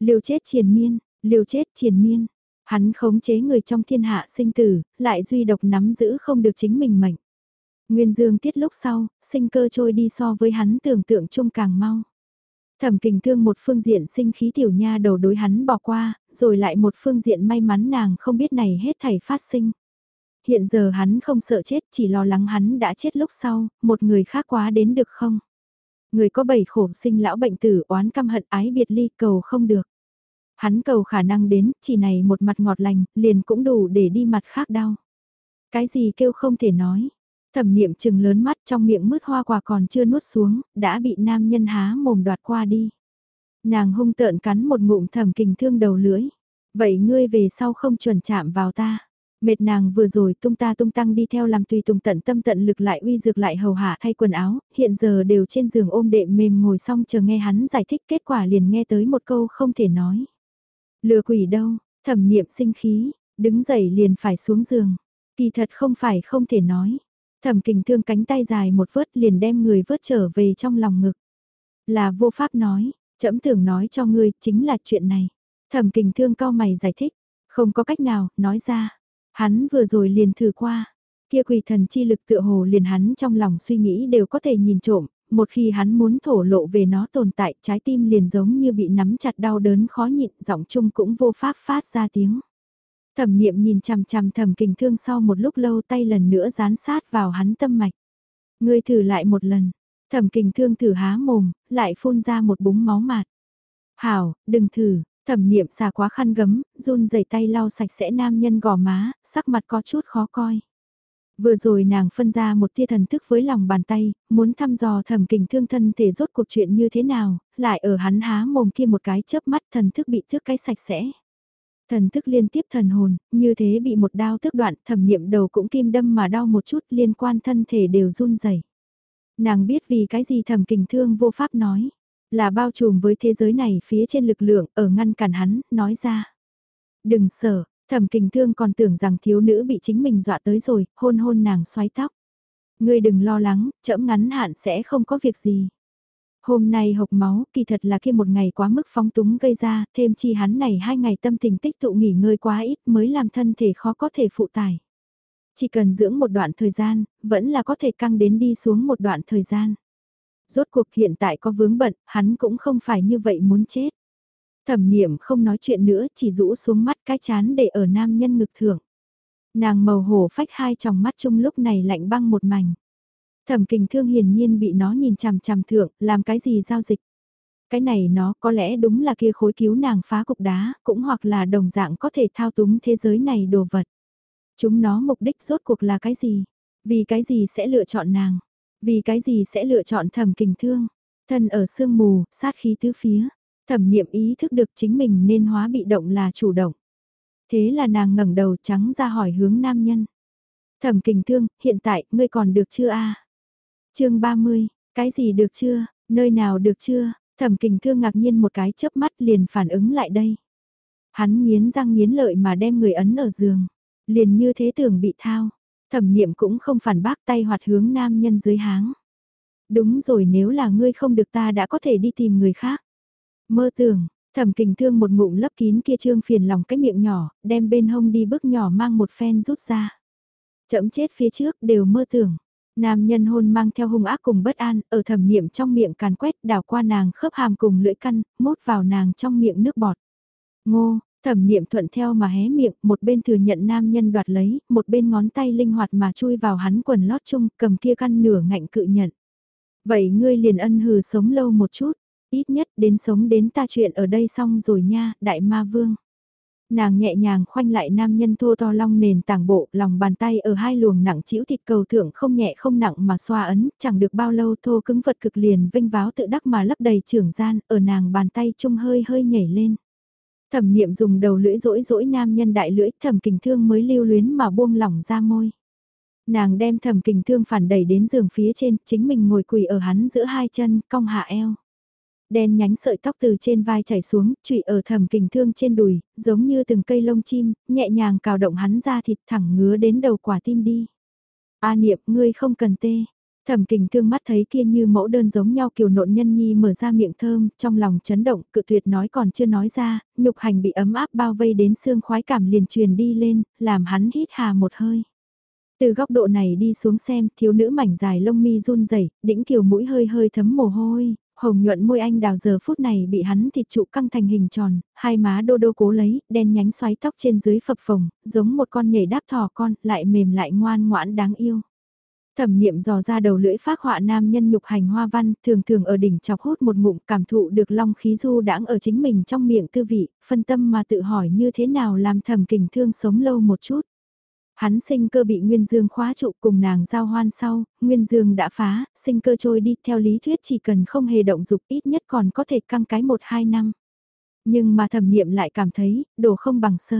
Liều chết triền miên, liều chết triền miên. Hắn khống chế người trong thiên hạ sinh tử, lại duy độc nắm giữ không được chính mình mệnh. Nguyên dương tiết lúc sau, sinh cơ trôi đi so với hắn tưởng tượng chung càng mau. Thẩm kình thương một phương diện sinh khí tiểu nha đầu đối hắn bỏ qua, rồi lại một phương diện may mắn nàng không biết này hết thảy phát sinh. Hiện giờ hắn không sợ chết chỉ lo lắng hắn đã chết lúc sau, một người khác quá đến được không? Người có bảy khổ sinh lão bệnh tử oán căm hận ái biệt ly cầu không được. Hắn cầu khả năng đến, chỉ này một mặt ngọt lành, liền cũng đủ để đi mặt khác đau. Cái gì kêu không thể nói. Thẩm niệm chừng lớn mắt trong miệng mứt hoa quả còn chưa nuốt xuống, đã bị nam nhân há mồm đoạt qua đi. Nàng hung tợn cắn một ngụm thẩm kình thương đầu lưỡi. Vậy ngươi về sau không chuẩn chạm vào ta. Mệt nàng vừa rồi tung ta tung tăng đi theo làm tùy tùng tận tâm tận lực lại uy dược lại hầu hạ thay quần áo, hiện giờ đều trên giường ôm đệm mềm ngồi xong chờ nghe hắn giải thích kết quả liền nghe tới một câu không thể nói. Lừa quỷ đâu, thẩm niệm sinh khí, đứng dậy liền phải xuống giường. Kỳ thật không phải không thể nói. Thẩm kình thương cánh tay dài một vớt liền đem người vớt trở về trong lòng ngực. Là vô pháp nói, trẫm tưởng nói cho ngươi chính là chuyện này. Thẩm kình thương cao mày giải thích, không có cách nào, nói ra. Hắn vừa rồi liền thử qua, kia quỷ thần chi lực tựa hồ liền hắn trong lòng suy nghĩ đều có thể nhìn trộm, một khi hắn muốn thổ lộ về nó tồn tại trái tim liền giống như bị nắm chặt đau đớn khó nhịn giọng chung cũng vô pháp phát ra tiếng. Thẩm niệm nhìn chằm chằm thẩm kình thương sau một lúc lâu tay lần nữa dán sát vào hắn tâm mạch. Ngươi thử lại một lần, thẩm kình thương thử há mồm, lại phun ra một búng máu mạt. Hảo, đừng thử, thẩm niệm xà quá khăn gấm, run rẩy tay lau sạch sẽ nam nhân gò má, sắc mặt có chút khó coi. Vừa rồi nàng phân ra một tia thần thức với lòng bàn tay, muốn thăm dò thẩm kình thương thân thể rốt cuộc chuyện như thế nào, lại ở hắn há mồm kia một cái chớp mắt thần thức bị thước cái sạch sẽ. Thần thức liên tiếp thần hồn, như thế bị một đao tức đoạn thẩm niệm đầu cũng kim đâm mà đau một chút liên quan thân thể đều run rẩy Nàng biết vì cái gì thẩm kình thương vô pháp nói, là bao trùm với thế giới này phía trên lực lượng ở ngăn cản hắn, nói ra. Đừng sợ, thẩm kình thương còn tưởng rằng thiếu nữ bị chính mình dọa tới rồi, hôn hôn nàng xoáy tóc. Ngươi đừng lo lắng, chậm ngắn hạn sẽ không có việc gì. Hôm nay hộc máu, kỳ thật là kia một ngày quá mức phóng túng gây ra, thêm chi hắn này hai ngày tâm tình tích tụ nghỉ ngơi quá ít mới làm thân thể khó có thể phụ tải. Chỉ cần dưỡng một đoạn thời gian, vẫn là có thể căng đến đi xuống một đoạn thời gian. Rốt cuộc hiện tại có vướng bận, hắn cũng không phải như vậy muốn chết. Thẩm niệm không nói chuyện nữa, chỉ rũ xuống mắt cái chán để ở nam nhân ngực thưởng. Nàng màu hổ phách hai tròng mắt chung lúc này lạnh băng một mảnh. Thẩm kình thương hiển nhiên bị nó nhìn chằm chằm thượng, làm cái gì giao dịch. Cái này nó có lẽ đúng là kia khối cứu nàng phá cục đá, cũng hoặc là đồng dạng có thể thao túng thế giới này đồ vật. Chúng nó mục đích rốt cuộc là cái gì? Vì cái gì sẽ lựa chọn nàng? Vì cái gì sẽ lựa chọn thẩm kình thương? Thân ở sương mù, sát khí tứ phía. Thẩm niệm ý thức được chính mình nên hóa bị động là chủ động. Thế là nàng ngẩng đầu trắng ra hỏi hướng nam nhân. Thẩm kình thương, hiện tại, ngươi còn được chưa a chương 30, cái gì được chưa, nơi nào được chưa, thẩm kình thương ngạc nhiên một cái chớp mắt liền phản ứng lại đây. Hắn nghiến răng nghiến lợi mà đem người ấn ở giường, liền như thế tưởng bị thao, thẩm niệm cũng không phản bác tay hoạt hướng nam nhân dưới háng. Đúng rồi nếu là ngươi không được ta đã có thể đi tìm người khác. Mơ tưởng, thẩm kình thương một ngụm lấp kín kia trương phiền lòng cái miệng nhỏ, đem bên hông đi bước nhỏ mang một phen rút ra. Chậm chết phía trước đều mơ tưởng. Nam nhân hôn mang theo hung ác cùng bất an, ở thẩm niệm trong miệng càn quét đảo qua nàng khớp hàm cùng lưỡi căn, mốt vào nàng trong miệng nước bọt. Ngô, thẩm niệm thuận theo mà hé miệng, một bên thừa nhận nam nhân đoạt lấy, một bên ngón tay linh hoạt mà chui vào hắn quần lót chung, cầm kia căn nửa ngạnh cự nhận. Vậy ngươi liền ân hừ sống lâu một chút, ít nhất đến sống đến ta chuyện ở đây xong rồi nha, đại ma vương. Nàng nhẹ nhàng khoanh lại nam nhân thô to long nền tảng bộ, lòng bàn tay ở hai luồng nặng chĩu thịt cầu thượng không nhẹ không nặng mà xoa ấn, chẳng được bao lâu thô cứng vật cực liền vinh váo tự đắc mà lấp đầy trưởng gian, ở nàng bàn tay trung hơi hơi nhảy lên. Thẩm niệm dùng đầu lưỡi rỗi rỗi nam nhân đại lưỡi, thẩm kình thương mới lưu luyến mà buông lỏng ra môi. Nàng đem thẩm kình thương phản đẩy đến giường phía trên, chính mình ngồi quỳ ở hắn giữa hai chân, cong hạ eo đen nhánh sợi tóc từ trên vai chảy xuống, trụy ở Thẩm kình thương trên đùi, giống như từng cây lông chim, nhẹ nhàng cào động hắn ra thịt thẳng ngứa đến đầu quả tim đi. A niệm, ngươi không cần tê. Thẩm kình thương mắt thấy kia như mẫu đơn giống nhau kiều nộn nhân nhi mở ra miệng thơm, trong lòng chấn động, cự tuyệt nói còn chưa nói ra, nhục hành bị ấm áp bao vây đến xương khoái cảm liền truyền đi lên, làm hắn hít hà một hơi. Từ góc độ này đi xuống xem, thiếu nữ mảnh dài lông mi run rẩy, đĩnh kiều mũi hơi hơi thấm mồ hôi, hồng nhuận môi anh đào giờ phút này bị hắn thịt trụ căng thành hình tròn, hai má đô đô cố lấy, đen nhánh xoáy tóc trên dưới phập phồng, giống một con nhảy đáp thỏ con, lại mềm lại ngoan ngoãn đáng yêu. Thẩm niệm dò ra đầu lưỡi phác họa nam nhân nhục hành hoa văn, thường thường ở đỉnh chọc hút một ngụm cảm thụ được long khí du đãng ở chính mình trong miệng tư vị, phân tâm mà tự hỏi như thế nào làm thẩm kình thương sống lâu một chút. Hắn sinh cơ bị Nguyên Dương khóa trụ cùng nàng giao hoan sau, Nguyên Dương đã phá, sinh cơ trôi đi theo lý thuyết chỉ cần không hề động dục ít nhất còn có thể căng cái 1-2 năm. Nhưng mà thẩm niệm lại cảm thấy, đồ không bằng sơ.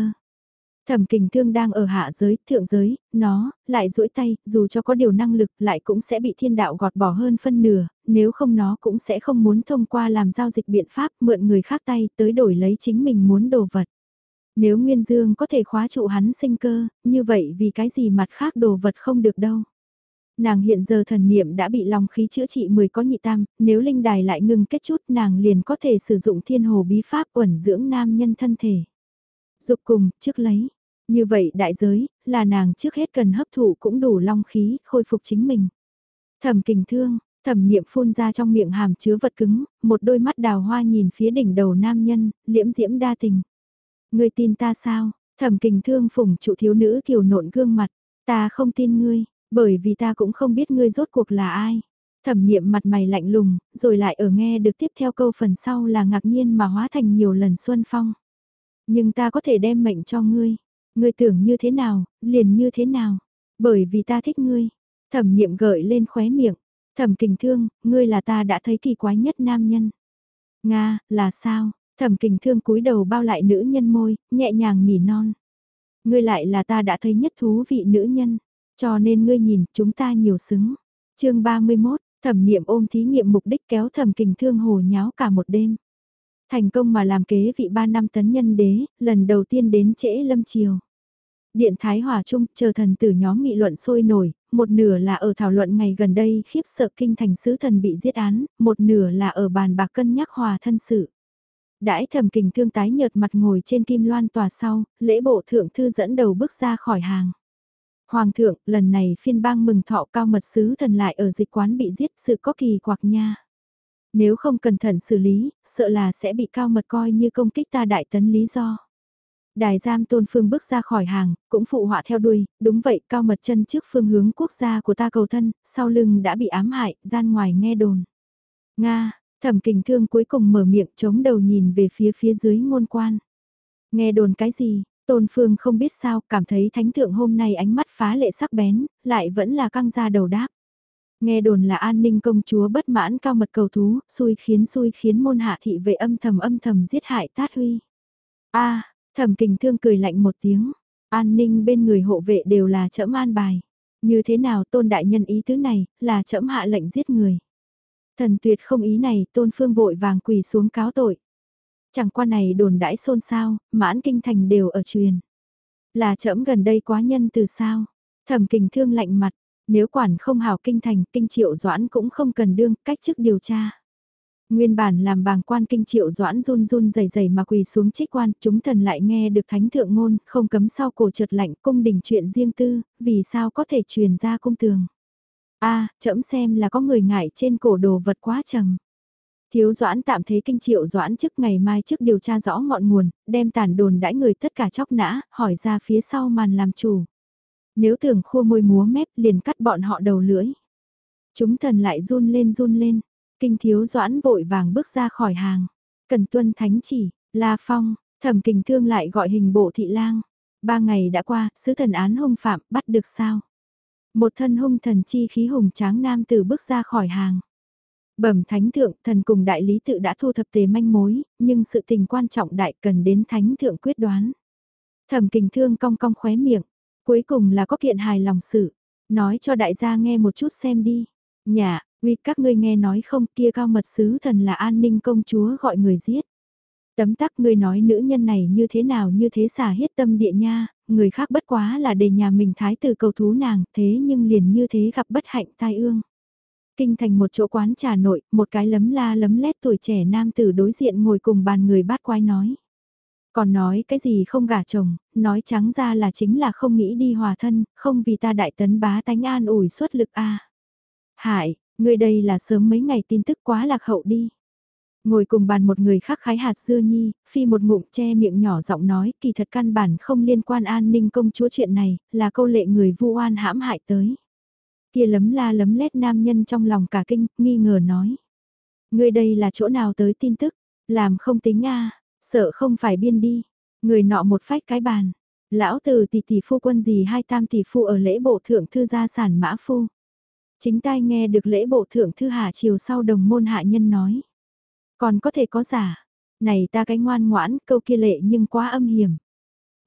Thẩm kình thương đang ở hạ giới, thượng giới, nó, lại duỗi tay, dù cho có điều năng lực lại cũng sẽ bị thiên đạo gọt bỏ hơn phân nửa, nếu không nó cũng sẽ không muốn thông qua làm giao dịch biện pháp mượn người khác tay tới đổi lấy chính mình muốn đồ vật. Nếu Nguyên Dương có thể khóa trụ hắn sinh cơ, như vậy vì cái gì mặt khác đồ vật không được đâu. Nàng hiện giờ thần niệm đã bị lòng khí chữa trị 10 có nhị tam, nếu linh đài lại ngừng kết chút nàng liền có thể sử dụng thiên hồ bí pháp ẩn dưỡng nam nhân thân thể. Dục cùng, trước lấy. Như vậy đại giới, là nàng trước hết cần hấp thụ cũng đủ long khí, khôi phục chính mình. Thẩm kình thương, thẩm niệm phun ra trong miệng hàm chứa vật cứng, một đôi mắt đào hoa nhìn phía đỉnh đầu nam nhân, liễm diễm đa tình. Ngươi tin ta sao? Thẩm kình thương phủng trụ thiếu nữ kiều nộn gương mặt. Ta không tin ngươi, bởi vì ta cũng không biết ngươi rốt cuộc là ai. Thẩm niệm mặt mày lạnh lùng, rồi lại ở nghe được tiếp theo câu phần sau là ngạc nhiên mà hóa thành nhiều lần xuân phong. Nhưng ta có thể đem mệnh cho ngươi. Ngươi tưởng như thế nào, liền như thế nào. Bởi vì ta thích ngươi. Thẩm niệm gợi lên khóe miệng. Thẩm kình thương, ngươi là ta đã thấy kỳ quái nhất nam nhân. Nga, là sao? Thẩm kình thương cúi đầu bao lại nữ nhân môi, nhẹ nhàng nỉ non. Ngươi lại là ta đã thấy nhất thú vị nữ nhân. Cho nên ngươi nhìn, chúng ta nhiều xứng. chương 31, thẩm niệm ôm thí nghiệm mục đích kéo thẩm kình thương hồ nháo cả một đêm. Thành công mà làm kế vị 3 năm tấn nhân đế, lần đầu tiên đến trễ lâm chiều. Điện Thái Hòa Trung chờ thần tử nhóm nghị luận sôi nổi, một nửa là ở thảo luận ngày gần đây khiếp sợ kinh thành sứ thần bị giết án, một nửa là ở bàn bạc cân nhắc hòa thân sự. Đãi thầm kình thương tái nhợt mặt ngồi trên kim loan tòa sau, lễ bộ thượng thư dẫn đầu bước ra khỏi hàng. Hoàng thượng, lần này phiên bang mừng thọ cao mật sứ thần lại ở dịch quán bị giết sự có kỳ quặc nha. Nếu không cẩn thận xử lý, sợ là sẽ bị cao mật coi như công kích ta đại tấn lý do. Đài giam tôn phương bước ra khỏi hàng, cũng phụ họa theo đuôi, đúng vậy cao mật chân trước phương hướng quốc gia của ta cầu thân, sau lưng đã bị ám hại, gian ngoài nghe đồn. Nga, thẩm kình thương cuối cùng mở miệng chống đầu nhìn về phía phía dưới ngôn quan. Nghe đồn cái gì, tôn phương không biết sao, cảm thấy thánh thượng hôm nay ánh mắt phá lệ sắc bén, lại vẫn là căng ra đầu đáp. Nghe đồn là an ninh công chúa bất mãn cao mật cầu thú, xui khiến xui khiến môn hạ thị vệ âm thầm âm thầm giết hại tát huy. a Thẩm kình thương cười lạnh một tiếng, an ninh bên người hộ vệ đều là trẫm an bài. Như thế nào tôn đại nhân ý tứ này, là trẫm hạ lệnh giết người. Thần tuyệt không ý này, tôn phương vội vàng quỳ xuống cáo tội. Chẳng qua này đồn đãi xôn xao, mãn kinh thành đều ở truyền. Là trẫm gần đây quá nhân từ sao. Thẩm kình thương lạnh mặt, nếu quản không hào kinh thành, kinh triệu doãn cũng không cần đương cách chức điều tra. Nguyên bản làm bàng quan kinh triệu doãn run run dày dày mà quỳ xuống trích quan, chúng thần lại nghe được thánh thượng ngôn, không cấm sau cổ trượt lạnh cung đình chuyện riêng tư, vì sao có thể truyền ra cung tường. a à, chậm xem là có người ngại trên cổ đồ vật quá trầm. Thiếu doãn tạm thế kinh triệu doãn trước ngày mai trước điều tra rõ ngọn nguồn, đem tàn đồn đãi người tất cả chóc nã, hỏi ra phía sau màn làm chủ. Nếu tưởng khua môi múa mép liền cắt bọn họ đầu lưỡi. Chúng thần lại run lên run lên, Kinh thiếu doãn vội vàng bước ra khỏi hàng. Cần tuân thánh chỉ, La Phong, thẩm kình thương lại gọi hình bộ thị lang. Ba ngày đã qua, sứ thần án hung phạm, bắt được sao? Một thân hung thần chi khí hùng tráng nam tử bước ra khỏi hàng. Bẩm thánh thượng, thần cùng đại lý tự đã thu thập tề manh mối, nhưng sự tình quan trọng đại cần đến thánh thượng quyết đoán. Thẩm kình thương cong cong khóe miệng, cuối cùng là có kiện hài lòng sự, nói cho đại gia nghe một chút xem đi. Nhà, Uy các ngươi nghe nói không kia cao mật sứ thần là an ninh công chúa gọi người giết. Tấm tắc ngươi nói nữ nhân này như thế nào như thế xả hết tâm địa nha, người khác bất quá là để nhà mình thái tử cầu thú nàng thế nhưng liền như thế gặp bất hạnh tai ương. Kinh thành một chỗ quán trà nội, một cái lấm la lấm lét tuổi trẻ nam tử đối diện ngồi cùng bàn người bát quái nói. Còn nói cái gì không gả chồng, nói trắng ra là chính là không nghĩ đi hòa thân, không vì ta đại tấn bá tánh an ủi suất lực a Hại, Người đây là sớm mấy ngày tin tức quá lạc hậu đi. Ngồi cùng bàn một người khác khái hạt dưa nhi, phi một ngụm che miệng nhỏ giọng nói kỳ thật căn bản không liên quan an ninh công chúa chuyện này, là câu lệ người vu oan hãm hại tới. Kia lấm la lấm lét nam nhân trong lòng cả kinh, nghi ngờ nói. Người đây là chỗ nào tới tin tức, làm không tính a sợ không phải biên đi. Người nọ một phách cái bàn. Lão từ tỷ tỷ phu quân gì hai tam tỷ phu ở lễ bộ thượng thư gia sản mã phu. Chính tai nghe được lễ bộ thượng thư hạ chiều sau đồng môn hạ nhân nói. Còn có thể có giả. Này ta cái ngoan ngoãn câu kia lệ nhưng quá âm hiểm.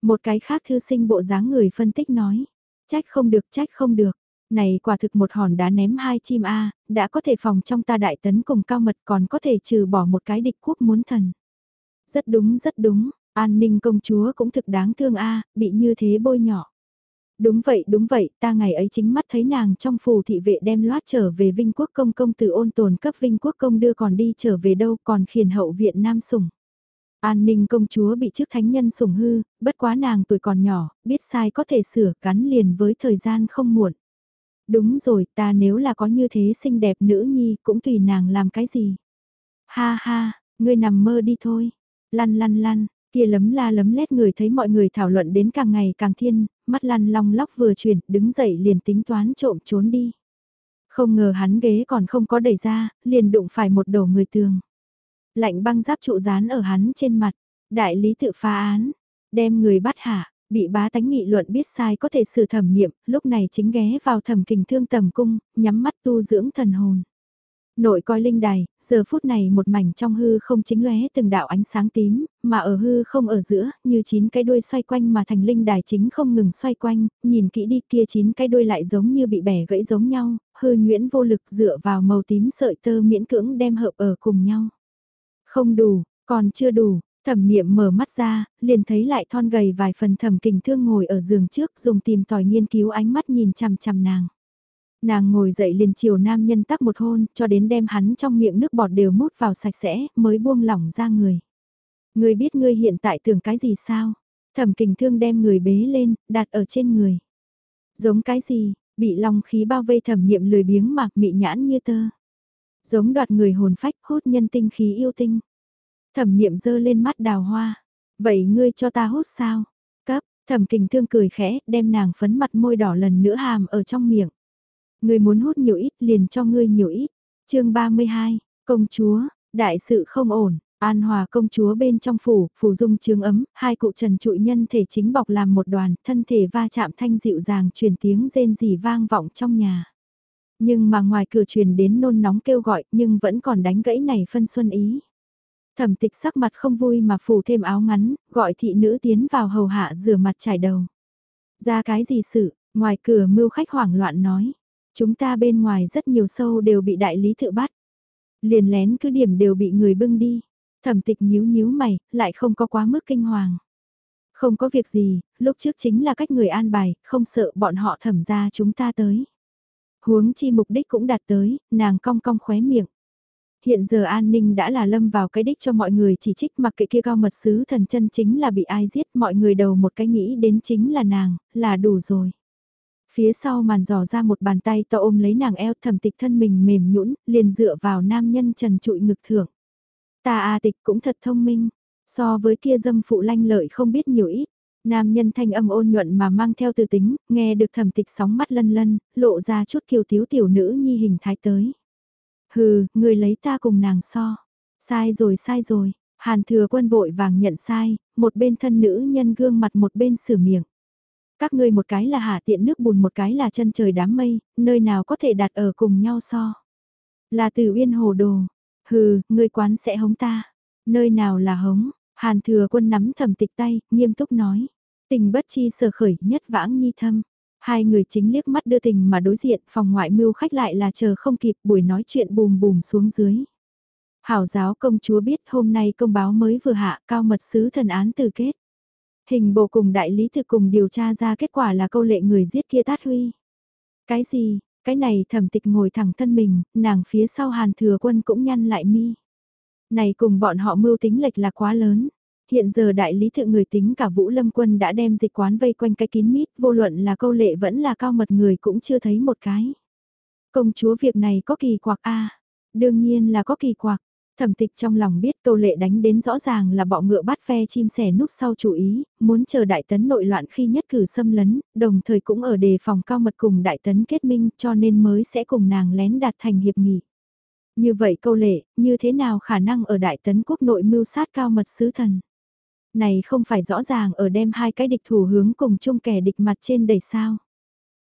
Một cái khác thư sinh bộ dáng người phân tích nói. Trách không được trách không được. Này quả thực một hòn đá ném hai chim A, đã có thể phòng trong ta đại tấn cùng cao mật còn có thể trừ bỏ một cái địch quốc muốn thần. Rất đúng rất đúng, an ninh công chúa cũng thực đáng thương A, bị như thế bôi nhỏ. Đúng vậy, đúng vậy, ta ngày ấy chính mắt thấy nàng trong phù thị vệ đem loát trở về Vinh Quốc Công công từ ôn tồn cấp Vinh Quốc Công đưa còn đi trở về đâu còn khiển hậu viện Nam sủng. An ninh công chúa bị trước thánh nhân sủng hư, bất quá nàng tuổi còn nhỏ, biết sai có thể sửa gắn liền với thời gian không muộn. Đúng rồi, ta nếu là có như thế xinh đẹp nữ nhi cũng tùy nàng làm cái gì. Ha ha, ngươi nằm mơ đi thôi. Lăn lăn lăn, Kia lấm la lấm lét người thấy mọi người thảo luận đến càng ngày càng thiên, mắt lăn long lóc vừa chuyển, đứng dậy liền tính toán trộm trốn đi. Không ngờ hắn ghế còn không có đẩy ra, liền đụng phải một đầu người tường. Lạnh băng giáp trụ dán ở hắn trên mặt, đại lý tự phá án, đem người bắt hạ, Bị bá tánh nghị luận biết sai có thể xử thẩm nghiệm lúc này chính ghé vào thẩm kình thương tầm cung, nhắm mắt tu dưỡng thần hồn. Nội coi linh đài, giờ phút này một mảnh trong hư không chính lóe từng đạo ánh sáng tím, mà ở hư không ở giữa, như chín cái đuôi xoay quanh mà thành linh đài chính không ngừng xoay quanh, nhìn kỹ đi kia chín cái đuôi lại giống như bị bẻ gãy giống nhau, hư nhuyễn vô lực dựa vào màu tím sợi tơ miễn cưỡng đem hợp ở cùng nhau. Không đủ, còn chưa đủ, thẩm niệm mở mắt ra, liền thấy lại thon gầy vài phần thẩm kình thương ngồi ở giường trước dùng tìm tòi nghiên cứu ánh mắt nhìn chằm chằm nàng. Nàng ngồi dậy liền chiều nam nhân tắc một hôn, cho đến đem hắn trong miệng nước bọt đều mút vào sạch sẽ, mới buông lỏng ra người. người biết ngươi hiện tại tưởng cái gì sao? Thẩm kình thương đem người bế lên, đặt ở trên người. Giống cái gì, bị lòng khí bao vây thẩm niệm lười biếng mạc mị nhãn như tơ. Giống đoạt người hồn phách hút nhân tinh khí yêu tinh. Thẩm niệm dơ lên mắt đào hoa. Vậy ngươi cho ta hút sao? Cấp, thẩm kình thương cười khẽ, đem nàng phấn mặt môi đỏ lần nữa hàm ở trong miệng. Ngươi muốn hút nhiều ít liền cho ngươi nhiều ít. chương 32, công chúa, đại sự không ổn. An Hòa công chúa bên trong phủ, phủ dung trường ấm, hai cụ trần trụi nhân thể chính bọc làm một đoàn, thân thể va chạm thanh dịu dàng truyền tiếng rên rỉ vang vọng trong nhà. Nhưng mà ngoài cửa truyền đến nôn nóng kêu gọi nhưng vẫn còn đánh gãy này phân xuân ý. Thẩm tịch sắc mặt không vui mà phủ thêm áo ngắn, gọi thị nữ tiến vào hầu hạ rửa mặt trải đầu. Ra cái gì sự, ngoài cửa mưu khách hoảng loạn nói. Chúng ta bên ngoài rất nhiều sâu đều bị đại lý tự bắt. Liền lén cứ điểm đều bị người bưng đi. Thẩm tịch nhíu nhíu mày, lại không có quá mức kinh hoàng. Không có việc gì, lúc trước chính là cách người an bài, không sợ bọn họ thẩm ra chúng ta tới. Huống chi mục đích cũng đạt tới, nàng cong cong khóe miệng. Hiện giờ an ninh đã là lâm vào cái đích cho mọi người chỉ trích mặc kệ kia cao mật sứ thần chân chính là bị ai giết mọi người đầu một cái nghĩ đến chính là nàng, là đủ rồi. Phía sau màn dò ra một bàn tay to ôm lấy nàng eo thầm tịch thân mình mềm nhũn liền dựa vào nam nhân trần trụi ngực thưởng. Ta a tịch cũng thật thông minh, so với kia dâm phụ lanh lợi không biết nhiều ít. Nam nhân thanh âm ôn nhuận mà mang theo từ tính, nghe được thầm tịch sóng mắt lân lân, lộ ra chút kiều thiếu tiểu nữ nhi hình thái tới. Hừ, người lấy ta cùng nàng so. Sai rồi sai rồi, hàn thừa quân vội vàng nhận sai, một bên thân nữ nhân gương mặt một bên sửa miệng. Các ngươi một cái là hạ tiện nước bùn một cái là chân trời đám mây, nơi nào có thể đặt ở cùng nhau so. Là từ uyên hồ đồ. Hừ, ngươi quán sẽ hống ta. Nơi nào là hống, hàn thừa quân nắm thầm tịch tay, nghiêm túc nói. Tình bất chi sở khởi nhất vãng nhi thâm. Hai người chính liếc mắt đưa tình mà đối diện, phòng ngoại mưu khách lại là chờ không kịp buổi nói chuyện bùm bùm xuống dưới. Hảo giáo công chúa biết hôm nay công báo mới vừa hạ cao mật sứ thần án từ kết. Hình bộ cùng đại lý thực cùng điều tra ra kết quả là câu lệ người giết kia tát huy. Cái gì, cái này thẩm tịch ngồi thẳng thân mình, nàng phía sau hàn thừa quân cũng nhăn lại mi. Này cùng bọn họ mưu tính lệch là quá lớn. Hiện giờ đại lý thượng người tính cả Vũ Lâm Quân đã đem dịch quán vây quanh cái kín mít, vô luận là câu lệ vẫn là cao mật người cũng chưa thấy một cái. Công chúa việc này có kỳ quặc a Đương nhiên là có kỳ quặc. Thẩm tịch trong lòng biết tô lệ đánh đến rõ ràng là bọ ngựa bắt phe chim sẻ núp sau chủ ý, muốn chờ đại tấn nội loạn khi nhất cử xâm lấn, đồng thời cũng ở đề phòng cao mật cùng đại tấn kết minh cho nên mới sẽ cùng nàng lén đạt thành hiệp nghị. Như vậy câu lệ, như thế nào khả năng ở đại tấn quốc nội mưu sát cao mật sứ thần? Này không phải rõ ràng ở đem hai cái địch thủ hướng cùng chung kẻ địch mặt trên đầy sao.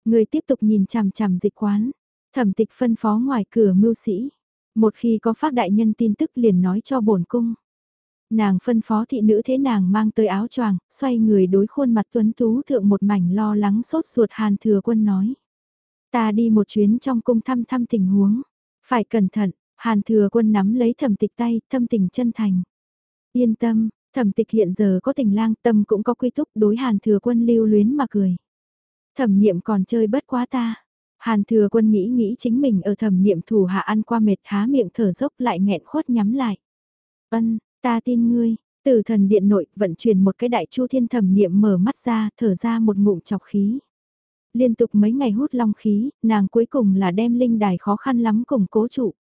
Người tiếp tục nhìn chằm chằm dịch quán, thẩm tịch phân phó ngoài cửa mưu sĩ. Một khi có phát đại nhân tin tức liền nói cho bổn cung. Nàng phân phó thị nữ thế nàng mang tới áo choàng, xoay người đối khuôn mặt tuấn tú thượng một mảnh lo lắng sốt ruột hàn thừa quân nói. Ta đi một chuyến trong cung thăm thăm tình huống. Phải cẩn thận, hàn thừa quân nắm lấy thẩm tịch tay, thâm tình chân thành. Yên tâm, thẩm tịch hiện giờ có tình lang tâm cũng có quy túc đối hàn thừa quân lưu luyến mà cười. Thẩm niệm còn chơi bất quá ta. Hàn thừa quân nghĩ nghĩ chính mình ở thẩm niệm thủ hạ ăn qua mệt há miệng thở dốc lại nghẹn khuất nhắm lại. Ân, ta tin ngươi, từ thần điện nội vận chuyển một cái đại chu thiên thẩm niệm mở mắt ra thở ra một ngụm chọc khí. Liên tục mấy ngày hút long khí, nàng cuối cùng là đem linh đài khó khăn lắm củng cố trụ.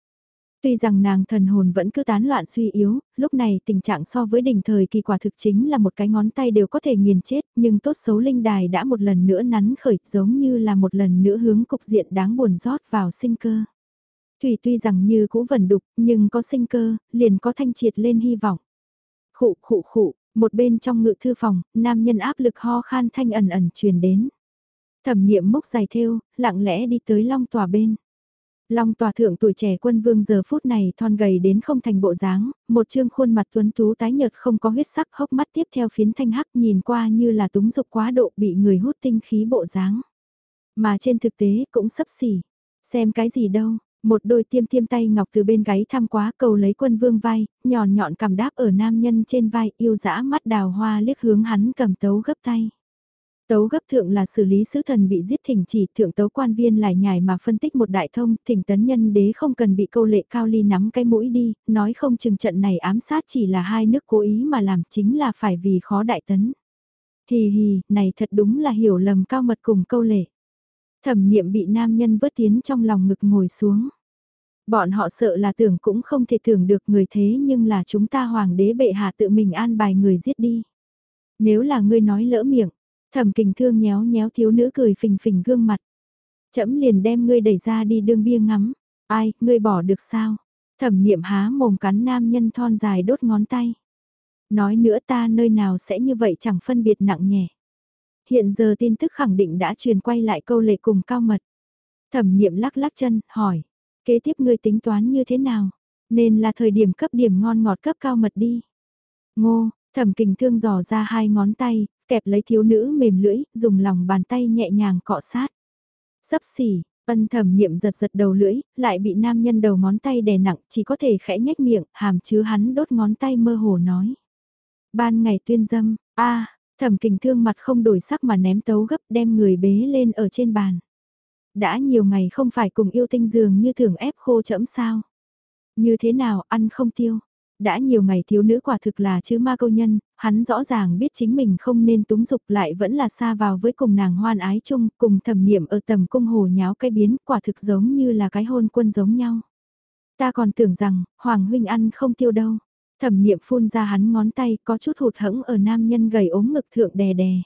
Tuy rằng nàng thần hồn vẫn cứ tán loạn suy yếu, lúc này tình trạng so với đỉnh thời kỳ quả thực chính là một cái ngón tay đều có thể nghiền chết, nhưng tốt xấu linh đài đã một lần nữa nắn khởi giống như là một lần nữa hướng cục diện đáng buồn rót vào sinh cơ. Thủy tuy rằng như cũ vẩn đục, nhưng có sinh cơ, liền có thanh triệt lên hy vọng. Khụ khụ khụ, Một bên trong ngự thư phòng, nam nhân áp lực ho khan thanh ẩn ẩn truyền đến. Thẩm niệm mốc dài thêu, lặng lẽ đi tới long tòa bên. Long tòa thượng tuổi trẻ quân vương giờ phút này thon gầy đến không thành bộ dáng, một trương khuôn mặt tuấn tú tái nhợt không có huyết sắc hốc mắt tiếp theo phiến thanh hắc nhìn qua như là túng dục quá độ bị người hút tinh khí bộ dáng. Mà trên thực tế cũng sấp xỉ. Xem cái gì đâu, một đôi tiêm tiêm tay ngọc từ bên gáy tham quá cầu lấy quân vương vai, nhọn nhọn cầm đáp ở nam nhân trên vai yêu dã mắt đào hoa liếc hướng hắn cầm tấu gấp tay. Tấu gấp thượng là xử lý sứ thần bị giết thỉnh chỉ thượng tấu quan viên lại nhài mà phân tích một đại thông, thỉnh tấn nhân đế không cần bị câu lệ cao ly nắm cái mũi đi, nói không chừng trận này ám sát chỉ là hai nước cố ý mà làm chính là phải vì khó đại tấn. Hì hì, này thật đúng là hiểu lầm cao mật cùng câu lệ. Thẩm niệm bị nam nhân vớt tiến trong lòng ngực ngồi xuống. Bọn họ sợ là tưởng cũng không thể tưởng được người thế nhưng là chúng ta hoàng đế bệ hạ tự mình an bài người giết đi. Nếu là ngươi nói lỡ miệng, thẩm kình thương nhéo nhéo thiếu nữ cười phình phình gương mặt. Chấm liền đem ngươi đẩy ra đi đương bia ngắm. Ai, ngươi bỏ được sao? Thẩm niệm há mồm cắn nam nhân thon dài đốt ngón tay. Nói nữa ta nơi nào sẽ như vậy chẳng phân biệt nặng nhẹ. Hiện giờ tin tức khẳng định đã truyền quay lại câu lệ cùng cao mật. Thẩm niệm lắc lắc chân, hỏi. Kế tiếp ngươi tính toán như thế nào? Nên là thời điểm cấp điểm ngon ngọt cấp cao mật đi. Ngô, thẩm kình thương dò ra hai ngón tay, kẹp lấy thiếu nữ mềm lưỡi, dùng lòng bàn tay nhẹ nhàng cọ sát. Sấp xỉ, ân thẩm niệm giật giật đầu lưỡi, lại bị nam nhân đầu ngón tay đè nặng, chỉ có thể khẽ nhếch miệng, hàm chứa hắn đốt ngón tay mơ hồ nói. Ban ngày tuyên dâm, a thẩm kình thương mặt không đổi sắc mà ném tấu gấp đem người bế lên ở trên bàn. Đã nhiều ngày không phải cùng yêu tinh giường như thường ép khô chẫm sao. Như thế nào ăn không tiêu. Đã nhiều ngày thiếu nữ quả thực là chứ ma câu nhân, hắn rõ ràng biết chính mình không nên túng dục lại vẫn là xa vào với cùng nàng hoan ái chung, cùng thẩm niệm ở tầm cung hồ nháo cái biến quả thực giống như là cái hôn quân giống nhau. Ta còn tưởng rằng, Hoàng huynh ăn không tiêu đâu. Thẩm niệm phun ra hắn ngón tay có chút hụt hẫng ở nam nhân gầy ốm ngực thượng đè đè.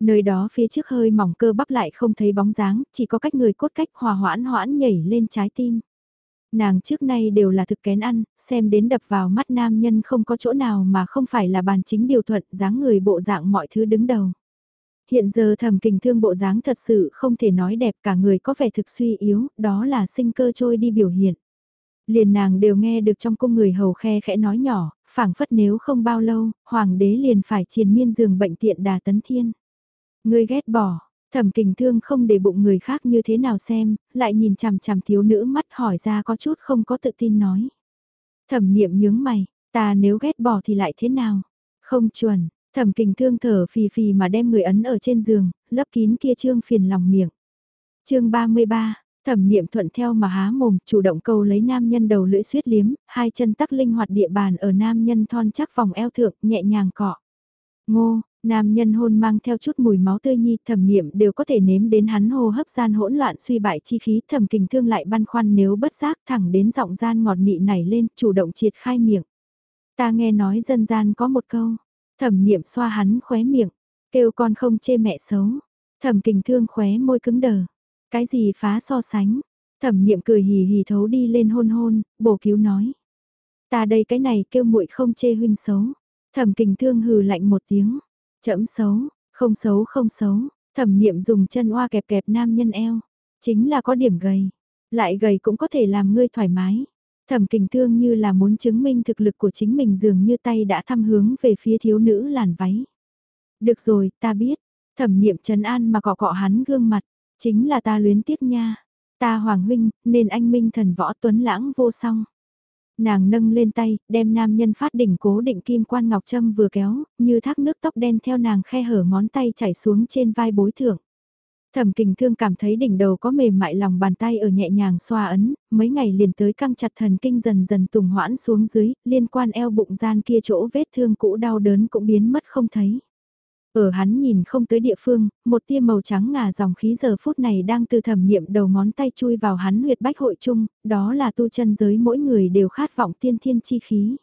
Nơi đó phía trước hơi mỏng cơ bắp lại không thấy bóng dáng, chỉ có cách người cốt cách hòa hoãn hoãn nhảy lên trái tim. Nàng trước nay đều là thực kén ăn, xem đến đập vào mắt nam nhân không có chỗ nào mà không phải là bàn chính điều thuận, dáng người bộ dạng mọi thứ đứng đầu. Hiện giờ thầm kình thương bộ dáng thật sự không thể nói đẹp cả người có vẻ thực suy yếu, đó là sinh cơ trôi đi biểu hiện. Liền nàng đều nghe được trong cung người hầu khe khẽ nói nhỏ, phảng phất nếu không bao lâu, hoàng đế liền phải triền miên giường bệnh tiện đà tấn thiên. Ngươi ghét bỏ, thẩm kình thương không để bụng người khác như thế nào xem, lại nhìn chằm chằm thiếu nữ mắt hỏi ra có chút không có tự tin nói. Thẩm niệm nhướng mày, ta nếu ghét bỏ thì lại thế nào? Không chuẩn, thẩm kình thương thở phì phì mà đem người ấn ở trên giường, lấp kín kia trương phiền lòng miệng. chương 33, thẩm niệm thuận theo mà há mồm, chủ động câu lấy nam nhân đầu lưỡi suyết liếm, hai chân tắc linh hoạt địa bàn ở nam nhân thon chắc vòng eo thượng, nhẹ nhàng cọ. Ngô, Nam nhân hôn mang theo chút mùi máu tươi nhi thẩm niệm đều có thể nếm đến hắn hô hấp gian hỗn loạn suy bại chi khí thẩm kình thương lại băn khoăn nếu bất giác thẳng đến giọng gian ngọt nị nảy lên chủ động triệt khai miệng. Ta nghe nói dân gian có một câu, thẩm niệm xoa hắn khóe miệng, kêu con không chê mẹ xấu, thẩm kình thương khóe môi cứng đờ, cái gì phá so sánh, thẩm niệm cười hì hì thấu đi lên hôn hôn, bổ cứu nói. Ta đây cái này kêu muội không chê huynh xấu, thẩm kình thương hừ lạnh một tiếng Chậm xấu, không xấu không xấu, thẩm niệm dùng chân oa kẹp kẹp nam nhân eo. Chính là có điểm gầy. Lại gầy cũng có thể làm ngươi thoải mái. Thẩm kình thương như là muốn chứng minh thực lực của chính mình dường như tay đã thăm hướng về phía thiếu nữ làn váy. Được rồi, ta biết. Thẩm niệm trấn an mà cọ cọ hắn gương mặt. Chính là ta luyến tiếc nha. Ta hoàng huynh, nên anh minh thần võ tuấn lãng vô song. Nàng nâng lên tay, đem nam nhân phát đỉnh cố định kim quan ngọc châm vừa kéo, như thác nước tóc đen theo nàng khe hở ngón tay chảy xuống trên vai bối thượng. Thẩm kình thương cảm thấy đỉnh đầu có mềm mại lòng bàn tay ở nhẹ nhàng xoa ấn, mấy ngày liền tới căng chặt thần kinh dần dần tùng hoãn xuống dưới, liên quan eo bụng gian kia chỗ vết thương cũ đau đớn cũng biến mất không thấy. Ở hắn nhìn không tới địa phương, một tia màu trắng ngà dòng khí giờ phút này đang từ thẩm niệm đầu ngón tay chui vào hắn huyệt bách hội chung, đó là tu chân giới mỗi người đều khát vọng tiên thiên chi khí.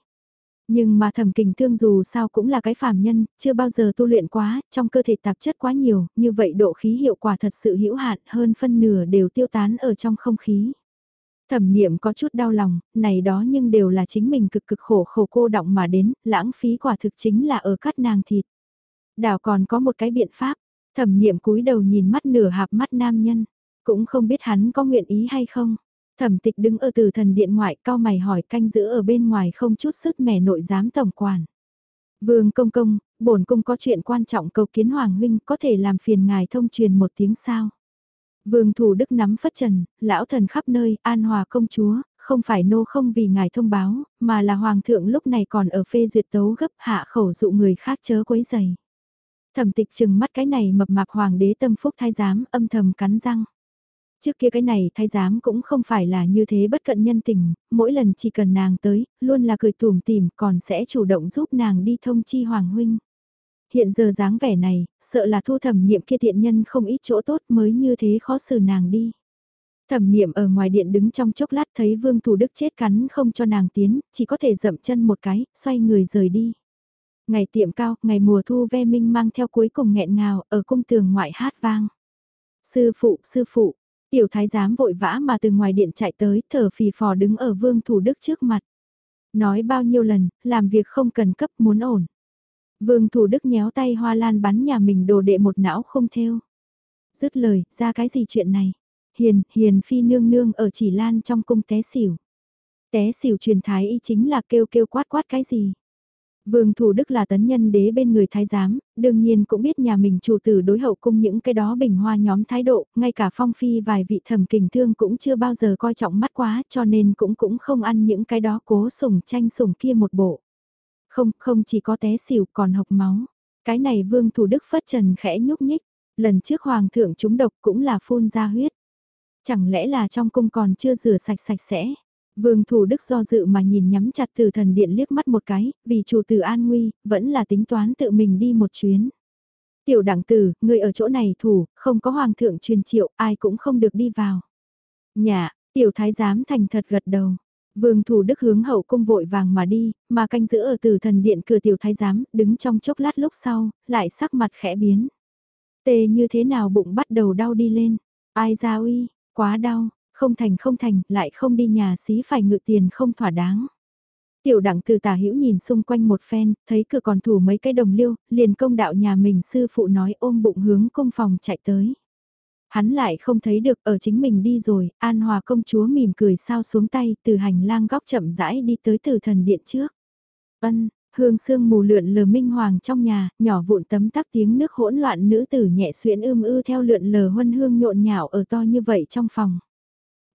Nhưng mà thẩm kình thương dù sao cũng là cái phàm nhân, chưa bao giờ tu luyện quá, trong cơ thể tạp chất quá nhiều, như vậy độ khí hiệu quả thật sự hữu hạn hơn phân nửa đều tiêu tán ở trong không khí. Thẩm niệm có chút đau lòng, này đó nhưng đều là chính mình cực cực khổ khổ cô động mà đến, lãng phí quả thực chính là ở cắt nàng thịt. Đảo còn có một cái biện pháp, thẩm niệm cúi đầu nhìn mắt nửa hạp mắt nam nhân, cũng không biết hắn có nguyện ý hay không. Thẩm tịch đứng ở từ thần điện ngoại cao mày hỏi canh giữ ở bên ngoài không chút sức mẻ nội giám tổng quản. Vương công công, bổn cung có chuyện quan trọng cầu kiến hoàng huynh có thể làm phiền ngài thông truyền một tiếng sao. Vương thủ đức nắm phất trần, lão thần khắp nơi, an hòa công chúa, không phải nô không vì ngài thông báo, mà là hoàng thượng lúc này còn ở phê duyệt tấu gấp hạ khẩu dụ người khác chớ quấy giày. Thẩm tịch chừng mắt cái này mập mạp hoàng đế tâm phúc thái giám âm thầm cắn răng. Trước kia cái này thái giám cũng không phải là như thế bất cận nhân tình, mỗi lần chỉ cần nàng tới, luôn là cười tủm tìm còn sẽ chủ động giúp nàng đi thông chi hoàng huynh. Hiện giờ dáng vẻ này, sợ là thu thẩm niệm kia thiện nhân không ít chỗ tốt mới như thế khó xử nàng đi. Thẩm niệm ở ngoài điện đứng trong chốc lát thấy vương thủ đức chết cắn không cho nàng tiến, chỉ có thể dậm chân một cái, xoay người rời đi. Ngày tiệm cao, ngày mùa thu ve minh mang theo cuối cùng nghẹn ngào, ở cung tường ngoại hát vang. Sư phụ, sư phụ, tiểu thái giám vội vã mà từ ngoài điện chạy tới, thở phì phò đứng ở vương thủ đức trước mặt. Nói bao nhiêu lần, làm việc không cần cấp muốn ổn. Vương thủ đức nhéo tay hoa lan bắn nhà mình đồ đệ một não không theo. Dứt lời, ra cái gì chuyện này? Hiền, hiền phi nương nương ở chỉ lan trong cung té xỉu. Té xỉu truyền thái y chính là kêu kêu quát quát cái gì? Vương Thủ Đức là tấn nhân đế bên người thái giám, đương nhiên cũng biết nhà mình chủ tử đối hậu cung những cái đó bình hoa nhóm thái độ, ngay cả phong phi vài vị thẩm kình thương cũng chưa bao giờ coi trọng mắt quá cho nên cũng cũng không ăn những cái đó cố sủng tranh sủng kia một bộ. Không, không chỉ có té xỉu còn hộc máu. Cái này Vương Thủ Đức phất trần khẽ nhúc nhích, lần trước Hoàng thượng chúng độc cũng là phun ra huyết. Chẳng lẽ là trong cung còn chưa rửa sạch sạch sẽ? Vương Thủ Đức do dự mà nhìn nhắm chặt từ thần điện liếc mắt một cái, vì chủ tử an nguy, vẫn là tính toán tự mình đi một chuyến. Tiểu đẳng tử, người ở chỗ này thủ, không có hoàng thượng truyền triệu, ai cũng không được đi vào. Nhà, tiểu thái giám thành thật gật đầu. Vương Thủ Đức hướng hậu cung vội vàng mà đi, mà canh giữ ở từ thần điện cửa tiểu thái giám, đứng trong chốc lát lúc sau, lại sắc mặt khẽ biến. Tê như thế nào bụng bắt đầu đau đi lên, ai ra uy, quá đau, không thành không thành, lại không đi nhà xí phải ngự tiền không thỏa đáng. Tiểu đẳng từ tả hữu nhìn xung quanh một phen, thấy cửa còn thủ mấy cái đồng liêu, liền công đạo nhà mình sư phụ nói ôm bụng hướng công phòng chạy tới. Hắn lại không thấy được ở chính mình đi rồi, an hòa công chúa mỉm cười sao xuống tay từ hành lang góc chậm rãi đi tới từ thần điện trước. Ân, hương sương mù lượn lờ minh hoàng trong nhà, nhỏ vụn tấm tắc tiếng nước hỗn loạn nữ tử nhẹ xuyễn ưm ư theo lượn lờ huân hương nhộn nhạo ở to như vậy trong phòng.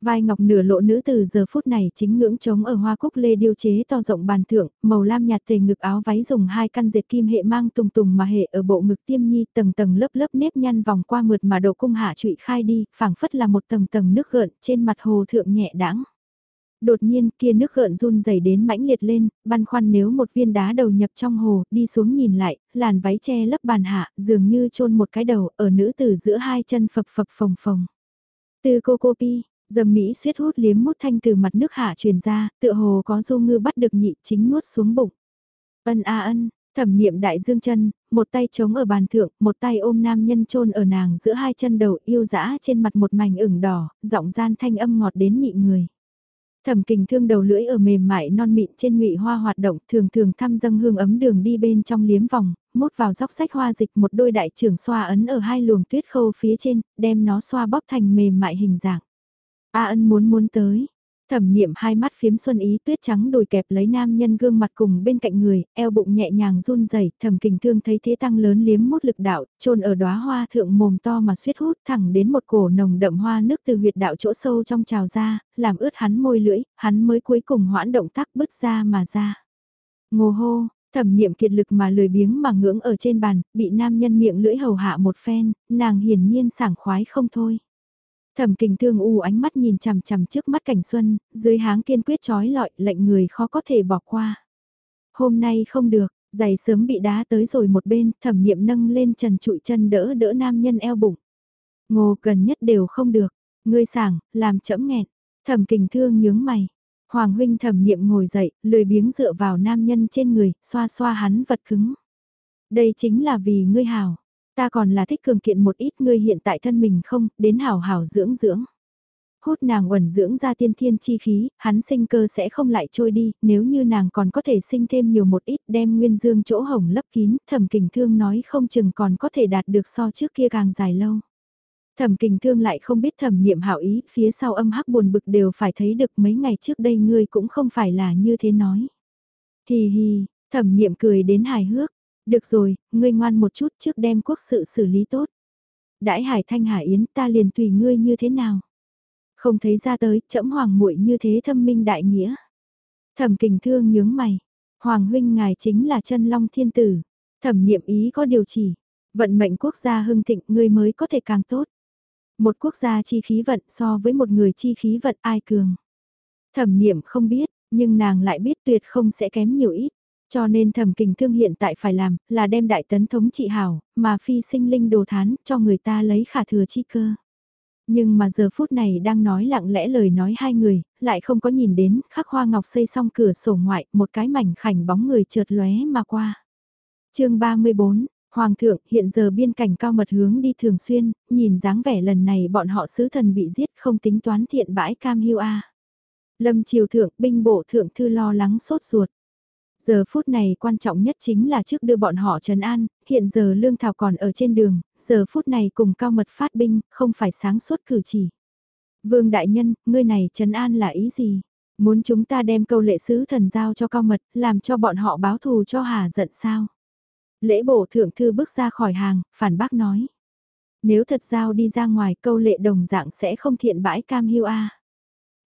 Vai ngọc nửa lộ nữ từ giờ phút này chính ngưỡng trống ở hoa cúc lê điêu chế to rộng bàn thượng, màu lam nhạt tề ngực áo váy dùng hai căn dệt kim hệ mang tùng tùng mà hệ ở bộ ngực tiêm nhi tầng tầng lớp lớp nếp nhăn vòng qua mượt mà độ cung hạ trụy khai đi, phảng phất là một tầng tầng nước gợn trên mặt hồ thượng nhẹ đãng Đột nhiên kia nước gợn run dày đến mãnh liệt lên, băn khoăn nếu một viên đá đầu nhập trong hồ, đi xuống nhìn lại, làn váy che lấp bàn hạ, dường như chôn một cái đầu ở nữ tử giữa hai chân phập phập phồng phồng. Từ cô cô pi, Dầm Mỹ suýt hút liếm mút thanh từ mặt nước hạ truyền ra, tựa hồ có du ngư bắt được nhị chính nuốt xuống bụng. Ân a ân, thẩm niệm đại dương chân, một tay chống ở bàn thượng, một tay ôm nam nhân trôn ở nàng giữa hai chân đầu yêu dã trên mặt một mảnh ửng đỏ, giọng gian thanh âm ngọt đến nhị người. Thẩm kình thương đầu lưỡi ở mềm mại non mịn trên ngụy hoa hoạt động thường thường thăm dâng hương ấm đường đi bên trong liếm vòng, mốt vào dốc sách hoa dịch một đôi đại trưởng xoa ấn ở hai luồng tuyết khâu phía trên, đem nó xoa bóp thành mềm mại hình dạng. A ân muốn muốn tới. Thẩm niệm hai mắt phiếm xuân ý tuyết trắng đùi kẹp lấy nam nhân gương mặt cùng bên cạnh người, eo bụng nhẹ nhàng run rẩy thẩm kình thương thấy thế tăng lớn liếm mút lực đạo, trôn ở đóa hoa thượng mồm to mà suýt hút thẳng đến một cổ nồng đậm hoa nước từ huyệt đạo chỗ sâu trong trào ra, làm ướt hắn môi lưỡi, hắn mới cuối cùng hoãn động tác bứt ra mà ra. Ngô hô, thẩm niệm kiệt lực mà lười biếng mà ngưỡng ở trên bàn, bị nam nhân miệng lưỡi hầu hạ một phen, nàng hiển nhiên sảng khoái không thôi. Thẩm kình thương u ánh mắt nhìn chằm chằm trước mắt cảnh xuân, dưới háng kiên quyết trói lọi lệnh người khó có thể bỏ qua. Hôm nay không được, giày sớm bị đá tới rồi một bên, thẩm niệm nâng lên trần trụi chân đỡ đỡ nam nhân eo bụng. Ngô gần nhất đều không được, ngươi sảng, làm chẫm nghẹn, thẩm kình thương nhướng mày. Hoàng huynh thẩm niệm ngồi dậy, lười biếng dựa vào nam nhân trên người, xoa xoa hắn vật cứng. Đây chính là vì ngươi hảo. Ta còn là thích cường kiện một ít ngươi hiện tại thân mình không, đến hảo hảo dưỡng dưỡng. hút nàng uẩn dưỡng ra tiên thiên chi khí, hắn sinh cơ sẽ không lại trôi đi, nếu như nàng còn có thể sinh thêm nhiều một ít đem nguyên dương chỗ hồng lấp kín, thẩm kình thương nói không chừng còn có thể đạt được so trước kia càng dài lâu. Thẩm kình thương lại không biết thẩm niệm hảo ý, phía sau âm hắc buồn bực đều phải thấy được mấy ngày trước đây ngươi cũng không phải là như thế nói. Hì hì, thẩm niệm cười đến hài hước, được rồi, ngươi ngoan một chút trước đem quốc sự xử lý tốt. Đãi hải thanh hải yến ta liền tùy ngươi như thế nào. Không thấy ra tới, trẫm hoàng muội như thế thâm minh đại nghĩa. Thẩm kình thương nhướng mày, hoàng huynh ngài chính là chân long thiên tử. Thẩm niệm ý có điều chỉ, vận mệnh quốc gia hưng thịnh ngươi mới có thể càng tốt. Một quốc gia chi khí vận so với một người chi khí vận ai cường. Thẩm niệm không biết, nhưng nàng lại biết tuyệt không sẽ kém nhiều ít. Cho nên thẩm kình thương hiện tại phải làm là đem đại tấn thống trị hảo, mà phi sinh linh đồ thán cho người ta lấy khả thừa chi cơ. Nhưng mà giờ phút này đang nói lặng lẽ lời nói hai người, lại không có nhìn đến khắc hoa ngọc xây xong cửa sổ ngoại, một cái mảnh khảnh bóng người trượt lóe mà qua. chương 34, Hoàng thượng hiện giờ biên cảnh cao mật hướng đi thường xuyên, nhìn dáng vẻ lần này bọn họ sứ thần bị giết không tính toán thiện bãi cam hiu a. Lâm triều thượng binh bộ thượng thư lo lắng sốt ruột. Giờ phút này quan trọng nhất chính là trước đưa bọn họ trấn an, hiện giờ lương thảo còn ở trên đường, giờ phút này cùng cao mật phát binh, không phải sáng suốt cử chỉ. Vương đại nhân, ngươi này trấn an là ý gì? Muốn chúng ta đem câu lệ sứ thần giao cho cao mật, làm cho bọn họ báo thù cho hà giận sao? Lễ bổ thượng thư bước ra khỏi hàng, phản bác nói. Nếu thật giao đi ra ngoài câu lệ đồng dạng sẽ không thiện bãi cam hiu a.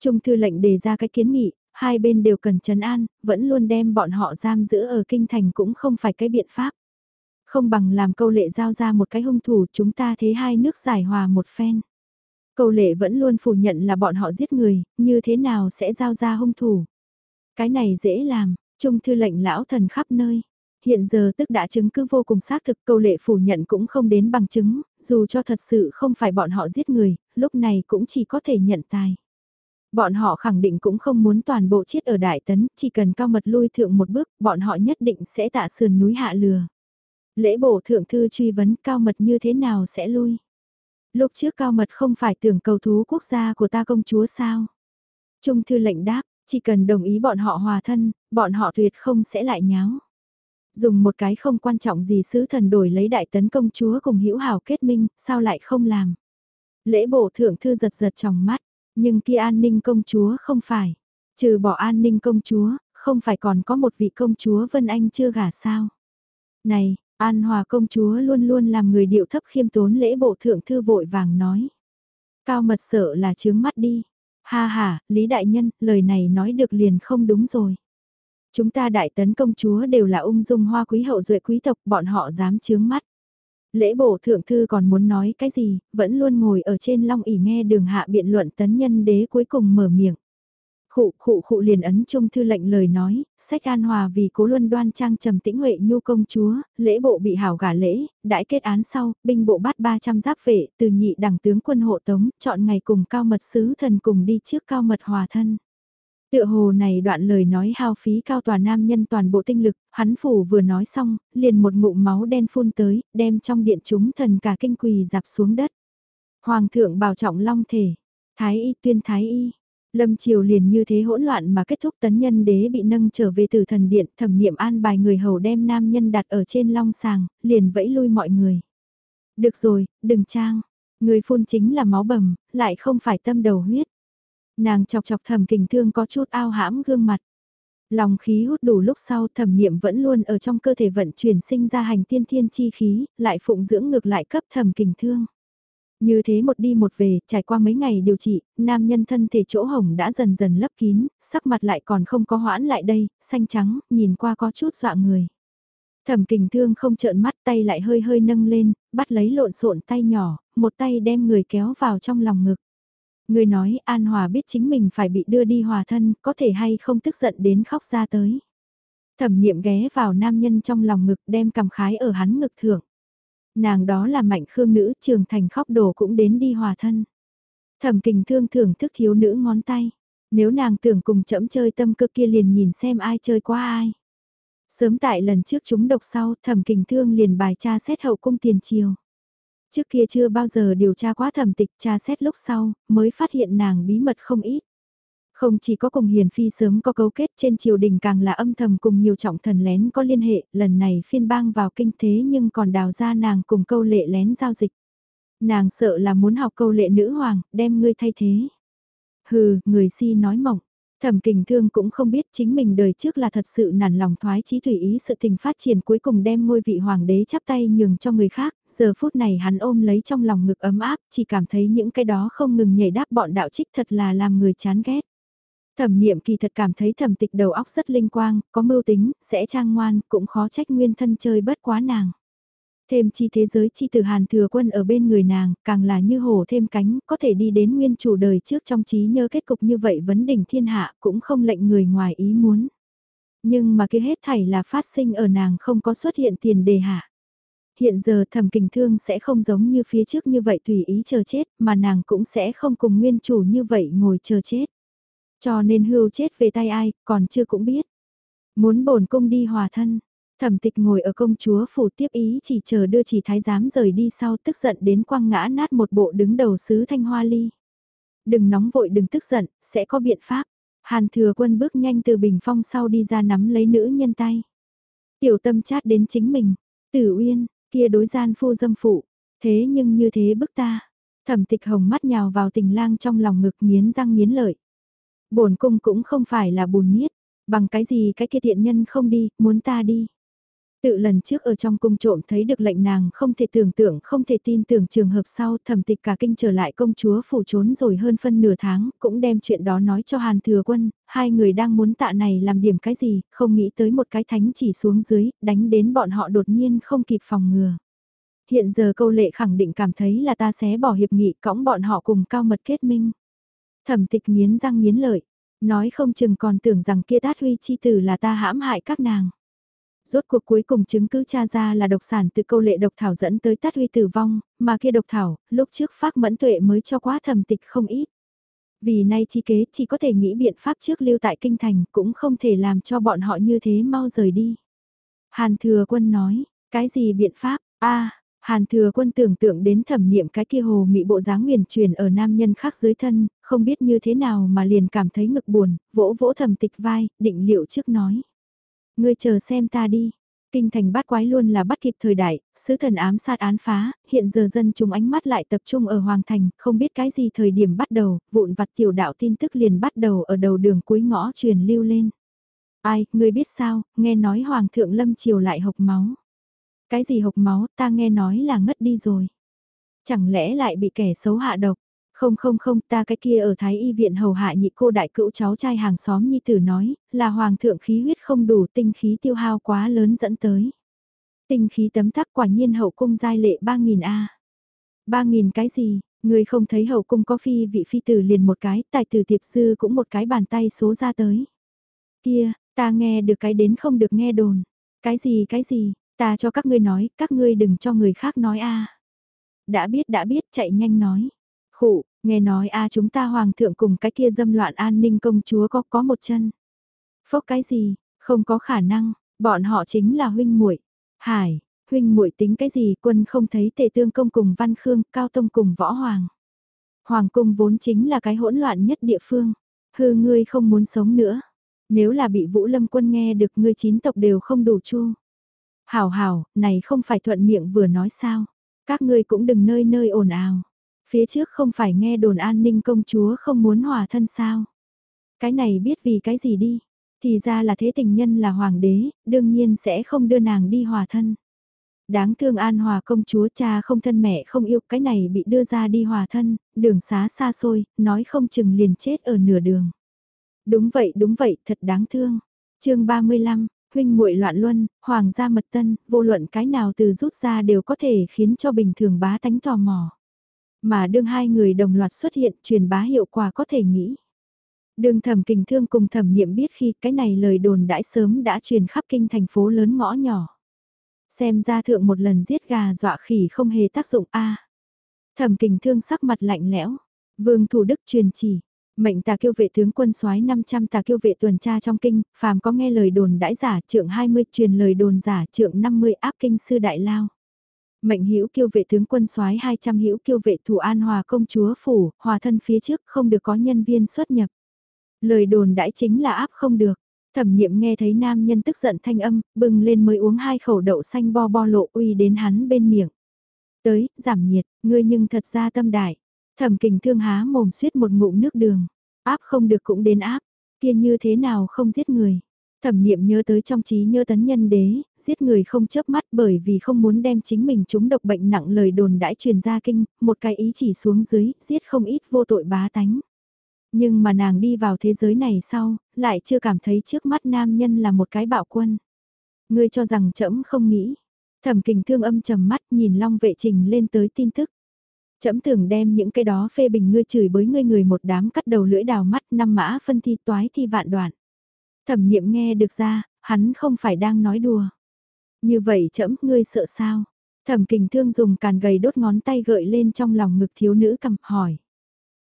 Trung thư lệnh đề ra cái kiến nghị, hai bên đều cần trấn an, vẫn luôn đem bọn họ giam giữ ở kinh thành cũng không phải cái biện pháp. Không bằng làm câu lệ giao ra một cái hung thủ chúng ta thế hai nước giải hòa một phen. Câu lệ vẫn luôn phủ nhận là bọn họ giết người, như thế nào sẽ giao ra hung thủ. Cái này dễ làm, trung thư lệnh lão thần khắp nơi hiện giờ tức đã chứng cứ vô cùng xác thực câu lệ phủ nhận cũng không đến bằng chứng, dù cho thật sự không phải bọn họ giết người, lúc này cũng chỉ có thể nhận tài. Bọn họ khẳng định cũng không muốn toàn bộ chết ở Đại Tấn, chỉ cần cao mật lui thượng một bước, bọn họ nhất định sẽ tạ sườn núi hạ lừa. Lễ bổ thượng thư truy vấn cao mật như thế nào sẽ lui. Lúc trước cao mật không phải tưởng cầu thú quốc gia của ta công chúa sao. Trung thư lệnh đáp, chỉ cần đồng ý bọn họ hòa thân, bọn họ tuyệt không sẽ lại nháo. Dùng một cái không quan trọng gì sứ thần đổi lấy đại tấn công chúa cùng hữu hảo kết minh, sao lại không làm. Lễ bộ thượng thư giật giật trong mắt, nhưng kia an ninh công chúa không phải. Trừ bỏ an ninh công chúa, không phải còn có một vị công chúa Vân Anh chưa gả sao. Này, An Hòa công chúa luôn luôn làm người điệu thấp khiêm tốn lễ bộ thượng thư vội vàng nói. Cao mật sợ là chướng mắt đi. Ha ha, Lý Đại Nhân, lời này nói được liền không đúng rồi. Chúng ta đại tấn công chúa đều là ung dung hoa quý hậu duệ quý tộc, bọn họ dám chướng mắt. Lễ bộ thượng thư còn muốn nói cái gì, vẫn luôn ngồi ở trên long ỉ nghe đường hạ biện luận tấn nhân đế cuối cùng mở miệng. Khụ khụ khụ liền ấn trung thư lệnh lời nói, sách an hòa vì cố luân đoan trang trầm tĩnh huệ nhu công chúa, lễ bộ bị hảo gả lễ, đãi kết án sau, binh bộ bắt 300 giáp vệ, từ nhị đẳng tướng quân hộ tống, chọn ngày cùng cao mật sứ thần cùng đi trước cao mật hòa thân. Tựa hồ này đoạn lời nói hao phí cao tòa nam nhân toàn bộ tinh lực, hắn phủ vừa nói xong, liền một ngụm máu đen phun tới, đem trong điện chúng thần cả kinh quỳ dạp xuống đất. Hoàng thượng bảo trọng long thể, thái y tuyên thái y. Lâm triều liền như thế hỗn loạn mà kết thúc tấn nhân đế bị nâng trở về từ thần điện thẩm niệm an bài người hầu đem nam nhân đặt ở trên long sàng, liền vẫy lui mọi người. Được rồi, đừng trang, người phun chính là máu bầm, lại không phải tâm đầu huyết. Nàng chọc chọc thầm kình thương có chút ao hãm gương mặt. Lòng khí hút đủ lúc sau thẩm niệm vẫn luôn ở trong cơ thể vận chuyển sinh ra hành tiên thiên chi khí, lại phụng dưỡng ngược lại cấp thầm kình thương. Như thế một đi một về, trải qua mấy ngày điều trị, nam nhân thân thể chỗ hồng đã dần dần lấp kín, sắc mặt lại còn không có hoãn lại đây, xanh trắng, nhìn qua có chút dọa người. Thẩm kình thương không trợn mắt tay lại hơi hơi nâng lên, bắt lấy lộn xộn tay nhỏ, một tay đem người kéo vào trong lòng ngực. Người nói An Hòa biết chính mình phải bị đưa đi hòa thân, có thể hay không tức giận đến khóc ra tới. Thẩm niệm ghé vào nam nhân trong lòng ngực đem cầm khái ở hắn ngực thưởng. Nàng đó là mạnh khương nữ trường thành khóc đồ cũng đến đi hòa thân. Thẩm kình thương thưởng thức thiếu nữ ngón tay. Nếu nàng tưởng cùng chậm chơi tâm cơ kia liền nhìn xem ai chơi qua ai. Sớm tại lần trước chúng độc sau thẩm kình thương liền bài tra xét hậu cung tiền triều. Trước kia chưa bao giờ điều tra quá thẩm tịch tra xét lúc sau, mới phát hiện nàng bí mật không ít. Không chỉ có cùng Hiền Phi sớm có cấu kết trên triều đình càng là âm thầm cùng nhiều trọng thần lén có liên hệ, lần này phiên bang vào kinh thế nhưng còn đào ra nàng cùng câu lệ lén giao dịch. Nàng sợ là muốn học câu lệ nữ hoàng, đem ngươi thay thế. Hừ, người si nói mỏng. Thẩm kình thương cũng không biết chính mình đời trước là thật sự nản lòng thoái chí tùy ý sự tình phát triển cuối cùng đem ngôi vị hoàng đế chắp tay nhường cho người khác, giờ phút này hắn ôm lấy trong lòng ngực ấm áp, chỉ cảm thấy những cái đó không ngừng nhảy đáp bọn đạo trích thật là làm người chán ghét. Thẩm niệm kỳ thật cảm thấy thẩm tịch đầu óc rất linh quang, có mưu tính, sẽ trang ngoan, cũng khó trách nguyên thân chơi bất quá nàng. Thêm chi thế giới chi từ hàn thừa quân ở bên người nàng, càng là như hổ thêm cánh, có thể đi đến nguyên chủ đời trước trong trí nhớ kết cục như vậy vấn đỉnh thiên hạ cũng không lệnh người ngoài ý muốn. Nhưng mà kia hết thảy là phát sinh ở nàng không có xuất hiện tiền đề hạ. Hiện giờ thẩm kình thương sẽ không giống như phía trước như vậy tùy ý chờ chết, mà nàng cũng sẽ không cùng nguyên chủ như vậy ngồi chờ chết. Cho nên hưu chết về tay ai, còn chưa cũng biết. Muốn bổn cung đi hòa thân, thẩm tịch ngồi ở công chúa phủ tiếp ý chỉ chờ đưa chỉ thái giám rời đi sau tức giận đến quăng ngã nát một bộ đứng đầu sứ thanh hoa ly. Đừng nóng vội đừng tức giận, sẽ có biện pháp. Hàn thừa quân bước nhanh từ bình phong sau đi ra nắm lấy nữ nhân tay. Tiểu tâm chát đến chính mình, tử uyên, kia đối gian phu dâm phụ, thế nhưng như thế bức ta. Thẩm tịch hồng mắt nhào vào tình lang trong lòng ngực nghiến răng nghiến lợi bổn cung cũng không phải là bùn miết, bằng cái gì cái kia thiện nhân không đi, muốn ta đi. Tự lần trước ở trong cung trộm thấy được lệnh nàng không thể tưởng tượng không thể tin tưởng trường hợp sau thẩm tịch cả kinh trở lại công chúa phủ trốn rồi hơn phân nửa tháng, cũng đem chuyện đó nói cho Hàn Thừa Quân, hai người đang muốn tạ này làm điểm cái gì, không nghĩ tới một cái thánh chỉ xuống dưới, đánh đến bọn họ đột nhiên không kịp phòng ngừa. Hiện giờ câu lệ khẳng định cảm thấy là ta sẽ bỏ hiệp nghị cõng bọn họ cùng cao mật kết minh. Thẩm tịch nghiến răng nghiến lợi, nói không chừng còn tưởng rằng kia tát huy chi tử là ta hãm hại các nàng. Rốt cuộc cuối cùng chứng cứ tra ra là độc sản từ câu lệ độc thảo dẫn tới tát huy tử vong, mà kia độc thảo, lúc trước phát mẫn tuệ mới cho quá thầm tịch không ít. Vì nay chi kế chỉ có thể nghĩ biện pháp trước lưu tại kinh thành cũng không thể làm cho bọn họ như thế mau rời đi. Hàn thừa quân nói, cái gì biện pháp, a Hàn thừa quân tưởng tượng đến thẩm niệm cái kia hồ mị bộ dáng nguyền truyền ở nam nhân khác dưới thân, không biết như thế nào mà liền cảm thấy ngực buồn, vỗ vỗ thẩm tịch vai, định liệu trước nói. Ngươi chờ xem ta đi. Kinh thành bát quái luôn là bắt kịp thời đại, sứ thần ám sát án phá, hiện giờ dân chúng ánh mắt lại tập trung ở Hoàng Thành, không biết cái gì thời điểm bắt đầu, vụn vặt tiểu đạo tin tức liền bắt đầu ở đầu đường cuối ngõ truyền lưu lên. Ai, ngươi biết sao, nghe nói Hoàng thượng lâm triều lại hộc máu. Cái gì hộc máu ta nghe nói là ngất đi rồi. Chẳng lẽ lại bị kẻ xấu hạ độc? Không không không ta cái kia ở Thái Y viện hầu hạ nhị cô đại cữu cháu trai hàng xóm nhi tử nói là hoàng thượng khí huyết không đủ tinh khí tiêu hao quá lớn dẫn tới. Tinh khí tấm tắc quả nhiên hậu cung giai lệ 3.000 A. 3.000 cái gì, người không thấy hậu cung có phi vị phi tử liền một cái, tài tử tiệp sư cũng một cái bàn tay số ra tới. Kia, ta nghe được cái đến không được nghe đồn. Cái gì cái gì, Ta cho các ngươi nói, các ngươi đừng cho người khác nói a. Đã biết đã biết, chạy nhanh nói. Khụ, nghe nói a chúng ta hoàng thượng cùng cái kia dâm loạn an ninh công chúa có có một chân. Phốc cái gì, không có khả năng, bọn họ chính là huynh muội. Hải, huynh muội tính cái gì, quân không thấy tề tương công cùng văn khương, cao tông cùng võ hoàng. Hoàng cung vốn chính là cái hỗn loạn nhất địa phương. Hư ngươi không muốn sống nữa. Nếu là bị Vũ Lâm quân nghe được ngươi chín tộc đều không đủ chu. Hảo hảo, này không phải thuận miệng vừa nói sao. Các ngươi cũng đừng nơi nơi ồn ào. Phía trước không phải nghe đồn an ninh công chúa không muốn hòa thân sao. Cái này biết vì cái gì đi. Thì ra là thế tình nhân là hoàng đế, đương nhiên sẽ không đưa nàng đi hòa thân. Đáng thương an hòa công chúa cha không thân mẹ không yêu cái này bị đưa ra đi hòa thân, đường xá xa xôi, nói không chừng liền chết ở nửa đường. Đúng vậy đúng vậy, thật đáng thương. chương 35, huynh muội loạn luân, hoàng gia mật tân, vô luận cái nào từ rút ra đều có thể khiến cho bình thường bá tánh tò mò. Mà đương hai người đồng loạt xuất hiện truyền bá hiệu quả có thể nghĩ. Đường thẩm kình thương cùng thẩm niệm biết khi cái này lời đồn đãi sớm đã truyền khắp kinh thành phố lớn ngõ nhỏ. Xem ra thượng một lần giết gà dọa khỉ không hề tác dụng a Thẩm kình thương sắc mặt lạnh lẽo. Vương thủ đức truyền chỉ, Mệnh tà kiêu vệ tướng quân soái 500 tà kiêu vệ tuần tra trong kinh, phàm có nghe lời đồn đãi giả trượng 20 truyền lời đồn giả trượng 50 áp kinh sư đại lao. Mệnh hữu kiêu vệ tướng quân soái 200 hữu kiêu vệ thủ an hòa công chúa phủ, hòa thân phía trước không được có nhân viên xuất nhập. Lời đồn đãi chính là áp không được. Thẩm niệm nghe thấy nam nhân tức giận thanh âm, bừng lên mới uống hai khẩu đậu xanh bo bo lộ uy đến hắn bên miệng. Tới, giảm nhiệt, ngươi nhưng thật ra tâm đại. Thẩm kình thương há mồm suýt một ngụm nước đường. Áp không được cũng đến áp, kia như thế nào không giết người. Thẩm niệm nhớ tới trong trí nhớ tấn nhân đế, giết người không chớp mắt bởi vì không muốn đem chính mình trúng độc bệnh nặng lời đồn đãi truyền ra kinh, một cái ý chỉ xuống dưới, giết không ít vô tội bá tánh. Nhưng mà nàng đi vào thế giới này sau, lại chưa cảm thấy trước mắt nam nhân là một cái bạo quân. Ngươi cho rằng trẫm không nghĩ. Thẩm kình thương âm trầm mắt nhìn long vệ trình lên tới tin tức. Chấm tưởng đem những cái đó phê bình ngươi chửi bới ngươi người một đám cắt đầu lưỡi đào mắt năm mã phân thi toái thi vạn đoạn. Thẩm niệm nghe được ra, hắn không phải đang nói đùa. Như vậy trẫm, ngươi sợ sao? Thẩm kình thương dùng càn gầy đốt ngón tay gợi lên trong lòng ngực thiếu nữ cầm hỏi.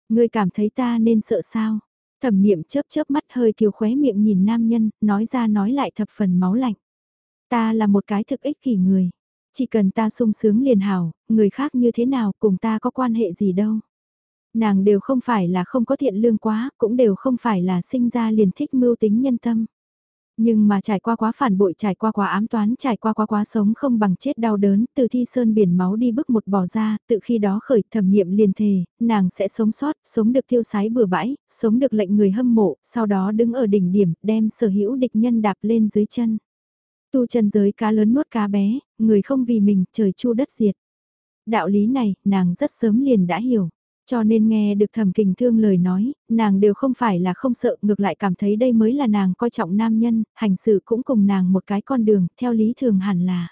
Ngươi cảm thấy ta nên sợ sao? Thẩm niệm chớp chớp mắt hơi kiều khóe miệng nhìn nam nhân, nói ra nói lại thập phần máu lạnh. Ta là một cái thực ích kỷ người. Chỉ cần ta sung sướng liền hảo, người khác như thế nào cùng ta có quan hệ gì đâu. Nàng đều không phải là không có thiện lương quá, cũng đều không phải là sinh ra liền thích mưu tính nhân tâm. Nhưng mà trải qua quá phản bội, trải qua quá ám toán, trải qua quá quá sống không bằng chết đau đớn, từ thi sơn biển máu đi bước một bỏ ra, tự khi đó khởi thẩm niệm liền thề, nàng sẽ sống sót, sống được tiêu sái bừa bãi, sống được lệnh người hâm mộ, sau đó đứng ở đỉnh điểm, đem sở hữu địch nhân đạp lên dưới chân. Tu chân giới cá lớn nuốt cá bé, người không vì mình, trời chu đất diệt. Đạo lý này, nàng rất sớm liền đã hiểu. Cho nên nghe được thẩm kình thương lời nói, nàng đều không phải là không sợ, ngược lại cảm thấy đây mới là nàng coi trọng nam nhân, hành xử cũng cùng nàng một cái con đường, theo lý thường hẳn là.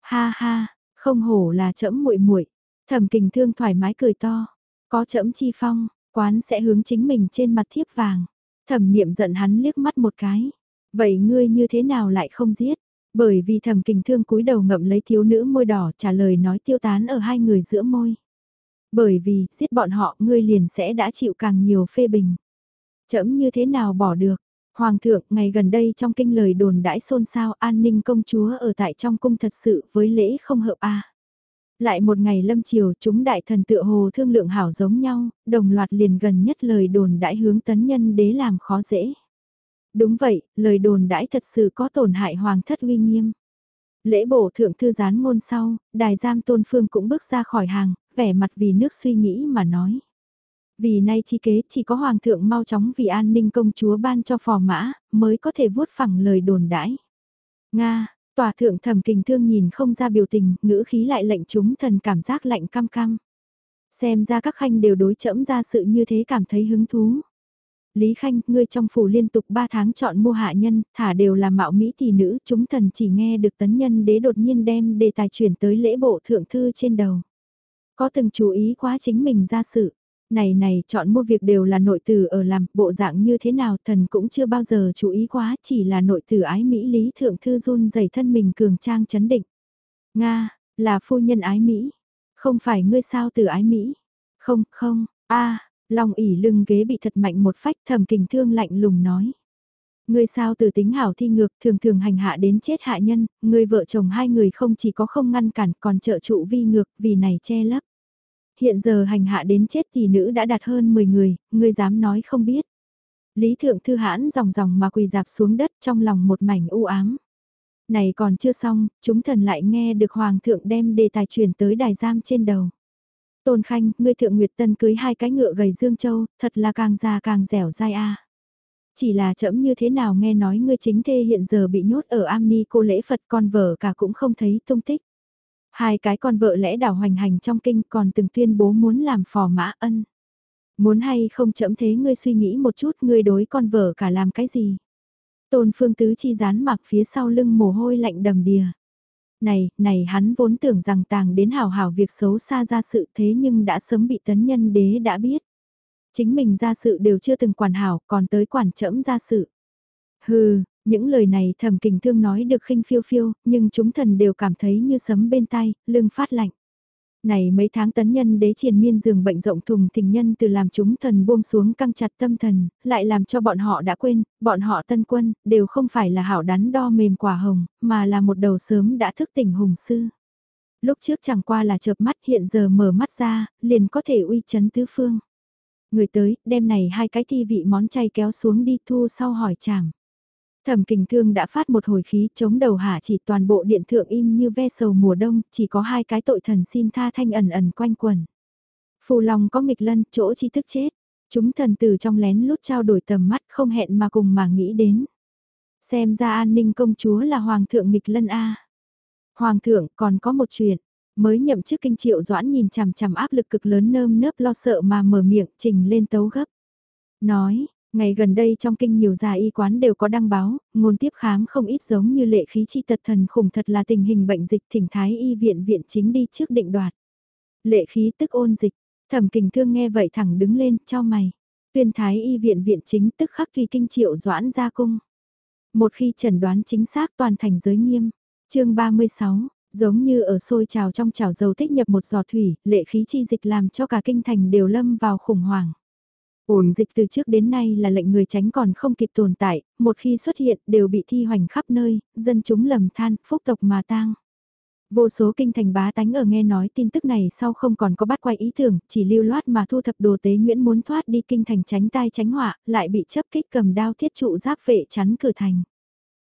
Ha ha, không hổ là trẫm muội muội. Thẩm kình thương thoải mái cười to, có trẫm chi phong, quán sẽ hướng chính mình trên mặt thiếp vàng. Thẩm niệm giận hắn liếc mắt một cái. Vậy ngươi như thế nào lại không giết? Bởi vì thẩm kình thương cúi đầu ngậm lấy thiếu nữ môi đỏ trả lời nói tiêu tán ở hai người giữa môi. Bởi vì, giết bọn họ ngươi liền sẽ đã chịu càng nhiều phê bình. Chấm như thế nào bỏ được. Hoàng thượng, ngày gần đây trong kinh lời đồn đãi xôn xao an ninh công chúa ở tại trong cung thật sự với lễ không hợp a Lại một ngày lâm chiều chúng đại thần tựa hồ thương lượng hảo giống nhau, đồng loạt liền gần nhất lời đồn đãi hướng tấn nhân đế làm khó dễ. Đúng vậy, lời đồn đãi thật sự có tổn hại hoàng thất uy nghiêm. Lễ bổ thượng thư gián ngôn sau, đài giam tôn phương cũng bước ra khỏi hàng, vẻ mặt vì nước suy nghĩ mà nói. Vì nay chi kế chỉ có hoàng thượng mau chóng vì an ninh công chúa ban cho phò mã, mới có thể vuốt phẳng lời đồn đãi. Nga, tòa thượng thẩm kình thương nhìn không ra biểu tình, ngữ khí lại lệnh chúng thần cảm giác lạnh cam cam. Xem ra các khanh đều đối chẫm ra sự như thế cảm thấy hứng thú. Lý Khanh, ngươi trong phủ liên tục 3 tháng chọn mua hạ nhân, thả đều là mạo mỹ tỷ nữ, chúng thần chỉ nghe được tấn nhân đế đột nhiên đem đề tài chuyển tới lễ bộ thượng thư trên đầu. Có từng chú ý quá chính mình ra sự. Này này, chọn mua việc đều là nội tử ở làm, bộ dạng như thế nào thần cũng chưa bao giờ chú ý quá, chỉ là nội tử ái Mỹ lý thượng thư run dày thân mình cường trang chấn định. Nga, là phu nhân ái Mỹ. Không phải ngươi sao từ ái Mỹ. Không, không, a Long ỉ lưng ghế bị thật mạnh một phách thầm kình thương lạnh lùng nói. Ngươi sao từ tính hảo thi ngược thường thường hành hạ đến chết hạ nhân, người vợ chồng hai người không chỉ có không ngăn cản còn trợ trụ vi ngược vì này che lấp. Hiện giờ hành hạ đến chết thì nữ đã đạt hơn 10 người, ngươi dám nói không biết. Lý thượng thư hãn dòng dòng mà quỳ dạp xuống đất trong lòng một mảnh u ám. Này còn chưa xong, chúng thần lại nghe được hoàng thượng đem đề tài truyền tới đài giam trên đầu. Tôn Khanh, ngươi thượng Nguyệt Tân cưới hai cái ngựa gầy Dương Châu, thật là càng già càng dẻo dai a. Chỉ là chậm như thế nào nghe nói ngươi chính thê hiện giờ bị nhốt ở am ni cô lễ Phật con vợ cả cũng không thấy tung tích. Hai cái con vợ lẽ đảo hoành hành trong kinh còn từng tuyên bố muốn làm phò mã ân. Muốn hay không chậm thế ngươi suy nghĩ một chút ngươi đối con vợ cả làm cái gì. Tôn phương tứ chi rán mặc phía sau lưng mồ hôi lạnh đầm đìa. Này, này hắn vốn tưởng rằng tàng đến hào hào việc xấu xa ra sự thế nhưng đã sớm bị tấn nhân đế đã biết. Chính mình ra sự đều chưa từng quản hảo còn tới quản trẫm ra sự. Hừ, những lời này thầm kình thương nói được khinh phiêu phiêu, nhưng chúng thần đều cảm thấy như sấm bên tai, lưng phát lạnh. Này mấy tháng tấn nhân đế triền miên giường bệnh rộng thùng thình nhân từ làm chúng thần buông xuống căng chặt tâm thần, lại làm cho bọn họ đã quên, bọn họ tân quân, đều không phải là hảo đắn đo mềm quả hồng, mà là một đầu sớm đã thức tỉnh hùng sư. Lúc trước chẳng qua là chợp mắt hiện giờ mở mắt ra, liền có thể uy chấn tứ phương. Người tới, đem này hai cái thi vị món chay kéo xuống đi thu sau hỏi chàng. Thẩm kình thương đã phát một hồi khí chống đầu hạ chỉ toàn bộ điện thượng im như ve sầu mùa đông, chỉ có hai cái tội thần xin tha thanh ẩn ẩn quanh quần. Phù lòng có nghịch lân, chỗ chi thức chết. Chúng thần từ trong lén lút trao đổi tầm mắt không hẹn mà cùng mà nghĩ đến. Xem ra an ninh công chúa là hoàng thượng nghịch lân A. Hoàng thượng còn có một chuyện, mới nhậm chức kinh triệu doãn nhìn chằm chằm áp lực cực lớn nơm nớp lo sợ mà mở miệng trình lên tấu gấp. Nói, ngày gần đây trong kinh nhiều gia y quán đều có đăng báo, ngôn tiếp khám không ít giống như lệ khí chi tật thần khủng thật là tình hình bệnh dịch thỉnh thái y viện viện chính đi trước định đoạt. Lệ khí tức ôn dịch, thẩm kình thương nghe vậy thẳng đứng lên, cho mày. Tuyên thái y viện viện chính tức khắc khi kinh triệu doãn ra cung. Một khi chẩn đoán chính xác toàn thành giới nghiêm. chương 36, giống như ở sôi trào trong chảo dầu tích nhập một giọt thủy, lệ khí chi dịch làm cho cả kinh thành đều lâm vào khủng hoảng. Ổn dịch từ trước đến nay là lệnh người tránh còn không kịp tồn tại, một khi xuất hiện đều bị thi hoành khắp nơi, dân chúng lầm than, phúc tộc mà tang. Vô số kinh thành bá tánh ở nghe nói tin tức này sau không còn có bắt quay ý tưởng, chỉ lưu loát mà thu thập đồ tế Nguyễn muốn thoát đi kinh thành tránh tai tránh họa, lại bị chấp kích cầm đao thiết trụ giáp vệ chắn cửa thành.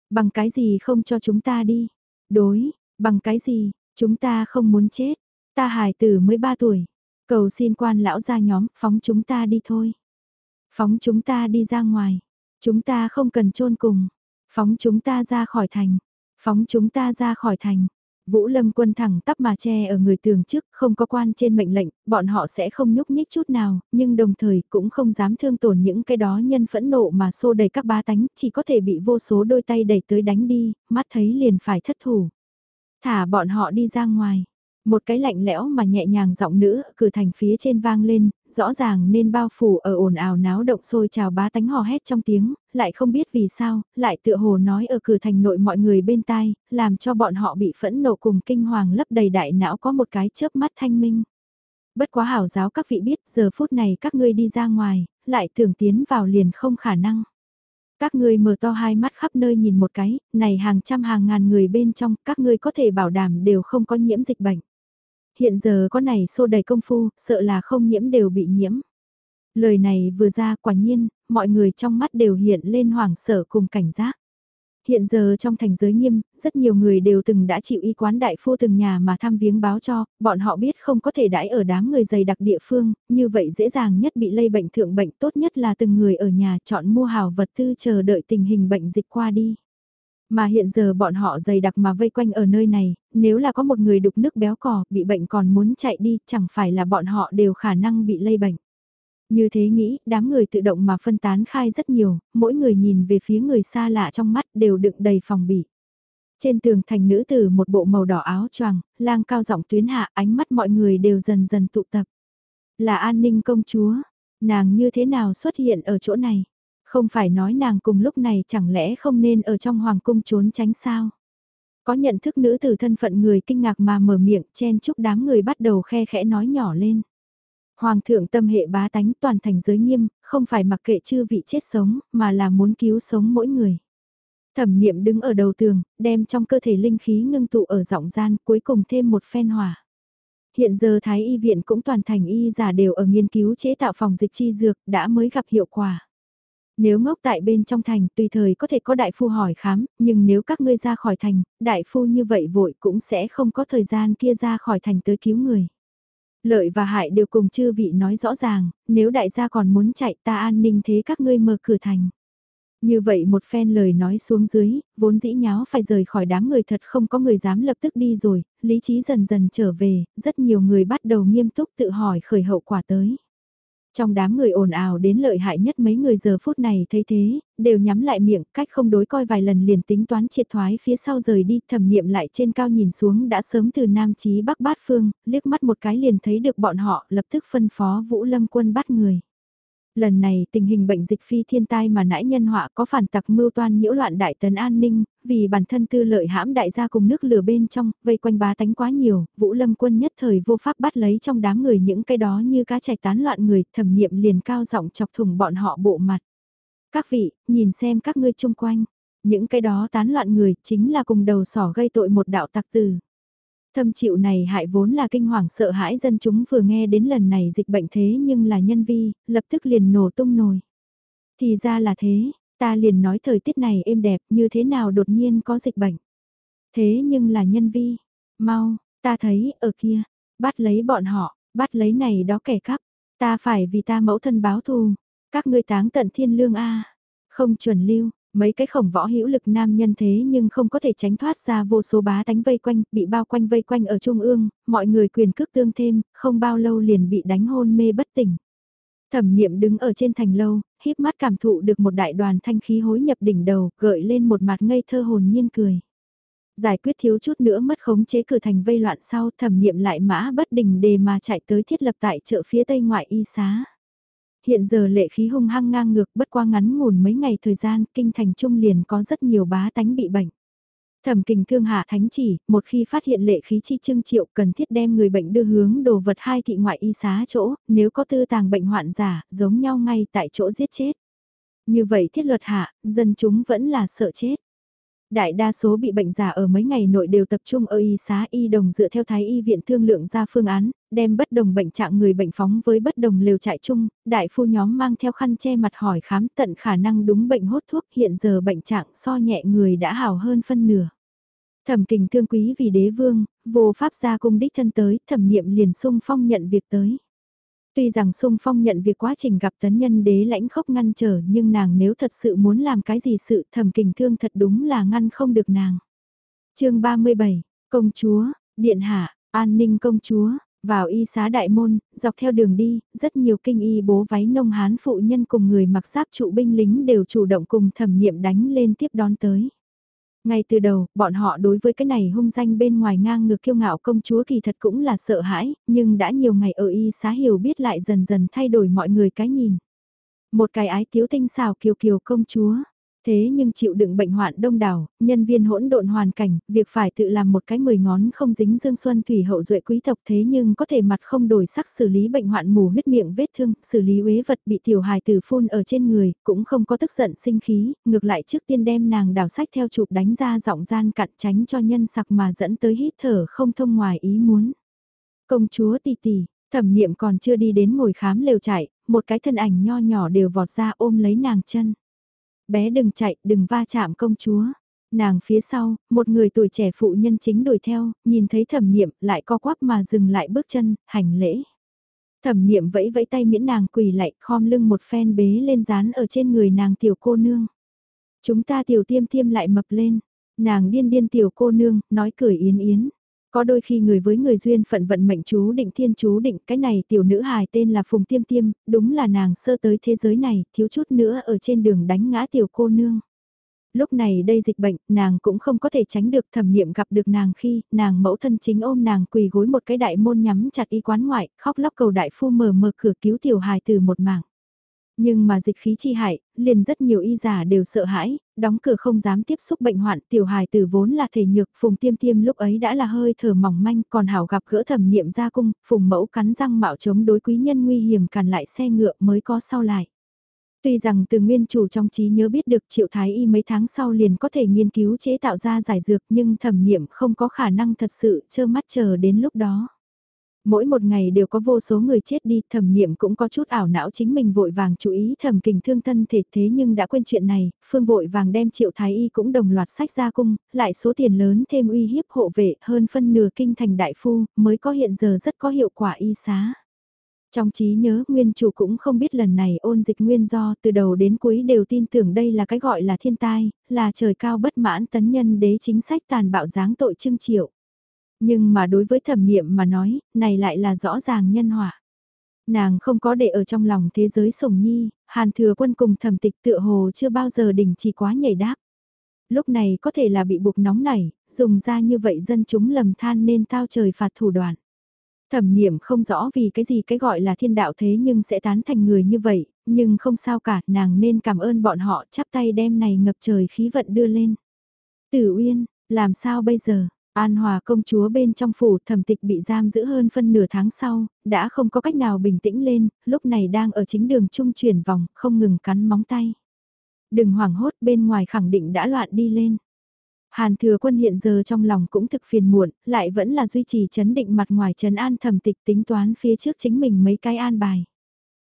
Bằng cái gì không cho chúng ta đi? Đối, bằng cái gì, chúng ta không muốn chết. Ta hài tử mới 3 tuổi. Cầu xin quan lão ra nhóm, phóng chúng ta đi thôi. Phóng chúng ta đi ra ngoài. Chúng ta không cần chôn cùng. Phóng chúng ta ra khỏi thành. Phóng chúng ta ra khỏi thành. Vũ Lâm quân thẳng tắp mà che ở người tường trước, không có quan trên mệnh lệnh, bọn họ sẽ không nhúc nhích chút nào, nhưng đồng thời cũng không dám thương tổn những cái đó nhân phẫn nộ mà xô đầy các ba tánh, chỉ có thể bị vô số đôi tay đẩy tới đánh đi, mắt thấy liền phải thất thủ. Thả bọn họ đi ra ngoài, một cái lạnh lẽo mà nhẹ nhàng giọng nữ, cử thành phía trên vang lên, rõ ràng nên bao phủ ở ồn ào náo động sôi trào bá tánh hò hét trong tiếng, lại không biết vì sao, lại tựa hồ nói ở cử thành nội mọi người bên tai, làm cho bọn họ bị phẫn nộ cùng kinh hoàng lấp đầy đại não có một cái chớp mắt thanh minh. Bất quá hảo giáo các vị biết giờ phút này các ngươi đi ra ngoài, lại tưởng tiến vào liền không khả năng. Các ngươi mở to hai mắt khắp nơi nhìn một cái, này hàng trăm hàng ngàn người bên trong, các ngươi có thể bảo đảm đều không có nhiễm dịch bệnh. Hiện giờ có này xô đầy công phu, sợ là không nhiễm đều bị nhiễm. Lời này vừa ra quả nhiên, mọi người trong mắt đều hiện lên hoảng sợ cùng cảnh giác. Hiện giờ trong thành giới nghiêm, rất nhiều người đều từng đã chịu y quán đại phu từng nhà mà thăm viếng báo cho, bọn họ biết không có thể đãi ở đám người dày đặc địa phương, như vậy dễ dàng nhất bị lây bệnh thượng bệnh tốt nhất là từng người ở nhà chọn mua hào vật tư chờ đợi tình hình bệnh dịch qua đi. Mà hiện giờ bọn họ dày đặc mà vây quanh ở nơi này, nếu là có một người đục nước béo cò, bị bệnh còn muốn chạy đi, chẳng phải là bọn họ đều khả năng bị lây bệnh. Như thế nghĩ, đám người tự động mà phân tán khai rất nhiều, mỗi người nhìn về phía người xa lạ trong mắt đều đựng đầy phòng bị. Trên tường thành nữ tử một bộ màu đỏ áo choàng, lang cao giọng tuyến hạ ánh mắt mọi người đều dần dần tụ tập. Là an ninh công chúa, nàng như thế nào xuất hiện ở chỗ này? Không phải nói nàng cùng lúc này chẳng lẽ không nên ở trong hoàng cung trốn tránh sao? Có nhận thức nữ tử thân phận người kinh ngạc mà mở miệng chen chúc đám người bắt đầu khe khẽ nói nhỏ lên. Hoàng thượng tâm hệ bá tánh toàn thành giới nghiêm, không phải mặc kệ chư vị chết sống, mà là muốn cứu sống mỗi người. Thẩm niệm đứng ở đầu tường, đem trong cơ thể linh khí ngưng tụ ở giọng gian, cuối cùng thêm một phen hỏa. Hiện giờ Thái Y viện cũng toàn thành y giả đều ở nghiên cứu chế tạo phòng dịch chi dược, đã mới gặp hiệu quả. Nếu ngốc tại bên trong thành, tùy thời có thể có đại phu hỏi khám, nhưng nếu các ngươi ra khỏi thành, đại phu như vậy vội cũng sẽ không có thời gian kia ra khỏi thành tới cứu người. Lợi và hại đều cùng chư vị nói rõ ràng, nếu đại gia còn muốn chạy ta an ninh thế các ngươi mở cửa thành. Như vậy một phen lời nói xuống dưới, vốn dĩ nháo phải rời khỏi đám người thật không có người dám lập tức đi rồi, lý trí dần dần trở về, rất nhiều người bắt đầu nghiêm túc tự hỏi khởi hậu quả tới. Trong đám người ồn ào đến lợi hại nhất mấy người giờ phút này thấy thế, đều nhắm lại miệng, cách không đối coi vài lần liền tính toán triệt thoái phía sau rời đi, thẩm niệm lại trên cao nhìn xuống đã sớm từ Nam Chí Bắc Bát Phương, liếc mắt một cái liền thấy được bọn họ, lập tức phân phó Vũ Lâm quân bắt người. Lần này tình hình bệnh dịch phi thiên tai mà nãi nhân họa có phản tặc mưu toan nhiễu loạn đại tấn an ninh, vì bản thân tư lợi hãm đại gia cùng nước lửa bên trong, vây quanh bá tánh quá nhiều, vũ lâm quân nhất thời vô pháp bắt lấy trong đám người những cái đó như cá chạy tán loạn người, thẩm niệm liền cao giọng chọc thùng bọn họ bộ mặt. Các vị, nhìn xem các ngươi chung quanh, những cái đó tán loạn người chính là cùng đầu sỏ gây tội một đạo tặc tử. Thâm chịu này hại vốn là kinh hoàng sợ hãi dân chúng vừa nghe đến lần này dịch bệnh thế nhưng là nhân vi, lập tức liền nổ tung nồi. Thì ra là thế, ta liền nói thời tiết này êm đẹp như thế nào đột nhiên có dịch bệnh. Thế nhưng là nhân vi, mau, ta thấy ở kia, bắt lấy bọn họ, bắt lấy này đó kẻ cắp, ta phải vì ta mẫu thân báo thù, các ngươi táng tận thiên lương a không chuẩn lưu, mấy cái khổng võ hữu lực nam nhân thế nhưng không có thể tránh thoát ra vô số bá tánh vây quanh, bị bao quanh vây quanh ở trung ương, mọi người quyền cước tương thêm, không bao lâu liền bị đánh hôn mê bất tỉnh. Thẩm niệm đứng ở trên thành lâu, híp mắt cảm thụ được một đại đoàn thanh khí hối nhập đỉnh đầu, gợi lên một mặt ngây thơ hồn nhiên cười. Giải quyết thiếu chút nữa mất khống chế cử thành vây loạn sau thẩm niệm lại mã bất đình đề mà chạy tới thiết lập tại chợ phía tây ngoại y xá. Hiện giờ lệ khí hung hăng ngang ngược bất qua ngắn ngủn mấy ngày thời gian, kinh thành trung liền có rất nhiều bá tánh bị bệnh. Thẩm kình thương hạ thánh chỉ, một khi phát hiện lệ khí chi trưng triệu cần thiết đem người bệnh đưa hướng đồ vật hai thị ngoại y xá chỗ, nếu có tư tàng bệnh hoạn giả, giống nhau ngay tại chỗ giết chết. Như vậy thiết luật hạ, dân chúng vẫn là sợ chết. Đại đa số bị bệnh giả ở mấy ngày nội đều tập trung ở y xá y đồng dựa theo thái y viện thương lượng ra phương án, đem bất đồng bệnh trạng người bệnh phóng với bất đồng liều trại chung, đại phu nhóm mang theo khăn che mặt hỏi khám tận khả năng đúng bệnh hốt thuốc hiện giờ bệnh trạng so nhẹ người đã hào hơn phân nửa. Thẩm kình thương quý vì đế vương, vô pháp gia cung đích thân tới, thẩm niệm liền sung phong nhận việc tới. Tuy rằng sung phong nhận việc quá trình gặp tấn nhân đế lãnh khốc ngăn trở nhưng nàng nếu thật sự muốn làm cái gì sự thầm kình thương thật đúng là ngăn không được nàng. chương 37, Công chúa, Điện Hạ, An ninh công chúa, vào y xá đại môn, dọc theo đường đi, rất nhiều kinh y bố váy nông hán phụ nhân cùng người mặc giáp trụ binh lính đều chủ động cùng thẩm niệm đánh lên tiếp đón tới. Ngay từ đầu, bọn họ đối với cái này hung danh bên ngoài ngang ngược kiêu ngạo công chúa kỳ thật cũng là sợ hãi, nhưng đã nhiều ngày ở y xá hiểu biết lại dần dần thay đổi mọi người cái nhìn. Một cái ái tiếu tinh xào kiều kiều công chúa, Thế nhưng chịu đựng bệnh hoạn đông đảo, nhân viên hỗn độn hoàn cảnh, việc phải tự làm một cái mười ngón không dính dương xuân thủy hậu duệ quý tộc thế nhưng có thể mặt không đổi sắc xử lý bệnh hoạn mù huyết miệng vết thương, xử lý uế vật bị tiểu hài tử phun ở trên người, cũng không có tức giận sinh khí, ngược lại trước tiên đem nàng đào sách theo chụp đánh ra giọng gian cặn tránh cho nhân sặc mà dẫn tới hít thở không thông ngoài ý muốn. Công chúa tỷ tỷ, thẩm niệm còn chưa đi đến ngồi khám lều chạy, một cái thân ảnh nho nhỏ đều vọt ra ôm lấy nàng chân bé đừng chạy, đừng va chạm công chúa. Nàng phía sau, một người tuổi trẻ phụ nhân chính đuổi theo, nhìn thấy thẩm niệm lại co quắp mà dừng lại bước chân, hành lễ. Thẩm niệm vẫy vẫy tay miễn nàng quỳ lại khom lưng một phen bế lên dán ở trên người nàng tiểu cô nương. Chúng ta tiểu tiêm tiêm lại mập lên, nàng điên điên tiểu cô nương, nói cười yến yến. Có đôi khi người với người duyên phận vận mệnh chú định thiên chú định cái này tiểu nữ hài tên là Phùng Tiêm Tiêm, đúng là nàng sơ tới thế giới này, thiếu chút nữa ở trên đường đánh ngã tiểu cô nương. Lúc này đây dịch bệnh, nàng cũng không có thể tránh được thẩm niệm gặp được nàng khi nàng mẫu thân chính ôm nàng quỳ gối một cái đại môn nhắm chặt y quán ngoại, khóc lóc cầu đại phu mở mở cửa cứu tiểu hài từ một mạng. Nhưng mà dịch khí chi hại, liền rất nhiều y giả đều sợ hãi, đóng cửa không dám tiếp xúc bệnh hoạn, tiểu hài tử vốn là thể nhược, phùng tiêm tiêm lúc ấy đã là hơi thở mỏng manh, còn hảo gặp gỡ thẩm niệm ra cung, phùng mẫu cắn răng mạo chống đối quý nhân nguy hiểm cản lại xe ngựa mới có sau lại. Tuy rằng từ nguyên chủ trong trí nhớ biết được triệu thái y mấy tháng sau liền có thể nghiên cứu chế tạo ra giải dược nhưng thẩm niệm không có khả năng thật sự trơ mắt chờ đến lúc đó. Mỗi một ngày đều có vô số người chết đi, thẩm niệm cũng có chút ảo não chính mình vội vàng chú ý thẩm kình thương thân thể thế nhưng đã quên chuyện này, phương vội vàng đem triệu thái y cũng đồng loạt sách ra cung, lại số tiền lớn thêm uy hiếp hộ vệ hơn phân nửa kinh thành đại phu, mới có hiện giờ rất có hiệu quả y xá. Trong trí nhớ nguyên chủ cũng không biết lần này ôn dịch nguyên do từ đầu đến cuối đều tin tưởng đây là cái gọi là thiên tai, là trời cao bất mãn tấn nhân đế chính sách tàn bạo giáng tội trưng triệu. Nhưng mà đối với thẩm niệm mà nói, này lại là rõ ràng nhân họa. Nàng không có để ở trong lòng thế giới sủng nhi, hàn thừa quân cùng thẩm tịch tựa hồ chưa bao giờ đỉnh chỉ quá nhảy đáp. Lúc này có thể là bị buộc nóng nảy, dùng ra như vậy dân chúng lầm than nên tao trời phạt thủ đoạn. Thẩm niệm không rõ vì cái gì cái gọi là thiên đạo thế nhưng sẽ tán thành người như vậy, nhưng không sao cả, nàng nên cảm ơn bọn họ chắp tay đem này ngập trời khí vận đưa lên. Tử Uyên, làm sao bây giờ? An Hòa công chúa bên trong phủ thẩm tịch bị giam giữ hơn phân nửa tháng sau, đã không có cách nào bình tĩnh lên, lúc này đang ở chính đường trung chuyển vòng, không ngừng cắn móng tay. Đừng hoảng hốt bên ngoài khẳng định đã loạn đi lên. Hàn thừa quân hiện giờ trong lòng cũng thực phiền muộn, lại vẫn là duy trì chấn định mặt ngoài trấn an thẩm tịch tính toán phía trước chính mình mấy cái an bài.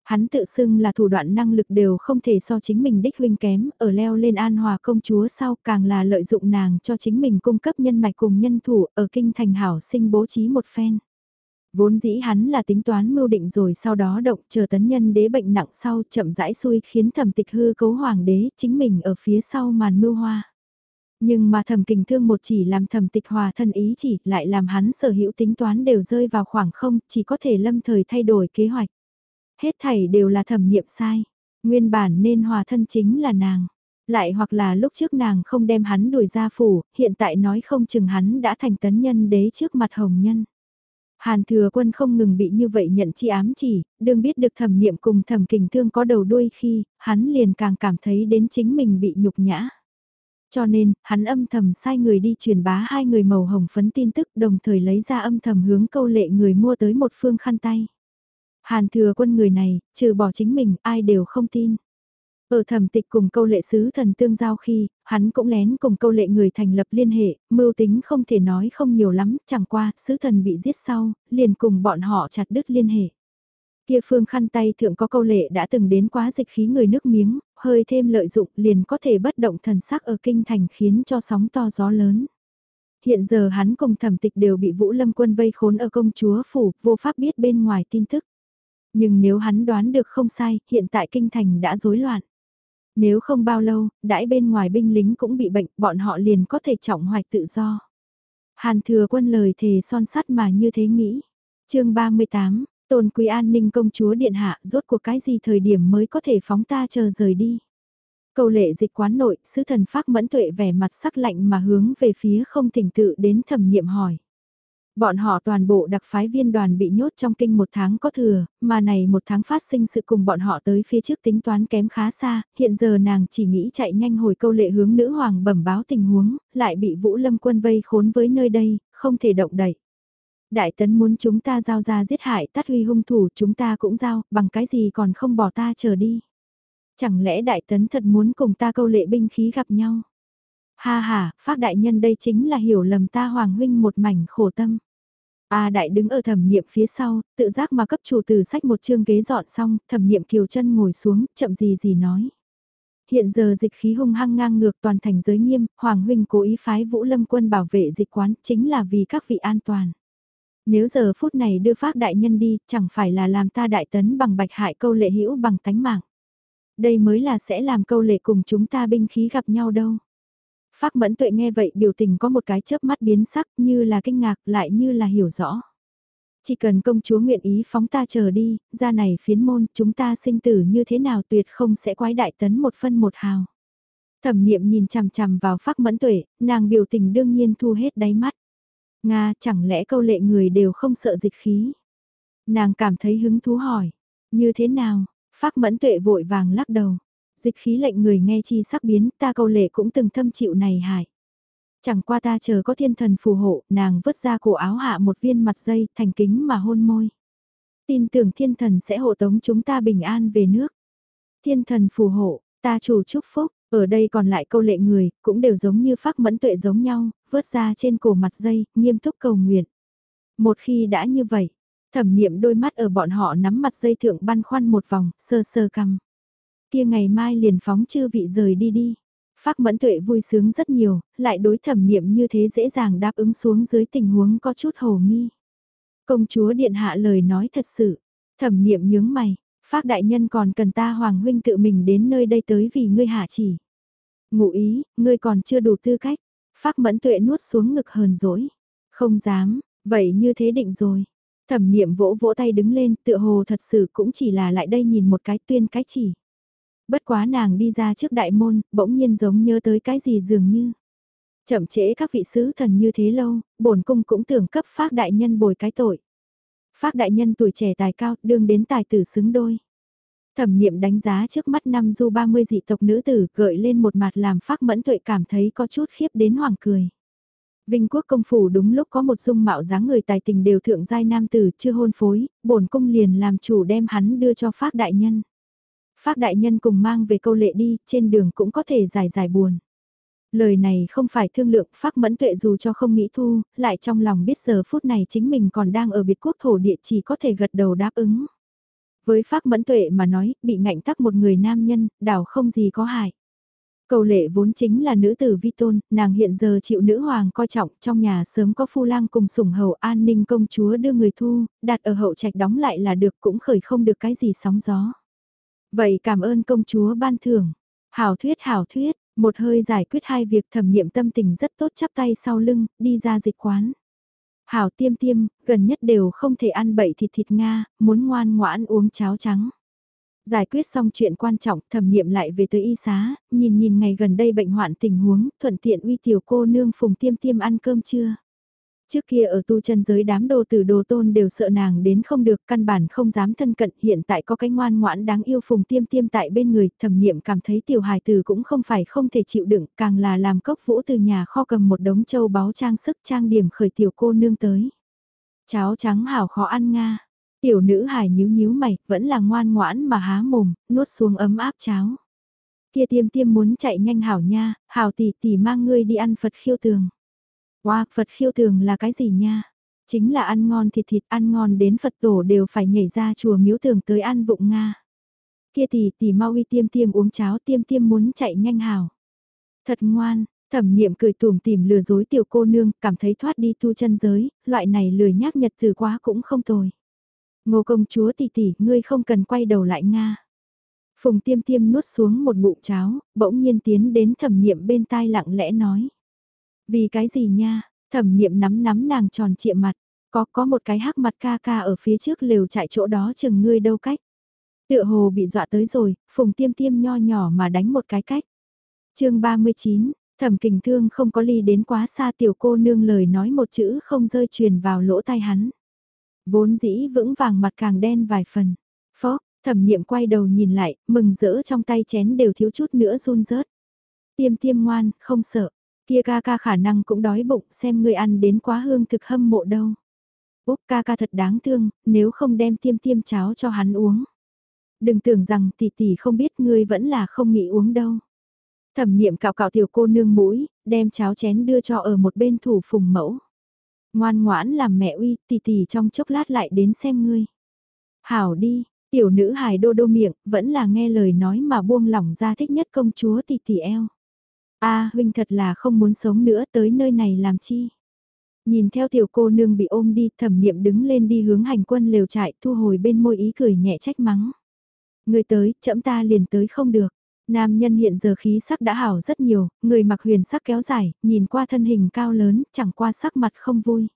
Hắn tự xưng là thủ đoạn năng lực đều không thể so chính mình đích huynh kém, ở leo lên an hòa công chúa sau càng là lợi dụng nàng cho chính mình cung cấp nhân mạch cùng nhân thủ ở kinh thành hảo sinh bố trí một phen. Vốn dĩ hắn là tính toán mưu định rồi sau đó động chờ tấn nhân đế bệnh nặng sau chậm rãi xuôi khiến thẩm tịch hư cấu hoàng đế chính mình ở phía sau màn mưu hoa. Nhưng mà thẩm kình thương một chỉ làm thẩm tịch hòa thân ý chỉ lại làm hắn sở hữu tính toán đều rơi vào khoảng không, chỉ có thể lâm thời thay đổi kế hoạch. Hết thảy đều là thẩm niệm sai. Nguyên bản nên hòa thân chính là nàng. Lại hoặc là lúc trước nàng không đem hắn đuổi ra phủ, hiện tại nói không chừng hắn đã thành tấn nhân đế trước mặt hồng nhân. Hàn thừa quân không ngừng bị như vậy nhận chi ám chỉ, đương biết được thẩm niệm cùng thẩm kình thương có đầu đuôi khi, hắn liền càng cảm thấy đến chính mình bị nhục nhã. Cho nên, hắn âm thầm sai người đi truyền bá hai người màu hồng phấn tin tức đồng thời lấy ra âm thầm hướng câu lệ người mua tới một phương khăn tay. Hàn thừa quân người này, trừ bỏ chính mình, ai đều không tin. Ở thẩm tịch cùng câu lệ sứ thần tương giao khi, hắn cũng lén cùng câu lệ người thành lập liên hệ, mưu tính không thể nói không nhiều lắm, chẳng qua, sứ thần bị giết sau, liền cùng bọn họ chặt đứt liên hệ. Kia phương khăn tay thượng có câu lệ đã từng đến quá dịch khí người nước miếng, hơi thêm lợi dụng liền có thể bất động thần sắc ở kinh thành khiến cho sóng to gió lớn. Hiện giờ hắn cùng thẩm tịch đều bị Vũ Lâm quân vây khốn ở công chúa phủ, vô pháp biết bên ngoài tin tức. Nhưng nếu hắn đoán được không sai, hiện tại kinh thành đã rối loạn. Nếu không bao lâu, đãi bên ngoài binh lính cũng bị bệnh, bọn họ liền có thể trọng hoạch tự do. Hàn thừa quân lời thề son sắt mà như thế nghĩ. chương 38, tôn quý an ninh công chúa điện hạ rốt cuộc cái gì thời điểm mới có thể phóng ta chờ rời đi. Cầu lệ dịch quán nội, sứ thần phác mẫn tuệ vẻ mặt sắc lạnh mà hướng về phía không thỉnh tự đến thẩm niệm hỏi. Bọn họ toàn bộ đặc phái viên đoàn bị nhốt trong kinh một tháng có thừa, mà này một tháng phát sinh sự cùng bọn họ tới phía trước tính toán kém khá xa, hiện giờ nàng chỉ nghĩ chạy nhanh hồi câu lệ hướng nữ hoàng bẩm báo tình huống, lại bị Vũ Lâm quân vây khốn với nơi đây, không thể động đậy. Đại tấn muốn chúng ta giao ra giết hại tát huy hung thủ chúng ta cũng giao, bằng cái gì còn không bỏ ta chờ đi. Chẳng lẽ đại tấn thật muốn cùng ta câu lệ binh khí gặp nhau? Ha ha, phác đại nhân đây chính là hiểu lầm ta hoàng huynh một mảnh khổ tâm. A đại đứng ở thẩm niệm phía sau, tự giác mà cấp chủ từ sách một chương ghế dọn xong, thẩm niệm kiều chân ngồi xuống, chậm gì gì nói. Hiện giờ dịch khí hung hăng ngang ngược toàn thành giới nghiêm, Hoàng huynh cố ý phái Vũ Lâm quân bảo vệ dịch quán chính là vì các vị an toàn. Nếu giờ phút này đưa phác đại nhân đi, chẳng phải là làm ta đại tấn bằng bạch hại câu lệ hữu bằng tánh mạng. Đây mới là sẽ làm câu lệ cùng chúng ta binh khí gặp nhau đâu. Phác mẫn tuệ nghe vậy biểu tình có một cái chớp mắt biến sắc như là kinh ngạc lại như là hiểu rõ. Chỉ cần công chúa nguyện ý phóng ta chờ đi, ra này phiến môn chúng ta sinh tử như thế nào tuyệt không sẽ quái đại tấn một phân một hào. Thẩm niệm nhìn chằm chằm vào phác mẫn tuệ, nàng biểu tình đương nhiên thu hết đáy mắt. Nga chẳng lẽ câu lệ người đều không sợ dịch khí. Nàng cảm thấy hứng thú hỏi, như thế nào, phác mẫn tuệ vội vàng lắc đầu. Dịch khí lệnh người nghe chi sắc biến, ta câu lệ cũng từng thâm chịu này hại. Chẳng qua ta chờ có thiên thần phù hộ, nàng vứt ra cổ áo hạ một viên mặt dây, thành kính mà hôn môi. Tin tưởng thiên thần sẽ hộ tống chúng ta bình an về nước. Thiên thần phù hộ, ta chủ chúc phúc, ở đây còn lại câu lệ người, cũng đều giống như phác mẫn tuệ giống nhau, vớt ra trên cổ mặt dây, nghiêm túc cầu nguyện. Một khi đã như vậy, thẩm niệm đôi mắt ở bọn họ nắm mặt dây thượng băn khoăn một vòng, sơ sơ cằm kia ngày mai liền phóng chư vị rời đi đi. Phác mẫn tuệ vui sướng rất nhiều, lại đối thẩm niệm như thế dễ dàng đáp ứng xuống dưới tình huống có chút hồ nghi. Công chúa điện hạ lời nói thật sự, thẩm niệm nhướng mày, phác đại nhân còn cần ta hoàng huynh tự mình đến nơi đây tới vì ngươi hạ chỉ. Ngụ ý, ngươi còn chưa đủ tư cách, phác mẫn tuệ nuốt xuống ngực hờn dỗi. Không dám, vậy như thế định rồi. Thẩm niệm vỗ vỗ tay đứng lên, tựa hồ thật sự cũng chỉ là lại đây nhìn một cái tuyên cái chỉ. Bất quá nàng đi ra trước đại môn, bỗng nhiên giống nhớ tới cái gì dường như. Chậm trễ các vị sứ thần như thế lâu, bổn cung cũng tưởng cấp phác đại nhân bồi cái tội. Phác đại nhân tuổi trẻ tài cao, đương đến tài tử xứng đôi. Thẩm niệm đánh giá trước mắt năm du 30 dị tộc nữ tử gợi lên một mặt làm phác mẫn tuệ cảm thấy có chút khiếp đến hoàng cười. Vinh quốc công phủ đúng lúc có một dung mạo dáng người tài tình đều thượng giai nam tử chưa hôn phối, bổn cung liền làm chủ đem hắn đưa cho phác đại nhân. Phác đại nhân cùng mang về câu lệ đi, trên đường cũng có thể giải giải buồn. Lời này không phải thương lượng phác mẫn tuệ dù cho không nghĩ thu, lại trong lòng biết giờ phút này chính mình còn đang ở biệt quốc thổ địa chỉ có thể gật đầu đáp ứng. Với phác mẫn tuệ mà nói, bị ngạnh tắc một người nam nhân, đảo không gì có hại. Cầu lệ vốn chính là nữ tử vi tôn, nàng hiện giờ chịu nữ hoàng coi trọng, trong nhà sớm có phu lang cùng sủng hầu an ninh công chúa đưa người thu, đặt ở hậu trạch đóng lại là được cũng khởi không được cái gì sóng gió. Vậy cảm ơn công chúa ban thưởng. Hảo thuyết hảo thuyết, một hơi giải quyết hai việc thẩm niệm tâm tình rất tốt chắp tay sau lưng, đi ra dịch quán. Hảo tiêm tiêm, gần nhất đều không thể ăn bậy thịt thịt Nga, muốn ngoan ngoãn uống cháo trắng. Giải quyết xong chuyện quan trọng, thẩm niệm lại về tới y xá, nhìn nhìn ngày gần đây bệnh hoạn tình huống, thuận tiện uy tiểu cô nương phùng tiêm tiêm ăn cơm trưa. Trước kia ở tu chân giới đám đồ tử đồ tôn đều sợ nàng đến không được căn bản không dám thân cận hiện tại có cái ngoan ngoãn đáng yêu phùng tiêm tiêm tại bên người thẩm niệm cảm thấy tiểu hài tử cũng không phải không thể chịu đựng càng là làm cốc vũ từ nhà kho cầm một đống châu báu trang sức trang điểm khởi tiểu cô nương tới. Cháo trắng hảo khó ăn nga, tiểu nữ hài nhíu nhíu mày vẫn là ngoan ngoãn mà há mồm, nuốt xuống ấm áp cháo. Kia tiêm tiêm muốn chạy nhanh hảo nha, hảo tỷ tỷ mang ngươi đi ăn Phật khiêu tường. Wow, Phật khiêu tường là cái gì nha? Chính là ăn ngon thịt thịt ăn ngon đến Phật tổ đều phải nhảy ra chùa miếu tường tới ăn vụng Nga. Kia tỷ tỷ mau uy tiêm tiêm uống cháo tiêm tiêm muốn chạy nhanh hào. Thật ngoan, thẩm niệm cười tùm tìm lừa dối tiểu cô nương, cảm thấy thoát đi tu chân giới, loại này lười nhác nhật từ quá cũng không tồi. Ngô công chúa tỷ tỷ, ngươi không cần quay đầu lại Nga. Phùng tiêm tiêm nuốt xuống một bụng cháo, bỗng nhiên tiến đến thẩm niệm bên tai lặng lẽ nói. Vì cái gì nha, thẩm niệm nắm nắm nàng tròn trịa mặt, có có một cái hắc mặt ca ca ở phía trước lều chạy chỗ đó chừng ngươi đâu cách. Tựa hồ bị dọa tới rồi, phùng tiêm tiêm nho nhỏ mà đánh một cái cách. chương 39, thẩm kình thương không có ly đến quá xa tiểu cô nương lời nói một chữ không rơi truyền vào lỗ tai hắn. Vốn dĩ vững vàng mặt càng đen vài phần. Phó, thẩm niệm quay đầu nhìn lại, mừng rỡ trong tay chén đều thiếu chút nữa run rớt. Tiêm tiêm ngoan, không sợ. Kia ca ca khả năng cũng đói bụng xem ngươi ăn đến quá hương thực hâm mộ đâu. Úc ca ca thật đáng thương, nếu không đem tiêm tiêm cháo cho hắn uống. Đừng tưởng rằng tỷ tỷ không biết ngươi vẫn là không nghĩ uống đâu. Thẩm niệm cạo cạo tiểu cô nương mũi, đem cháo chén đưa cho ở một bên thủ phùng mẫu. Ngoan ngoãn làm mẹ uy, tỷ tỷ trong chốc lát lại đến xem ngươi. Hảo đi, tiểu nữ hài đô đô miệng, vẫn là nghe lời nói mà buông lỏng ra thích nhất công chúa tỷ tỷ eo a huynh thật là không muốn sống nữa tới nơi này làm chi. Nhìn theo tiểu cô nương bị ôm đi thẩm niệm đứng lên đi hướng hành quân lều trại thu hồi bên môi ý cười nhẹ trách mắng. Người tới, chậm ta liền tới không được. Nam nhân hiện giờ khí sắc đã hảo rất nhiều, người mặc huyền sắc kéo dài, nhìn qua thân hình cao lớn, chẳng qua sắc mặt không vui.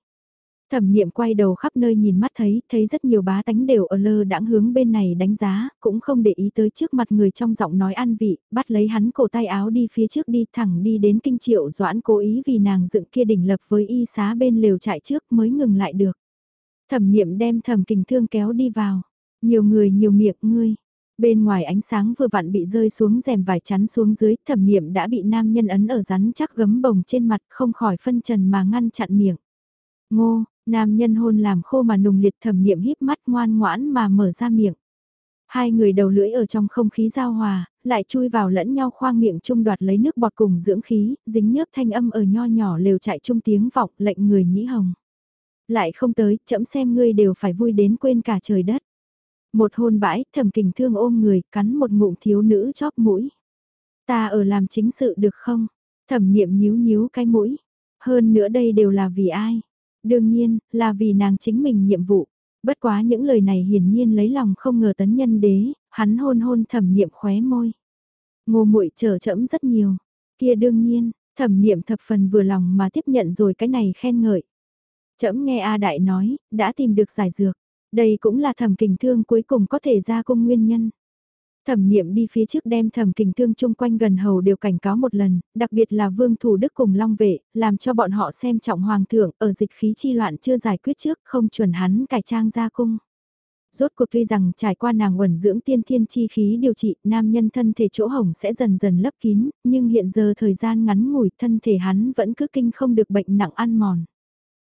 Thẩm niệm quay đầu khắp nơi nhìn mắt thấy, thấy rất nhiều bá tánh đều ở lơ đãng hướng bên này đánh giá, cũng không để ý tới trước mặt người trong giọng nói ăn vị, bắt lấy hắn cổ tay áo đi phía trước đi thẳng đi đến kinh triệu doãn cố ý vì nàng dựng kia đỉnh lập với y xá bên lều trại trước mới ngừng lại được. Thẩm niệm đem thẩm kình thương kéo đi vào, nhiều người nhiều miệng ngươi. Bên ngoài ánh sáng vừa vặn bị rơi xuống rèm vải chắn xuống dưới, thẩm niệm đã bị nam nhân ấn ở rắn chắc gấm bồng trên mặt không khỏi phân trần mà ngăn chặn miệng. Ngô, Nam nhân hôn làm khô mà nùng liệt thẩm niệm híp mắt ngoan ngoãn mà mở ra miệng. Hai người đầu lưỡi ở trong không khí giao hòa, lại chui vào lẫn nhau khoang miệng chung đoạt lấy nước bọt cùng dưỡng khí, dính nhớp thanh âm ở nho nhỏ lều chạy chung tiếng vọng lệnh người nhĩ hồng. Lại không tới, chậm xem ngươi đều phải vui đến quên cả trời đất. Một hôn bãi, thầm kình thương ôm người, cắn một ngụm thiếu nữ chóp mũi. Ta ở làm chính sự được không? Thẩm niệm nhíu nhíu cái mũi. Hơn nữa đây đều là vì ai? Đương nhiên, là vì nàng chính mình nhiệm vụ. Bất quá những lời này hiển nhiên lấy lòng không ngờ tấn nhân đế, hắn hôn hôn thẩm niệm khóe môi. Ngô muội chờ chẫm rất nhiều. Kia đương nhiên, thẩm niệm thập phần vừa lòng mà tiếp nhận rồi cái này khen ngợi. Chẫm nghe A Đại nói, đã tìm được giải dược. Đây cũng là thẩm kình thương cuối cùng có thể ra cung nguyên nhân. Thẩm niệm đi phía trước đem thẩm kình thương chung quanh gần hầu đều cảnh cáo một lần, đặc biệt là vương thủ đức cùng long vệ, làm cho bọn họ xem trọng hoàng thượng ở dịch khí chi loạn chưa giải quyết trước không chuẩn hắn cải trang ra cung. Rốt cuộc tuy rằng trải qua nàng uẩn dưỡng tiên thiên chi khí điều trị, nam nhân thân thể chỗ hồng sẽ dần dần lấp kín, nhưng hiện giờ thời gian ngắn ngủi thân thể hắn vẫn cứ kinh không được bệnh nặng ăn mòn.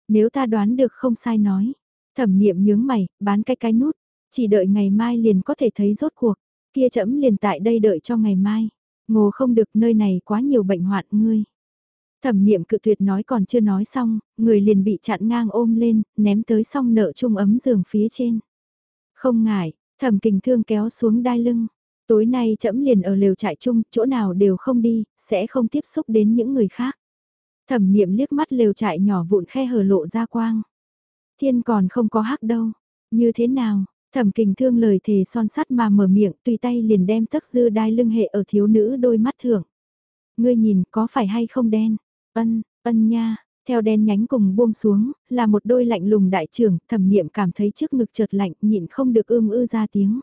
Nếu ta đoán được không sai nói, thẩm niệm nhướng mày, bán cái cái nút, chỉ đợi ngày mai liền có thể thấy rốt cuộc. Kia chậm liền tại đây đợi cho ngày mai. Ngô không được nơi này quá nhiều bệnh hoạn ngươi. Thẩm niệm cự tuyệt nói còn chưa nói xong, người liền bị chặn ngang ôm lên, ném tới song nợ chung ấm giường phía trên. Không ngại, thẩm kình thương kéo xuống đai lưng. Tối nay trẫm liền ở lều trại chung, chỗ nào đều không đi, sẽ không tiếp xúc đến những người khác. Thẩm niệm liếc mắt lều trại nhỏ vụn khe hở lộ ra quang. Thiên còn không có hắc đâu. Như thế nào? Thẩm kình thương lời thề son sắt mà mở miệng tùy tay liền đem tấc dư đai lưng hệ ở thiếu nữ đôi mắt thưởng. Ngươi nhìn có phải hay không đen? Ân, ân nha, theo đen nhánh cùng buông xuống, là một đôi lạnh lùng đại trưởng, thẩm niệm cảm thấy trước ngực chợt lạnh, nhịn không được ưm ư ra tiếng.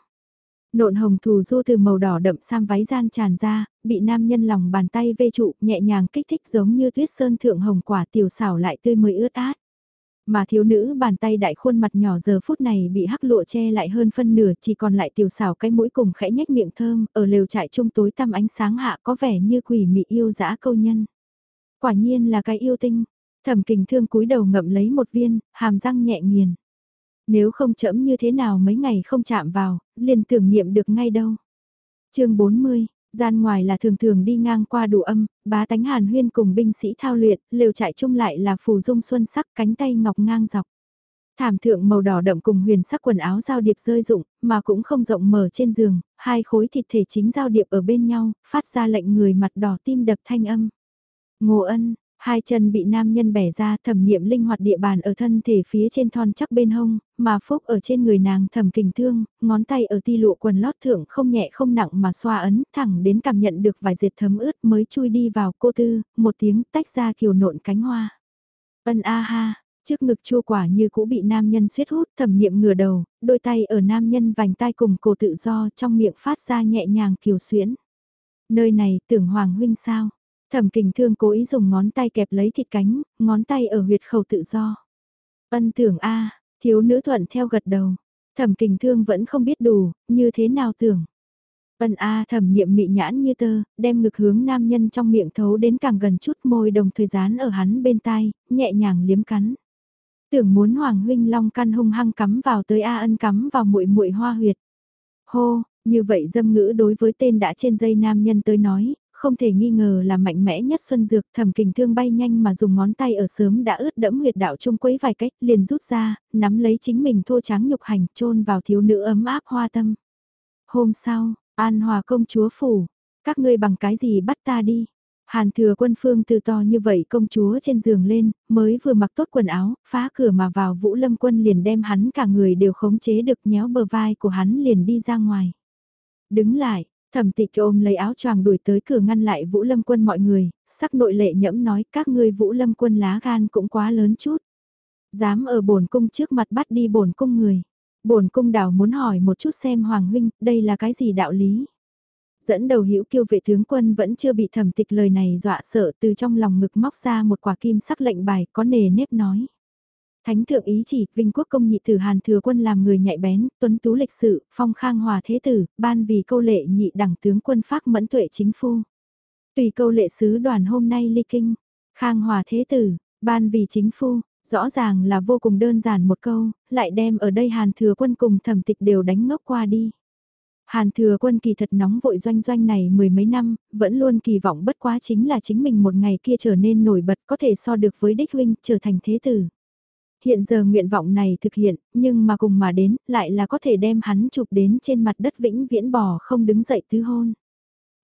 Nộn hồng thù du từ màu đỏ đậm sam váy gian tràn ra, bị nam nhân lòng bàn tay vê trụ, nhẹ nhàng kích thích giống như tuyết sơn thượng hồng quả tiểu xảo lại tươi mới ướt át. Mà thiếu nữ bàn tay đại khuôn mặt nhỏ giờ phút này bị hắc lụa che lại hơn phân nửa chỉ còn lại tiểu xảo cái mũi cùng khẽ nhếch miệng thơm, ở lều trại trung tối tăm ánh sáng hạ có vẻ như quỷ mị yêu dã câu nhân. Quả nhiên là cái yêu tinh, thẩm kình thương cúi đầu ngậm lấy một viên, hàm răng nhẹ nghiền. Nếu không chậm như thế nào mấy ngày không chạm vào, liền tưởng niệm được ngay đâu. chương 40, gian ngoài là thường thường đi ngang qua đủ âm, bá tánh hàn huyên cùng binh sĩ thao luyện, lều trại chung lại là phù dung xuân sắc cánh tay ngọc ngang dọc. Thảm thượng màu đỏ đậm cùng huyền sắc quần áo giao điệp rơi rụng, mà cũng không rộng mở trên giường, hai khối thịt thể chính giao điệp ở bên nhau, phát ra lệnh người mặt đỏ tim đập thanh âm. Ngô ân, Hai chân bị nam nhân bẻ ra thẩm niệm linh hoạt địa bàn ở thân thể phía trên thon chắc bên hông, mà phúc ở trên người nàng thẩm kình thương, ngón tay ở ti lụa quần lót thượng không nhẹ không nặng mà xoa ấn thẳng đến cảm nhận được vài diệt thấm ướt mới chui đi vào cô tư, một tiếng tách ra kiều nộn cánh hoa. Ân a ha, trước ngực chua quả như cũ bị nam nhân suyết hút thẩm niệm ngửa đầu, đôi tay ở nam nhân vành tai cùng cổ tự do trong miệng phát ra nhẹ nhàng kiều xuyễn. Nơi này tưởng hoàng huynh sao? Thẩm kình thương cố ý dùng ngón tay kẹp lấy thịt cánh, ngón tay ở huyệt khẩu tự do. Ân tưởng A, thiếu nữ thuận theo gật đầu. Thẩm kình thương vẫn không biết đủ, như thế nào tưởng. Ân A thẩm niệm mị nhãn như tơ, đem ngực hướng nam nhân trong miệng thấu đến càng gần chút môi đồng thời gian ở hắn bên tai, nhẹ nhàng liếm cắn. Tưởng muốn Hoàng huynh long căn hung hăng cắm vào tới A ân cắm vào muội muội hoa huyệt. Hô, như vậy dâm ngữ đối với tên đã trên dây nam nhân tới nói, không thể nghi ngờ là mạnh mẽ nhất xuân dược thẩm kình thương bay nhanh mà dùng ngón tay ở sớm đã ướt đẫm huyệt đạo trung quấy vài cách liền rút ra, nắm lấy chính mình thô trắng nhục hành chôn vào thiếu nữ ấm áp hoa tâm. Hôm sau, an hòa công chúa phủ, các ngươi bằng cái gì bắt ta đi. Hàn thừa quân phương từ to như vậy công chúa trên giường lên, mới vừa mặc tốt quần áo, phá cửa mà vào vũ lâm quân liền đem hắn cả người đều khống chế được nhéo bờ vai của hắn liền đi ra ngoài. Đứng lại, Thẩm tịch ôm lấy áo choàng đuổi tới cửa ngăn lại Vũ Lâm Quân mọi người, sắc nội lệ nhẫm nói các ngươi Vũ Lâm Quân lá gan cũng quá lớn chút. Dám ở bổn cung trước mặt bắt đi bổn cung người. Bổn cung đảo muốn hỏi một chút xem Hoàng huynh, đây là cái gì đạo lý? Dẫn đầu hữu kiêu vệ tướng quân vẫn chưa bị thẩm tịch lời này dọa sợ từ trong lòng ngực móc ra một quả kim sắc lệnh bài có nề nếp nói. Thánh thượng ý chỉ, Vinh Quốc công nhị tử Hàn Thừa Quân làm người nhạy bén, tuấn tú lịch sự, phong khang hòa thế tử, ban vì câu lệ nhị đẳng tướng quân phác mẫn tuệ chính phu. Tùy câu lệ sứ đoàn hôm nay ly kinh, khang hòa thế tử, ban vì chính phu, rõ ràng là vô cùng đơn giản một câu, lại đem ở đây Hàn Thừa Quân cùng thẩm tịch đều đánh ngốc qua đi. Hàn thừa quân kỳ thật nóng vội doanh doanh này mười mấy năm, vẫn luôn kỳ vọng bất quá chính là chính mình một ngày kia trở nên nổi bật có thể so được với đích huynh trở thành thế tử. Hiện giờ nguyện vọng này thực hiện, nhưng mà cùng mà đến, lại là có thể đem hắn chụp đến trên mặt đất vĩnh viễn bò không đứng dậy tứ hôn.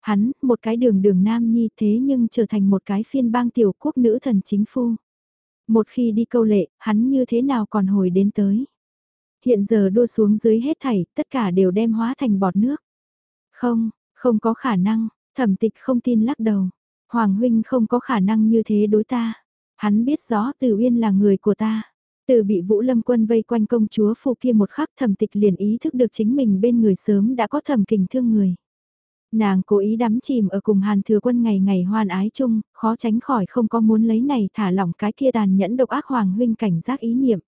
Hắn, một cái đường đường nam nhi thế nhưng trở thành một cái phiên bang tiểu quốc nữ thần chính phu. Một khi đi câu lệ, hắn như thế nào còn hồi đến tới. Hiện giờ đua xuống dưới hết thảy, tất cả đều đem hóa thành bọt nước. Không, không có khả năng, thẩm tịch không tin lắc đầu. Hoàng huynh không có khả năng như thế đối ta. Hắn biết rõ Từ Uyên là người của ta. Từ bị Vũ Lâm Quân vây quanh công chúa phù kia một khắc thẩm tịch liền ý thức được chính mình bên người sớm đã có thẩm kình thương người. Nàng cố ý đắm chìm ở cùng hàn thừa quân ngày ngày hoan ái chung, khó tránh khỏi không có muốn lấy này thả lỏng cái kia tàn nhẫn độc ác hoàng huynh cảnh giác ý niệm.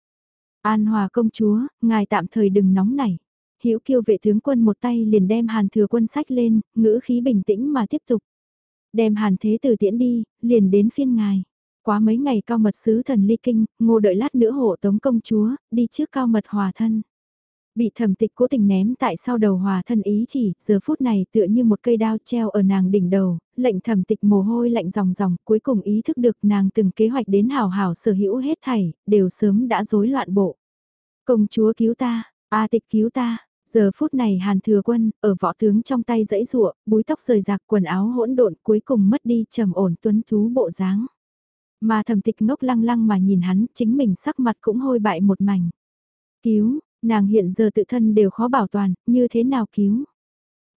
An hòa công chúa, ngài tạm thời đừng nóng nảy. Hữu kiêu vệ tướng quân một tay liền đem hàn thừa quân sách lên, ngữ khí bình tĩnh mà tiếp tục. Đem hàn thế tử tiễn đi, liền đến phiên ngài. Quá mấy ngày cao mật sứ thần ly kinh, ngô đợi lát nữa hộ tống công chúa, đi trước cao mật hòa thân. Bị thẩm tịch cố tình ném tại sau đầu hòa thân ý chỉ, giờ phút này tựa như một cây đao treo ở nàng đỉnh đầu, lệnh thẩm tịch mồ hôi lạnh ròng ròng, cuối cùng ý thức được nàng từng kế hoạch đến hào hào sở hữu hết thảy, đều sớm đã rối loạn bộ. Công chúa cứu ta, A tịch cứu ta, giờ phút này hàn thừa quân, ở võ tướng trong tay dãy giụa búi tóc rời rạc quần áo hỗn độn cuối cùng mất đi trầm ổn tuấn thú bộ dáng. Mà thẩm tịch ngốc lăng lăng mà nhìn hắn, chính mình sắc mặt cũng hôi bại một mảnh. Cứu, nàng hiện giờ tự thân đều khó bảo toàn, như thế nào cứu?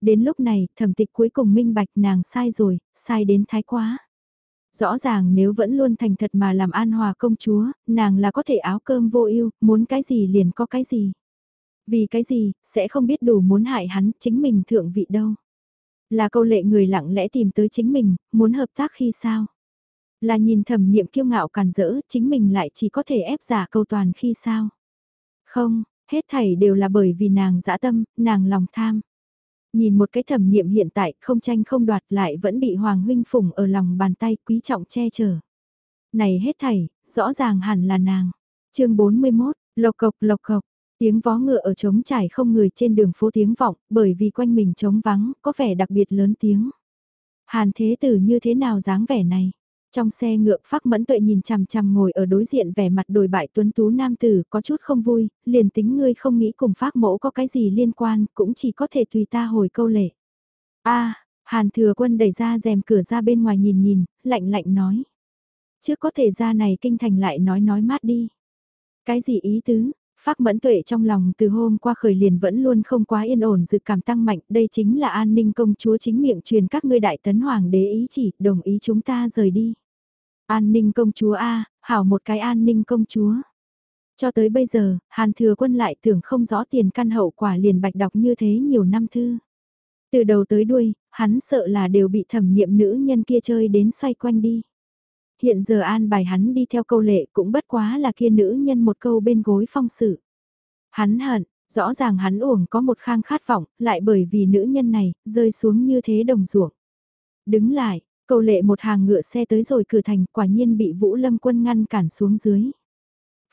Đến lúc này, thẩm tịch cuối cùng minh bạch nàng sai rồi, sai đến thái quá. Rõ ràng nếu vẫn luôn thành thật mà làm an hòa công chúa, nàng là có thể áo cơm vô ưu muốn cái gì liền có cái gì. Vì cái gì, sẽ không biết đủ muốn hại hắn, chính mình thượng vị đâu. Là câu lệ người lặng lẽ tìm tới chính mình, muốn hợp tác khi sao? Là nhìn thẩm niệm kiêu ngạo càn rỡ, chính mình lại chỉ có thể ép giả câu toàn khi sao? Không, hết thảy đều là bởi vì nàng dã tâm, nàng lòng tham. Nhìn một cái thẩm niệm hiện tại không tranh không đoạt lại vẫn bị Hoàng huynh phủng ở lòng bàn tay quý trọng che chở. Này hết thảy, rõ ràng hẳn là nàng. chương 41, lộc cộc lộc cộc, tiếng vó ngựa ở trống trải không người trên đường phố tiếng vọng, bởi vì quanh mình trống vắng, có vẻ đặc biệt lớn tiếng. Hàn thế tử như thế nào dáng vẻ này? Trong xe ngựa phác mẫn tuệ nhìn chằm chằm ngồi ở đối diện vẻ mặt đồi bại tuấn tú nam tử có chút không vui, liền tính ngươi không nghĩ cùng phác mẫu có cái gì liên quan, cũng chỉ có thể tùy ta hồi câu lệ. a Hàn thừa quân đẩy ra rèm cửa ra bên ngoài nhìn nhìn, lạnh lạnh nói. Trước có thể ra này kinh thành lại nói nói mát đi. Cái gì ý tứ, Phác mẫn tuệ trong lòng từ hôm qua khởi liền vẫn luôn không quá yên ổn dự cảm tăng mạnh, đây chính là an ninh công chúa chính miệng truyền các ngươi đại tấn hoàng đế ý chỉ, đồng ý chúng ta rời đi. An ninh công chúa A, hảo một cái an ninh công chúa. Cho tới bây giờ, Hàn Thừa Quân lại tưởng không rõ tiền căn hậu quả liền bạch đọc như thế nhiều năm thư. Từ đầu tới đuôi, hắn sợ là đều bị thẩm niệm nữ nhân kia chơi đến xoay quanh đi. Hiện giờ an bài hắn đi theo câu lệ cũng bất quá là kia nữ nhân một câu bên gối phong sự. Hắn hận, rõ ràng hắn uổng có một khang khát vọng, lại bởi vì nữ nhân này, rơi xuống như thế đồng ruộng. Đứng lại, cầu lệ một hàng ngựa xe tới rồi cửa thành quả nhiên bị Vũ Lâm quân ngăn cản xuống dưới.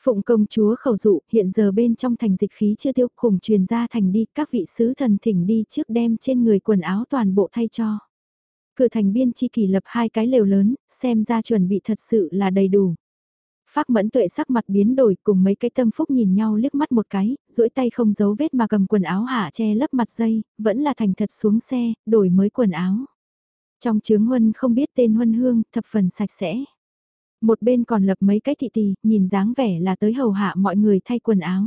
Phụng công chúa khẩu dụ, hiện giờ bên trong thành dịch khí chưa tiêu khủng truyền ra thành đi, các vị sứ thần thỉnh đi trước đem trên người quần áo toàn bộ thay cho. Cửa thành biên chi kỳ lập hai cái lều lớn, xem ra chuẩn bị thật sự là đầy đủ. Phác mẫn tuệ sắc mặt biến đổi cùng mấy cái tâm phúc nhìn nhau liếc mắt một cái, duỗi tay không giấu vết mà cầm quần áo hạ che lấp mặt dây, vẫn là thành thật xuống xe, đổi mới quần áo. Trong chướng huân không biết tên huân hương, thập phần sạch sẽ. Một bên còn lập mấy cái thị tì, nhìn dáng vẻ là tới hầu hạ mọi người thay quần áo.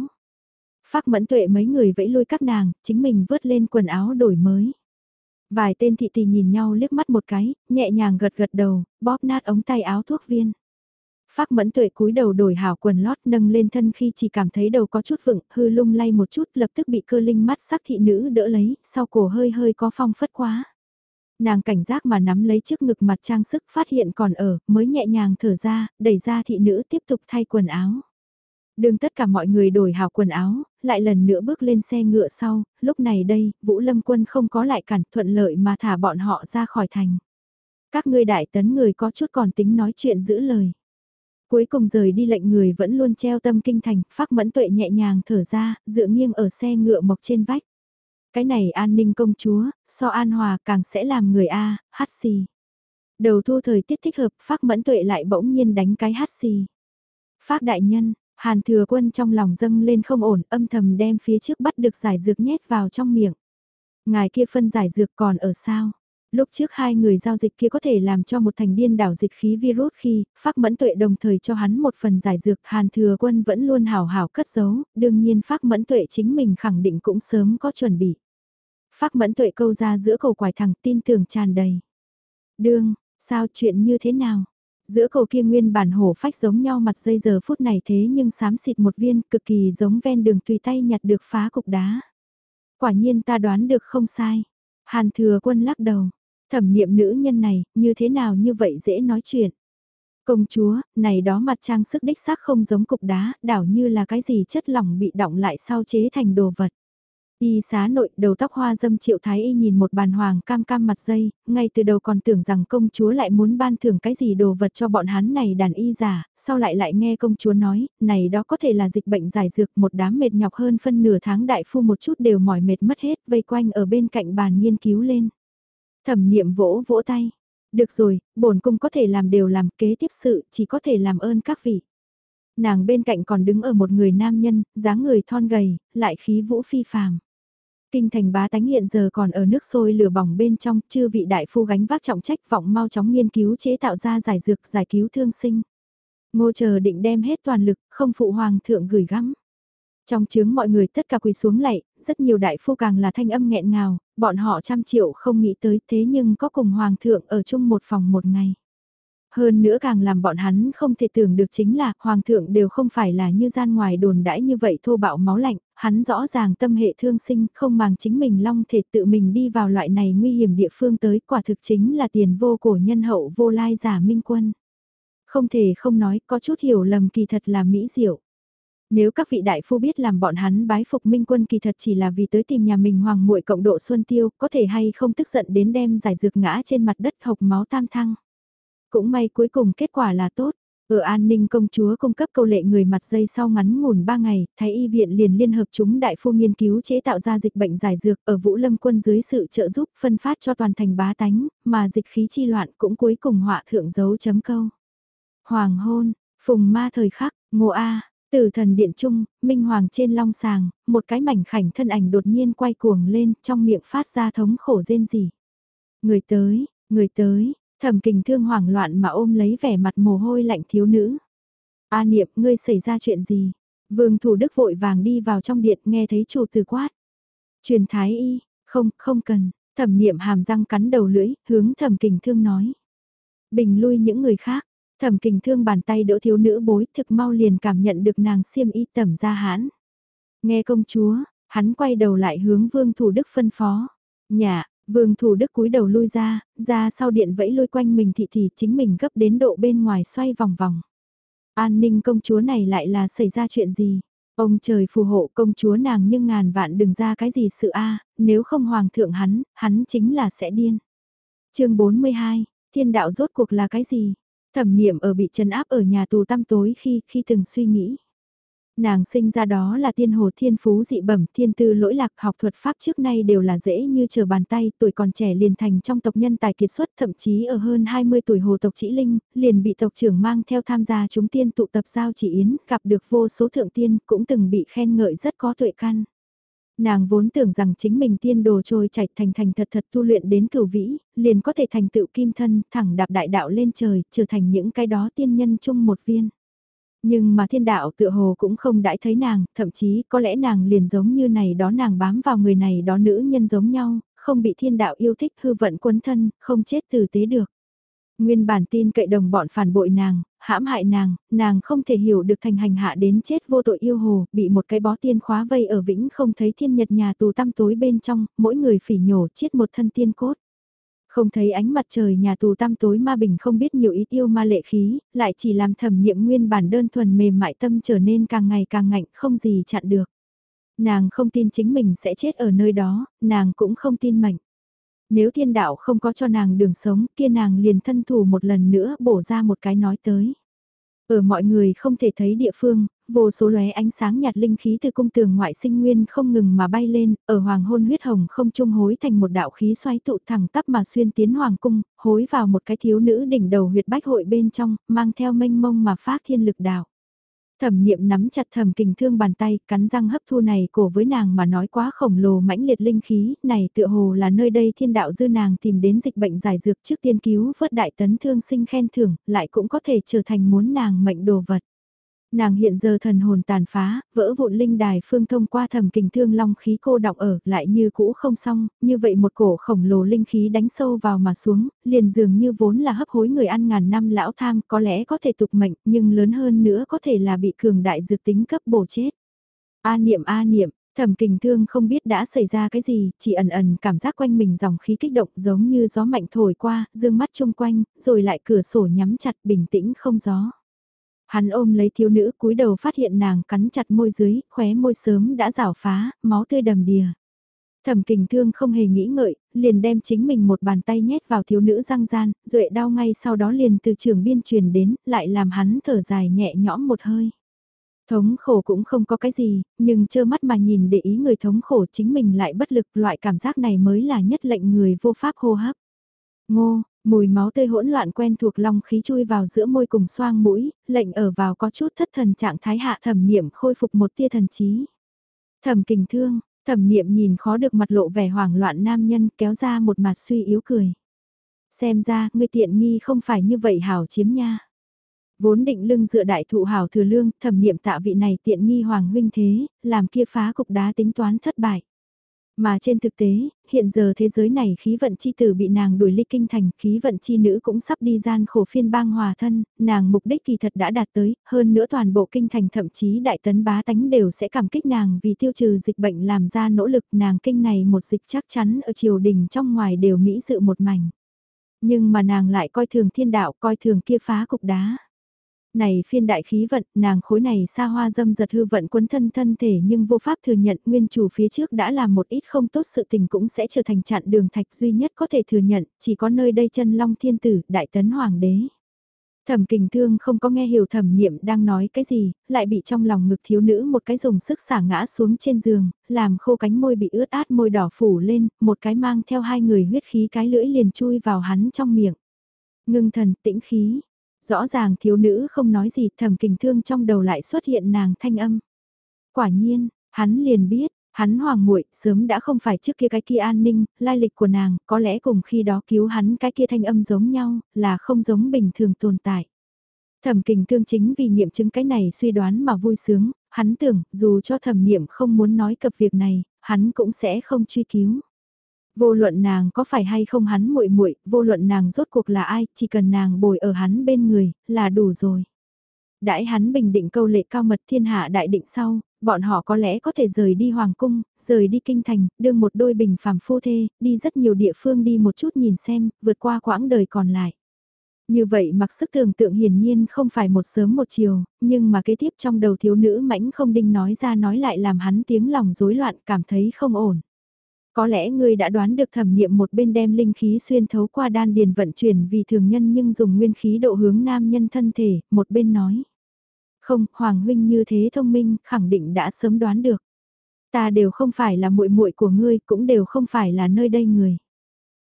Phác mẫn tuệ mấy người vẫy lui các nàng, chính mình vớt lên quần áo đổi mới. Vài tên thị tỳ nhìn nhau liếc mắt một cái, nhẹ nhàng gật gật đầu, bóp nát ống tay áo thuốc viên. Phác mẫn tuệ cúi đầu đổi hảo quần lót nâng lên thân khi chỉ cảm thấy đầu có chút vựng, hư lung lay một chút lập tức bị cơ linh mắt sắc thị nữ đỡ lấy, sau cổ hơi hơi có phong phất quá. Nàng cảnh giác mà nắm lấy trước ngực mặt trang sức phát hiện còn ở, mới nhẹ nhàng thở ra, đẩy ra thị nữ tiếp tục thay quần áo. Đường tất cả mọi người đổi hào quần áo, lại lần nữa bước lên xe ngựa sau, lúc này đây, Vũ Lâm quân không có lại cản thuận lợi mà thả bọn họ ra khỏi thành. Các ngươi đại tấn người có chút còn tính nói chuyện giữ lời. Cuối cùng rời đi lệnh người vẫn luôn treo tâm kinh thành, phác mẫn tuệ nhẹ nhàng thở ra, dựa nghiêng ở xe ngựa mộc trên vách. Cái này an ninh công chúa, so an hòa càng sẽ làm người A, hát xì. Đầu thu thời tiết thích hợp, phác mẫn tuệ lại bỗng nhiên đánh cái hát xì. phác đại nhân, Hàn thừa quân trong lòng dâng lên không ổn, âm thầm đem phía trước bắt được giải dược nhét vào trong miệng. Ngài kia phân giải dược còn ở sao? Lúc trước hai người giao dịch kia có thể làm cho một thành điên đảo dịch khí virus khi, Phác Mẫn Tuệ đồng thời cho hắn một phần giải dược Hàn Thừa Quân vẫn luôn hào hào cất giấu, đương nhiên Phác Mẫn Tuệ chính mình khẳng định cũng sớm có chuẩn bị. Phác Mẫn Tuệ câu ra giữa cầu quải thẳng tin tưởng tràn đầy. Đương, sao chuyện như thế nào? Giữa cầu kia nguyên bản hổ phách giống nhau mặt dây giờ phút này thế nhưng xám xịt một viên cực kỳ giống ven đường tùy tay nhặt được phá cục đá. Quả nhiên ta đoán được không sai. Hàn thừa quân lắc đầu. Thẩm niệm nữ nhân này, như thế nào như vậy dễ nói chuyện. Công chúa, này đó mặt trang sức đích xác không giống cục đá, đảo như là cái gì chất lỏng bị động lại sau chế thành đồ vật. Y xá nội đầu tóc hoa dâm triệu thái y nhìn một bàn hoàng cam cam mặt dây, ngay từ đầu còn tưởng rằng công chúa lại muốn ban thưởng cái gì đồ vật cho bọn hắn này đàn y giả, sau lại lại nghe công chúa nói, này đó có thể là dịch bệnh giải dược một đám mệt nhọc hơn phân nửa tháng đại phu một chút đều mỏi mệt mất hết vây quanh ở bên cạnh bàn nghiên cứu lên. Thẩm niệm vỗ vỗ tay, được rồi, bổn cung có thể làm đều làm kế tiếp sự chỉ có thể làm ơn các vị. Nàng bên cạnh còn đứng ở một người nam nhân, dáng người thon gầy, lại khí vũ phi phàm. Kinh thành bá tánh hiện giờ còn ở nước sôi lửa bỏng bên trong, chư vị đại phu gánh vác trọng trách vọng mau chóng nghiên cứu chế tạo ra giải dược giải cứu thương sinh. Ngô chờ định đem hết toàn lực, không phụ hoàng thượng gửi gắm. Trong chướng mọi người tất cả quỳ xuống lạy, rất nhiều đại phu càng là thanh âm nghẹn ngào, bọn họ trăm triệu không nghĩ tới thế nhưng có cùng hoàng thượng ở chung một phòng một ngày. Hơn nữa càng làm bọn hắn không thể tưởng được chính là hoàng thượng đều không phải là như gian ngoài đồn đãi như vậy thô bạo máu lạnh, hắn rõ ràng tâm hệ thương sinh không màng chính mình long thể tự mình đi vào loại này nguy hiểm địa phương tới quả thực chính là tiền vô cổ nhân hậu vô lai giả minh quân. Không thể không nói có chút hiểu lầm kỳ thật là mỹ diệu. Nếu các vị đại phu biết làm bọn hắn bái phục minh quân kỳ thật chỉ là vì tới tìm nhà mình hoàng muội cộng độ xuân tiêu, có thể hay không tức giận đến đem giải dược ngã trên mặt đất hộc máu tam thăng. Cũng may cuối cùng kết quả là tốt. Ở an ninh công chúa cung cấp câu lệ người mặt dây sau ngắn ngủn 3 ngày, Thái y viện liền liên hợp chúng đại phu nghiên cứu chế tạo ra dịch bệnh giải dược ở Vũ Lâm quân dưới sự trợ giúp phân phát cho toàn thành bá tánh, mà dịch khí chi loạn cũng cuối cùng họa thượng dấu chấm câu. Hoàng hôn, phùng ma thời khắc, ngô A, tử thần điện trung, minh hoàng trên long sàng, một cái mảnh khảnh thân ảnh đột nhiên quay cuồng lên trong miệng phát ra thống khổ rên rỉ. Người tới, người tới, Thẩm kình thương hoảng loạn mà ôm lấy vẻ mặt mồ hôi lạnh thiếu nữ. A niệm, ngươi xảy ra chuyện gì? Vương thủ đức vội vàng đi vào trong điện nghe thấy chủ từ quát. Truyền thái y, không, không cần, thẩm niệm hàm răng cắn đầu lưỡi, hướng thẩm kình thương nói. Bình lui những người khác, thẩm kình thương bàn tay đỡ thiếu nữ bối thực mau liền cảm nhận được nàng xiêm y tẩm ra hãn. Nghe công chúa, hắn quay đầu lại hướng vương thủ đức phân phó. Nhà, Vương Thủ Đức cúi đầu lui ra, ra sau điện vẫy lôi quanh mình thị thì chính mình gấp đến độ bên ngoài xoay vòng vòng. An ninh công chúa này lại là xảy ra chuyện gì? Ông trời phù hộ công chúa nàng nhưng ngàn vạn đừng ra cái gì sự a nếu không hoàng thượng hắn, hắn chính là sẽ điên. chương 42, thiên đạo rốt cuộc là cái gì? Thẩm niệm ở bị trấn áp ở nhà tù tăm tối khi, khi từng suy nghĩ. Nàng sinh ra đó là tiên hồ thiên phú dị bẩm, thiên tư lỗi lạc học thuật pháp trước nay đều là dễ như trở bàn tay, tuổi còn trẻ liền thành trong tộc nhân tài kiệt xuất, thậm chí ở hơn 20 tuổi hồ tộc chỉ linh, liền bị tộc trưởng mang theo tham gia chúng tiên tụ tập giao chỉ yến, gặp được vô số thượng tiên, cũng từng bị khen ngợi rất có tuệ căn. Nàng vốn tưởng rằng chính mình tiên đồ trôi chảy thành thành thật thật tu luyện đến cửu vĩ, liền có thể thành tựu kim thân, thẳng đạp đại đạo lên trời, trở thành những cái đó tiên nhân chung một viên. Nhưng mà thiên đạo tựa hồ cũng không đãi thấy nàng, thậm chí có lẽ nàng liền giống như này đó nàng bám vào người này đó nữ nhân giống nhau, không bị thiên đạo yêu thích hư vận quấn thân, không chết tử tế được. Nguyên bản tin cậy đồng bọn phản bội nàng, hãm hại nàng, nàng không thể hiểu được thành hành hạ đến chết vô tội yêu hồ, bị một cái bó tiên khóa vây ở vĩnh không thấy thiên nhật nhà tù tăm tối bên trong, mỗi người phỉ nhổ chết một thân tiên cốt. Không thấy ánh mặt trời nhà tù tăm tối ma bình không biết nhiều ít yêu ma lệ khí, lại chỉ làm thẩm niệm nguyên bản đơn thuần mềm mại tâm trở nên càng ngày càng ngạnh không gì chặn được. Nàng không tin chính mình sẽ chết ở nơi đó, nàng cũng không tin mệnh. Nếu thiên đạo không có cho nàng đường sống kia nàng liền thân thủ một lần nữa bổ ra một cái nói tới. Ở mọi người không thể thấy địa phương, vô số lóe ánh sáng nhạt linh khí từ cung tường ngoại sinh nguyên không ngừng mà bay lên, ở hoàng hôn huyết hồng không trung hối thành một đạo khí xoay tụ thẳng tắp mà xuyên tiến hoàng cung, hối vào một cái thiếu nữ đỉnh đầu huyệt bách hội bên trong, mang theo mênh mông mà phát thiên lực đạo. Thẩm niệm nắm chặt thẩm kình thương bàn tay, cắn răng hấp thu này cổ với nàng mà nói quá khổng lồ mãnh liệt linh khí, này tựa hồ là nơi đây thiên đạo dư nàng tìm đến dịch bệnh giải dược trước tiên cứu vớt đại tấn thương sinh khen thưởng, lại cũng có thể trở thành muốn nàng mệnh đồ vật. Nàng hiện giờ thần hồn tàn phá, vỡ vụn linh đài phương thông qua thầm kình thương long khí cô đọng ở, lại như cũ không xong, như vậy một cổ khổng lồ linh khí đánh sâu vào mà xuống, liền dường như vốn là hấp hối người ăn ngàn năm lão tham có lẽ có thể tục mệnh, nhưng lớn hơn nữa có thể là bị cường đại dược tính cấp bổ chết. A niệm a niệm, Thẩm kình thương không biết đã xảy ra cái gì, chỉ ẩn ẩn cảm giác quanh mình dòng khí kích động giống như gió mạnh thổi qua, dương mắt chung quanh, rồi lại cửa sổ nhắm chặt bình tĩnh không gió. Hắn ôm lấy thiếu nữ cúi đầu phát hiện nàng cắn chặt môi dưới, khóe môi sớm đã rảo phá, máu tươi đầm đìa. Thẩm kình thương không hề nghĩ ngợi, liền đem chính mình một bàn tay nhét vào thiếu nữ răng gian, duệ đau ngay sau đó liền từ trường biên truyền đến, lại làm hắn thở dài nhẹ nhõm một hơi. Thống khổ cũng không có cái gì, nhưng trơ mắt mà nhìn để ý người thống khổ chính mình lại bất lực loại cảm giác này mới là nhất lệnh người vô pháp hô hấp. Ngô, mùi máu tươi hỗn loạn quen thuộc long khí chui vào giữa môi cùng xoang mũi, lệnh ở vào có chút thất thần trạng thái hạ thẩm niệm khôi phục một tia thần trí. Thẩm kình thương, thẩm niệm nhìn khó được mặt lộ vẻ hoảng loạn nam nhân kéo ra một mặt suy yếu cười. Xem ra, ngươi tiện nghi không phải như vậy hảo chiếm nha. Vốn định lưng dựa đại thụ hảo thừa lương, thẩm niệm tạ vị này tiện nghi hoàng huynh thế, làm kia phá cục đá tính toán thất bại. Mà trên thực tế, hiện giờ thế giới này khí vận chi tử bị nàng đuổi ly kinh thành, khí vận chi nữ cũng sắp đi gian khổ phiên bang hòa thân, nàng mục đích kỳ thật đã đạt tới, hơn nữa toàn bộ kinh thành thậm chí đại tấn bá tánh đều sẽ cảm kích nàng vì tiêu trừ dịch bệnh làm ra nỗ lực nàng kinh này một dịch chắc chắn ở triều đình trong ngoài đều mỹ dự một mảnh. Nhưng mà nàng lại coi thường thiên đạo, coi thường kia phá cục đá này phiên đại khí vận, nàng khối này xa hoa dâm giật hư vận quấn thân thân thể nhưng vô pháp thừa nhận nguyên chủ phía trước đã làm một ít không tốt sự tình cũng sẽ trở thành chặn đường thạch duy nhất có thể thừa nhận, chỉ có nơi đây chân long thiên tử, đại tấn hoàng đế. Thẩm kình thương không có nghe hiểu thẩm niệm đang nói cái gì, lại bị trong lòng ngực thiếu nữ một cái dùng sức xả ngã xuống trên giường, làm khô cánh môi bị ướt át môi đỏ phủ lên, một cái mang theo hai người huyết khí cái lưỡi liền chui vào hắn trong miệng. Ngưng thần tĩnh khí, Rõ ràng thiếu nữ không nói gì thầm kình thương trong đầu lại xuất hiện nàng thanh âm. Quả nhiên, hắn liền biết, hắn hoàng muội sớm đã không phải trước kia cái kia an ninh, lai lịch của nàng, có lẽ cùng khi đó cứu hắn cái kia thanh âm giống nhau, là không giống bình thường tồn tại. Thẩm kình thương chính vì nghiệm chứng cái này suy đoán mà vui sướng, hắn tưởng dù cho thẩm niệm không muốn nói cập việc này, hắn cũng sẽ không truy cứu. Vô luận nàng có phải hay không hắn muội muội, vô luận nàng rốt cuộc là ai, chỉ cần nàng bồi ở hắn bên người, là đủ rồi. Đãi hắn bình định câu lệ cao mật thiên hạ đại định sau, bọn họ có lẽ có thể rời đi hoàng cung, rời đi kinh thành, đương một đôi bình phàm phu thê, đi rất nhiều địa phương đi một chút nhìn xem, vượt qua quãng đời còn lại. Như vậy mặc sức tưởng tượng hiển nhiên không phải một sớm một chiều, nhưng mà kế tiếp trong đầu thiếu nữ mãnh không đinh nói ra nói lại làm hắn tiếng lòng rối loạn cảm thấy không ổn. Có lẽ ngươi đã đoán được thẩm niệm một bên đem linh khí xuyên thấu qua đan điền vận chuyển vì thường nhân nhưng dùng nguyên khí độ hướng nam nhân thân thể, một bên nói. Không, Hoàng huynh như thế thông minh, khẳng định đã sớm đoán được. Ta đều không phải là muội muội của ngươi, cũng đều không phải là nơi đây người.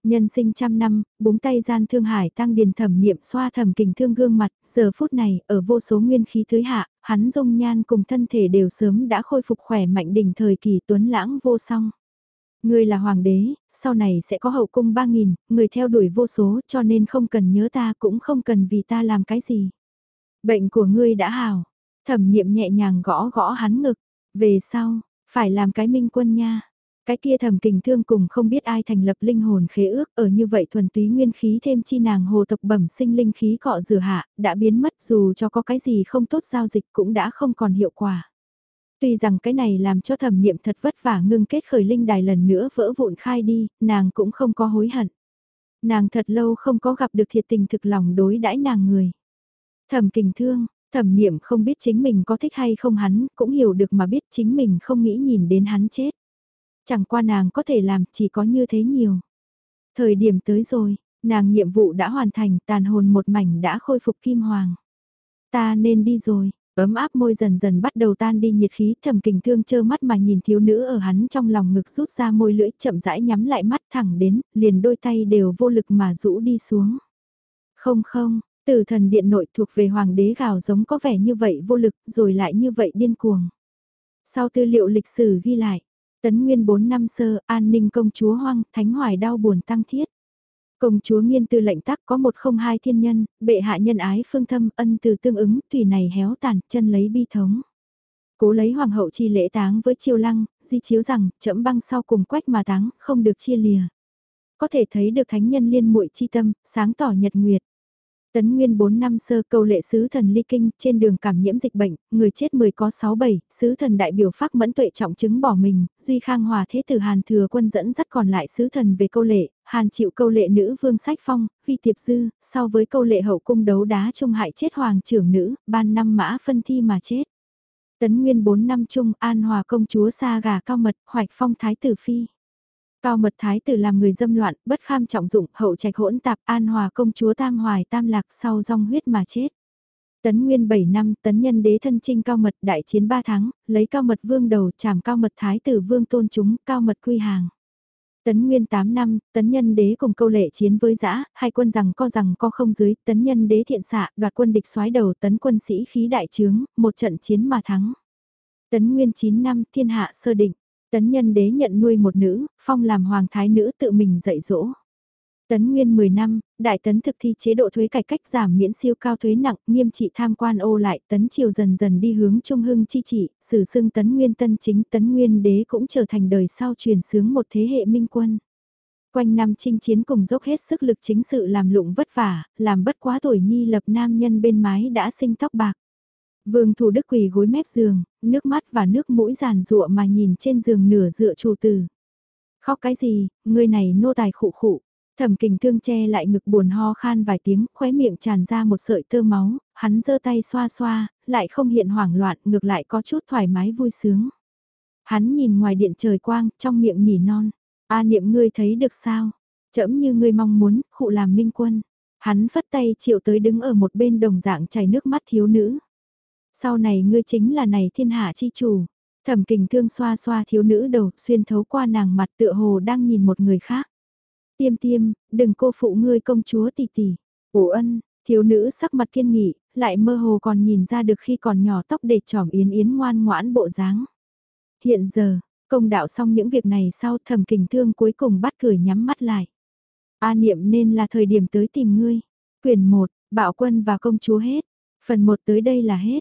Nhân sinh trăm năm, búng tay gian thương hải tăng điền thẩm niệm xoa thẩm kình thương gương mặt, giờ phút này, ở vô số nguyên khí thứ hạ, hắn dung nhan cùng thân thể đều sớm đã khôi phục khỏe mạnh đỉnh thời kỳ tuấn lãng vô song. Ngươi là hoàng đế, sau này sẽ có hậu cung ba nghìn, người theo đuổi vô số cho nên không cần nhớ ta cũng không cần vì ta làm cái gì. Bệnh của ngươi đã hào, thẩm niệm nhẹ nhàng gõ gõ hắn ngực, về sau, phải làm cái minh quân nha. Cái kia thầm kình thương cùng không biết ai thành lập linh hồn khế ước ở như vậy thuần túy nguyên khí thêm chi nàng hồ tộc bẩm sinh linh khí cọ rửa hạ, đã biến mất dù cho có cái gì không tốt giao dịch cũng đã không còn hiệu quả. Tuy rằng cái này làm cho thẩm niệm thật vất vả ngưng kết khởi linh đài lần nữa vỡ vụn khai đi, nàng cũng không có hối hận. Nàng thật lâu không có gặp được thiệt tình thực lòng đối đãi nàng người. Thẩm kình thương, thẩm niệm không biết chính mình có thích hay không hắn, cũng hiểu được mà biết chính mình không nghĩ nhìn đến hắn chết. Chẳng qua nàng có thể làm chỉ có như thế nhiều. Thời điểm tới rồi, nàng nhiệm vụ đã hoàn thành tàn hồn một mảnh đã khôi phục kim hoàng. Ta nên đi rồi, Ấm áp môi dần dần bắt đầu tan đi nhiệt khí thầm kình thương chơ mắt mà nhìn thiếu nữ ở hắn trong lòng ngực rút ra môi lưỡi chậm rãi nhắm lại mắt thẳng đến, liền đôi tay đều vô lực mà rũ đi xuống. Không không, từ thần điện nội thuộc về hoàng đế gào giống có vẻ như vậy vô lực rồi lại như vậy điên cuồng. Sau tư liệu lịch sử ghi lại, tấn nguyên 4 năm sơ, an ninh công chúa hoang, thánh hoài đau buồn tăng thiết. Công chúa nghiên tư lệnh tắc có một không hai thiên nhân, bệ hạ nhân ái phương thâm ân từ tương ứng, tùy này héo tàn, chân lấy bi thống. Cố lấy hoàng hậu chi lễ táng với chiêu lăng, di chiếu rằng, chậm băng sau cùng quách mà táng, không được chia lìa. Có thể thấy được thánh nhân liên muội chi tâm, sáng tỏ nhật nguyệt. Tấn Nguyên 4 năm sơ câu lệ sứ thần ly kinh, trên đường cảm nhiễm dịch bệnh, người chết 10 có 6 7, sứ thần đại biểu pháp mẫn tuệ trọng chứng bỏ mình, Duy Khang Hòa thế tử Hàn thừa quân dẫn dắt còn lại sứ thần về câu lệ, Hàn chịu câu lệ nữ vương sách phong, phi tiệp dư, so với câu lệ hậu cung đấu đá trung hại chết hoàng trưởng nữ, ban năm mã phân thi mà chết. Tấn Nguyên 4 năm trung An Hòa công chúa xa gà cao mật, hoạch phong thái tử phi. Cao mật thái tử làm người dâm loạn, bất kham trọng dụng, hậu trạch hỗn tạp, an hòa công chúa tam hoài tam lạc sau rong huyết mà chết. Tấn Nguyên 7 năm, tấn nhân đế thân trinh cao mật đại chiến 3 tháng, lấy cao mật vương đầu trảm cao mật thái tử vương tôn chúng, cao mật quy hàng. Tấn Nguyên 8 năm, tấn nhân đế cùng câu lệ chiến với dã hai quân rằng co rằng co không dưới, tấn nhân đế thiện xạ, đoạt quân địch xoái đầu tấn quân sĩ khí đại trướng, một trận chiến mà thắng. Tấn Nguyên 9 năm, thiên hạ sơ định, tấn nhân đế nhận nuôi một nữ, phong làm hoàng thái nữ tự mình dạy dỗ. Tấn Nguyên 10 năm, Đại Tấn thực thi chế độ thuế cải cách giảm miễn siêu cao thuế nặng, nghiêm trị tham quan ô lại, Tấn Triều dần dần đi hướng trung hưng chi trị, sử xưng Tấn Nguyên tân chính Tấn Nguyên đế cũng trở thành đời sau truyền sướng một thế hệ minh quân. Quanh năm chinh chiến cùng dốc hết sức lực chính sự làm lụng vất vả, làm bất quá tuổi nhi lập nam nhân bên mái đã sinh tóc bạc. Vương Thủ Đức quỳ gối mép giường, nước mắt và nước mũi giàn rụa mà nhìn trên giường nửa dựa chủ tử. Khóc cái gì, người này nô tài khụ khụ. Thẩm kình thương che lại ngực buồn ho khan vài tiếng, khóe miệng tràn ra một sợi tơ máu, hắn giơ tay xoa xoa, lại không hiện hoảng loạn, ngược lại có chút thoải mái vui sướng. Hắn nhìn ngoài điện trời quang, trong miệng nỉ non. A niệm ngươi thấy được sao? Chẫm như ngươi mong muốn, khụ làm minh quân. Hắn phất tay triệu tới đứng ở một bên đồng dạng chảy nước mắt thiếu nữ. Sau này ngươi chính là này thiên hạ chi chủ. Thẩm kình thương xoa xoa thiếu nữ đầu, xuyên thấu qua nàng mặt tựa hồ đang nhìn một người khác. Tiêm tiêm, đừng cô phụ ngươi công chúa tỷ tỷ. Ủ ân, thiếu nữ sắc mặt kiên nghị, lại mơ hồ còn nhìn ra được khi còn nhỏ tóc để trỏm yến yến ngoan ngoãn bộ dáng. Hiện giờ, công đạo xong những việc này sau thẩm kình thương cuối cùng bắt cười nhắm mắt lại. A niệm nên là thời điểm tới tìm ngươi. Quyền 1, bạo quân và công chúa hết. Phần 1 tới đây là hết.